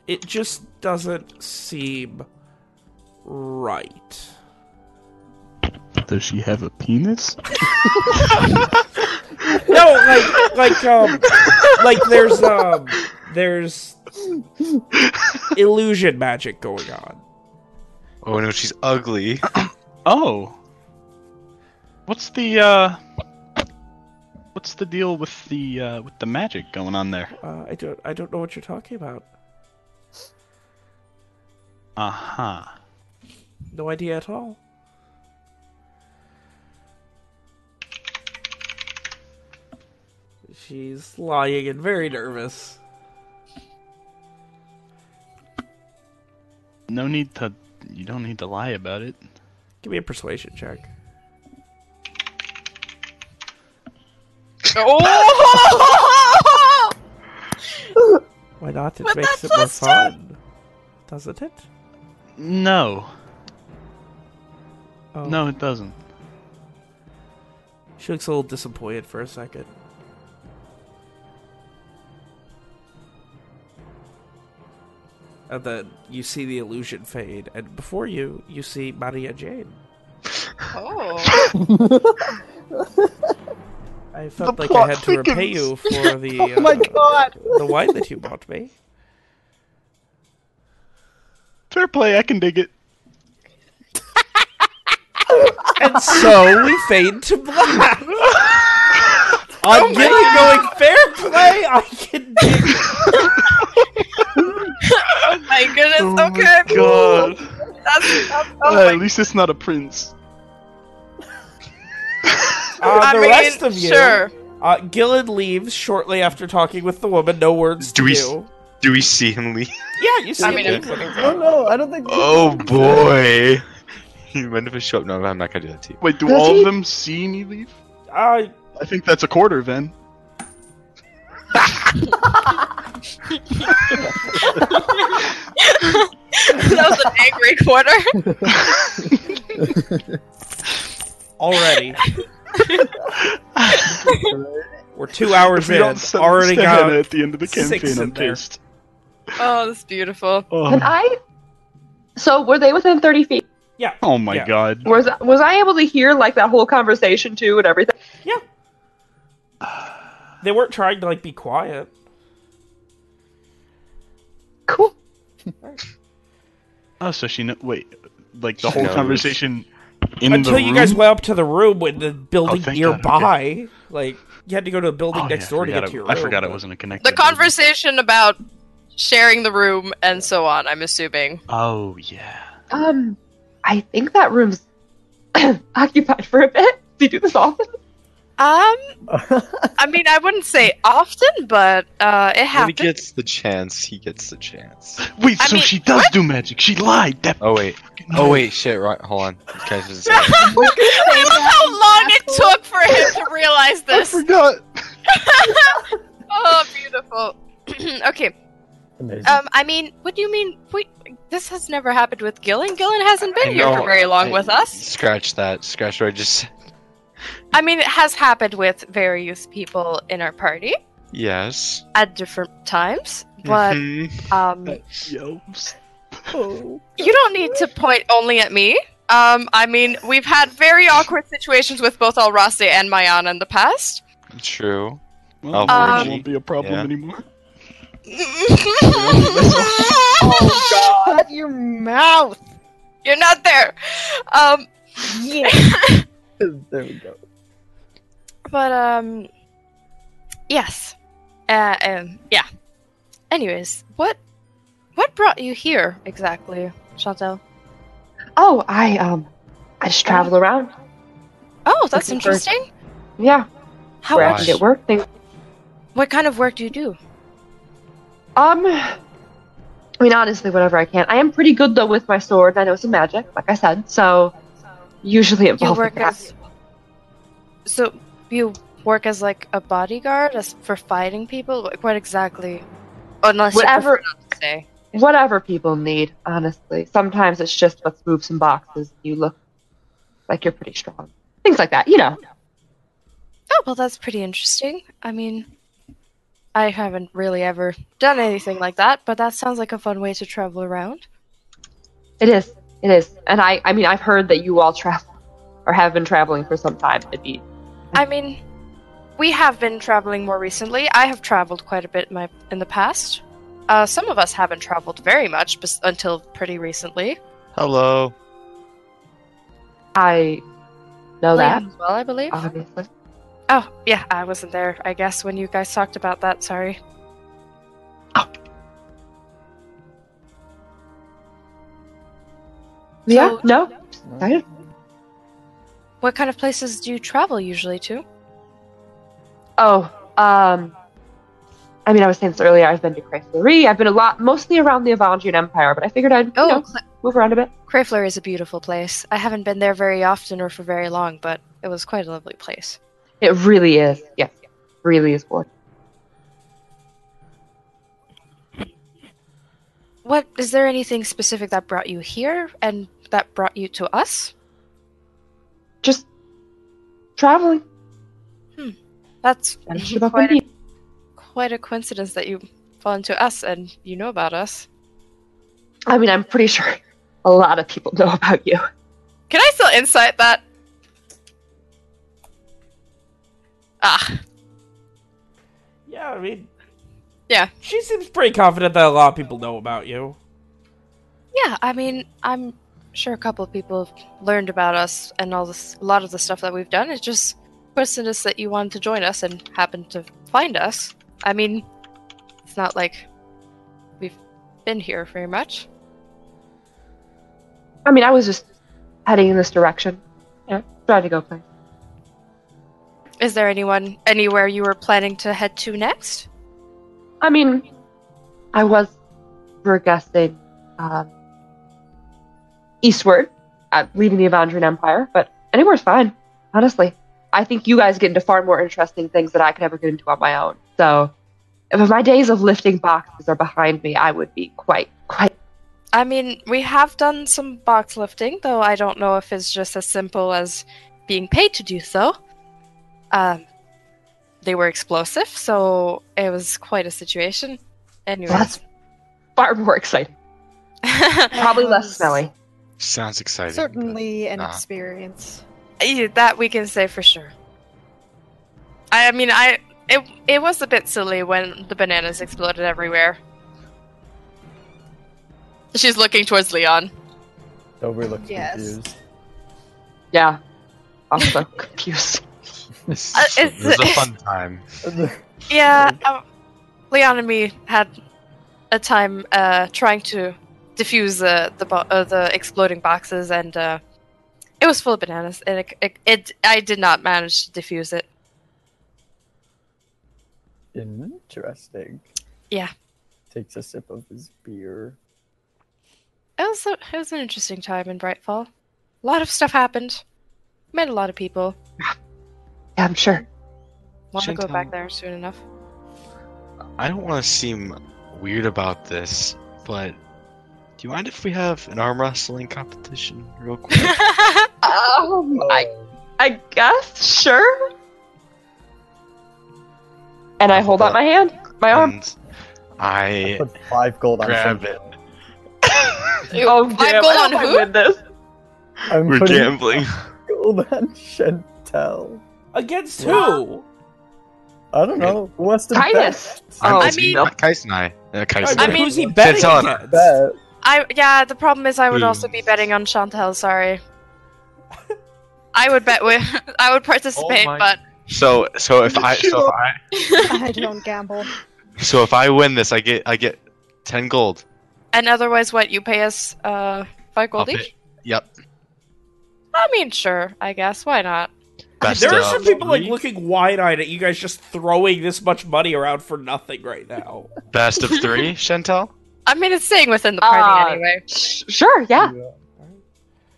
Speaker 2: It just doesn't seem right.
Speaker 3: Does she have a penis?
Speaker 2: No, like like um like there's um there's illusion magic going on.
Speaker 1: Oh no, she's ugly.
Speaker 3: Oh. What's the uh What's the deal with the uh with the magic going on there?
Speaker 2: Uh, I don't I don't know what you're talking about.
Speaker 3: Uh-huh.
Speaker 2: No idea at all. She's lying and very nervous.
Speaker 3: No need to you don't need to lie about it.
Speaker 2: Give me a persuasion check.
Speaker 8: oh!
Speaker 2: Why not? It
Speaker 8: But
Speaker 2: makes it more fun, doesn't it?
Speaker 3: No.
Speaker 2: Oh.
Speaker 3: No, it doesn't.
Speaker 2: She looks a little disappointed for a second. And then you see the illusion fade, and before you, you see Maria Jane.
Speaker 8: oh.
Speaker 2: I felt
Speaker 3: The
Speaker 2: like I had to repay you for the
Speaker 6: oh my
Speaker 2: uh,
Speaker 6: god!
Speaker 2: the wine that you bought me.
Speaker 3: Fair play, I can dig it.
Speaker 2: And so we fade to black.
Speaker 8: Oh
Speaker 2: I'm getting going fair play. I can dig it.
Speaker 8: oh my goodness.
Speaker 3: Oh my
Speaker 8: okay.
Speaker 3: God.
Speaker 8: That's, that's,
Speaker 3: Uh,
Speaker 8: oh
Speaker 3: at least it's not a prince.
Speaker 2: Uh, the
Speaker 8: mean,
Speaker 2: rest of you,
Speaker 8: Sure.
Speaker 2: uh, Gillen leaves shortly after talking with the woman. No words
Speaker 1: Do
Speaker 2: to
Speaker 1: we
Speaker 2: you.
Speaker 1: S- Do we see him leave?
Speaker 2: Yeah, you see.
Speaker 8: I
Speaker 2: him
Speaker 8: mean,
Speaker 2: leave.
Speaker 8: it's-
Speaker 5: Oh no, I don't think.
Speaker 1: Oh boy. You mind if I show up? No, I'm not gonna do that to you.
Speaker 3: Wait, do
Speaker 7: Does
Speaker 3: all
Speaker 7: he-
Speaker 3: of them see me leave?
Speaker 2: Uh,
Speaker 3: I think that's a quarter then.
Speaker 8: that was an angry quarter.
Speaker 2: already. We're two hours
Speaker 3: If we
Speaker 2: in.
Speaker 3: don't send
Speaker 2: Already
Speaker 3: this to
Speaker 2: got.
Speaker 3: at the end of the
Speaker 2: six
Speaker 3: campaign.
Speaker 2: in
Speaker 3: I'm
Speaker 2: there.
Speaker 3: pissed.
Speaker 8: Oh, that's beautiful.
Speaker 3: Oh,
Speaker 7: Can I? So were they within thirty feet?
Speaker 2: Yeah.
Speaker 3: oh my
Speaker 2: Yeah.
Speaker 3: god.
Speaker 7: Was was I able to hear like that whole conversation too and everything? Yeah.
Speaker 2: they weren't trying to like be quiet.
Speaker 7: Cool.
Speaker 3: Oh, so she know. Wait, like the
Speaker 1: She
Speaker 3: whole
Speaker 1: knows.
Speaker 3: conversation in
Speaker 2: Until
Speaker 3: the
Speaker 2: you guys went up to the room with the building
Speaker 3: Oh, thank God,
Speaker 2: nearby. Like you had to go to a building
Speaker 3: Oh,
Speaker 2: next
Speaker 3: yeah,
Speaker 2: door to get to your
Speaker 3: I
Speaker 2: room.
Speaker 3: forgot it wasn't a connected.
Speaker 8: The
Speaker 3: room.
Speaker 8: conversation about sharing the room and so on, I'm assuming.
Speaker 3: Oh yeah.
Speaker 7: Um, I think that room's occupied for a bit. Do you do this often?
Speaker 8: Um, I mean, I wouldn't say often, but uh, it
Speaker 1: When he gets the chance, he gets the chance.
Speaker 3: Wait,
Speaker 8: I
Speaker 3: so
Speaker 8: mean,
Speaker 3: she does do magic? She lied. That
Speaker 1: Oh wait. Oh wait, shit, right hold on. Can I just
Speaker 8: I love how long it took for him to realize this.
Speaker 3: I forgot.
Speaker 8: Oh, beautiful. okay.
Speaker 5: Amazing.
Speaker 8: Um, I mean, what do you mean? Wait, this has never happened with Gillen. Gillen hasn't been
Speaker 1: I
Speaker 8: here for very long
Speaker 1: I-
Speaker 8: with us.
Speaker 1: Scratch that. Scratch what I just said.
Speaker 8: I mean, it has happened with various people in our party
Speaker 1: Yes.
Speaker 8: at different times, but
Speaker 1: Mhm.
Speaker 8: um,
Speaker 3: Yo.
Speaker 8: you don't need to point only at me. Um, I mean, we've had very awkward situations with both Alraste and Mayana in the past.
Speaker 1: True.
Speaker 3: Well,
Speaker 1: Oh,
Speaker 3: that
Speaker 8: Um,
Speaker 3: won't be a problem
Speaker 1: yeah.
Speaker 3: anymore.
Speaker 6: Oh god! Shut your mouth!
Speaker 8: You're not there. Um,
Speaker 6: Yeah.
Speaker 5: there we go.
Speaker 8: but um, yes. Uh, um, yeah. Anyways, what what brought you here exactly, Chantel?
Speaker 7: Oh, I um, I just travel around.
Speaker 8: Oh, that's
Speaker 7: Looking for-
Speaker 8: interesting.
Speaker 7: Yeah,
Speaker 8: How
Speaker 7: where I
Speaker 8: much?
Speaker 7: can get work. Things.
Speaker 8: What kind of work do you do?
Speaker 7: Um, I mean, honestly, whatever I can. I am pretty good though with my sword. I know some magic, like I said. So usually it
Speaker 8: You
Speaker 7: involves
Speaker 8: work
Speaker 7: that.
Speaker 8: as so you work as like a bodyguard as for fighting people. Like, What exactly? Unless
Speaker 7: Whatever-
Speaker 8: to say.
Speaker 7: whatever people need. Honestly, sometimes it's just let's move some boxes. You look like you're pretty strong. Things like that, you know.
Speaker 8: Oh well, that's pretty interesting. I mean, I haven't really ever done anything like that, but that sounds like a fun way to travel around.
Speaker 7: It is. It is. And I, I mean, I've heard that you all travel or have been traveling for some time. It'd be
Speaker 8: I mean, we have been traveling more recently. I have traveled quite a bit in, my, in the past. Uh, some of us haven't traveled very much bes- until pretty recently.
Speaker 1: Hello.
Speaker 7: I know that
Speaker 8: as well, I believe.
Speaker 7: obviously.
Speaker 8: Oh, yeah, I wasn't there, I guess, when you guys talked about that. Sorry. Oh.
Speaker 7: Yeah.
Speaker 8: So-
Speaker 7: No. Excited.
Speaker 8: What kind of places do you travel usually to?
Speaker 7: Oh, um, I mean, I was saying this earlier. I've been to Chryslerie. I've been a lot, mostly around the Avandrian Empire, but I figured I'd you
Speaker 8: Oh,
Speaker 7: know,
Speaker 8: Cl-
Speaker 7: move around a bit.
Speaker 8: Crayfleur is a beautiful place. I haven't been there very often or for very long, but it was quite a lovely place.
Speaker 7: It really is. Yes, really is gorgeous.
Speaker 8: What is there anything specific that brought you here and that brought you to us?
Speaker 7: Just traveling.
Speaker 8: Hmm.
Speaker 7: That's shit up
Speaker 8: quite, a, quite a coincidence that you fall into us and you know about us.
Speaker 7: I mean, I'm pretty sure a lot of people know about you.
Speaker 15: Can I still insight that? Ah,
Speaker 2: Yeah, I mean,
Speaker 15: Yeah.
Speaker 2: She seems pretty confident that a lot of people know about you.
Speaker 8: Yeah, I mean, I'm sure a couple of people have learned about us and all this, a lot of the stuff that we've done. It just coincidence that you wanted to join us and happened to find us. I mean, it's not like we've been here very much.
Speaker 7: I mean, I was just heading in this direction. Yeah, trying to go play.
Speaker 8: Is there anyone anywhere you were planning to head to next?
Speaker 7: I mean, I was, we're guessing, um, eastward, uh, leaving the Avandrian Empire, but anywhere's fine, honestly. I think you guys get into far more interesting things that I could ever get into on my own. So, if my days of lifting boxes are behind me, I would be quite, quite.
Speaker 8: I mean, we have done some box lifting, though I don't know if it's just as simple as being paid to do so. Um, they were explosive, so it was quite a situation. Anyway,
Speaker 7: That's far more exciting. Probably less
Speaker 6: was
Speaker 7: smelly.
Speaker 1: Sounds exciting.
Speaker 6: Certainly an
Speaker 1: nah.
Speaker 6: experience.
Speaker 8: Yeah, that we can say for sure.
Speaker 15: I mean, I it it was a bit silly when the bananas exploded everywhere. She's looking towards Leon.
Speaker 5: Toby looks
Speaker 6: Yes.
Speaker 5: confused.
Speaker 7: Yeah. I'm so confused.
Speaker 1: This,
Speaker 15: Uh, it's-
Speaker 1: it was a fun time.
Speaker 8: Yeah, um, Leon and me had a time uh, trying to defuse the the bo- uh, the exploding boxes, and uh, it was full of bananas. And it, it, it I did not manage to defuse it.
Speaker 5: Interesting.
Speaker 8: Yeah.
Speaker 5: Takes a sip of his beer.
Speaker 8: It was a, it was an interesting time in Brightfall. A lot of stuff happened. Met a lot of people.
Speaker 7: Yeah, I'm sure.
Speaker 8: Want to go
Speaker 1: Chantal.
Speaker 8: back there soon enough.
Speaker 1: I don't want to seem weird about this, but do you mind if we have an arm wrestling competition real quick?
Speaker 7: Um, I, I guess, sure. And I hold out my hand, my arm.
Speaker 1: and I
Speaker 5: Put five gold on
Speaker 1: grab
Speaker 5: Shin-
Speaker 1: it.
Speaker 7: Oh,
Speaker 15: Five
Speaker 7: damn,
Speaker 15: gold
Speaker 7: I
Speaker 15: on
Speaker 7: I
Speaker 15: who?
Speaker 7: win this.
Speaker 5: I'm
Speaker 1: We're
Speaker 5: putting
Speaker 1: gambling.
Speaker 5: gold on Chantel.
Speaker 2: Against who?
Speaker 5: I don't know. Who wants to
Speaker 7: Titus.
Speaker 1: I'm
Speaker 7: Oh,
Speaker 15: I mean-
Speaker 1: my- Kais and I. Uh, Kais and
Speaker 2: I
Speaker 15: I
Speaker 2: mean,
Speaker 15: mean-
Speaker 2: who's he betting
Speaker 1: Chantal.
Speaker 2: against?
Speaker 5: bet?
Speaker 8: I yeah. The problem is, I would also be betting on Chantel. Sorry.
Speaker 15: I would bet with I would participate,
Speaker 1: Oh my-
Speaker 15: but
Speaker 1: So so if I so if I
Speaker 6: I don't gamble.
Speaker 1: so if I win this, I get I get ten gold.
Speaker 8: And otherwise, what you pay us? Uh, five gold
Speaker 1: I'll
Speaker 8: each.
Speaker 1: pay- Yep.
Speaker 8: I mean, sure. I guess. Why not?
Speaker 1: Best
Speaker 2: There are
Speaker 1: of
Speaker 2: some people like looking wide-eyed at you guys just throwing this much money around for nothing right now.
Speaker 1: Best of three, Chantel.
Speaker 8: I mean, it's staying within the party
Speaker 7: Uh,
Speaker 8: anyway.
Speaker 7: Sh- sure, yeah.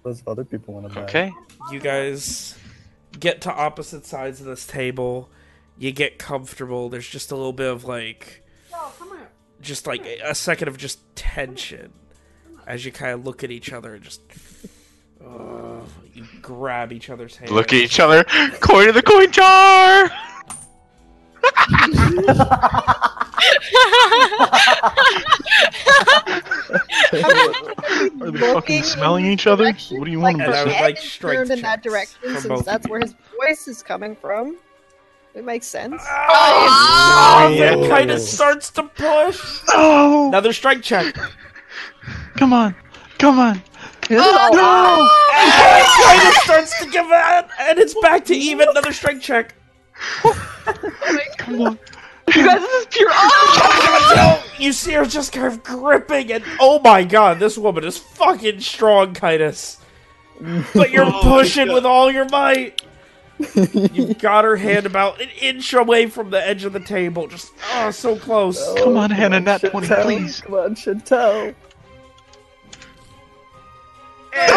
Speaker 5: Those other people want to buy.
Speaker 1: Okay.
Speaker 2: You guys get to opposite sides of this table. You get comfortable. There's just a little bit of like, just like a second of just tension as you kind of look at each other and just. Uh, you grab each other's hands.
Speaker 1: Look at each other. Coin to the coin jar.
Speaker 3: Are they fucking smelling each other? What do you want
Speaker 2: And
Speaker 3: them
Speaker 2: I
Speaker 3: to
Speaker 2: would like
Speaker 6: turned in that direction since that's where his voice is coming from. It makes sense.
Speaker 2: Oh,
Speaker 1: yeah.
Speaker 2: it kind of starts to push.
Speaker 3: Oh,
Speaker 2: Another strike check.
Speaker 3: come on, come on.
Speaker 2: Oh, oh, oh, it kind of starts to give out, and it's back to even. Another strength check.
Speaker 3: Come on.
Speaker 7: You guys, this is pure. Oh!
Speaker 2: No, you see her just kind of gripping, and oh my god, this woman is fucking strong, Kitus. But you're
Speaker 3: Oh
Speaker 2: pushing with all your might. You've got her hand about an inch away from the edge of the table, just oh, so close.
Speaker 3: Come on, Hannah, nat
Speaker 5: Chantel.
Speaker 3: 20, please.
Speaker 5: Come on, Chantel.
Speaker 2: And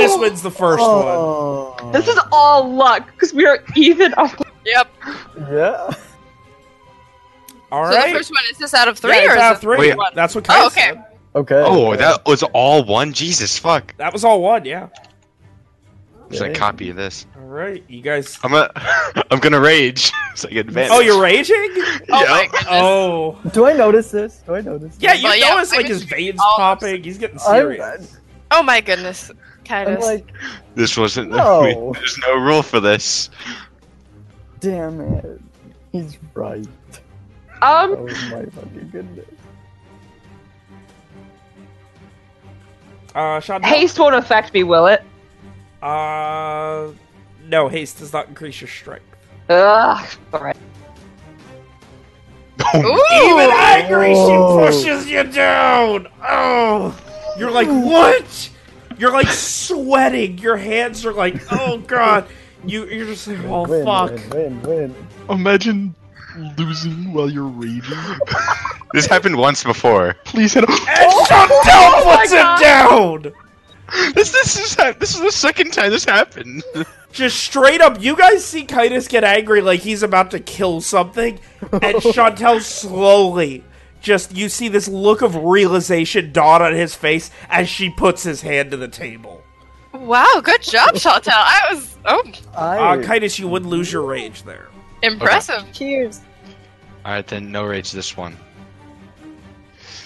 Speaker 2: Kitus wins the first one.
Speaker 5: Oh.
Speaker 7: This is all luck because we are even. Oh,
Speaker 8: Yep.
Speaker 5: Yeah.
Speaker 2: All right.
Speaker 8: so the first one is this out of three
Speaker 2: yeah,
Speaker 8: or
Speaker 2: it's
Speaker 8: is
Speaker 2: out
Speaker 8: it
Speaker 2: of three.
Speaker 1: Wait.
Speaker 2: That's what
Speaker 8: Oh,
Speaker 2: Kitus
Speaker 8: okay.
Speaker 2: said.
Speaker 5: Okay.
Speaker 1: Oh,
Speaker 5: okay.
Speaker 1: that was all one. Jesus fuck.
Speaker 2: That was all one, yeah.
Speaker 1: There's a copy of this.
Speaker 2: All right, you guys.
Speaker 1: I'm a, I'm gonna rage. so I get advantage.
Speaker 2: Oh, you're raging?
Speaker 8: Oh
Speaker 1: Yeah.
Speaker 8: goodness.
Speaker 2: Oh.
Speaker 5: Do I notice this? Do I notice?
Speaker 2: Yeah,
Speaker 5: this?
Speaker 2: you
Speaker 8: Well,
Speaker 2: notice
Speaker 8: I
Speaker 2: like his veins
Speaker 8: all-
Speaker 2: popping. He's getting
Speaker 5: I'm,
Speaker 2: serious.
Speaker 8: Oh my goodness.
Speaker 5: I'm like,
Speaker 1: This wasn't.
Speaker 5: No.
Speaker 1: There's no rule for this.
Speaker 5: damn it. He's right.
Speaker 7: um,
Speaker 5: Oh my fucking goodness.
Speaker 2: Uh, Sean.
Speaker 7: haste won't affect me, will it?
Speaker 2: Uh, no, haste does not increase your strength.
Speaker 7: Ugh. All right.
Speaker 8: Ooh.
Speaker 2: Even angry, she
Speaker 5: Oh.
Speaker 2: pushes you down. Oh, you're like what? You're like sweating. Your hands are like, oh god. You you're just like, oh
Speaker 5: win,
Speaker 2: fuck.
Speaker 5: Win, win, win.
Speaker 3: Imagine losing while you're raging.
Speaker 1: This happened once before.
Speaker 3: Please hit him.
Speaker 2: And oh, Chantel oh puts him down.
Speaker 1: This this is this is the second time this happened.
Speaker 2: Just straight up, you guys see Kitus get angry like he's about to kill something, and Chantel slowly just you see this look of realization dawn on his face as she puts his hand to the table.
Speaker 8: Wow, good job, Chantel. I was oh
Speaker 5: I.
Speaker 2: Uh, Kitus, you wouldn't lose your rage there.
Speaker 8: impressive.
Speaker 6: Cheers.
Speaker 1: All right, then no rage this one.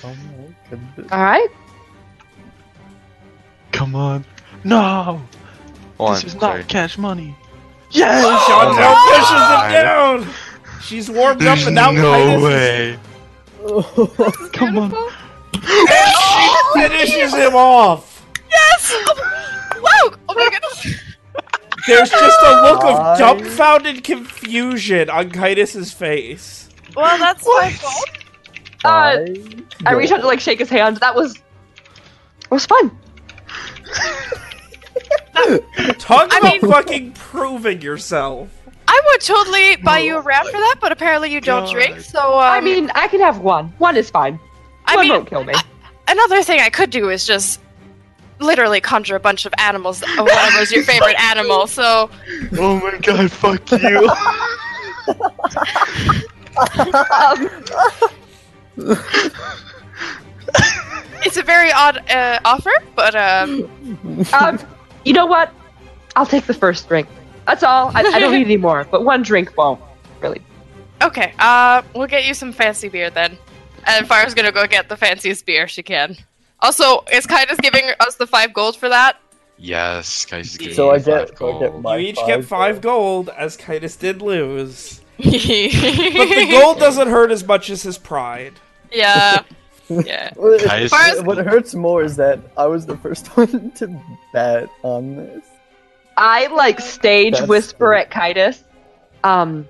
Speaker 5: oh my goodness.
Speaker 7: All right.
Speaker 3: Come on. No.
Speaker 1: Hold
Speaker 3: this is not
Speaker 1: sorry.
Speaker 3: cash money. Yes.
Speaker 2: Chantel
Speaker 1: my
Speaker 2: pushes him
Speaker 1: God.
Speaker 2: down. She's warmed up, and now
Speaker 1: no
Speaker 2: Kitus
Speaker 1: way.
Speaker 3: Come on.
Speaker 2: she finishes him off.
Speaker 8: Yes. Wow. Oh my goodness.
Speaker 2: There's just a look of dumbfounded confusion on Kitus's face.
Speaker 8: Well, that's my fault.
Speaker 7: Uh, I reached out to like shake his hand. That was. It was fun.
Speaker 2: Talk
Speaker 8: I
Speaker 2: about
Speaker 8: mean-
Speaker 2: fucking proving yourself.
Speaker 8: I would totally buy you a round for that, but apparently you don't
Speaker 3: God.
Speaker 8: drink. So um,
Speaker 7: I mean, I can have one. One is fine.
Speaker 8: I
Speaker 7: one
Speaker 8: mean,
Speaker 7: won't kill me.
Speaker 8: another thing I could do is just literally conjure a bunch of animals of whatever's your favorite animal. So
Speaker 1: Oh my god, fuck you.
Speaker 7: Um,
Speaker 8: it's a very odd uh, offer, but um,
Speaker 7: um, you know what? I'll take the first drink. That's all. I, I don't need any more, but one drink won't. Really.
Speaker 8: okay. Uh, we'll get you some fancy beer then. And Fyra's gonna go get the fanciest beer she can. Also, is Kindness giving us the five gold for that?
Speaker 1: Yes, guys. give
Speaker 5: So
Speaker 1: me
Speaker 5: I get-
Speaker 1: five
Speaker 5: so I get my-
Speaker 2: You each
Speaker 5: five
Speaker 2: get five
Speaker 5: gold.
Speaker 2: gold, as Kitus did lose.
Speaker 8: but
Speaker 2: But the gold doesn't hurt as much as his pride.
Speaker 8: Yeah. Yeah.
Speaker 5: What,
Speaker 1: Guys-
Speaker 8: Far as-
Speaker 5: what hurts more is that I was the first one to bet on this.
Speaker 7: I like stage
Speaker 5: That's
Speaker 7: whisper
Speaker 5: cool.
Speaker 7: at Kitus. Um,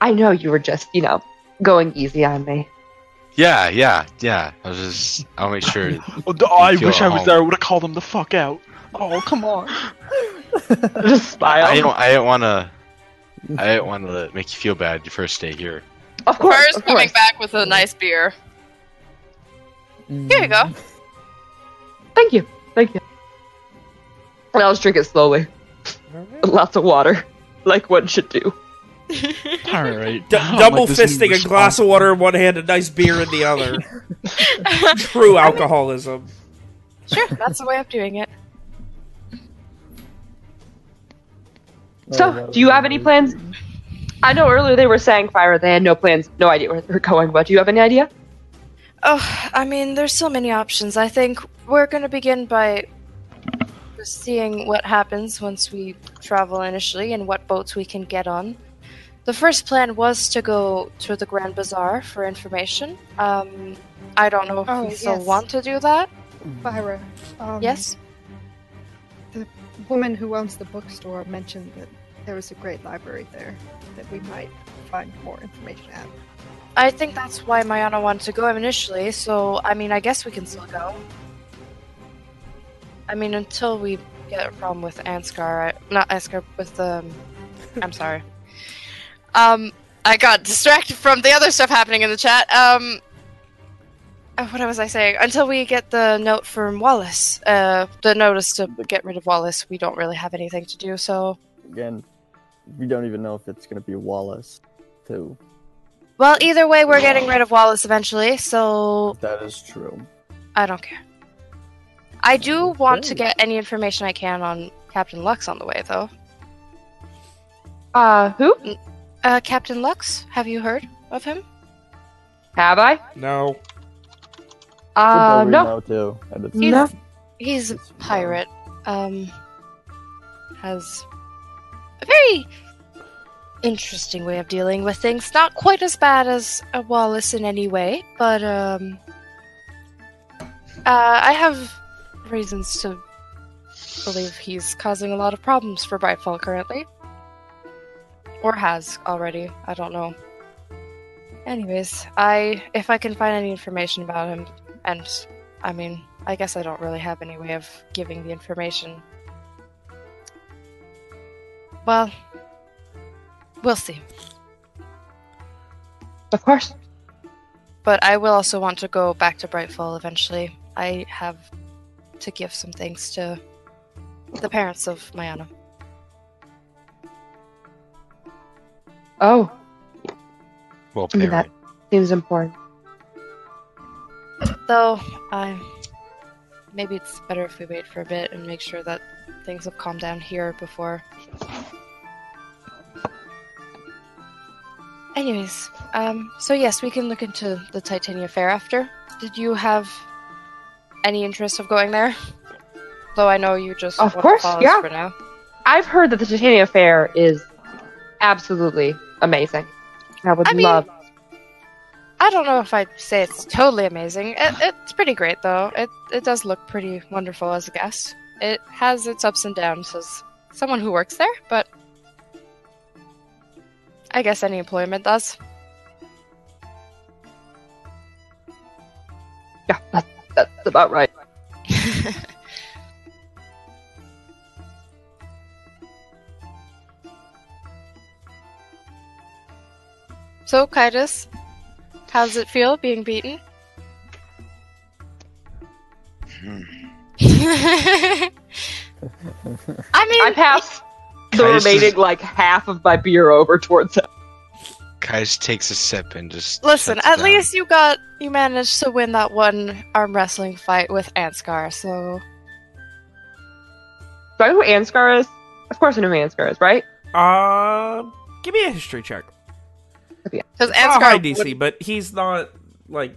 Speaker 7: I know you were just, you know, going easy on me.
Speaker 1: Yeah, yeah, yeah. I was just. I'll make sure.
Speaker 3: Oh, d- I wish I was
Speaker 1: home.
Speaker 3: there. I would have called them the fuck out. Oh, come on.
Speaker 7: Just smile.
Speaker 1: I don't. I didn't want to. I didn't want to make you feel bad your first day here.
Speaker 7: of course.
Speaker 8: Fyra's
Speaker 7: of
Speaker 8: coming back with a nice beer.
Speaker 16: Here you go.
Speaker 7: Thank you. Thank you. And I'll just drink it slowly. Lots of water. Like one should do.
Speaker 3: All right.
Speaker 2: D-
Speaker 3: I don't
Speaker 2: double
Speaker 3: like
Speaker 2: fisting a glass of water in one hand, a nice beer in the other. True alcoholism.
Speaker 8: Sure, that's the way of doing it.
Speaker 7: Oh, so, do you have any plans? I know earlier they were saying Fyra. They had no plans, no idea where they're going. But do you have any idea?
Speaker 8: Oh, I mean, there's so many options. I think we're going to begin by just seeing what happens once we travel initially and what boats we can get on. The first plan was to go to the Grand Bazaar for information. Um, I don't know if
Speaker 6: Oh,
Speaker 8: we still want to do that.
Speaker 6: Byra. Um,
Speaker 8: yes?
Speaker 6: The woman who owns the bookstore mentioned that there was a great library there that we might find more information at.
Speaker 8: I think that's why Mayana wanted to go initially, so I mean, I guess we can still go. I mean, until we get a problem with Ansgar, I, not Ansgar, with um, I'm sorry.
Speaker 16: Um, I got distracted from the other stuff happening in the chat. Um,
Speaker 8: Uh, what was I saying? Until we get the note from Wallace, uh, the notice to get rid of Wallace, we don't really have anything to do. So,
Speaker 5: Again, we don't even know if it's gonna be Wallace, too.
Speaker 8: well, either way, we're getting rid of Wallace eventually. So
Speaker 5: That is true.
Speaker 8: I don't care. I do want to get any information I can on Captain Lux on the way, though.
Speaker 7: Uh, who?
Speaker 8: Uh, Captain Lux, have you heard of him?
Speaker 7: Have I?
Speaker 2: No.
Speaker 7: Uh, no.
Speaker 5: too.
Speaker 8: He's,
Speaker 7: No.
Speaker 8: he's a pirate. Um, has a very interesting way of dealing with things. Not quite as bad as a Wallace in any way, but um, uh, I have reasons to believe he's causing a lot of problems for Brightfall currently, or has already. I don't know. Anyways, I if I can find any information about him, and I mean, I guess I don't really have any way of giving the information. Well, we'll see.
Speaker 7: Of course.
Speaker 8: But I will also want to go back to Brightfall eventually. I have to give some things to the parents of Mayana.
Speaker 7: Oh,
Speaker 1: Well,
Speaker 7: I mean, that seems important.
Speaker 8: Though, I. Maybe it's better if we wait for a bit and make sure that things have calmed down here before. Anyways, um, so yes, we can look into the Titania Fair after. Did you have any interest of going there? Though I know you just
Speaker 7: Of
Speaker 8: want
Speaker 7: course, yeah.
Speaker 8: for now.
Speaker 7: I've heard that the Titania Fair is absolutely amazing. I would
Speaker 8: I mean,
Speaker 7: love.
Speaker 8: I don't know if I'd say it's totally amazing. It, it's pretty great though. It it does look pretty wonderful as a guest. It has its ups and downs as someone who works there, but I guess any employment does.
Speaker 7: Yeah, that, that's about right.
Speaker 8: so, Kaitis, how does it feel being beaten?
Speaker 1: Hmm.
Speaker 8: I mean,
Speaker 7: I pass the
Speaker 1: Kai's
Speaker 7: remaining
Speaker 1: just-
Speaker 7: like half of my beer over towards him.
Speaker 1: Kais takes a sip and just
Speaker 8: listen. At
Speaker 1: down.
Speaker 8: least you got you managed to win that one arm wrestling fight with Ansgar. So
Speaker 7: Do I know who Ansgar is? Of course I know who Ansgar is, right?
Speaker 2: Uh, give me a history check.
Speaker 16: because
Speaker 2: It's not high
Speaker 16: Ansgar,
Speaker 2: DC,
Speaker 16: would-
Speaker 2: but he's not like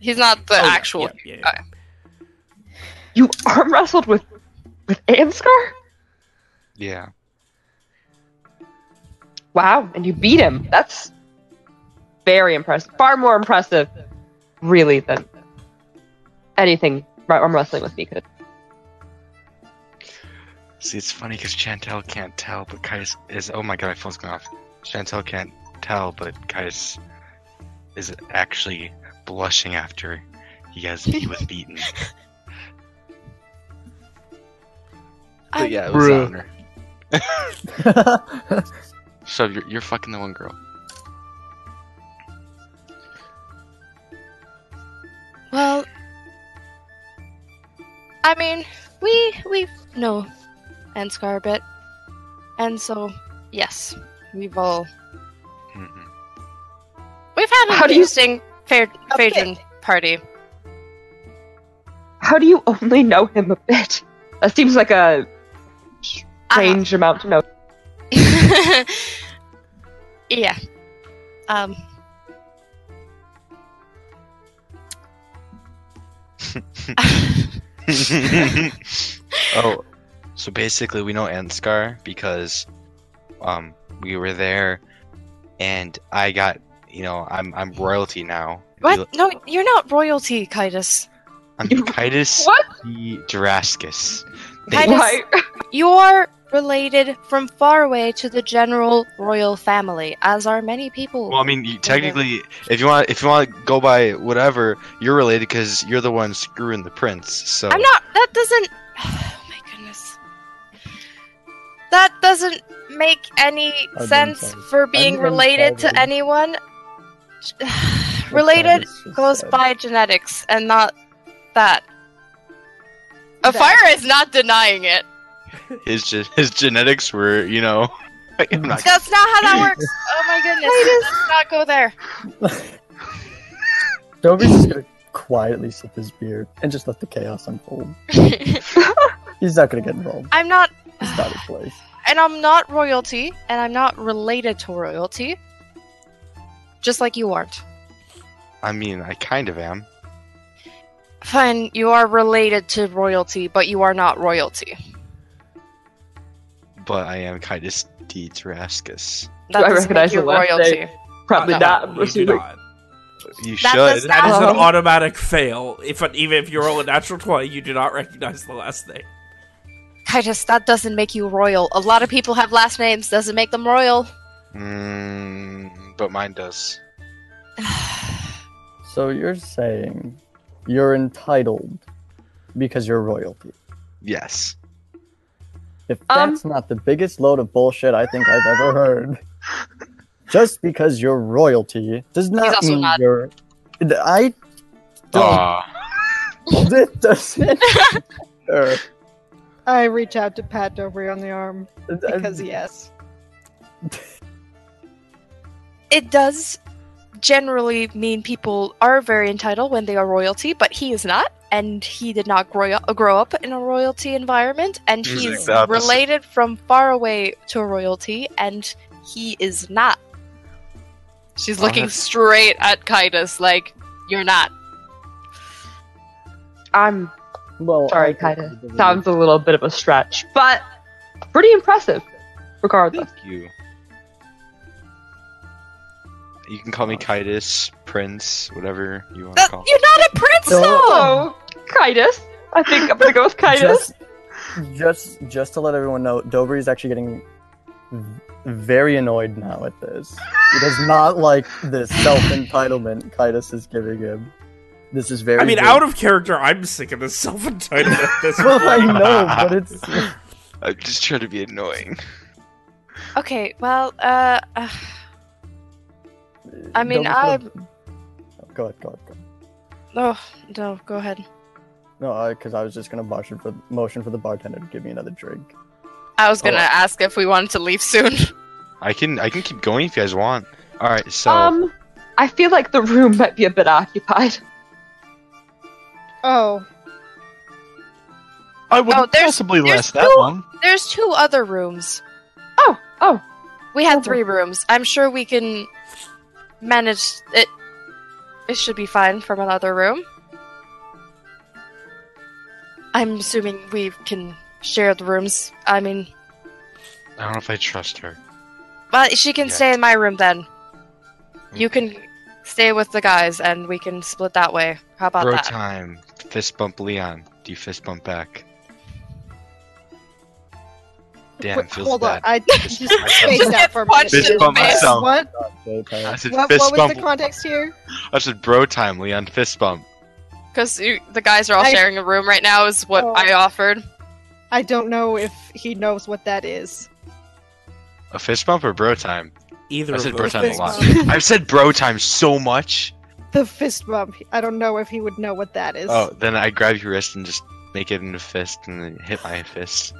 Speaker 16: he's not the
Speaker 2: oh, yeah,
Speaker 16: actual.
Speaker 2: Yeah, yeah, yeah.
Speaker 7: You arm wrestled with with Ansgar?
Speaker 1: yeah.
Speaker 7: Wow, and you beat him. That's very impressive. Far more impressive, really, than anything arm wrestling with me could.
Speaker 1: See, it's funny because Chantel can't tell, but Kais is. Oh my god, my phone's going off. Chantel can't tell, but Kais is actually blushing after he has he was beaten. But yeah, it was an
Speaker 3: Bruh.
Speaker 1: honor. So you're, you're fucking the one girl.
Speaker 8: Well, I mean, we we know Ansgar a bit, and so yes, we've all
Speaker 1: Mm-mm.
Speaker 8: we've had an
Speaker 7: How do you-
Speaker 8: interesting fair
Speaker 6: A bit.
Speaker 8: Party.
Speaker 7: How do you only know him a bit? That seems like a uh, strange amount to know.
Speaker 8: yeah. Um.
Speaker 1: oh, so basically, we know Ansgar because um we were there, and I got you know I'm I'm royalty now. If you
Speaker 8: What? No, you're not royalty, Kitus.
Speaker 1: I'm
Speaker 7: You-
Speaker 1: Kitus
Speaker 7: What?
Speaker 1: the Drascus.
Speaker 8: I
Speaker 1: They-
Speaker 8: just- You're related from far away to the general royal family, as are many people.
Speaker 1: well, I mean, you, technically, if you want, if you want to go by whatever, you're related because you're the one screwing the prince. So
Speaker 8: I'm not. That doesn't. Oh my goodness. That doesn't make any
Speaker 5: been
Speaker 8: sense
Speaker 5: told.
Speaker 8: for
Speaker 5: I've
Speaker 8: being related to anyone. related goes
Speaker 5: said.
Speaker 8: by genetics and not that.
Speaker 17: Fyra is not denying it.
Speaker 1: his ge- his genetics were, you know. I'm not-
Speaker 8: That's not how that works. Oh my goodness. Let's not go there.
Speaker 5: Dobry's just gonna quietly sip his beer and just let the chaos unfold. He's not gonna get involved.
Speaker 8: I'm not.
Speaker 5: It's not his place.
Speaker 8: And I'm not royalty, and I'm not related to royalty. Just like you aren't.
Speaker 1: I mean, I kind of am.
Speaker 8: Fine, you are related to royalty, but you are not royalty.
Speaker 1: But I am Kitus D. Drascus.
Speaker 8: That
Speaker 7: Do I recognize
Speaker 8: make you
Speaker 7: the last
Speaker 8: royalty.
Speaker 7: name? Probably
Speaker 2: No,
Speaker 7: not.
Speaker 2: You do
Speaker 7: assuming.
Speaker 2: not.
Speaker 1: You
Speaker 8: That
Speaker 1: should.
Speaker 2: That is an automatic fail. If even if you roll a natural twenty, you do not recognize the last name.
Speaker 8: Titus, that doesn't make you royal. A lot of people have last names, doesn't make them royal.
Speaker 1: Mm, but mine does.
Speaker 5: So you're saying you're entitled because you're royalty.
Speaker 1: Yes.
Speaker 5: If
Speaker 7: Um,
Speaker 5: that's not the biggest load of bullshit I think I've ever heard. Just because you're royalty does not mean
Speaker 8: not.
Speaker 5: you're. I don't.
Speaker 1: Aw.
Speaker 5: It doesn't. matter.
Speaker 6: I reach out to pat Dobry on the arm because yes.
Speaker 8: It does generally mean people are very entitled when they are royalty, but he is not, and he did not grow up, grow up in a royalty environment, and
Speaker 1: He's
Speaker 8: he's
Speaker 1: the opposite.
Speaker 8: related from far away to royalty, and he is not.
Speaker 17: She's looking
Speaker 1: that's-
Speaker 17: straight at Kitus like, you're not.
Speaker 7: I'm
Speaker 5: Well,
Speaker 7: sorry,
Speaker 5: I
Speaker 7: kind
Speaker 5: think
Speaker 7: of. Sounds a little bit of a stretch, but pretty impressive, regardless.
Speaker 1: Thank you. You can call me Kitus, Prince, whatever you want to
Speaker 8: That-
Speaker 1: call.
Speaker 8: you're not a prince,
Speaker 5: No.
Speaker 8: though!
Speaker 7: Oh, Kitus. I think I'm gonna go with Kitus.
Speaker 5: just, just, just to let everyone know, Dobry is actually getting very annoyed now at this. He does not like this self entitlement Kitus is giving him. This is very.
Speaker 2: I mean,
Speaker 5: good.
Speaker 2: out of character, I'm sick of this self entitlement at this
Speaker 5: Well, I know, but it's.
Speaker 1: I'm just trying to be annoying.
Speaker 8: Okay, well, uh, uh I mean, I.
Speaker 5: gonna- Go ahead, go ahead, go ahead.
Speaker 8: Oh, no, go ahead.
Speaker 5: No, because I was just gonna motion for motion for the bartender to give me another drink.
Speaker 17: I was gonna
Speaker 1: Oh.
Speaker 17: ask if we wanted to leave soon.
Speaker 1: I can I can keep going if you guys want. All right, so
Speaker 7: Um, I feel like the room might be a bit occupied.
Speaker 6: Oh,
Speaker 3: I wouldn't
Speaker 8: Oh, there's-
Speaker 3: possibly
Speaker 8: there's
Speaker 3: last that
Speaker 8: two-
Speaker 3: long.
Speaker 8: There's two other rooms.
Speaker 7: Oh, oh,
Speaker 8: We had
Speaker 7: Okay.
Speaker 8: three rooms. I'm sure we can manage it. It should be fine from another room. I'm assuming we can share the rooms. I mean,
Speaker 1: I don't know if I trust her.
Speaker 8: but she can
Speaker 1: Yeah.
Speaker 8: stay in my room then. You can stay with the guys, and we can split that way. How about
Speaker 1: Bro
Speaker 8: that?
Speaker 1: time. Fist bump Leon. Do you fist bump back? Damn,
Speaker 6: wait,
Speaker 1: feels
Speaker 6: hold on. I just
Speaker 1: myself.
Speaker 6: spaced out for a
Speaker 17: punched
Speaker 6: minute.
Speaker 1: in the face. myself.
Speaker 6: What?
Speaker 1: I said
Speaker 6: What,
Speaker 1: fist
Speaker 6: what was
Speaker 1: bump.
Speaker 6: the context here?
Speaker 1: I said bro time, Leon. Fist bump.
Speaker 17: Because the guys are all
Speaker 6: I-
Speaker 17: sharing a room right now, is what
Speaker 6: Oh.
Speaker 17: I offered.
Speaker 6: I don't know if he knows what that is.
Speaker 1: A fist bump or bro time?
Speaker 2: Either
Speaker 1: I
Speaker 2: of
Speaker 1: said bro
Speaker 2: those.
Speaker 1: time a
Speaker 6: Fist
Speaker 1: lot. I've said bro time so much.
Speaker 6: The fist bump. I don't know if he would know what that is.
Speaker 1: Oh, then I grab your wrist and just make it into fist and then hit my fist.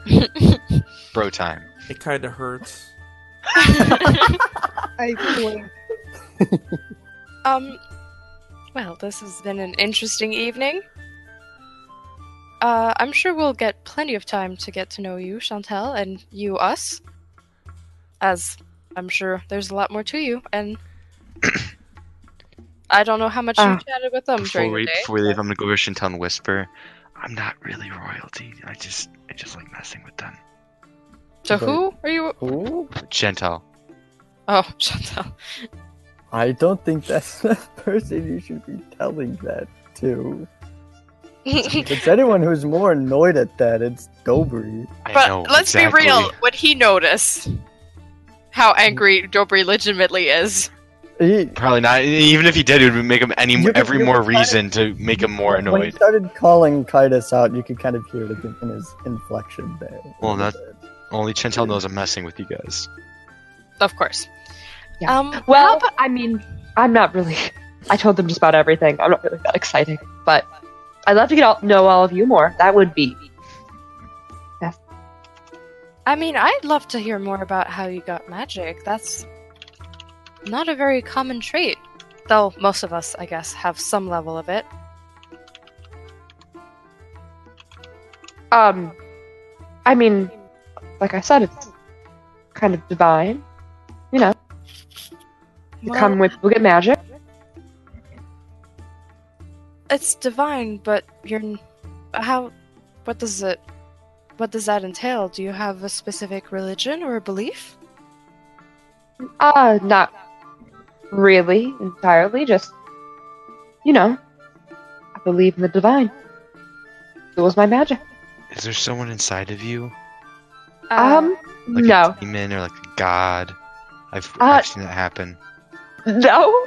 Speaker 1: Bro time.
Speaker 2: It kind of hurts.
Speaker 6: I blink.
Speaker 8: Um, well, this has been an interesting evening. Uh, I'm sure we'll get plenty of time to get to know you, Chantel, and you us. As I'm sure there's a lot more to you, and I don't know how much
Speaker 7: Ah.
Speaker 8: you chatted with them
Speaker 1: Before
Speaker 8: during
Speaker 1: we
Speaker 8: the day.
Speaker 1: before we leave, I'm gonna go over to Chantel and whisper. I'm not really royalty. I just I just like messing with them.
Speaker 8: So
Speaker 5: Okay.
Speaker 8: who are you?
Speaker 5: Ooh,
Speaker 1: Chantel.
Speaker 8: Oh, Chantel.
Speaker 5: I don't think that's the person you should be telling that to. If it's anyone who's more annoyed at that, it's Dobry.
Speaker 1: I
Speaker 18: But
Speaker 1: know,
Speaker 18: let's
Speaker 1: exactly.
Speaker 18: be real. Would he notice how angry Dobry legitimately is?
Speaker 5: He,
Speaker 1: Probably not. Even if he did, it would make him any
Speaker 5: could-
Speaker 1: every more
Speaker 5: could kinda-
Speaker 1: reason to make him more annoyed.
Speaker 5: When he
Speaker 1: annoyed.
Speaker 5: started calling Kaitis out, you could kind of hear it in in his inflection there.
Speaker 1: Well, that- Only Chantel knows I'm messing with you guys.
Speaker 18: Of course.
Speaker 7: Yeah.
Speaker 8: Um,
Speaker 7: Well, I mean, I'm not really. I told them just about everything. I'm not really that exciting, but I'd love to get all, know all of you more. That would be.
Speaker 8: I mean, I'd love to hear more about how you got magic. That's not a very common trait. Though most of us, I guess, have some level of it.
Speaker 7: Um, I mean, like I said, it's kind of divine. You know, you
Speaker 8: Well,
Speaker 7: come with we'll get magic.
Speaker 8: it's divine, but you're how? What does it? What does that entail? Do you have a specific religion or a belief?
Speaker 7: Uh, not really entirely. Just, you know, I believe in the divine. It was my magic.
Speaker 1: Is there someone inside of you,
Speaker 8: Uh,
Speaker 7: um,
Speaker 1: like
Speaker 7: no,
Speaker 1: a demon or like a god? I've,
Speaker 7: Uh,
Speaker 1: I've seen that happen.
Speaker 7: no.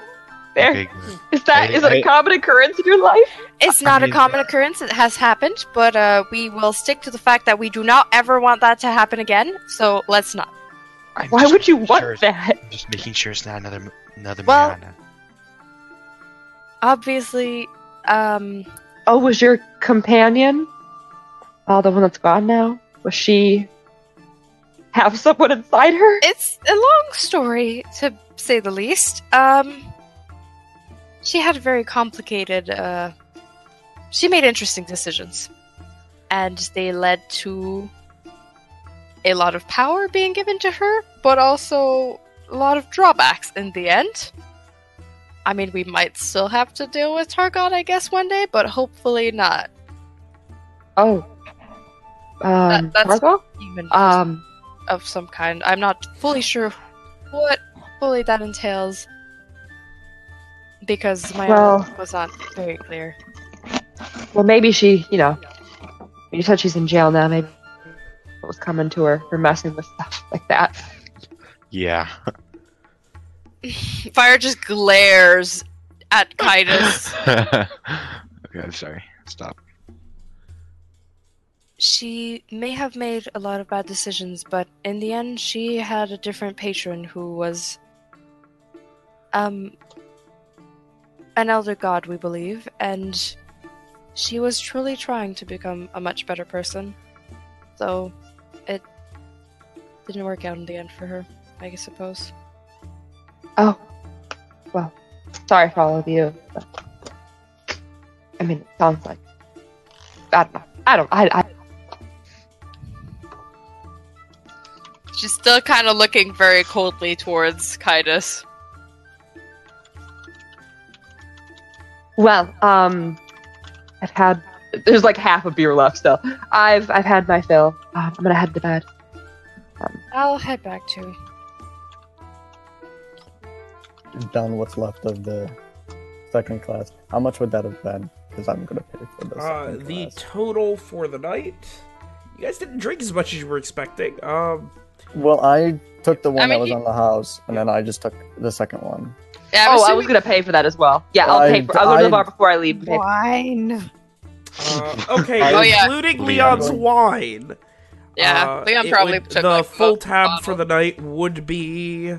Speaker 7: There
Speaker 1: Okay,
Speaker 7: is that.
Speaker 1: I-
Speaker 7: Is it
Speaker 1: I-
Speaker 7: a common occurrence in your life?
Speaker 8: It's
Speaker 1: I
Speaker 8: not a common occurrence. It has happened, but uh, we will stick to the fact that we do not ever want that to happen again. So let's not.
Speaker 1: I'm
Speaker 7: Why would you
Speaker 1: making
Speaker 7: want that?
Speaker 1: I'm just making sure it's not another another
Speaker 8: Well-
Speaker 1: Mayana.
Speaker 8: Obviously, um,
Speaker 7: Oh, was your companion? Oh, the one that's gone now. Was she have someone inside her?
Speaker 8: it's a long story to say the least. Um, she had a very complicated. Uh, she made interesting decisions, and they led to a lot of power being given to her, but also a lot of drawbacks in the end. I mean, we might still have to deal with Targon, I guess, one day, but hopefully not.
Speaker 7: Oh, um,
Speaker 8: that's-
Speaker 7: Margot?
Speaker 8: Human
Speaker 7: Um,
Speaker 8: of some kind. I'm not fully sure what fully that entails because my
Speaker 7: Well-
Speaker 8: was not very clear.
Speaker 7: well, maybe she, you know, you said she's in jail now. Maybe what was coming to her for messing with stuff like that.
Speaker 1: Yeah.
Speaker 18: Fyra just glares at Kaitis.
Speaker 1: okay, I'm sorry. Stop.
Speaker 8: She may have made a lot of bad decisions, but in the end, she had a different patron who was, um, an elder god, we believe, and she was truly trying to become a much better person. So, it didn't work out in the end for her, I suppose.
Speaker 7: Oh, well, sorry for all of you. But, I mean, it sounds like I don't know. I don't. I. I
Speaker 18: She's still kind of looking very coldly towards Kaitis.
Speaker 7: Well, um, I've had. There's like half a beer left still. I've I've had my fill. Um, I'm gonna head to bed.
Speaker 8: I'll head back too.
Speaker 5: Done what's left of the second class. How much would that have been? Because I'm gonna pay for this.
Speaker 2: Uh, the
Speaker 5: class.
Speaker 2: total for the night. You guys didn't drink as much as you were expecting. Um,
Speaker 5: Well, I took the one
Speaker 18: I mean,
Speaker 5: that was
Speaker 18: he-
Speaker 5: on the house, and then I just took the second one.
Speaker 18: Yeah, I'm
Speaker 7: oh, I was gonna pay for that as well. Yeah, I'll
Speaker 5: I-
Speaker 7: pay for. I'll go to the bar before I leave. and pay for-
Speaker 6: Wine.
Speaker 2: uh, okay,
Speaker 5: Oh,
Speaker 18: yeah.
Speaker 2: including
Speaker 1: Leon.
Speaker 2: Leon's wine.
Speaker 18: Yeah,
Speaker 2: Uh,
Speaker 18: Leon
Speaker 2: it
Speaker 18: probably
Speaker 2: would-
Speaker 18: took
Speaker 2: the
Speaker 18: like,
Speaker 2: full
Speaker 18: most of the
Speaker 2: tab for the night would be.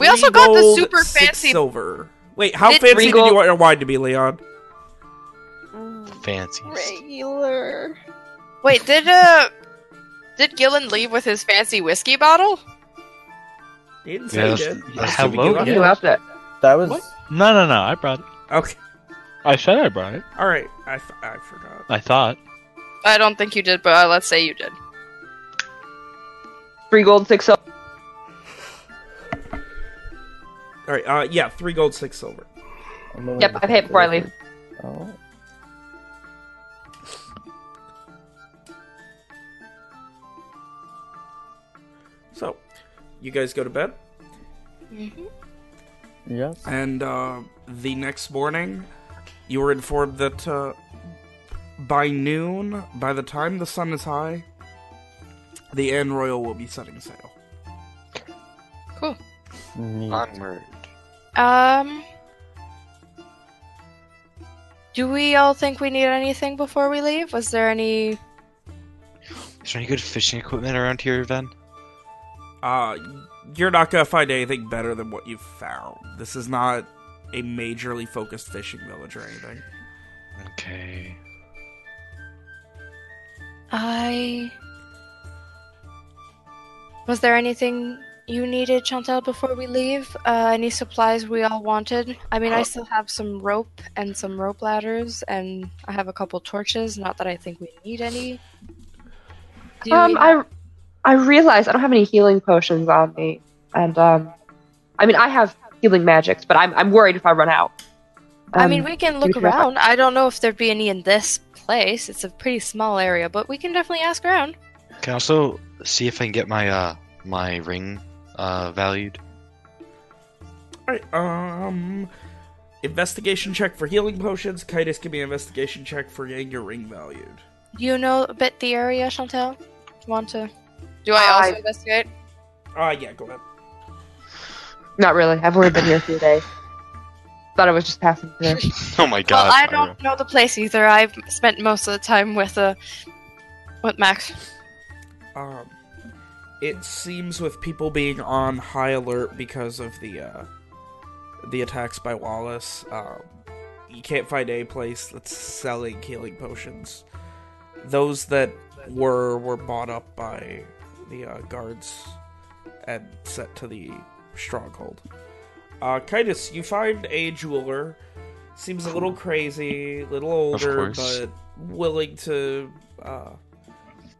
Speaker 18: We also
Speaker 2: three
Speaker 18: got the super fancy-
Speaker 2: silver. Wait, how
Speaker 18: Did-
Speaker 2: fancy
Speaker 7: Three
Speaker 2: did you want your wine to be, Leon?
Speaker 1: Fancy.
Speaker 6: Regular.
Speaker 8: Wait, did uh, did Gillen leave with his fancy whiskey bottle?
Speaker 2: He didn't say
Speaker 1: Yes.
Speaker 2: he did. He said we
Speaker 1: hello?
Speaker 2: give up.
Speaker 7: You left it.
Speaker 5: That was
Speaker 3: What? No, no, no. I brought it.
Speaker 2: Okay.
Speaker 3: I said I brought it.
Speaker 2: All right, I, I forgot.
Speaker 3: I thought.
Speaker 8: I don't think you did, but uh, let's say you did.
Speaker 7: Three gold, six silver.
Speaker 2: All right. Uh, yeah, three gold, six silver.
Speaker 7: Yep, I pay it before I leave.
Speaker 5: Oh.
Speaker 2: So, you guys go to bed, Mhm.
Speaker 5: Yes.
Speaker 2: and uh, the next morning, you were informed that uh, by noon, by the time the sun is high, the Anne Royal will be setting sail.
Speaker 8: Cool.
Speaker 5: Neat.
Speaker 1: Onward.
Speaker 8: Um, do we all think we need anything before we leave? Was there any?
Speaker 1: Is there any good fishing equipment around here, Ven?
Speaker 2: Uh, you're not gonna find anything better than what you've found. This is not a majorly focused fishing village or anything.
Speaker 1: Okay.
Speaker 4: I. Was there anything you needed, Chantel, before we leave? Uh, any supplies we all wanted? I mean, I still have some rope and some rope ladders, and I have a couple torches. Not that I think we need any. Do
Speaker 7: Um,
Speaker 4: we-
Speaker 7: I, I realize I don't have any healing potions on me, and um, I mean I have healing magics, but I'm I'm worried if I run out.
Speaker 4: I
Speaker 7: Um,
Speaker 4: mean, we can look around. I don't know if there'd be any in this place. It's a pretty small area, but we can definitely ask around.
Speaker 1: Can I also see if I can get my uh my ring uh valued?
Speaker 2: Alright, um. Investigation check for healing potions. Kitus, give me an investigation check for getting your ring valued.
Speaker 4: Do you know a bit the area, Chantel? Want to?
Speaker 8: Do I also
Speaker 7: I-
Speaker 8: investigate?
Speaker 2: Uh, yeah, go ahead.
Speaker 7: Not really. I've only been here a few days. Thought I was just passing through.
Speaker 1: Oh my god.
Speaker 8: well, I don't know the place either. I've spent most of the time with uh, with Max.
Speaker 2: Um, it seems with people being on high alert because of the uh, the attacks by Wallace, um, you can't find a place that's selling healing potions. Those that were were bought up by the uh, guards and sent to the stronghold. Uh, Kitus, you find a jeweler. Seems a little crazy, a little older, but willing to uh,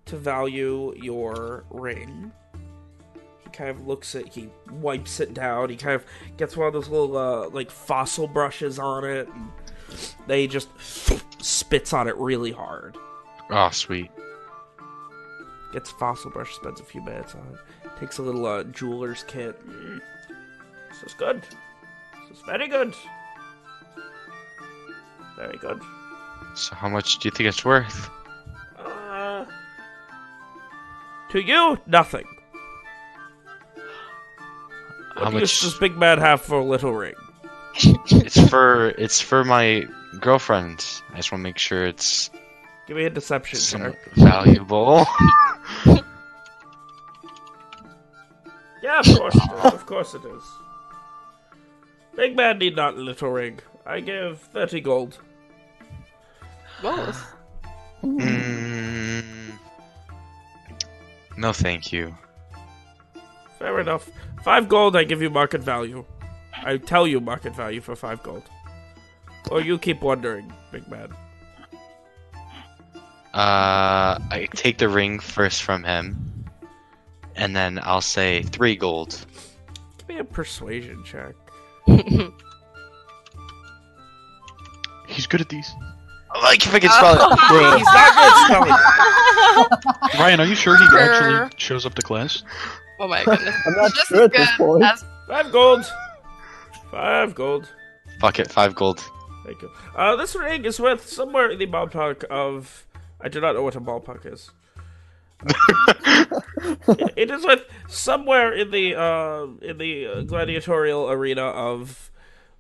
Speaker 2: to value your ring. He kind of looks at, he wipes it down. He kind of gets one of those little uh, like fossil brushes on it. And they just spits on it really hard.
Speaker 1: Oh sweet.
Speaker 2: Gets fossil brush, spends a few minutes on it. Takes a little uh, jeweler's kit. This is good. This is very good. Very good.
Speaker 1: So how much do you think it's worth?
Speaker 2: Uh, to you, nothing.
Speaker 1: How
Speaker 2: What
Speaker 1: much?
Speaker 2: does Big Man have for a little ring?
Speaker 1: it's for it's for my girlfriend. I just want to make sure it's
Speaker 2: Give me a deception
Speaker 1: somewhat
Speaker 2: check.
Speaker 1: valuable.
Speaker 2: Yeah, of course it is. Of course it is. Big Man need not little ring. I give 30 gold.
Speaker 8: Both.
Speaker 1: No, thank you.
Speaker 2: Fair enough. Five gold, I give you market value. I tell you market value for five gold. Or you keep wondering, Big Man.
Speaker 1: Uh, I take the ring first from him, and then I'll say three gold.
Speaker 2: Give me a persuasion check.
Speaker 3: He's good at these.
Speaker 1: I like if I can spell it.
Speaker 2: He's not good spelling.
Speaker 3: Ryan, are you sure he
Speaker 8: Sure.
Speaker 3: actually shows up to class?
Speaker 8: Oh my goodness.
Speaker 5: I'm not
Speaker 8: Just
Speaker 5: sure at this point.
Speaker 8: as-
Speaker 2: Five gold. Five gold.
Speaker 1: Fuck it, five gold.
Speaker 2: Thank you. Uh, this ring is worth somewhere in the ballpark of. I do not know what a ballpark is. it, it is worth somewhere in the uh, in the uh, gladiatorial arena of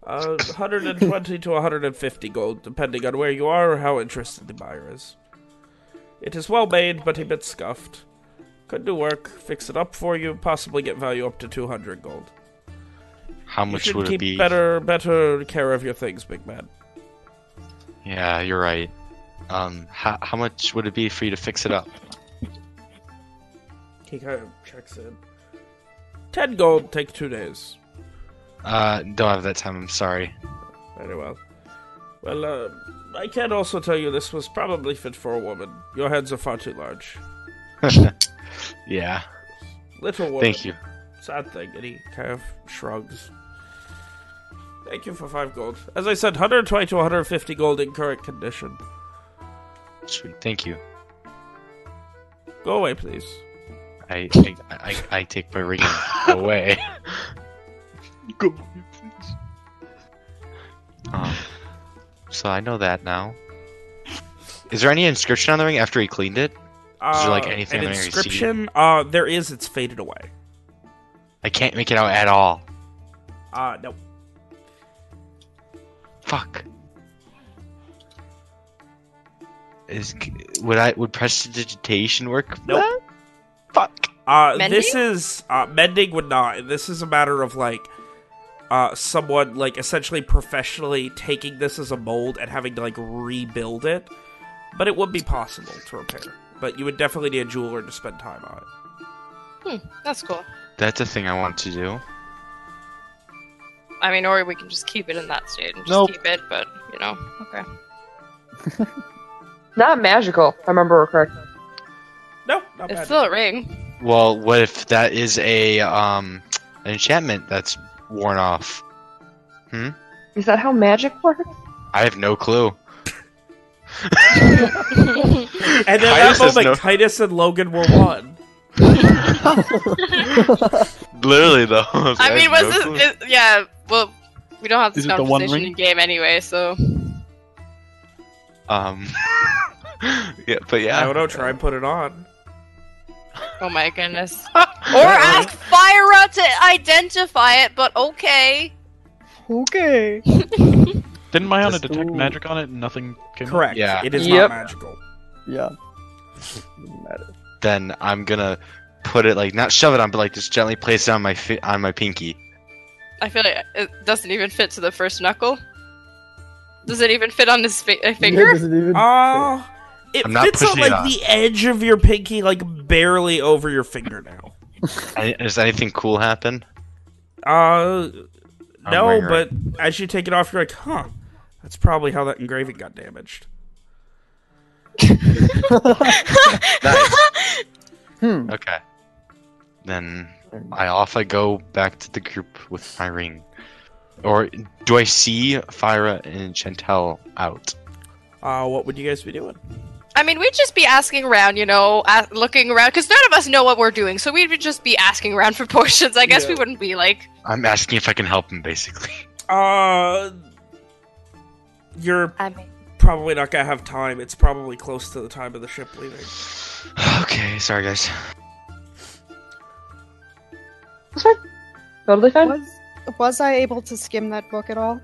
Speaker 2: uh, 120 to 150 gold, depending on where you are or how interested the buyer is. It is well made, but a bit scuffed. Could do work, fix it up for you, possibly get value up to 200 gold.
Speaker 1: How
Speaker 2: You
Speaker 1: much
Speaker 2: should
Speaker 1: would
Speaker 2: keep
Speaker 1: it be?
Speaker 2: better better care of your things, big man.
Speaker 1: Yeah, you're right. Um, how how much would it be for you to fix it up?
Speaker 2: He kind of checks in. Ten gold, take two days.
Speaker 1: Uh, don't have that time. I'm sorry.
Speaker 2: Very well. Well, uh, I can also tell you this was probably fit for a woman. Your heads are far too large.
Speaker 1: yeah.
Speaker 2: Little woman.
Speaker 1: Thank you.
Speaker 2: Sad thing, and he kind of shrugs. Thank you for five gold. As I said, 120 to 150 gold in current condition.
Speaker 1: Sweet. Thank you.
Speaker 2: Go away, please.
Speaker 1: I I, I, I take my ring away.
Speaker 3: Go, please.
Speaker 1: Um, so I know that now. Is there any inscription on the ring after he cleaned it? Is there, like,
Speaker 2: Uh,
Speaker 1: anything
Speaker 2: An
Speaker 1: on there you
Speaker 2: inscription? Uh, there is. It's faded away.
Speaker 1: I can't make it out at all.
Speaker 2: Uh, no.
Speaker 1: Fuck. Is would I would prestidigitation work?
Speaker 2: Nope.
Speaker 1: Fuck.
Speaker 2: Uh,
Speaker 8: Mending?
Speaker 2: this is uh, mending would not. This is a matter of like, uh, someone like essentially professionally taking this as a mold and having to like rebuild it. But it would be possible to repair. But you would definitely need a jeweler to spend time on it.
Speaker 8: Hmm, That's cool.
Speaker 1: That's a thing I want to do.
Speaker 8: I mean, or we can just keep it in that state and just
Speaker 3: Nope.
Speaker 8: keep it, but, you know, okay.
Speaker 7: Not magical, if I remember correct.
Speaker 2: No, not
Speaker 8: It's
Speaker 2: bad.
Speaker 8: still a ring.
Speaker 1: Well, what if that is a um an enchantment that's worn off? Hmm?
Speaker 7: Is that how magic works?
Speaker 1: I have no clue.
Speaker 2: And then
Speaker 1: Titus
Speaker 2: that
Speaker 1: has
Speaker 2: moment,
Speaker 1: no-
Speaker 2: Titus and Logan were one.
Speaker 1: Literally though.
Speaker 8: I mean, was this, it, yeah, well, we don't have this
Speaker 3: Is it the one
Speaker 8: conversation in game anyway, so.
Speaker 1: Um. yeah, but yeah.
Speaker 2: I don't know. Try and put it on.
Speaker 8: Oh my goodness. Or ask Fyra to identify it, but okay.
Speaker 6: Okay.
Speaker 3: Didn't Mayana
Speaker 5: Just-
Speaker 3: detect
Speaker 5: Ooh.
Speaker 3: magic on it and nothing came up?
Speaker 2: Correct.
Speaker 1: Yeah.
Speaker 2: It is
Speaker 7: Yep.
Speaker 2: not magical.
Speaker 5: Yeah. Doesn't matter.
Speaker 1: Then I'm gonna put it like not shove it on, but like just gently place it on my fi- on my pinky.
Speaker 8: I feel like it doesn't even fit to the first knuckle. Does it even fit on his fi- uh,
Speaker 5: Yeah,
Speaker 8: finger?
Speaker 5: does it even-
Speaker 2: Uh, it
Speaker 1: I'm not
Speaker 2: fits on
Speaker 1: pushing it
Speaker 2: like
Speaker 1: on.
Speaker 2: the edge of your pinky, like barely over your fingernail.
Speaker 1: Any- Does anything cool happen?
Speaker 2: Uh, no,
Speaker 1: wearing
Speaker 2: but as you take it off, you're like, huh, that's probably how that engraving got damaged.
Speaker 1: Nice.
Speaker 5: Hmm.
Speaker 1: Okay. Then I off I go back to the group with my ring. Or do I see Fyra and Chantel out?
Speaker 2: Uh, what would you guys be doing?
Speaker 8: I mean, we'd just be asking around, you know, a- looking around, because none of us know what we're doing, so we'd just be asking around for potions. I guess
Speaker 2: Yeah.
Speaker 8: we wouldn't be like,
Speaker 1: I'm asking if I can help him, basically.
Speaker 2: Uh, you're
Speaker 4: I mean,
Speaker 2: probably not gonna have time. It's probably close to the time of the ship leaving.
Speaker 1: okay, sorry guys.
Speaker 7: That's fine. Totally fine.
Speaker 6: Was was I able to skim that book at all?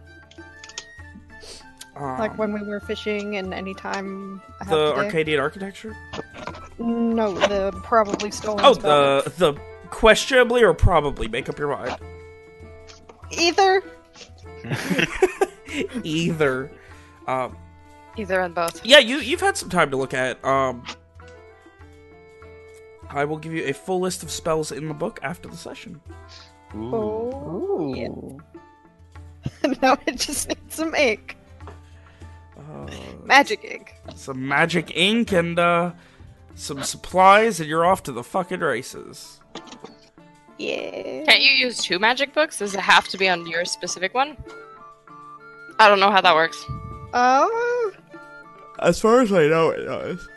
Speaker 2: Um,
Speaker 6: Like when we were fishing and any time I have
Speaker 2: the? Arcadian architecture.
Speaker 6: No, the probably stolen.
Speaker 2: Oh,
Speaker 6: spell.
Speaker 2: the the questionably or probably. Make up your mind.
Speaker 6: either.
Speaker 2: Either. Um,
Speaker 8: either and both.
Speaker 2: yeah, you you've had some time to look at. Um, I will give you a full list of spells in the book after the session.
Speaker 1: Ooh.
Speaker 6: Oh, yeah. Now it just needs some ink, magic ink.
Speaker 2: some magic ink and uh, some supplies, and you're off to the fucking races.
Speaker 6: Yeah.
Speaker 8: Can't you use two magic books? Does it have to be on your specific one? I don't know how that works.
Speaker 6: Oh,
Speaker 2: As far as I know, it does.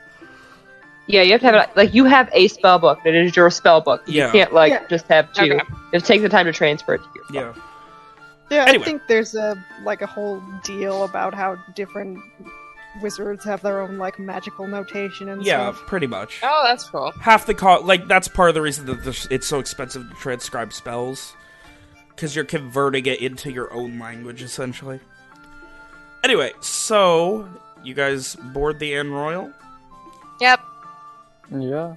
Speaker 7: Yeah, you have to have it. Like you have a spell book. It is your spell book. You
Speaker 2: Yeah.
Speaker 7: can't like
Speaker 6: Yeah.
Speaker 7: just have two.
Speaker 8: Okay.
Speaker 7: You have to take the time to transfer it to you.
Speaker 2: Yeah.
Speaker 6: Yeah.
Speaker 2: Anyway.
Speaker 6: I think there's a like a whole deal about how different wizards have their own like magical notation and stuff.
Speaker 2: Yeah,
Speaker 6: stuff.
Speaker 2: pretty much.
Speaker 8: Oh, that's cool.
Speaker 2: half the cost like that's part of the reason that it's so expensive to transcribe spells because you're converting it into your own language essentially anyway so you guys board the Anne Royal
Speaker 8: Yep.
Speaker 5: Yeah.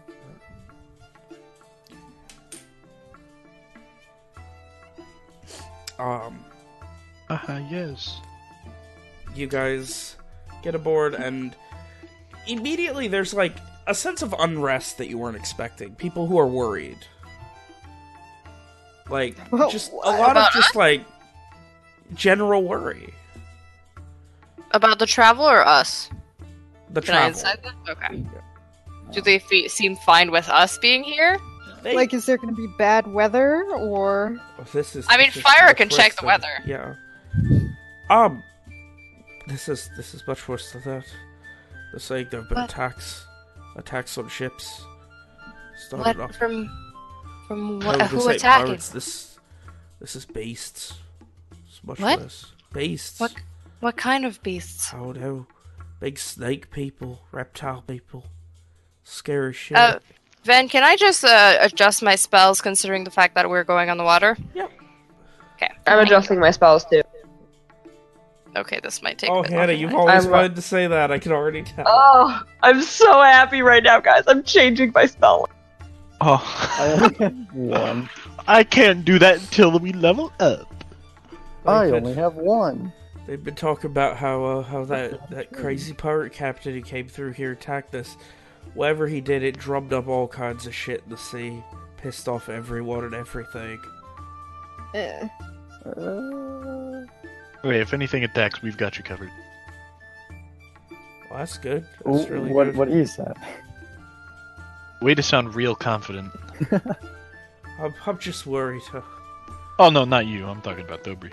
Speaker 2: um
Speaker 3: Uh, huh, yes.
Speaker 2: you guys get aboard and immediately there's like a sense of unrest that you weren't expecting. People who are worried. Like
Speaker 6: Well,
Speaker 2: just a lot of
Speaker 8: about
Speaker 2: just like general worry.
Speaker 8: About the travel or us?
Speaker 2: The
Speaker 8: Can I
Speaker 2: travel.
Speaker 8: inside that? Okay. Do they fe- seem fine with us being here?
Speaker 2: They-
Speaker 6: Like, is there going to be bad weather or?
Speaker 2: Oh, this is.
Speaker 8: I mean,
Speaker 2: Fyra
Speaker 8: can check the weather.
Speaker 2: Yeah. Um. This is this is much worse than that. They're saying there have been
Speaker 4: What?
Speaker 2: attacks, attacks on ships. Started
Speaker 4: What
Speaker 2: off.
Speaker 4: from from what,
Speaker 2: this
Speaker 4: who
Speaker 2: ain't
Speaker 4: attacking?
Speaker 2: pirates, This this is beasts. It's much
Speaker 4: What?
Speaker 2: worse. Beasts.
Speaker 4: What what kind of beasts?
Speaker 2: Oh no. Big snake people, reptile people. Scary shit.
Speaker 8: Uh, Ven, can I just uh, adjust my spells considering the fact that we're going on the water?
Speaker 2: Yep.
Speaker 8: Okay.
Speaker 7: I'm adjusting my spells too.
Speaker 8: Okay, this might take.
Speaker 2: oh,
Speaker 8: a bit
Speaker 2: Hannah, you've
Speaker 8: than I-
Speaker 2: always
Speaker 7: I'm-
Speaker 2: wanted to say that. I can already tell.
Speaker 7: Oh, I'm so happy right now, guys. I'm changing my spell.
Speaker 5: I
Speaker 3: Oh,
Speaker 5: only have one.
Speaker 3: I can't do that until we level up.
Speaker 5: I
Speaker 2: They've
Speaker 5: only
Speaker 2: been,
Speaker 5: have one.
Speaker 2: they've been talking about how uh, how that, that crazy pirate captain who came through here attacked us. Whatever he did, it drummed up all kinds of shit in the sea, pissed off everyone and everything.
Speaker 6: Eh.
Speaker 5: Uh,
Speaker 3: Wait, if anything attacks, we've got you covered.
Speaker 2: Well, that's good. That's
Speaker 5: ooh,
Speaker 2: really
Speaker 5: what
Speaker 2: good.
Speaker 5: what is that?
Speaker 3: Way to sound real confident.
Speaker 2: I'm, I'm just worried.
Speaker 3: Oh no, not you. I'm talking about Dobry.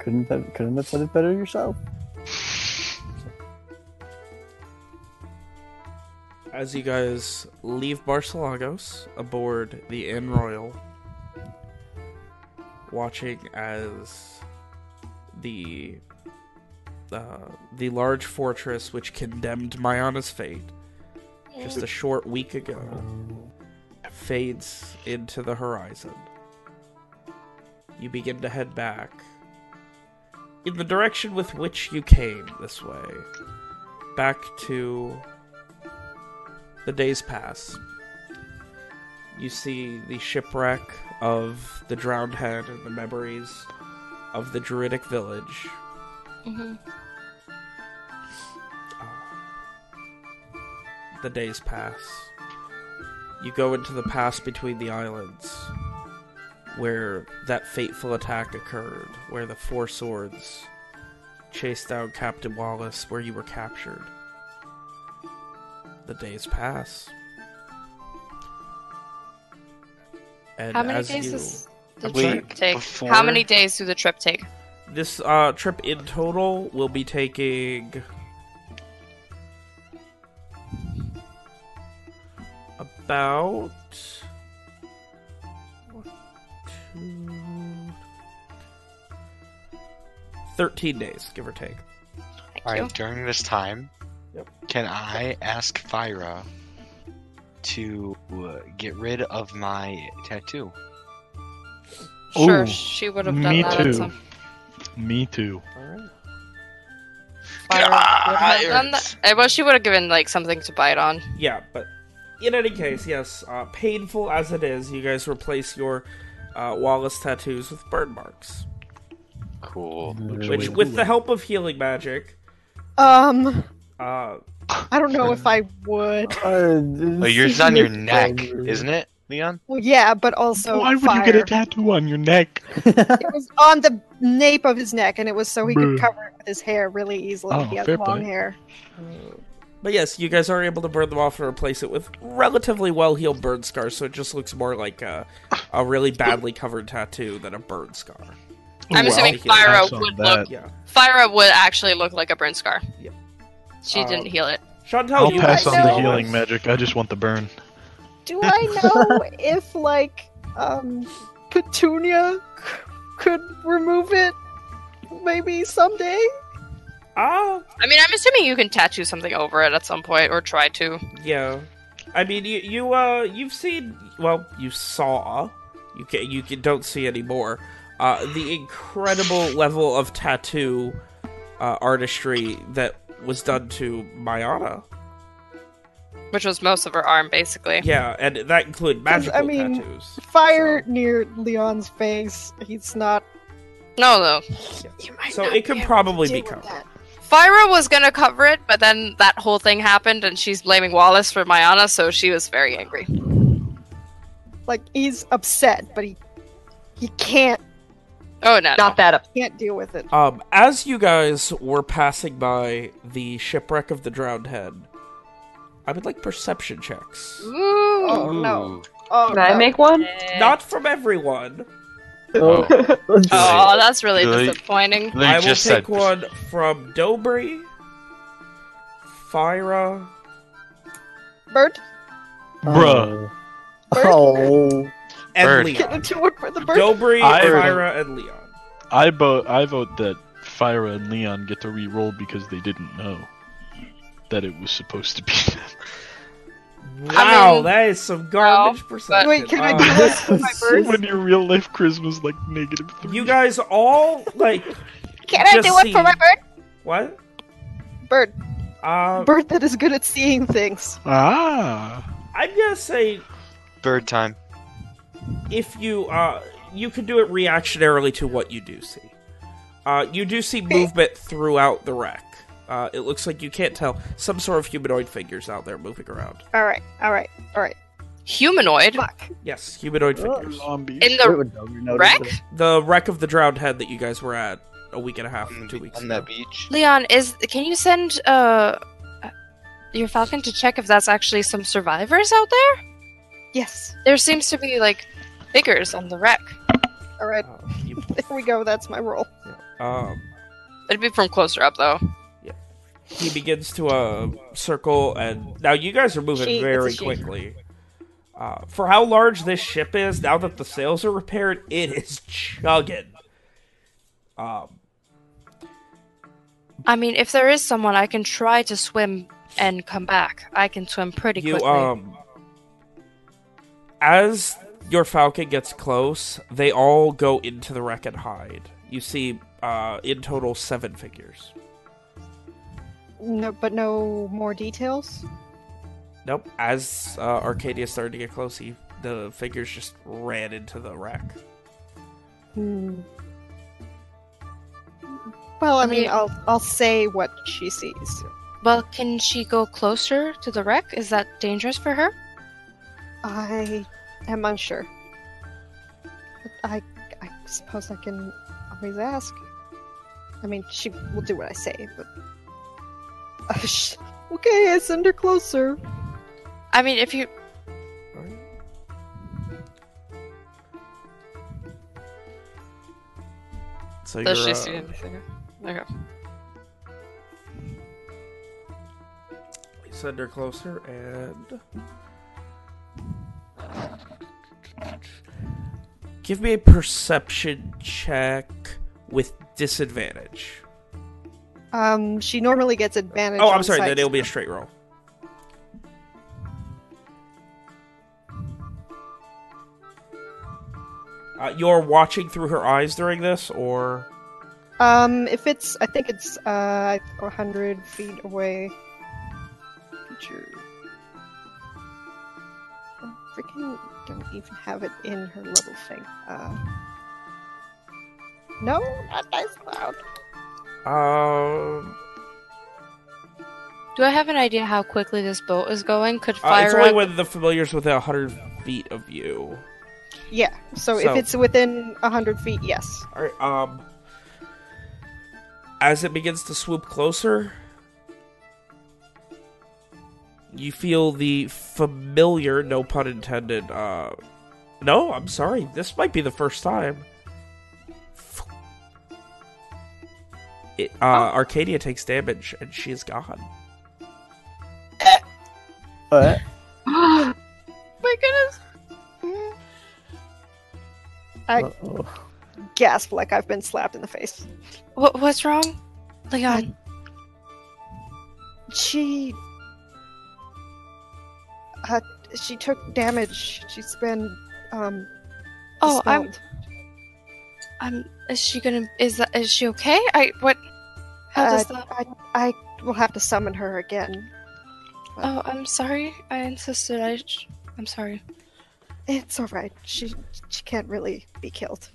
Speaker 5: Couldn't have couldn't have said it better yourself.
Speaker 2: As you guys leave Barcelagos aboard the Anne Royal, watching as the uh, the large fortress which condemned Mayana's fate just a short week ago fades into the horizon. You begin to head back in the direction with which you came this way, back to the days pass. You see the shipwreck of the drowned head and the memories of the druidic village.
Speaker 4: hmm
Speaker 2: The days pass. You go into the pass between the islands, where that fateful attack occurred, where the Four Swords chased down Captain Wallace, where you were captured. The days pass. And
Speaker 8: How many days
Speaker 2: you,
Speaker 8: does the trip take?
Speaker 1: before-
Speaker 8: How many days do the trip take?
Speaker 2: this uh, trip in total will be taking about two, 13 days, give or take.
Speaker 8: Thank
Speaker 1: All
Speaker 8: you.
Speaker 1: right, during this time,
Speaker 2: Yep.
Speaker 1: can I ask Fyra to uh, get rid of my tattoo?
Speaker 8: Sure,
Speaker 3: Ooh,
Speaker 8: she would have done
Speaker 3: me
Speaker 8: that
Speaker 3: too.
Speaker 8: some
Speaker 3: Me too.
Speaker 2: Alright.
Speaker 8: Fyra would that. Eh, Well, she would have given like something to bite on.
Speaker 2: Yeah, but in any case, yes, uh, painful as it is, you guys replace your uh, Wallace tattoos with burn marks.
Speaker 1: Cool.
Speaker 2: Which, with the help of healing magic,
Speaker 6: Um,
Speaker 2: uh,
Speaker 6: I don't know if I would.
Speaker 5: Uh,
Speaker 1: Oh, yours is on your neck, isn't it, Leon?
Speaker 6: Well, yeah, but also
Speaker 3: Why would
Speaker 6: fire.
Speaker 3: you get a tattoo on your neck?
Speaker 6: It was on the nape of his neck, and it was so he could cover it with his hair really easily.
Speaker 3: Oh,
Speaker 6: he has
Speaker 3: fair
Speaker 6: long
Speaker 3: play.
Speaker 6: hair.
Speaker 2: But yes, you guys are able to burn them off and replace it with relatively well-healed burn scars, so it just looks more like a, a really badly covered tattoo than a burn scar.
Speaker 8: I'm
Speaker 3: Ooh,
Speaker 8: assuming
Speaker 2: I'll
Speaker 8: Fyra would
Speaker 3: that.
Speaker 8: look.
Speaker 2: Yeah.
Speaker 8: Fyra would actually look like a burn scar.
Speaker 2: Yep.
Speaker 8: She
Speaker 2: Uh,
Speaker 8: didn't heal it.
Speaker 2: Chantal,
Speaker 3: I'll pass
Speaker 6: I
Speaker 3: on the healing magic. I just want the burn.
Speaker 6: Do I know if like um Petunia c- could remove it? Maybe someday.
Speaker 2: Ah,
Speaker 8: I mean, I'm assuming you can tattoo something over it at some point, or try to.
Speaker 2: yeah. I mean, you you uh you've seen well, you saw, you can you can, don't see anymore. Uh, the incredible level of tattoo uh, artistry that was done to Mayana.
Speaker 8: Which was most of her arm, basically.
Speaker 2: Yeah, and that included magical
Speaker 6: I mean,
Speaker 2: tattoos.
Speaker 6: Fire near Leon's face. He's not.
Speaker 8: No, no.
Speaker 6: You
Speaker 2: So it could
Speaker 6: be able to
Speaker 2: probably be covered.
Speaker 6: that.
Speaker 8: Fyra was gonna cover it, but then that whole thing happened, and she's blaming Wallace for Mayana, so she was very angry.
Speaker 6: Like he's upset, but he he can't
Speaker 8: Oh no,
Speaker 7: Not that up.
Speaker 6: can't deal with it.
Speaker 2: Um, as you guys were passing by the shipwreck of the drowned head, I would like perception checks.
Speaker 8: Ooh.
Speaker 6: Oh no. Oh
Speaker 7: Can I make one?
Speaker 2: Not from everyone.
Speaker 1: Oh,
Speaker 8: Oh, that's really
Speaker 1: Really?
Speaker 8: disappointing.
Speaker 1: They
Speaker 2: I will
Speaker 1: just
Speaker 2: take
Speaker 1: said
Speaker 2: one from Dobry, Fyra,
Speaker 6: Bird,
Speaker 3: Bruh.
Speaker 5: Oh.
Speaker 2: And
Speaker 1: Bird.
Speaker 2: Leon.
Speaker 6: get into it for the bird.
Speaker 2: Dobry,
Speaker 3: I-
Speaker 2: Fyra, and Leon.
Speaker 3: I vote. I vote that Fyra and Leon get to re-roll because they didn't know that it was supposed to be them.
Speaker 2: Wow,
Speaker 8: mean,
Speaker 2: that is some garbage perception.
Speaker 6: Wait, can I
Speaker 2: Uh,
Speaker 6: do this for my bird?
Speaker 3: when your real life charisma's like negative three.
Speaker 2: You guys all like
Speaker 6: Can I do it for my bird?
Speaker 2: what?
Speaker 6: Bird,
Speaker 2: Uh,
Speaker 6: bird that is good at seeing things.
Speaker 3: Ah.
Speaker 2: I'm gonna say
Speaker 1: bird time.
Speaker 2: If you uh you can do it reactionarily to what you do see. Uh, you do see movement throughout the wreck. Uh, it looks like you can't tell some sort of humanoid figures out there moving around.
Speaker 6: All right, all right, all right.
Speaker 8: Humanoid
Speaker 6: Fuck.
Speaker 2: Yes, humanoid figures.
Speaker 3: Zombies.
Speaker 8: in the
Speaker 5: would Dobry notice
Speaker 8: wreck.
Speaker 2: The wreck of the drowned head that you guys were at a week and a half,
Speaker 1: On,
Speaker 2: two weeks
Speaker 1: on
Speaker 2: ago.
Speaker 1: that beach.
Speaker 8: Leon, is can you send uh your Falcon to check if that's actually some survivors out there?
Speaker 6: Yes.
Speaker 8: There seems to be like figures on the wreck.
Speaker 6: All right.
Speaker 2: Uh, you-
Speaker 6: There we go. That's my roll.
Speaker 2: um,
Speaker 8: It'd be from closer up though. Yeah.
Speaker 2: he begins to uh, circle, and now you guys are moving
Speaker 6: She-
Speaker 2: very quickly. Uh, for how large this ship is, now that the sails are repaired, it is chugging. Um,
Speaker 8: I mean, if there is someone, I can try to swim and come back. I can swim pretty
Speaker 2: you
Speaker 8: quickly.
Speaker 2: um, as your falcon gets close, they all go into the wreck and hide. You see, uh, in total, seven figures.
Speaker 6: No, but no more details.
Speaker 2: Nope. As uh, Arcadia started to get close, he, the figures just ran into the wreck.
Speaker 6: Hmm. Well, I mean,
Speaker 8: mean-
Speaker 6: I'll I'll say what she sees.
Speaker 8: well, can she go closer to the wreck? Is that dangerous for her?
Speaker 6: I am unsure. But I I suppose I can always ask. I mean, she will do what I say, but. Uh, okay, I send her closer.
Speaker 8: I mean, if you
Speaker 2: So
Speaker 8: does
Speaker 2: you're,
Speaker 8: she
Speaker 2: uh,
Speaker 8: see anything? Okay.
Speaker 2: send her closer and give me a perception check with disadvantage.
Speaker 6: Um, she normally gets advantage.
Speaker 2: Oh, I'm sorry. Then it'll be a straight roll. Uh, you're watching through her eyes during this, or
Speaker 6: Um, if it's, I think it's uh, a hundred feet away. Feature. I freaking don't even have it in her little thing. Uh, no, not dice cloud.
Speaker 2: um,
Speaker 8: Do I have an idea how quickly this boat is going? Could
Speaker 2: uh,
Speaker 8: fire
Speaker 2: it's only
Speaker 8: up-
Speaker 2: when the familiar's within hundred feet of you.
Speaker 6: Yeah. So,
Speaker 2: So-
Speaker 6: if it's within a hundred feet, yes.
Speaker 2: All right. Um, as it begins to swoop closer, you feel the familiar, no pun intended. Uh, no, I'm sorry. This might be the first time. It, uh, Arcadia takes damage and she is gone.
Speaker 5: What?
Speaker 8: My goodness.
Speaker 6: I
Speaker 5: uh-oh.
Speaker 6: gasp like I've been slapped in the face.
Speaker 8: What, what's wrong? Leon.
Speaker 6: She. Uh, she took damage. She's been um.
Speaker 8: oh, I'm. I'm. Is she gonna? Is that? Is she okay? I. What? How
Speaker 6: Uh,
Speaker 8: does that?
Speaker 6: I I will have to summon her again.
Speaker 8: Oh, I'm sorry. I insisted. I. sh- I'm sorry.
Speaker 6: It's all right. She she can't really be killed.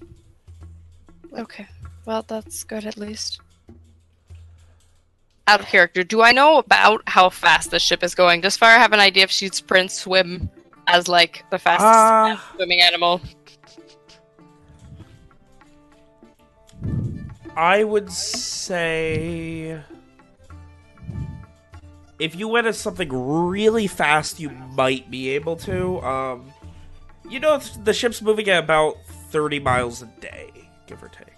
Speaker 8: Okay. Well, that's good at least. Out of character, do I know about how fast the ship is going? Does Fyra have an idea if she'd sprint, swim as like the fastest
Speaker 2: Uh,
Speaker 8: swimming animal?
Speaker 2: I would say if you went as something really fast, you might be able to. Um, you know, the ship's moving at about thirty miles a day, give or take.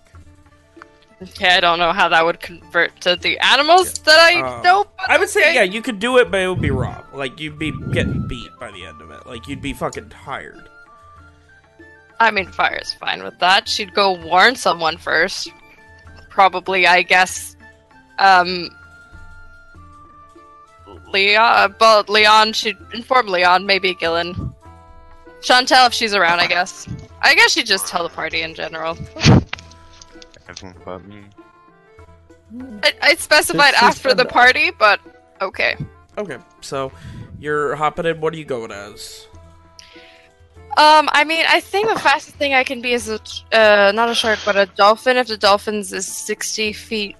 Speaker 8: Okay, I don't know how that would convert to the animals that I
Speaker 2: Um,
Speaker 8: know. but
Speaker 2: I would say, yeah, you could do it, but it would be wrong. Like you'd be getting beat by the end of it. Like you'd be fucking tired.
Speaker 8: I mean, Fyra's fine with that. She'd go warn someone first. Probably, I guess. Um, Leon, but Leon should inform Leon, maybe Gillen. Chantel, if she's around, I guess. I guess she'd just tell the party in general.
Speaker 1: Everyone but me.
Speaker 8: I, I specified
Speaker 5: This is
Speaker 8: after the party, but okay.
Speaker 2: Okay, so you're hopping in. What are you going as?
Speaker 8: Um, I mean, I think the fastest thing I can be is a, uh, not a shark, but a dolphin. If the dolphin's is 60 feet,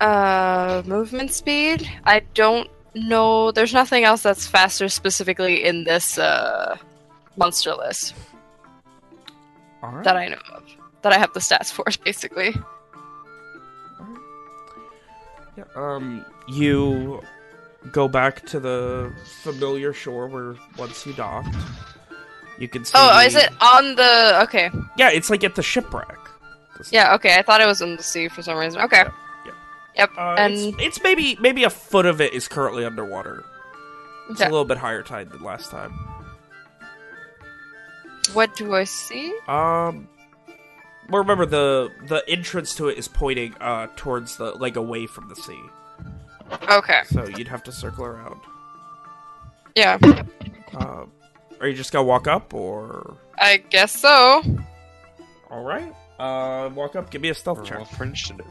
Speaker 8: uh, movement speed. I don't know. There's nothing else that's faster specifically in this, uh, monster list
Speaker 2: All right.
Speaker 8: that I know of. That I have the stats for, basically.
Speaker 2: Yeah, um, you go back to the familiar shore where once you docked. You can see.
Speaker 8: Oh, is it on the. Okay.
Speaker 2: Yeah, it's like at the shipwreck.
Speaker 8: Yeah, okay. I thought it was in the sea for some reason. Okay.
Speaker 2: Yeah.
Speaker 8: Yep.
Speaker 2: Uh,
Speaker 8: and.
Speaker 2: it's, it's maybe maybe a foot of it is currently underwater. It's
Speaker 8: Okay.
Speaker 2: a little bit higher tide than last time.
Speaker 8: What do I see?
Speaker 2: Um, well, remember the the entrance to it is pointing uh towards the like away from the sea,
Speaker 8: Okay.
Speaker 2: so you'd have to circle around.
Speaker 8: Yeah.
Speaker 2: Um, are you just gonna walk up or?
Speaker 8: I guess so.
Speaker 2: All right. Uh, walk up. Give me a stealth
Speaker 1: Roll
Speaker 2: check.
Speaker 1: for initiative.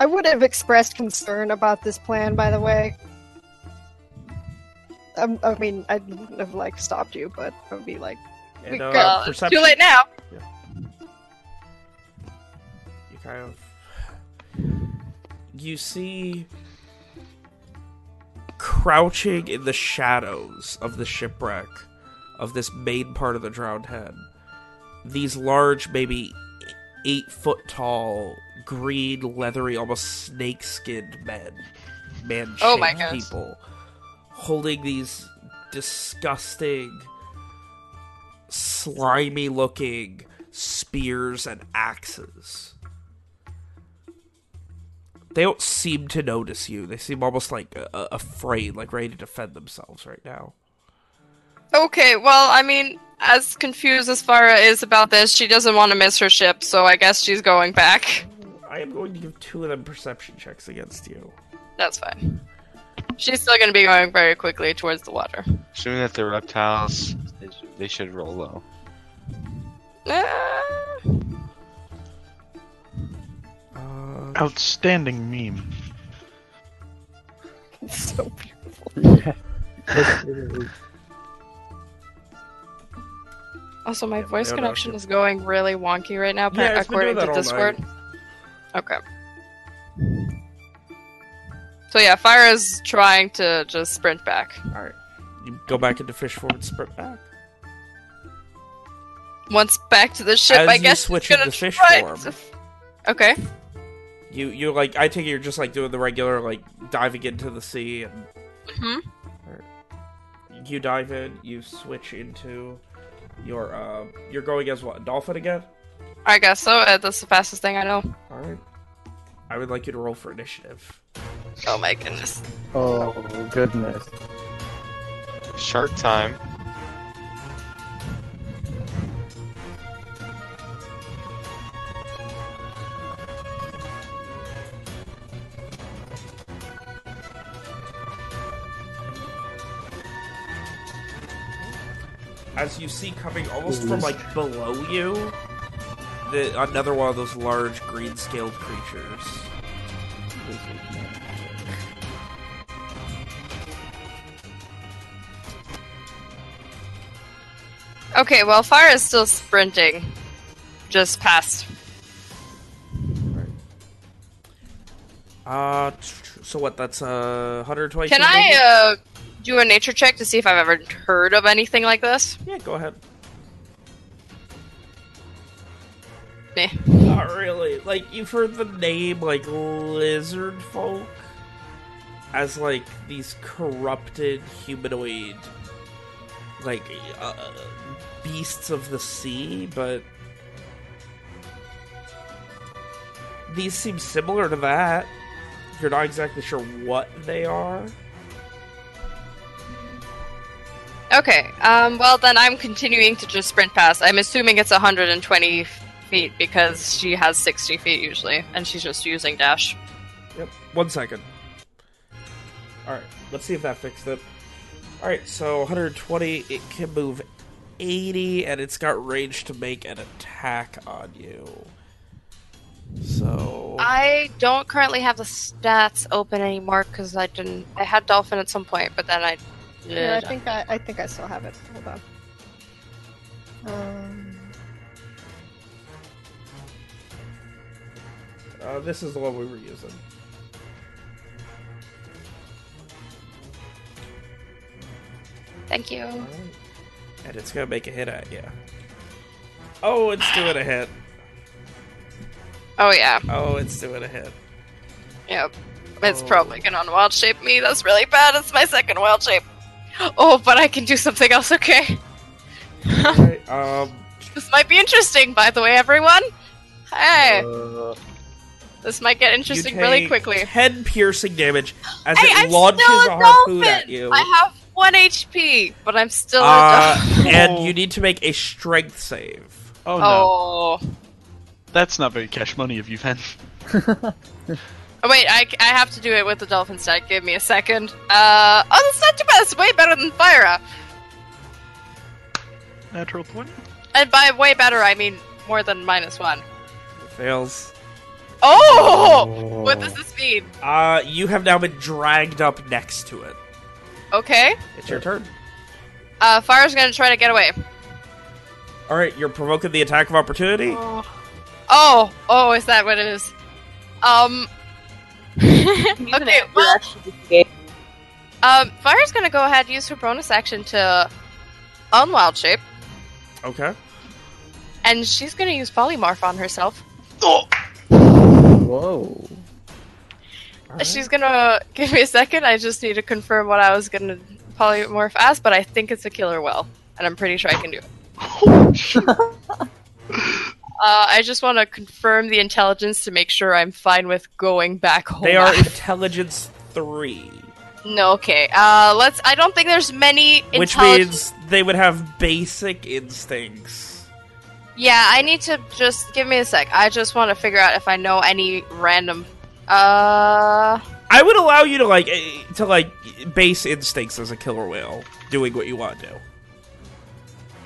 Speaker 6: I would have expressed concern about this plan, by the way. Um, I mean, I wouldn't have like stopped you, but I would be like,
Speaker 2: And, uh,
Speaker 8: Well, it's
Speaker 2: perception.
Speaker 8: too late now.
Speaker 2: Kind of you see crouching in the shadows of the shipwreck of this main part of the drowned head these large maybe eight foot tall green leathery almost snake skinned men man
Speaker 8: Oh my goodness.
Speaker 2: people holding these disgusting slimy looking spears and axes they don't seem to notice you. They seem almost like uh, afraid, like ready to defend themselves right now.
Speaker 8: Okay, well, I mean, as confused as Fyra is about this, she doesn't want to miss her ship, so I guess she's going back.
Speaker 2: I am going to give two of them perception checks against you.
Speaker 8: That's fine. She's still going to be going very quickly towards the water.
Speaker 1: Assuming that they're reptiles, they should roll low.
Speaker 2: Uh,
Speaker 3: Outstanding meme.
Speaker 6: it's so beautiful.
Speaker 8: also, my voice
Speaker 2: no, no,
Speaker 8: connection
Speaker 2: sure.
Speaker 8: is going really wonky right now,
Speaker 2: Yeah,
Speaker 8: according to
Speaker 2: that all
Speaker 8: Discord.
Speaker 2: night.
Speaker 8: Okay. So yeah, Fyra is trying to just sprint back.
Speaker 2: all right, you go back into fish form and sprint back.
Speaker 8: Once back to the ship,
Speaker 2: As
Speaker 8: I
Speaker 2: you
Speaker 8: guess
Speaker 2: switch
Speaker 8: she's gonna
Speaker 2: into fish
Speaker 8: try
Speaker 2: form.
Speaker 8: to- Okay.
Speaker 2: You you like I take it you're just like doing the regular like diving into the sea and
Speaker 8: hmm
Speaker 2: you dive in, you switch into your uh you're going as what dolphin again.
Speaker 8: I guess so. Uh, that's the fastest thing I know.
Speaker 2: All right, I would like you to roll for initiative.
Speaker 8: Oh my goodness.
Speaker 5: Oh goodness.
Speaker 1: Shark time.
Speaker 2: As you see coming almost from like below you, the another one of those large green scaled creatures.
Speaker 8: Okay, well, Fyra is still sprinting, just past.
Speaker 2: Uh, so what? That's uh, 120.
Speaker 8: Can I
Speaker 2: maybe?
Speaker 8: uh, do a nature check to see if I've ever heard of anything like this?
Speaker 2: Yeah, go ahead.
Speaker 8: Meh.
Speaker 2: Not really. Like you've heard the name like lizard folk as like these corrupted humanoid like uh, beasts of the sea, but these seem similar to that. You're not exactly sure what they are.
Speaker 8: Okay. Um. Well, then I'm continuing to just sprint past. I'm assuming it's 120 feet because she has 60 feet usually, and she's just using dash.
Speaker 2: Yep. One second. All right. Let's see if that fixed it. All right. So 120. It can move 80, and it's got range to make an attack on you. So
Speaker 8: I don't currently have the stats open anymore because I didn't. I had dolphin at some point, but then I.
Speaker 6: Yeah, I think I, I think I still have it. Hold on. Um,
Speaker 2: uh, this is the one we were using.
Speaker 8: Thank you.
Speaker 2: All right. And it's gonna make a hit at you. Oh, it's doing a hit.
Speaker 8: Oh yeah.
Speaker 2: Oh, it's doing a hit.
Speaker 8: Yep. It's
Speaker 2: Oh.
Speaker 8: probably gonna wild shape me. That's really bad. It's my second wild shape. Oh, but I can do something else. Okay.
Speaker 2: All right. Um.
Speaker 8: This might be interesting, by the way, everyone. Hey,
Speaker 5: Uh,
Speaker 8: this might get
Speaker 2: you
Speaker 8: interesting really quickly.
Speaker 2: Ten piercing damage as
Speaker 8: Hey,
Speaker 2: it
Speaker 8: I'm
Speaker 2: launches a
Speaker 8: a
Speaker 2: harpoon
Speaker 8: dolphin.
Speaker 2: at you.
Speaker 8: I have one HP, but I'm still a
Speaker 2: Uh, and you need to make a strength save.
Speaker 3: Oh no,
Speaker 8: Oh.
Speaker 3: that's not very cash money of you, Ven.
Speaker 8: Oh, wait, I, I have to do it with the dolphin stat. Give me a second. Uh, oh, that's not too bad. It's way better than Fyra.
Speaker 3: Natural twenty.
Speaker 8: And by way better, I mean more than minus one.
Speaker 2: Fails.
Speaker 8: Oh! What does this mean?
Speaker 2: Uh, you have now been dragged up next to it.
Speaker 8: Okay.
Speaker 2: It's your turn.
Speaker 8: Uh, Fyra's gonna try to get away.
Speaker 2: All right, you're provoking the attack of opportunity.
Speaker 8: Oh, oh, is that what it is? Um. okay, well, um, Fyra's gonna go ahead and use her bonus action to unwild shape,
Speaker 2: Okay.
Speaker 8: and she's gonna use polymorph on herself. Oh.
Speaker 5: whoa.
Speaker 2: All right.
Speaker 8: She's gonna give me a second. I just need to confirm what I was gonna polymorph as, but I think it's a killer well, and I'm pretty sure I can do it. Uh, I just want to confirm the intelligence to make sure I'm fine with going back home.
Speaker 2: They are intelligence three,
Speaker 8: no, okay. Uh, let's. I don't think there's many.
Speaker 2: which means they would have basic instincts.
Speaker 8: Yeah, I need to just give me a sec. I just want to figure out if I know any random. Uh,
Speaker 2: I would allow you to like eh, to like base instincts as a killer whale, doing what you want to.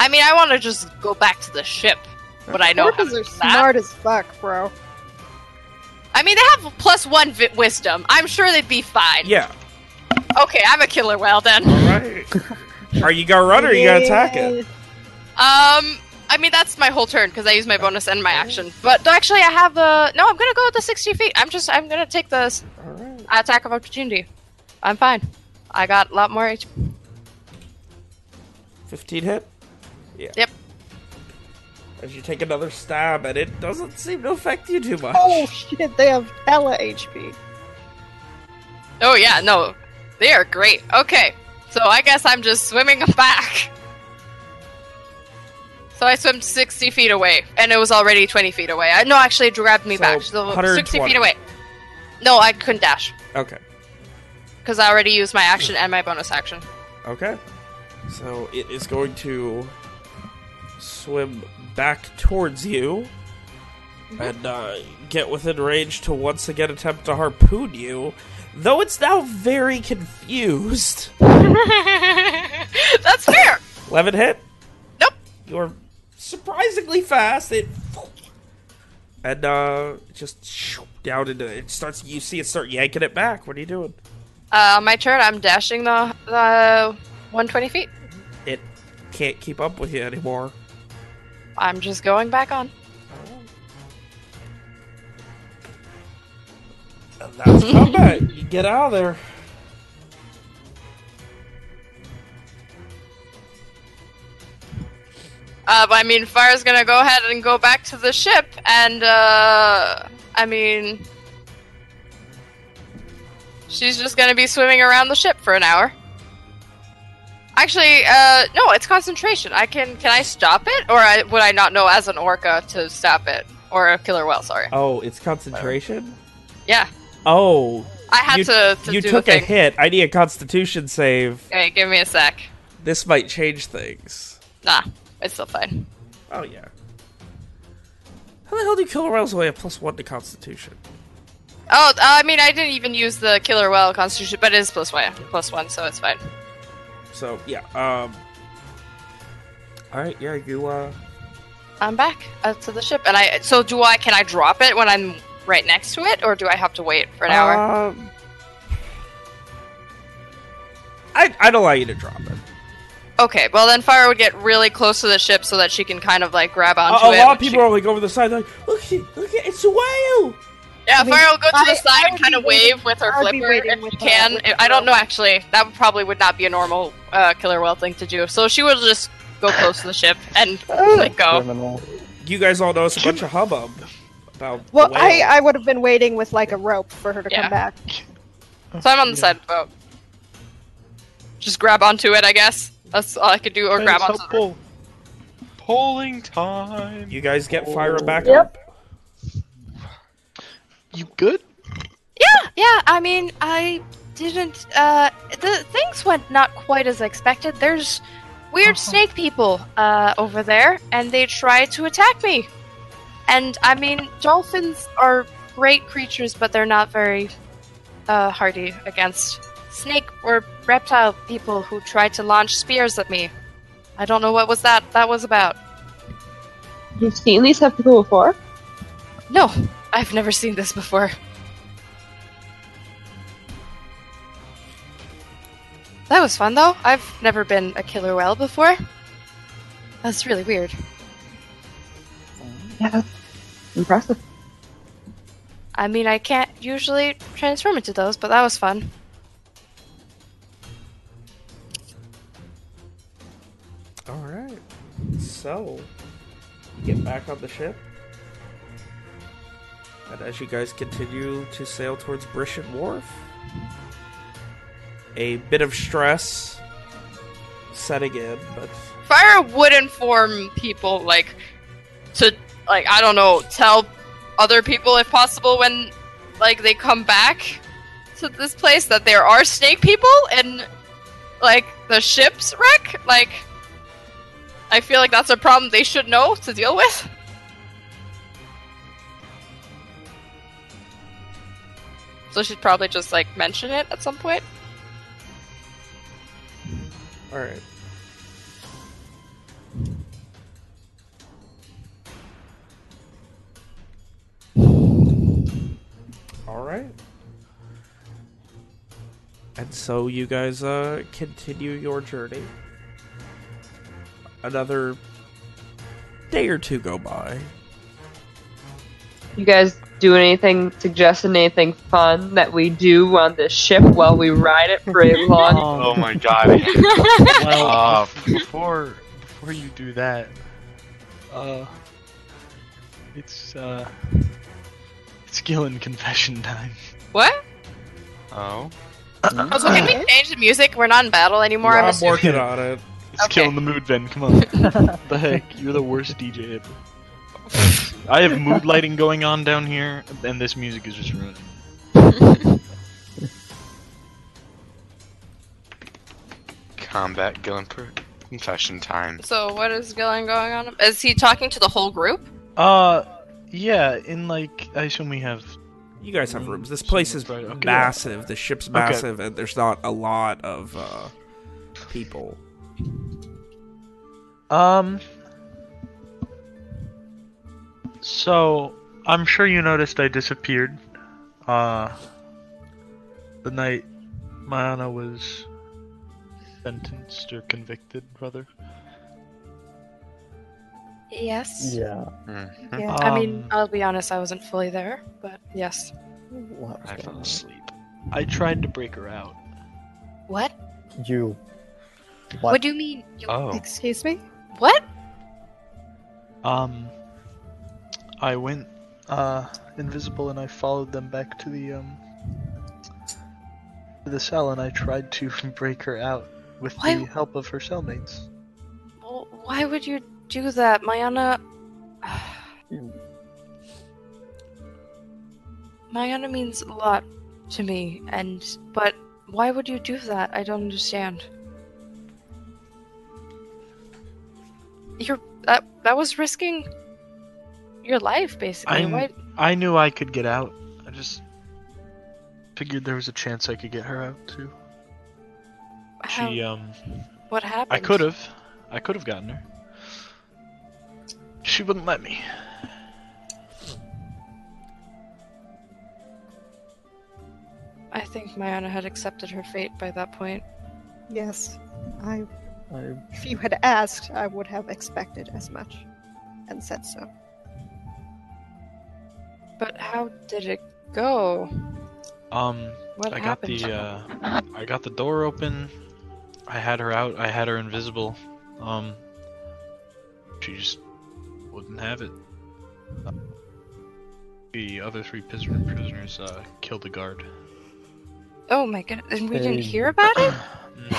Speaker 8: I mean, I want to just go back to the ship, but I know. how
Speaker 6: Orcas
Speaker 8: to
Speaker 6: are smart as fuck, bro.
Speaker 8: I mean, they have plus one vi- wisdom. I'm sure they'd be fine.
Speaker 2: Yeah.
Speaker 8: Okay, I'm a killer whale then.
Speaker 2: All right. are you gonna run or are you gonna attack it?
Speaker 8: Um, I mean that's my whole turn because I use my bonus and my action. But actually, I have the no. I'm gonna go with the 60 feet. I'm just I'm gonna take the s-
Speaker 2: All right.
Speaker 8: attack of opportunity. I'm fine. I got a lot more HP.
Speaker 2: Fifteen hit. Yeah.
Speaker 8: Yep.
Speaker 2: As you take another stab, and it doesn't seem to affect you too much.
Speaker 6: Oh shit, they have hella HP.
Speaker 8: Oh yeah, no, they are great. Okay, so I guess I'm just swimming back. So I swam 60 feet away, and it was already 20 feet away. I, no, actually, it grabbed me
Speaker 2: So,
Speaker 8: back. So 60 feet away. No, I couldn't dash
Speaker 2: Okay.
Speaker 8: because I already used my action and my bonus action.
Speaker 2: Okay. So it is going to swim back towards you and uh, get within range to once again attempt to harpoon you, though it's now very confused.
Speaker 8: That's fair.
Speaker 2: 11 hit.
Speaker 8: Nope.
Speaker 2: You're surprisingly fast. It and uh, just shoo, down into it starts. You see it start yanking it back. What are you doing?
Speaker 8: Uh, my turn. I'm dashing the the 120 feet.
Speaker 2: It can't keep up with you anymore.
Speaker 8: I'm just going back on.
Speaker 2: That's combat. You get out of there.
Speaker 8: Uh, I mean, Fyra's gonna go ahead and go back to the ship, and uh, I mean, she's just gonna be swimming around the ship for an hour. Actually, uh, no, it's concentration. I can can I stop it, or I, would I not know as an orca to stop it, or a killer whale? Sorry.
Speaker 2: Oh, it's concentration.
Speaker 8: Yeah,
Speaker 2: Oh,
Speaker 8: I had
Speaker 2: you,
Speaker 8: to. to
Speaker 2: you took
Speaker 8: the
Speaker 2: a hit. I need a Constitution save.
Speaker 8: Okay, give me a sec.
Speaker 2: This might change things.
Speaker 8: Nah, it's still fine.
Speaker 2: Oh yeah. How the hell do killer whales only have plus one to Constitution?
Speaker 8: Oh, uh, I mean, I didn't even use the killer whale constitution, but it is plus one, plus one, so it's fine.
Speaker 2: So yeah. Um. All right. Yeah. You. Uh.
Speaker 8: I'm back uh, to the ship, and I. So do I? Can I drop it when I'm right next to it, or do I have to wait for an hour?
Speaker 2: Um. I I'd allow you to drop it.
Speaker 8: Okay, well then Fyra would get really close to the ship so that she can kind of like grab onto
Speaker 2: a
Speaker 8: it.
Speaker 2: A
Speaker 8: lot
Speaker 2: of people
Speaker 8: she-
Speaker 2: are like over the side, like, look, it, look, it's a whale.
Speaker 8: Yeah,
Speaker 6: I mean,
Speaker 8: Fyra will go to
Speaker 6: I-
Speaker 8: the side
Speaker 6: I
Speaker 8: and kind
Speaker 6: be
Speaker 8: of
Speaker 6: waiting-
Speaker 8: wave with her
Speaker 6: I would be
Speaker 8: flipper if she can.
Speaker 6: with the
Speaker 8: I don't know actually. That probably would not be a normal uh, killer whale thing to do. So she would just go close to the ship and let go.
Speaker 2: You guys all know it's a bunch of hubbub about.
Speaker 6: Well, I. I would have been waiting with like a rope for her to
Speaker 8: Yeah.
Speaker 6: come back.
Speaker 8: So I'm on the side of the boat. Just grab onto it, I guess. That's all I could do, or grab onto the
Speaker 1: Polling time.
Speaker 2: You guys get Fyra back
Speaker 7: Yep.
Speaker 2: up.
Speaker 3: You good?
Speaker 4: Yeah, yeah. I mean, I didn't. Uh, the things went not quite as expected. There's weird
Speaker 3: Uh-huh.
Speaker 4: snake people uh, over there, and they try to attack me. And I mean, dolphins are great creatures, but they're not very uh, hardy against snake or reptile people who try to launch spears at me. I don't know what was that. That was about.
Speaker 7: You've seen these type of people before?
Speaker 4: No, I've never seen this before. That was fun though. I've never been a killer whale before. That's really weird.
Speaker 7: Yeah, that's impressive.
Speaker 4: I mean, I can't usually transform into those, but that was fun.
Speaker 2: All right. So, get back on the ship, and as you guys continue to sail towards Brishan Wharf, a bit of stress setting in, but
Speaker 8: Fyra would inform people, like, to, like, I don't know, tell other people if possible when, like, they come back to this place that there are snake people and, like, the ship's wreck. Like, I feel like that's a problem they should know to deal with. So she'd probably just, like, mention it at some point.
Speaker 2: all right. All right. And so you guys uh continue your journey. Another day or two go by.
Speaker 7: You guys doing anything, suggesting anything fun that we do on this ship while we ride it for a long
Speaker 1: Oh my god.
Speaker 3: Well,
Speaker 1: uh,
Speaker 3: before before you do that, uh, it's uh, it's Gillen confession time.
Speaker 8: What?
Speaker 1: oh.
Speaker 8: Also, can we change the music? We're not in battle anymore. I'm
Speaker 2: I'm working on it.
Speaker 3: It's
Speaker 8: Okay.
Speaker 3: killing the mood, Ben. Come on. the heck, you're the worst DJ ever. I have mood lighting going on down here, and this music is just ruining.
Speaker 1: Combat Gillen per- confession time.
Speaker 8: So what is going going on? Is he talking to the whole group?
Speaker 3: Uh, yeah. In like, I assume we have.
Speaker 2: You guys have rooms. This place is
Speaker 3: okay.
Speaker 2: massive. The ship's massive, and there's not a lot of uh, people.
Speaker 3: Um. So, I'm sure you noticed I disappeared. Uh. The night Mayana was sentenced or convicted, rather.
Speaker 4: Yes.
Speaker 5: Yeah.
Speaker 1: Mhm.
Speaker 4: Yeah. I mean,
Speaker 3: Um,
Speaker 4: I'll be honest, I wasn't fully there, but yes.
Speaker 5: What
Speaker 1: I fell asleep.
Speaker 3: I tried to break her out.
Speaker 8: What?
Speaker 5: You.
Speaker 8: What, do you mean? You...
Speaker 1: Oh,
Speaker 6: Excuse me?
Speaker 8: What?
Speaker 3: Um, I went uh invisible and I followed them back to the um to the cell and I tried to break her out with
Speaker 8: Why-
Speaker 3: the help of her cellmates.
Speaker 8: Well, why would you do that, Mayana? Mayana means a lot to me, and but why would you do that? I don't understand. You're that that was risking your life, basically.
Speaker 3: I'm-
Speaker 8: Why?
Speaker 3: I knew I could get out. I just figured there was a chance I could get her out too.
Speaker 8: How,
Speaker 3: She um
Speaker 8: what happened?
Speaker 3: I could have. I could have gotten her. She wouldn't let me.
Speaker 8: I think Mayana had accepted her fate by that point.
Speaker 6: Yes. I
Speaker 5: I,
Speaker 6: if you had asked, I would have expected as much. And said so.
Speaker 8: But how did it go?
Speaker 3: Um
Speaker 8: What
Speaker 3: I got the uh I got the door open. I had her out. I had her invisible. Um she just wouldn't have it. The other three prisoners uh killed the guard.
Speaker 8: Oh my god! And we didn't hear about it.
Speaker 3: No.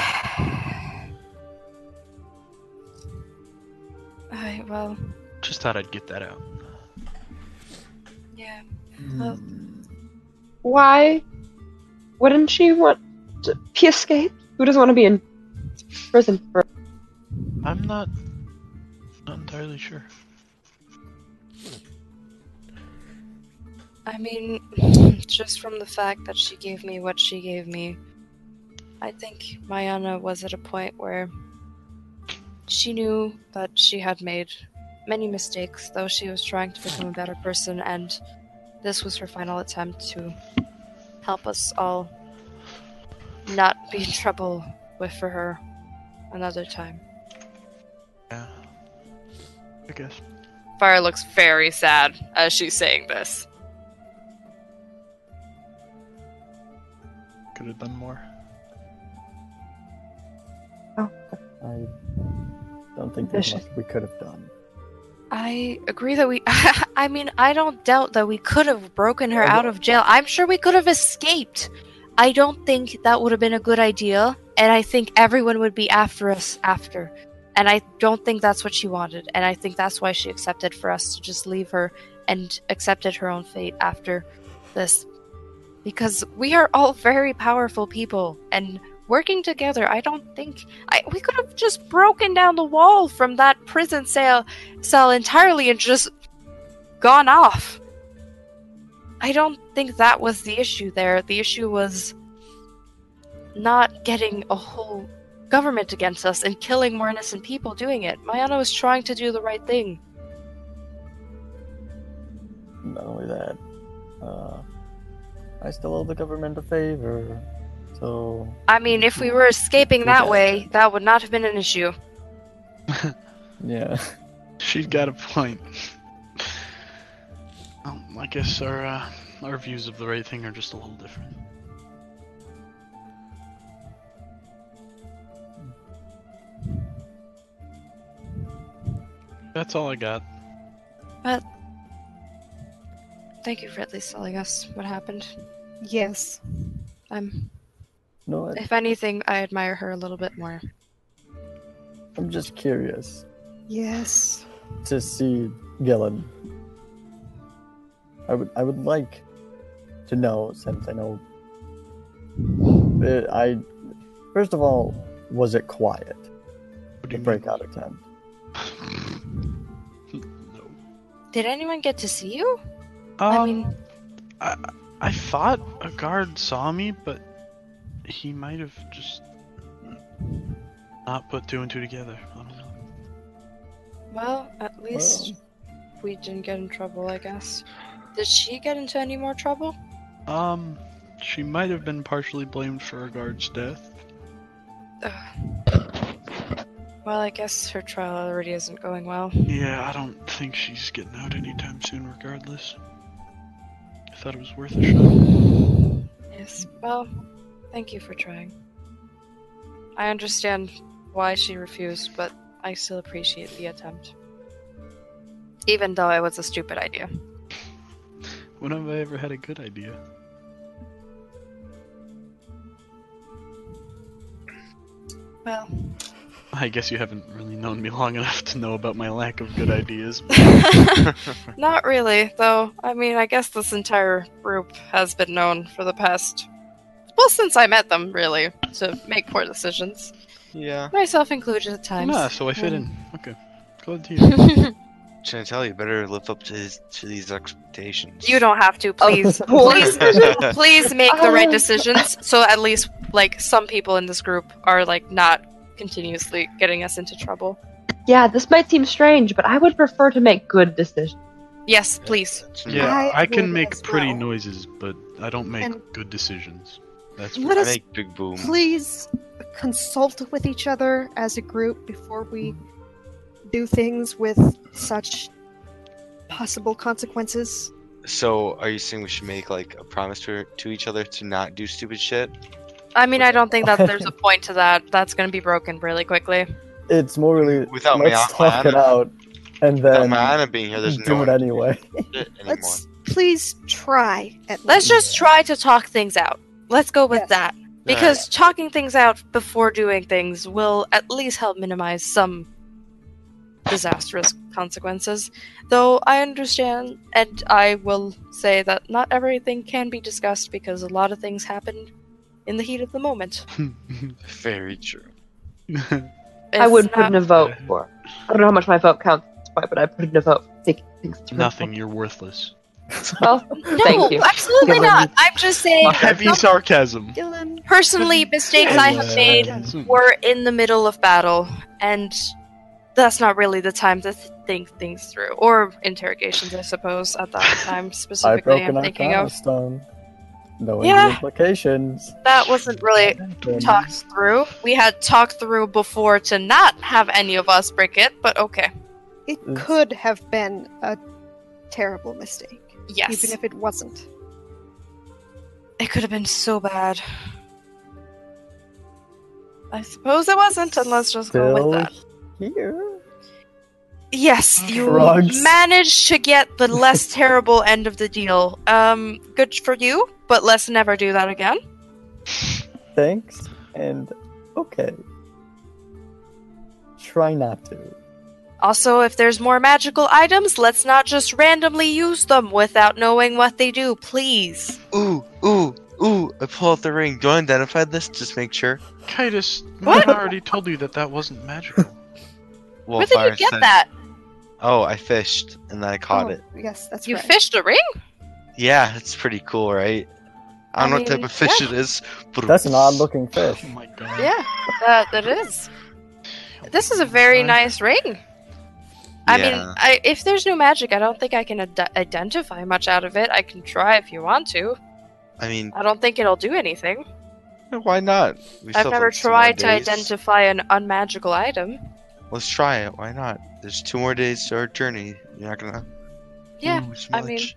Speaker 8: I well,
Speaker 3: Just thought I'd get that out.
Speaker 8: Yeah.
Speaker 5: Hmm.
Speaker 7: Why wouldn't she want to be escaped? Who doesn't want to be in prison for?
Speaker 3: I'm not not entirely sure.
Speaker 8: I mean, just from the fact that she gave me what she gave me, I think Mayana was at a point where she knew that she had made many mistakes, though she was trying to become a better person, and this was her final attempt to help us all not be in trouble with for her another time.
Speaker 3: Yeah. I guess.
Speaker 19: Fyra looks very sad as she's saying this.
Speaker 3: Could have done more. Oh.
Speaker 5: I don't think there's much we could have done.
Speaker 8: I agree that we. I mean, I don't doubt that we could have broken her out of jail. I'm sure we could have escaped. I don't think that would have been a good idea, and I think everyone would be after us after. And I don't think that's what she wanted, and I think that's why she accepted for us to just leave her and accepted her own fate after this. Because we are all very powerful people, and working together, I don't think I, we could have just broken down the wall from that prison cell cell entirely and just gone off. I don't think that was the issue there. The issue was not getting a whole government against us and killing more innocent people doing it. Mayana was trying to do the right thing.
Speaker 5: Not only that, uh, I still owe the government a favor. So,
Speaker 8: I mean, if we were escaping that way, that would not have been an issue.
Speaker 5: yeah.
Speaker 3: She's got a point. Well, I guess our uh, our views of the right thing are just a little different. That's all I got.
Speaker 8: But thank you for at least telling us what happened.
Speaker 6: Yes.
Speaker 8: I'm,
Speaker 5: No, I,
Speaker 8: if anything, I admire her a little bit more.
Speaker 5: I'm just curious
Speaker 6: Yes.
Speaker 5: to see Gillen. I would, I would like to know, since I know. Uh, I, first of all, was it quiet?
Speaker 3: What do
Speaker 5: The
Speaker 3: you
Speaker 5: breakout attempt.
Speaker 3: no.
Speaker 8: Did anyone get to see you?
Speaker 3: Um,
Speaker 8: I mean,
Speaker 3: I, I thought a guard saw me, but he might have just not put two and two together. I don't know.
Speaker 8: well, at least we didn't get in trouble, I guess. Did she get into any more trouble?
Speaker 3: Um, she might have been partially blamed for a guard's death.
Speaker 8: Ugh. Well, I guess her trial already isn't going well.
Speaker 3: Yeah, I don't think she's getting out anytime soon, regardless. I thought it was worth a shot.
Speaker 8: Yes. Well, thank you for trying. I understand why she refused, but I still appreciate the attempt. Even though it was a stupid idea.
Speaker 3: When have I ever had a good idea?
Speaker 8: Well,
Speaker 3: I guess you haven't really known me long enough to know about my lack of good ideas.
Speaker 8: not really, though. I mean, I guess this entire group has been known for the past. Well, since I met them, really, to make poor decisions.
Speaker 1: Yeah.
Speaker 8: Myself included at times.
Speaker 3: Ah, so I fit in. Okay. Glad to hear.
Speaker 1: Should I tell you? Better live up to his, to these expectations.
Speaker 8: You don't have to, please. Please, please make the right decisions. So at least, like, some people in this group are like not continuously getting us into trouble.
Speaker 7: Yeah, this might seem strange, but I would prefer to make good decisions.
Speaker 8: Yes, please.
Speaker 3: Yeah,
Speaker 6: I
Speaker 3: I, can make
Speaker 6: as
Speaker 3: pretty
Speaker 6: well.
Speaker 3: noises, but I don't make
Speaker 6: And-
Speaker 3: good decisions. That's
Speaker 6: Let us
Speaker 1: make big boom.
Speaker 6: please consult with each other as a group before we do things with such possible consequences.
Speaker 1: So, are you saying we should make like a promise to to each other to not do stupid shit?
Speaker 8: I mean, I don't think that there's a point to that. That's going to be broken really quickly.
Speaker 5: It's more really
Speaker 1: Without
Speaker 5: let's
Speaker 1: Maya-
Speaker 5: talk it
Speaker 1: Mayana-
Speaker 5: out and
Speaker 1: Without
Speaker 5: then
Speaker 1: Mayana being here, there's
Speaker 5: do
Speaker 1: no
Speaker 5: it anyway.
Speaker 6: Let's please try at
Speaker 8: Let's just try to talk things out. Let's go with
Speaker 6: Yes.
Speaker 8: that. Because talking things out before doing things will at least help minimize some disastrous consequences. Though I understand, and I will say that not everything can be discussed because a lot of things happen in the heat of the moment.
Speaker 1: Very true.
Speaker 7: I
Speaker 8: It's
Speaker 7: would put in a vote for. I don't know how much my vote counts, but I put in a vote for taking things through.
Speaker 3: Nothing, you're worthless.
Speaker 7: Well,
Speaker 8: No,
Speaker 7: you.
Speaker 8: absolutely
Speaker 7: Dylan.
Speaker 8: not. I'm just saying,
Speaker 3: Heavy sarcasm.
Speaker 6: Dylan,
Speaker 8: personally, mistakes I have made
Speaker 3: Sarcasm.
Speaker 8: we're in the middle of battle, and that's not really the time to th- think things through. Or interrogations, I suppose, at that time specifically
Speaker 5: broken
Speaker 8: I'm
Speaker 5: our
Speaker 8: thinking of.
Speaker 5: stone. Knowing
Speaker 8: Yeah.
Speaker 5: the implications.
Speaker 8: That wasn't really talked through. We had talked through before to not have any of us break it, but okay.
Speaker 6: it could have been a terrible mistake,
Speaker 8: Yes.
Speaker 6: even if it wasn't.
Speaker 8: It could have been so bad. I suppose it wasn't, and let's just go with that.
Speaker 5: here.
Speaker 8: Yes, you
Speaker 5: Drugs.
Speaker 8: managed to get the less terrible end of the deal. Um, good for you, but let's never do that again.
Speaker 5: Thanks. And okay. Try not to.
Speaker 8: Also, if there's more magical items, let's not just randomly use them without knowing what they do, please.
Speaker 1: Ooh, ooh, ooh! I pull out the ring. Do I identify this? Just make sure.
Speaker 3: Titus,
Speaker 8: What?
Speaker 3: I already told you that that wasn't magical.
Speaker 1: Well,
Speaker 8: Where did you get
Speaker 1: said-
Speaker 8: that?
Speaker 1: Oh, I fished and then I caught
Speaker 6: Oh,
Speaker 1: it.
Speaker 6: Yes, that's
Speaker 8: You
Speaker 6: right.
Speaker 8: fished a ring?
Speaker 1: Yeah, it's pretty cool, right? I don't
Speaker 8: I
Speaker 1: know what type of fish
Speaker 8: yeah.
Speaker 1: it is, but
Speaker 5: That's an odd looking oh fish.
Speaker 3: Oh my god.
Speaker 8: Yeah, that that is. This is a very nice ring. I mean, I, if there's no magic, I don't think I can ad- identify much out of it. I can try if you want to.
Speaker 1: I mean,
Speaker 8: I don't think it'll do anything.
Speaker 1: why not? We
Speaker 8: I've never
Speaker 1: like, two more
Speaker 8: tried to
Speaker 1: days.
Speaker 8: identify an unmagical item.
Speaker 1: Let's try it. Why not? There's two more days to our journey. You're not gonna
Speaker 8: Yeah,
Speaker 1: lose
Speaker 8: I mean-
Speaker 1: much.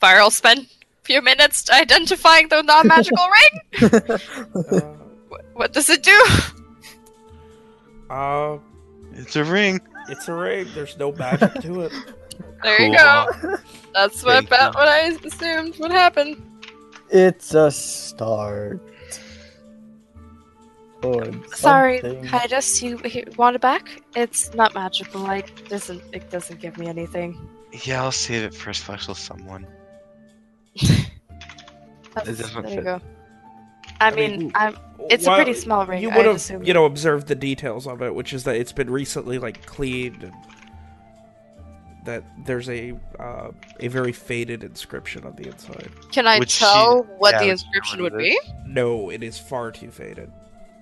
Speaker 8: Fyra will spend a few minutes identifying the non-magical ring. Wh- What does it do?
Speaker 2: Uh,
Speaker 1: It's a ring.
Speaker 2: It's a ring. There's no magic to it.
Speaker 8: There you go. That's what
Speaker 1: Thank
Speaker 8: about
Speaker 1: you.
Speaker 8: what I assumed would happen.
Speaker 5: It's a start. Towards
Speaker 8: Sorry,
Speaker 5: something.
Speaker 8: Titus, you, you want it back? It's not magical. Like doesn't it doesn't give me anything.
Speaker 1: Yeah, I'll save it for a special someone.
Speaker 8: That's,
Speaker 1: doesn't
Speaker 8: there you
Speaker 1: fit.
Speaker 8: go. I,
Speaker 2: I
Speaker 8: mean,
Speaker 2: mean,
Speaker 8: I'm. It's a pretty small ring.
Speaker 2: You
Speaker 8: I
Speaker 2: would have,
Speaker 8: assume.
Speaker 2: you know, observed the details of it, which is that it's been recently like cleaned and that there's a uh, a very faded inscription on the inside.
Speaker 8: Can I
Speaker 1: Would she-
Speaker 8: tell what
Speaker 1: yeah,
Speaker 8: the
Speaker 1: would she know
Speaker 8: inscription
Speaker 1: what
Speaker 8: would be?
Speaker 2: No, it is far too faded.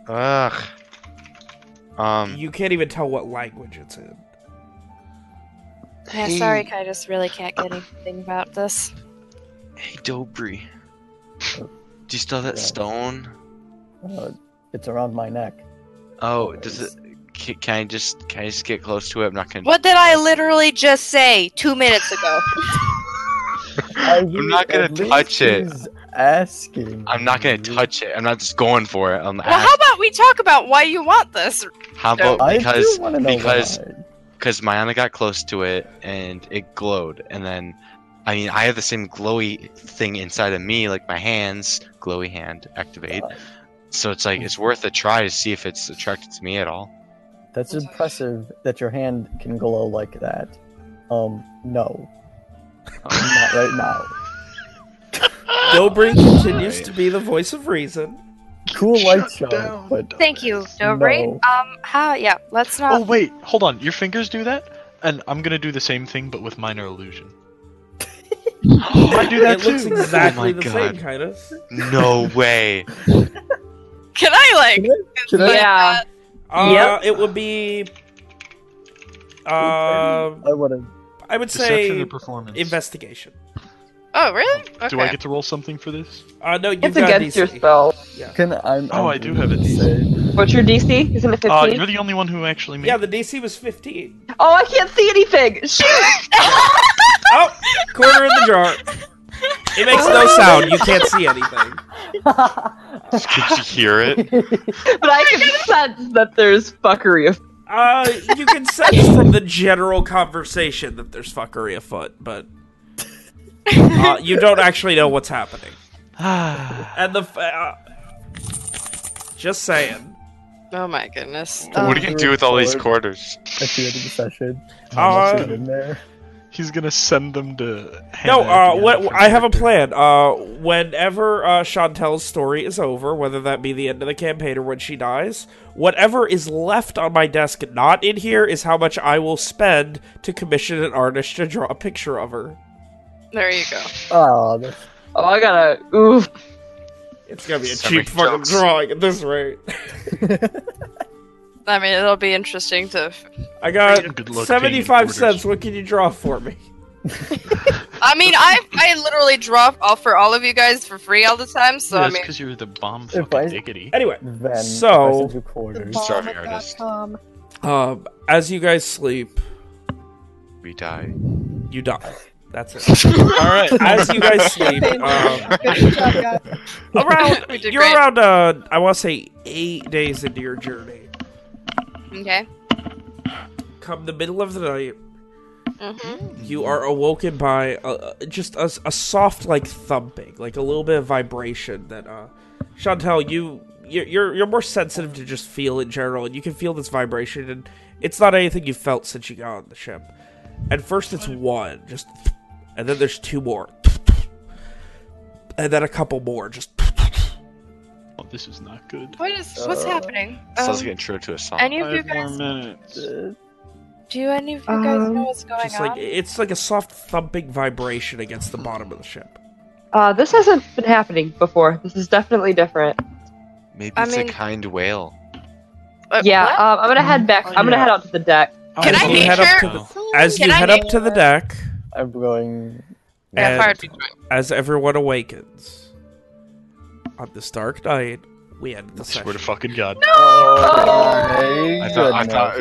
Speaker 1: Ugh. Um.
Speaker 2: You can't even tell what language it's in.
Speaker 8: Yeah, sorry, Titus. Really can't get anything about this.
Speaker 1: Hey, Dober. Do you still have that
Speaker 5: Yeah.
Speaker 1: stone?
Speaker 5: Uh, it's around my neck.
Speaker 1: Oh, does it? Can, can I just can I just get close to it? I'm not gonna.
Speaker 8: What did I literally just say two minutes ago?
Speaker 1: I'm not gonna touch it.
Speaker 5: Asking.
Speaker 1: I'm not gonna
Speaker 5: you.
Speaker 1: touch it. I'm not just going for it. I'm
Speaker 8: Well, how about we talk about why you want this?
Speaker 1: how about
Speaker 5: I
Speaker 1: because
Speaker 5: do want
Speaker 1: because
Speaker 5: why.
Speaker 1: because Mayana got close to it and it glowed, and then I mean I have the same glowy thing inside of me, like my hands, glowy hand activate. So it's like it's worth a try to see if it's attracted to me at all.
Speaker 5: That's impressive that your hand can glow like that. Um, no. not right now.
Speaker 2: Dober continues
Speaker 1: Alright.
Speaker 2: to be the voice of reason.
Speaker 5: Cool light show,
Speaker 3: down,
Speaker 5: but
Speaker 4: Thank you, Dober.
Speaker 5: No.
Speaker 4: Um, how? Yeah, let's not.
Speaker 3: Oh wait, hold on. Your fingers do that, and I'm gonna do the same thing, but with minor illusion. I do that
Speaker 2: It looks
Speaker 3: too.
Speaker 2: exactly
Speaker 1: Oh my
Speaker 2: the
Speaker 1: God.
Speaker 2: same, kind of.
Speaker 1: No way.
Speaker 8: Can I like?
Speaker 5: Can I-
Speaker 7: Yeah.
Speaker 2: Uh,
Speaker 7: Yep.
Speaker 2: It would be. Uh,
Speaker 5: I would have.
Speaker 2: I would
Speaker 3: Deception
Speaker 2: say
Speaker 3: or performance?
Speaker 2: investigation.
Speaker 8: Oh, really? Okay.
Speaker 3: Do I get to roll something for this?
Speaker 2: Uh, no, you've
Speaker 7: It's
Speaker 2: got
Speaker 7: against your
Speaker 2: DC.
Speaker 7: spell.
Speaker 5: Can I'm,
Speaker 3: Oh,
Speaker 5: I'm
Speaker 3: I do have a DC.
Speaker 5: say-
Speaker 7: What's your DC? Isn't it 15?
Speaker 3: Uh, you're the only one who actually made.
Speaker 2: Yeah, the DC was 15.
Speaker 7: Oh, I can't see anything. Shoot!
Speaker 2: Oh, quarter in the jar. It makes no sound. You can't see anything.
Speaker 1: Could you hear it?
Speaker 7: but I can sense that there's fuckery. Of-
Speaker 2: Uh, you can sense from the general conversation that there's fuckery afoot, but uh, you don't actually know what's happening. And the f- uh, just saying.
Speaker 8: Oh my goodness.
Speaker 5: Um,
Speaker 1: what are you gonna do with all these quarters?
Speaker 5: At the end of the session,
Speaker 2: Uh,
Speaker 5: in there.
Speaker 3: He's gonna send them to.
Speaker 2: No, uh,
Speaker 3: again
Speaker 2: what I have a plan. Uh, whenever uh, Chantel's story is over, whether that be the end of the campaign or when she dies, whatever is left on my desk, not in here, is how much I will spend to commission an artist to draw a picture of her.
Speaker 8: There you go.
Speaker 5: Oh, that's
Speaker 7: oh, I gotta. Oof.
Speaker 2: It's gonna be a
Speaker 1: So
Speaker 2: cheap
Speaker 1: many
Speaker 2: fucking
Speaker 1: jokes.
Speaker 2: drawing at this rate.
Speaker 8: I mean, it'll be interesting to.
Speaker 2: I got
Speaker 3: luck
Speaker 2: seventy-five cents. What can you draw for me?
Speaker 8: I mean, I I literally draw all for all of you guys for free all the time. So
Speaker 3: Yeah,
Speaker 8: I mean,
Speaker 3: because you're the bomb fucking
Speaker 5: I-
Speaker 3: diggity.
Speaker 2: Anyway,
Speaker 5: then.
Speaker 2: So-
Speaker 5: I send.
Speaker 1: Starving artist.
Speaker 2: Um, as you guys sleep,
Speaker 1: We die.
Speaker 2: you die. That's it.
Speaker 3: All right.
Speaker 2: As you guys sleep, um,
Speaker 6: Good job, guys.
Speaker 2: around you're
Speaker 8: great.
Speaker 2: around uh I want to say eight days into your journey.
Speaker 8: okay.
Speaker 2: Come the middle of the night,
Speaker 8: Mm-hmm.
Speaker 2: you are awoken by uh, just a, a soft like thumping, like a little bit of vibration. That uh, Chantel, you you're you're you're more sensitive to just feel in general, and you can feel this vibration, and it's not anything you felt since you got on the ship. At first, it's one, just, and then there's two more, and then a couple more, just.
Speaker 3: Oh, this is not good.
Speaker 8: What is what's
Speaker 5: Uh,
Speaker 8: happening?
Speaker 1: Sounds
Speaker 8: Um,
Speaker 1: like an intro to a song.
Speaker 8: any of you
Speaker 3: Five more
Speaker 8: guys?
Speaker 3: minutes.
Speaker 8: Do any of you guys
Speaker 7: Um,
Speaker 8: know what's going
Speaker 2: Just
Speaker 8: on?
Speaker 2: like it's like a soft thumping vibration against the bottom of the ship.
Speaker 7: Uh, this hasn't been happening before. This is definitely different.
Speaker 1: Maybe
Speaker 8: I
Speaker 1: it's
Speaker 8: mean-
Speaker 1: a kind whale.
Speaker 8: Uh,
Speaker 7: yeah, um, I'm gonna head back. I'm gonna head out to the deck.
Speaker 8: Can
Speaker 2: As
Speaker 8: I
Speaker 2: you
Speaker 8: meet
Speaker 2: head up to the, as
Speaker 8: Can
Speaker 2: you
Speaker 8: I
Speaker 2: head
Speaker 8: meet
Speaker 2: up to the deck,
Speaker 5: I'm going.
Speaker 8: yeah,
Speaker 2: and as everyone awakens on this dark night, we end the
Speaker 3: I
Speaker 2: session.
Speaker 3: swear to fucking God.
Speaker 5: Oh,
Speaker 1: I thought, I
Speaker 5: goodness.
Speaker 1: thought